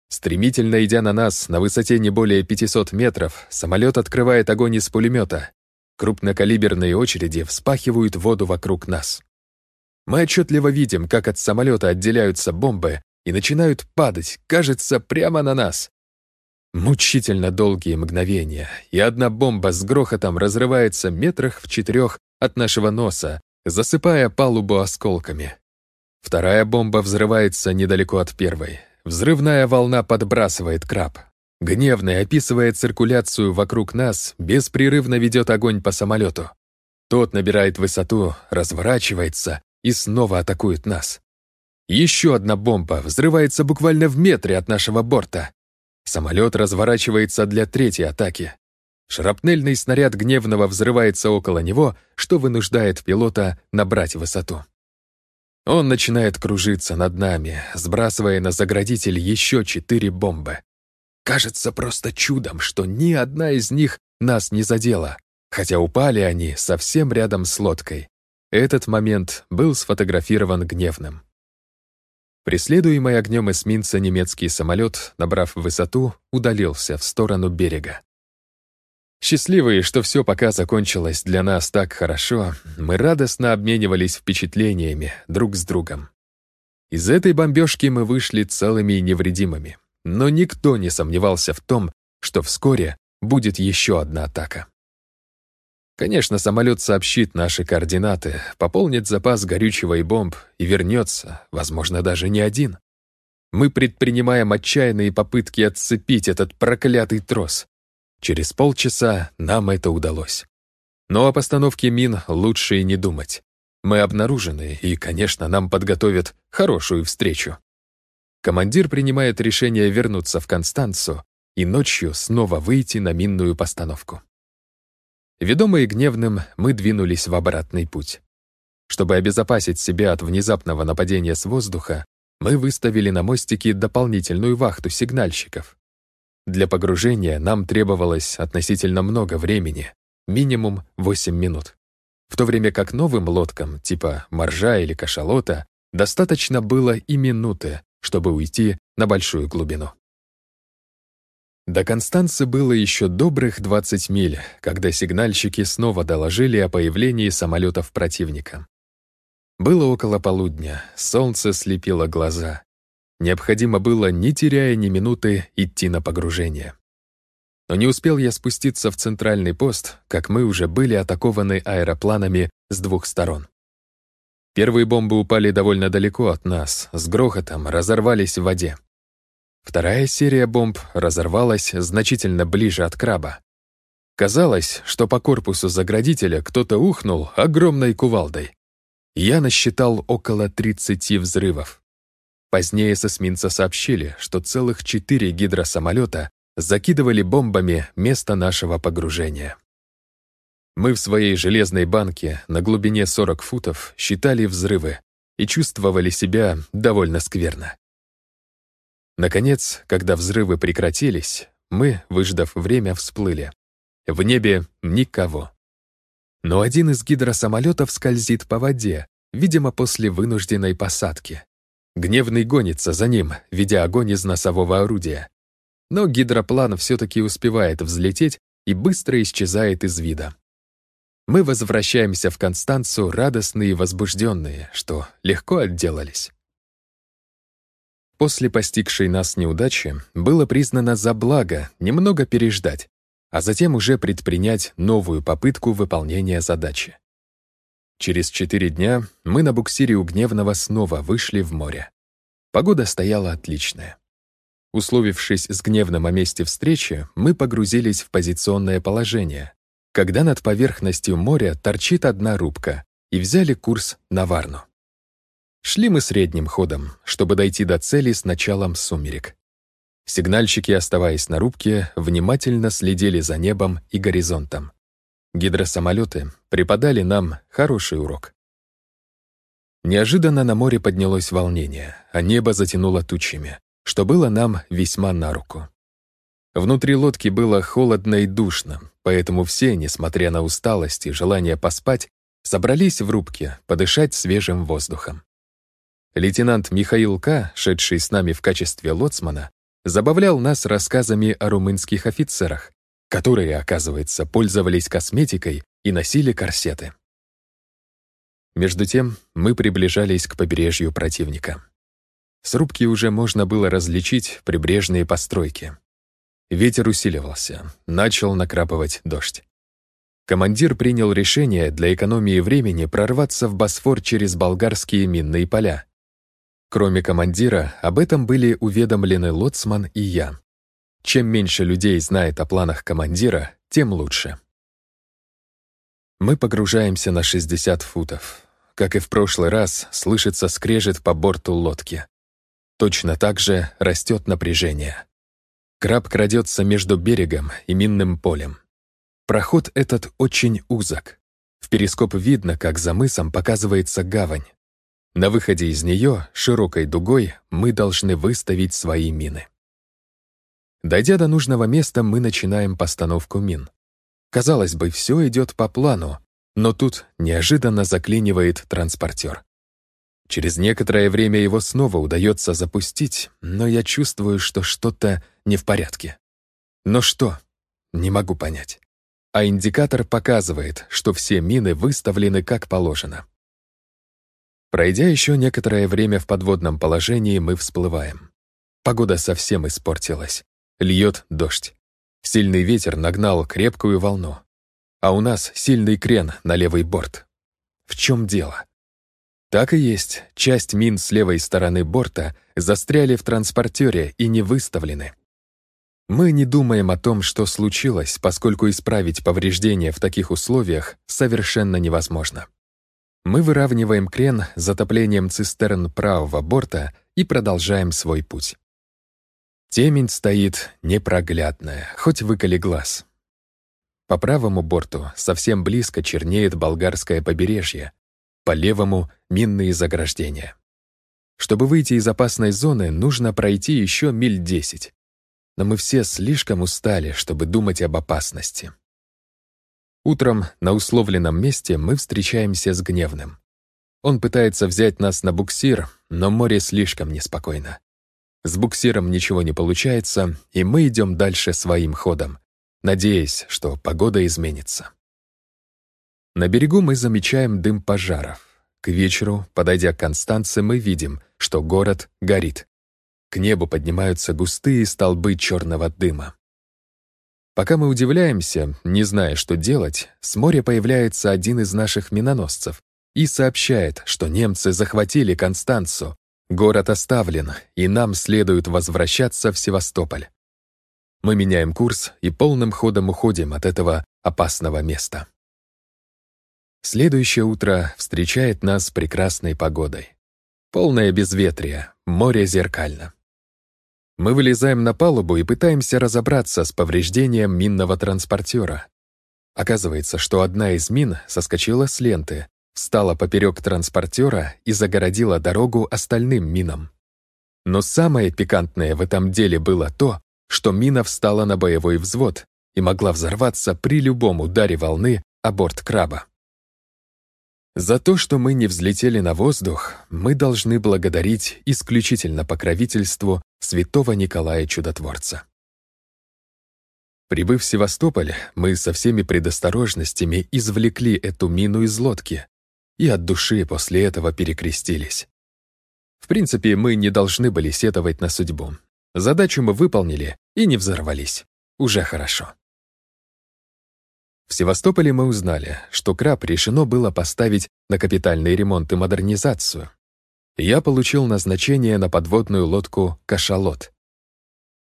Стремительно идя на нас на высоте не более 500 метров, самолет открывает огонь из пулемета. Крупнокалиберные очереди вспахивают воду вокруг нас. Мы отчетливо видим, как от самолета отделяются бомбы и начинают падать, кажется, прямо на нас. Мучительно долгие мгновения, и одна бомба с грохотом разрывается метрах в четырех от нашего носа, засыпая палубу осколками. Вторая бомба взрывается недалеко от первой. Взрывная волна подбрасывает краб. Гневный, описывая циркуляцию вокруг нас, беспрерывно ведет огонь по самолету. Тот набирает высоту, разворачивается и снова атакует нас. Еще одна бомба взрывается буквально в метре от нашего борта. Самолет разворачивается для третьей атаки. Шрапнельный снаряд гневного взрывается около него, что вынуждает пилота набрать высоту. Он начинает кружиться над нами, сбрасывая на заградитель еще четыре бомбы. Кажется просто чудом, что ни одна из них нас не задела, хотя упали они совсем рядом с лодкой. Этот момент был сфотографирован гневным. Преследуемый огнем эсминца немецкий самолет, набрав высоту, удалился в сторону берега. Счастливые, что все пока закончилось для нас так хорошо, мы радостно обменивались впечатлениями друг с другом. Из этой бомбежки мы вышли целыми и невредимыми, но никто не сомневался в том, что вскоре будет еще одна атака. Конечно, самолет сообщит наши координаты, пополнит запас горючего и бомб и вернется, возможно, даже не один. Мы предпринимаем отчаянные попытки отцепить этот проклятый трос, Через полчаса нам это удалось. Но о постановке мин лучше и не думать. Мы обнаружены, и, конечно, нам подготовят хорошую встречу. Командир принимает решение вернуться в Констанцу и ночью снова выйти на минную постановку. Ведомые гневным, мы двинулись в обратный путь. Чтобы обезопасить себя от внезапного нападения с воздуха, мы выставили на мостике дополнительную вахту сигнальщиков. Для погружения нам требовалось относительно много времени, минимум 8 минут. В то время как новым лодкам, типа моржа или кашалота, достаточно было и минуты, чтобы уйти на большую глубину. До Констанцы было еще добрых 20 миль, когда сигнальщики снова доложили о появлении самолетов противника. Было около полудня, солнце слепило глаза. необходимо было, не теряя ни минуты, идти на погружение. Но не успел я спуститься в центральный пост, как мы уже были атакованы аэропланами с двух сторон. Первые бомбы упали довольно далеко от нас, с грохотом разорвались в воде. Вторая серия бомб разорвалась значительно ближе от краба. Казалось, что по корпусу заградителя кто-то ухнул огромной кувалдой. Я насчитал около 30 взрывов. Позднее с эсминца сообщили, что целых четыре гидросамолета закидывали бомбами место нашего погружения. Мы в своей железной банке на глубине 40 футов считали взрывы и чувствовали себя довольно скверно. Наконец, когда взрывы прекратились, мы, выждав время, всплыли. В небе никого. Но один из гидросамолетов скользит по воде, видимо, после вынужденной посадки. Гневный гонится за ним, ведя огонь из носового орудия. Но гидроплан все-таки успевает взлететь и быстро исчезает из вида. Мы возвращаемся в Констанцу радостные и возбужденные, что легко отделались. После постигшей нас неудачи было признано за благо немного переждать, а затем уже предпринять новую попытку выполнения задачи. Через четыре дня мы на буксире у Гневного снова вышли в море. Погода стояла отличная. Условившись с Гневным о месте встречи, мы погрузились в позиционное положение, когда над поверхностью моря торчит одна рубка, и взяли курс на Варну. Шли мы средним ходом, чтобы дойти до цели с началом сумерек. Сигнальщики, оставаясь на рубке, внимательно следили за небом и горизонтом. Гидросамолеты преподали нам хороший урок. Неожиданно на море поднялось волнение, а небо затянуло тучами, что было нам весьма на руку. Внутри лодки было холодно и душно, поэтому все, несмотря на усталость и желание поспать, собрались в рубке подышать свежим воздухом. Лейтенант Михаил К., шедший с нами в качестве лоцмана, забавлял нас рассказами о румынских офицерах, которые, оказывается, пользовались косметикой и носили корсеты. Между тем мы приближались к побережью противника. С рубки уже можно было различить прибрежные постройки. Ветер усиливался, начал накрапывать дождь. Командир принял решение для экономии времени прорваться в Босфор через болгарские минные поля, Кроме командира, об этом были уведомлены Лоцман и я. Чем меньше людей знает о планах командира, тем лучше. Мы погружаемся на 60 футов. Как и в прошлый раз, слышится скрежет по борту лодки. Точно так же растет напряжение. Краб крадется между берегом и минным полем. Проход этот очень узок. В перископ видно, как за мысом показывается гавань. На выходе из нее, широкой дугой, мы должны выставить свои мины. Дойдя до нужного места, мы начинаем постановку мин. Казалось бы, все идет по плану, но тут неожиданно заклинивает транспортер. Через некоторое время его снова удается запустить, но я чувствую, что что-то не в порядке. Но что? Не могу понять. А индикатор показывает, что все мины выставлены как положено. Пройдя еще некоторое время в подводном положении, мы всплываем. Погода совсем испортилась. Льет дождь. Сильный ветер нагнал крепкую волну. А у нас сильный крен на левый борт. В чем дело? Так и есть, часть мин с левой стороны борта застряли в транспортере и не выставлены. Мы не думаем о том, что случилось, поскольку исправить повреждения в таких условиях совершенно невозможно. Мы выравниваем крен затоплением цистерн правого борта и продолжаем свой путь. Темень стоит непроглядная, хоть выколи глаз. По правому борту совсем близко чернеет болгарское побережье, по левому — минные заграждения. Чтобы выйти из опасной зоны, нужно пройти еще миль десять. Но мы все слишком устали, чтобы думать об опасности. Утром на условленном месте мы встречаемся с Гневным. Он пытается взять нас на буксир, но море слишком неспокойно. С буксиром ничего не получается, и мы идем дальше своим ходом, надеясь, что погода изменится. На берегу мы замечаем дым пожаров. К вечеру, подойдя к Констанце, мы видим, что город горит. К небу поднимаются густые столбы черного дыма. Пока мы удивляемся, не зная, что делать, с моря появляется один из наших миноносцев и сообщает, что немцы захватили Констанцу, город оставлен, и нам следует возвращаться в Севастополь. Мы меняем курс и полным ходом уходим от этого опасного места. Следующее утро встречает нас прекрасной погодой. Полное безветрие, море зеркально. Мы вылезаем на палубу и пытаемся разобраться с повреждением минного транспортера. Оказывается, что одна из мин соскочила с ленты, встала поперек транспортера и загородила дорогу остальным минам. Но самое пикантное в этом деле было то, что мина встала на боевой взвод и могла взорваться при любом ударе волны о борт краба. За то, что мы не взлетели на воздух, мы должны благодарить исключительно покровительству святого Николая Чудотворца. Прибыв в Севастополь, мы со всеми предосторожностями извлекли эту мину из лодки и от души после этого перекрестились. В принципе, мы не должны были сетовать на судьбу. Задачу мы выполнили и не взорвались. Уже хорошо. В Севастополе мы узнали, что краб решено было поставить на капитальный ремонт и модернизацию. Я получил назначение на подводную лодку «Кашалот».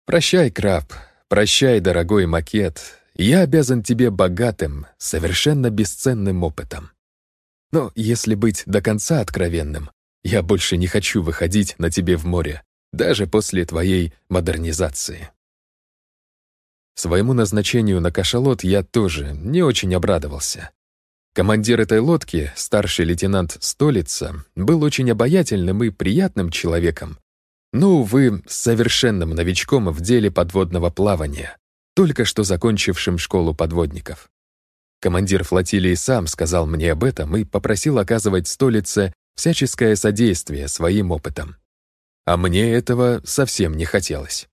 «Прощай, краб, прощай, дорогой макет, я обязан тебе богатым, совершенно бесценным опытом. Но если быть до конца откровенным, я больше не хочу выходить на тебе в море, даже после твоей модернизации». Своему назначению на кашалот я тоже не очень обрадовался. Командир этой лодки, старший лейтенант Столица, был очень обаятельным и приятным человеком, но, увы, совершенным новичком в деле подводного плавания, только что закончившим школу подводников. Командир флотилии сам сказал мне об этом и попросил оказывать Столице всяческое содействие своим опытом. А мне этого совсем не хотелось.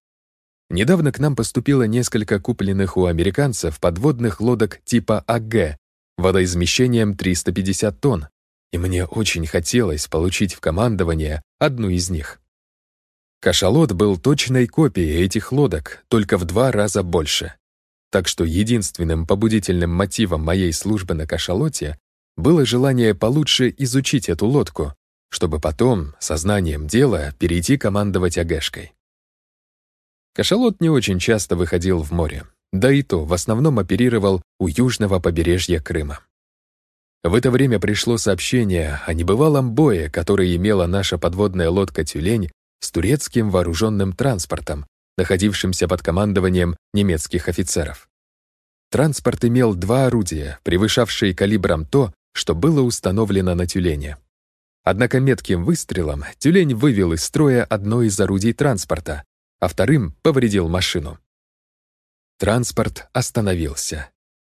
Недавно к нам поступило несколько купленных у американцев подводных лодок типа АГ водоизмещением 350 тонн, и мне очень хотелось получить в командование одну из них. Кашалот был точной копией этих лодок, только в два раза больше. Так что единственным побудительным мотивом моей службы на кашалоте было желание получше изучить эту лодку, чтобы потом, сознанием дела, перейти командовать Агешкой. Кашалот не очень часто выходил в море, да и то в основном оперировал у южного побережья Крыма. В это время пришло сообщение о небывалом бое, который имела наша подводная лодка «Тюлень» с турецким вооруженным транспортом, находившимся под командованием немецких офицеров. Транспорт имел два орудия, превышавшие калибром то, что было установлено на «Тюлене». Однако метким выстрелом «Тюлень» вывел из строя одно из орудий транспорта, а вторым повредил машину. Транспорт остановился.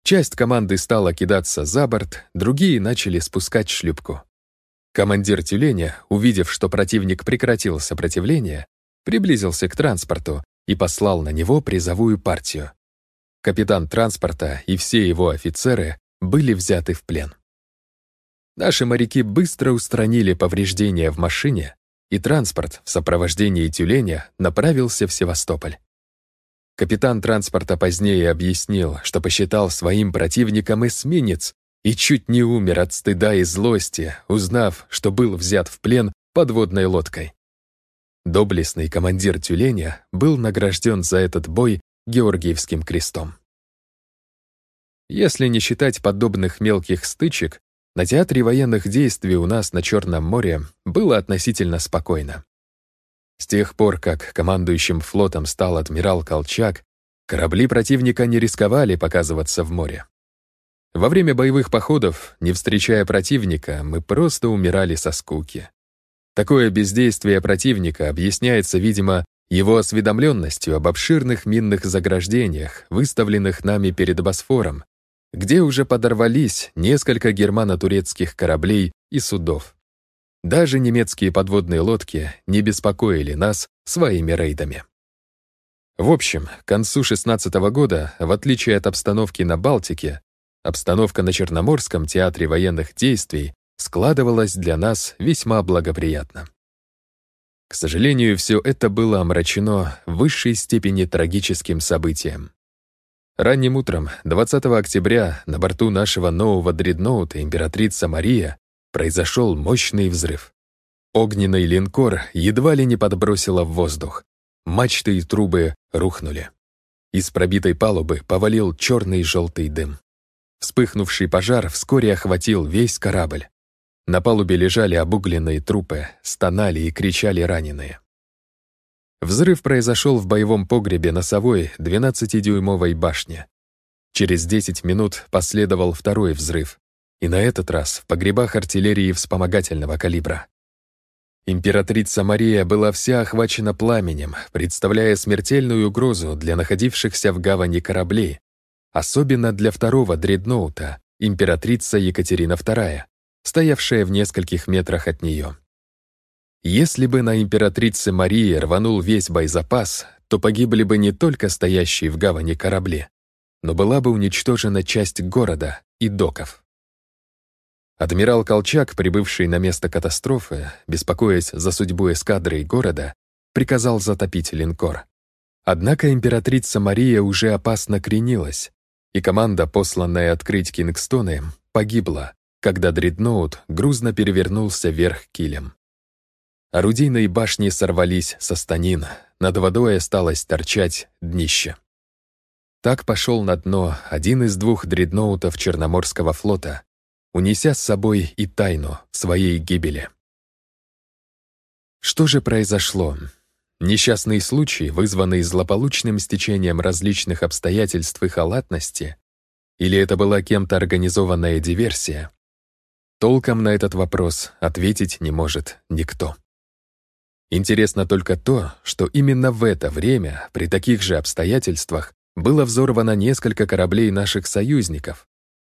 Часть команды стала кидаться за борт, другие начали спускать шлюпку. Командир тюленя, увидев, что противник прекратил сопротивление, приблизился к транспорту и послал на него призовую партию. Капитан транспорта и все его офицеры были взяты в плен. Наши моряки быстро устранили повреждения в машине, и транспорт в сопровождении тюленя направился в Севастополь. Капитан транспорта позднее объяснил, что посчитал своим противником эсминец и чуть не умер от стыда и злости, узнав, что был взят в плен подводной лодкой. Доблестный командир тюленя был награжден за этот бой Георгиевским крестом. Если не считать подобных мелких стычек, на театре военных действий у нас на Черном море было относительно спокойно. С тех пор, как командующим флотом стал адмирал Колчак, корабли противника не рисковали показываться в море. Во время боевых походов, не встречая противника, мы просто умирали со скуки. Такое бездействие противника объясняется, видимо, его осведомленностью об обширных минных заграждениях, выставленных нами перед Босфором, где уже подорвались несколько германо-турецких кораблей и судов. Даже немецкие подводные лодки не беспокоили нас своими рейдами. В общем, к концу 16 -го года, в отличие от обстановки на Балтике, обстановка на Черноморском театре военных действий складывалась для нас весьма благоприятно. К сожалению, все это было омрачено в высшей степени трагическим событием. Ранним утром, 20 октября, на борту нашего нового дредноута императрица Мария произошел мощный взрыв. Огненный линкор едва ли не подбросило в воздух. Мачты и трубы рухнули. Из пробитой палубы повалил черный желтый дым. Вспыхнувший пожар вскоре охватил весь корабль. На палубе лежали обугленные трупы, стонали и кричали раненые. Взрыв произошел в боевом погребе носовой 12-дюймовой башни. Через 10 минут последовал второй взрыв, и на этот раз в погребах артиллерии вспомогательного калибра. Императрица Мария была вся охвачена пламенем, представляя смертельную угрозу для находившихся в гавани кораблей, особенно для второго дредноута, императрица Екатерина II, стоявшая в нескольких метрах от нее. Если бы на императрице Марии рванул весь боезапас, то погибли бы не только стоящие в гавани корабли, но была бы уничтожена часть города и доков. Адмирал Колчак, прибывший на место катастрофы, беспокоясь за судьбу эскадры и города, приказал затопить линкор. Однако императрица Мария уже опасно кренилась, и команда, посланная открыть Кингстоны, погибла, когда дредноут грузно перевернулся вверх килем. Орудийные башни сорвались со станин, над водой осталось торчать днище. Так пошел на дно один из двух дредноутов Черноморского флота, унеся с собой и тайну своей гибели. Что же произошло? Несчастный случай, вызванный злополучным стечением различных обстоятельств и халатности, или это была кем-то организованная диверсия? Толком на этот вопрос ответить не может никто. Интересно только то, что именно в это время, при таких же обстоятельствах, было взорвано несколько кораблей наших союзников,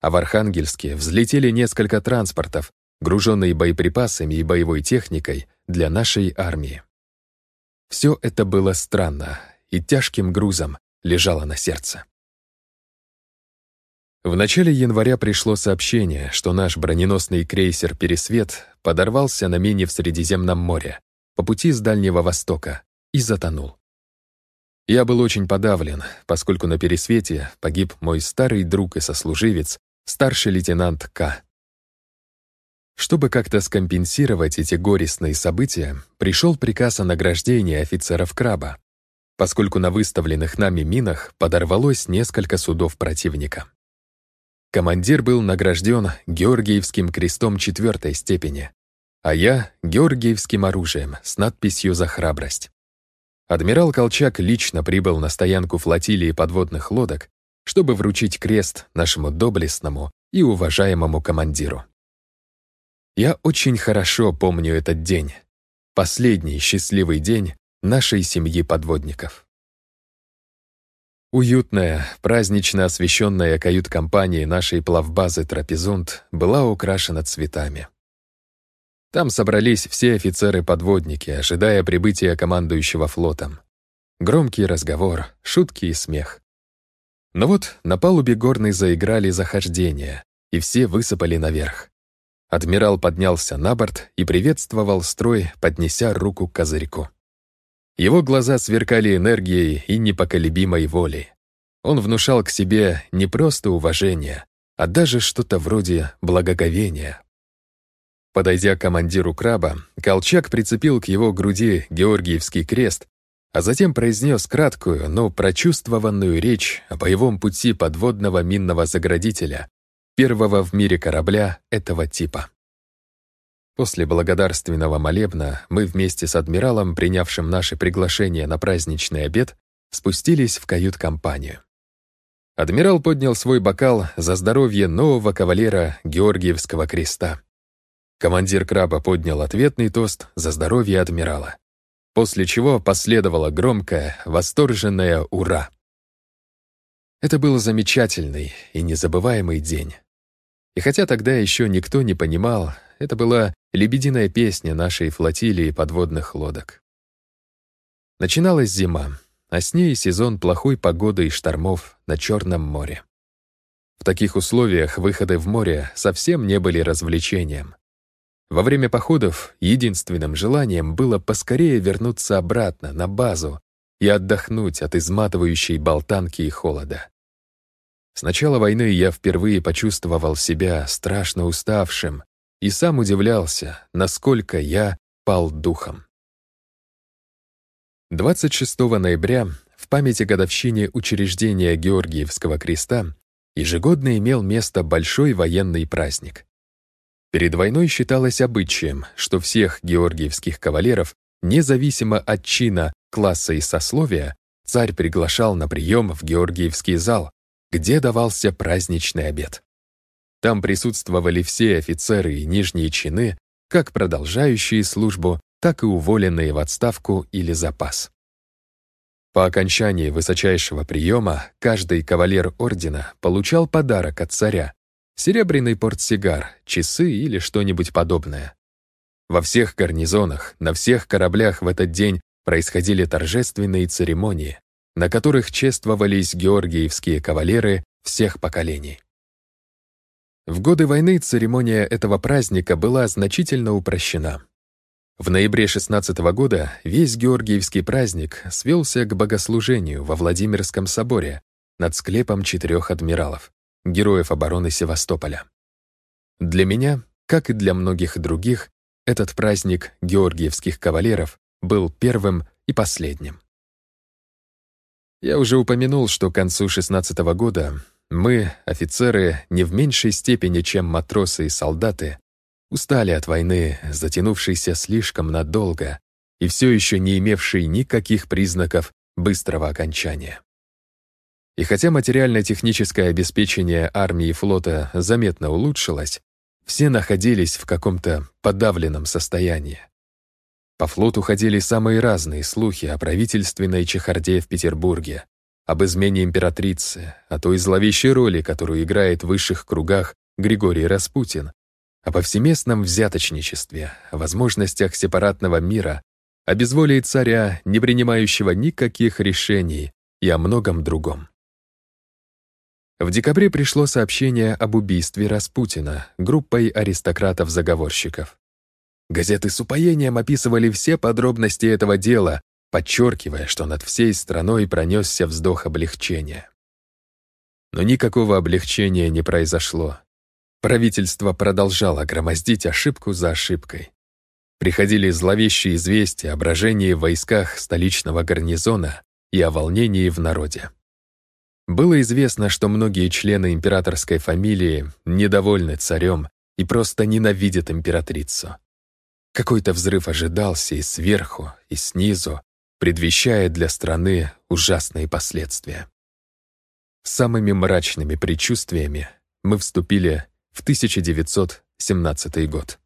а в Архангельске взлетели несколько транспортов, груженные боеприпасами и боевой техникой для нашей армии. Все это было странно и тяжким грузом лежало на сердце. В начале января пришло сообщение, что наш броненосный крейсер «Пересвет» подорвался на мине в Средиземном море по пути с Дальнего Востока и затонул. Я был очень подавлен, поскольку на Пересвете погиб мой старый друг и сослуживец старший лейтенант К. Чтобы как-то скомпенсировать эти горестные события, пришел приказ о награждении офицеров краба, поскольку на выставленных нами минах подорвалось несколько судов противника. Командир был награжден Георгиевским крестом четвертой степени, а я — Георгиевским оружием с надписью «За храбрость». Адмирал Колчак лично прибыл на стоянку флотилии подводных лодок чтобы вручить крест нашему доблестному и уважаемому командиру. Я очень хорошо помню этот день, последний счастливый день нашей семьи подводников. Уютная, празднично освещенная кают-компания нашей плавбазы «Трапезунд» была украшена цветами. Там собрались все офицеры-подводники, ожидая прибытия командующего флотом. Громкий разговор, шутки и смех. Но вот на палубе горной заиграли захождения, и все высыпали наверх. Адмирал поднялся на борт и приветствовал строй, поднеся руку к козырьку. Его глаза сверкали энергией и непоколебимой волей. Он внушал к себе не просто уважение, а даже что-то вроде благоговения. Подойдя к командиру краба, Колчак прицепил к его груди Георгиевский крест а затем произнес краткую, но прочувствованную речь о боевом пути подводного минного заградителя, первого в мире корабля этого типа. После благодарственного молебна мы вместе с адмиралом, принявшим наше приглашение на праздничный обед, спустились в кают-компанию. Адмирал поднял свой бокал за здоровье нового кавалера Георгиевского креста. Командир краба поднял ответный тост за здоровье адмирала после чего последовало громкое, восторженное «Ура!». Это был замечательный и незабываемый день. И хотя тогда еще никто не понимал, это была лебединая песня нашей флотилии подводных лодок. Начиналась зима, а с ней сезон плохой погоды и штормов на Черном море. В таких условиях выходы в море совсем не были развлечением. Во время походов единственным желанием было поскорее вернуться обратно, на базу, и отдохнуть от изматывающей болтанки и холода. С начала войны я впервые почувствовал себя страшно уставшим и сам удивлялся, насколько я пал духом. 26 ноября, в памяти годовщине учреждения Георгиевского креста, ежегодно имел место большой военный праздник. Перед войной считалось обычаем, что всех георгиевских кавалеров, независимо от чина, класса и сословия, царь приглашал на прием в Георгиевский зал, где давался праздничный обед. Там присутствовали все офицеры и нижние чины, как продолжающие службу, так и уволенные в отставку или запас. По окончании высочайшего приема каждый кавалер ордена получал подарок от царя — серебряный портсигар, часы или что-нибудь подобное. Во всех гарнизонах, на всех кораблях в этот день происходили торжественные церемонии, на которых чествовались георгиевские кавалеры всех поколений. В годы войны церемония этого праздника была значительно упрощена. В ноябре 16 года весь Георгиевский праздник свелся к богослужению во Владимирском соборе над склепом четырех адмиралов, героев обороны Севастополя. Для меня, как и для многих других, этот праздник георгиевских кавалеров был первым и последним. Я уже упомянул, что к концу 16 года мы, офицеры, не в меньшей степени, чем матросы и солдаты, устали от войны, затянувшейся слишком надолго и все еще не имевшей никаких признаков быстрого окончания. И хотя материально-техническое обеспечение армии и флота заметно улучшилось, все находились в каком-то подавленном состоянии. По флоту ходили самые разные слухи о правительственной чехарде в Петербурге, об измене императрицы, о той зловещей роли, которую играет в высших кругах Григорий Распутин, о повсеместном взяточничестве, о возможностях сепаратного мира, о безволии царя, не принимающего никаких решений, и о многом другом. В декабре пришло сообщение об убийстве Распутина группой аристократов-заговорщиков. Газеты с упоением описывали все подробности этого дела, подчеркивая, что над всей страной пронесся вздох облегчения. Но никакого облегчения не произошло. Правительство продолжало громоздить ошибку за ошибкой. Приходили зловещие известия о брожении в войсках столичного гарнизона и о волнении в народе. Было известно, что многие члены императорской фамилии недовольны царем и просто ненавидят императрицу. Какой-то взрыв ожидался и сверху, и снизу, предвещая для страны ужасные последствия. Самыми мрачными предчувствиями мы вступили в 1917 год.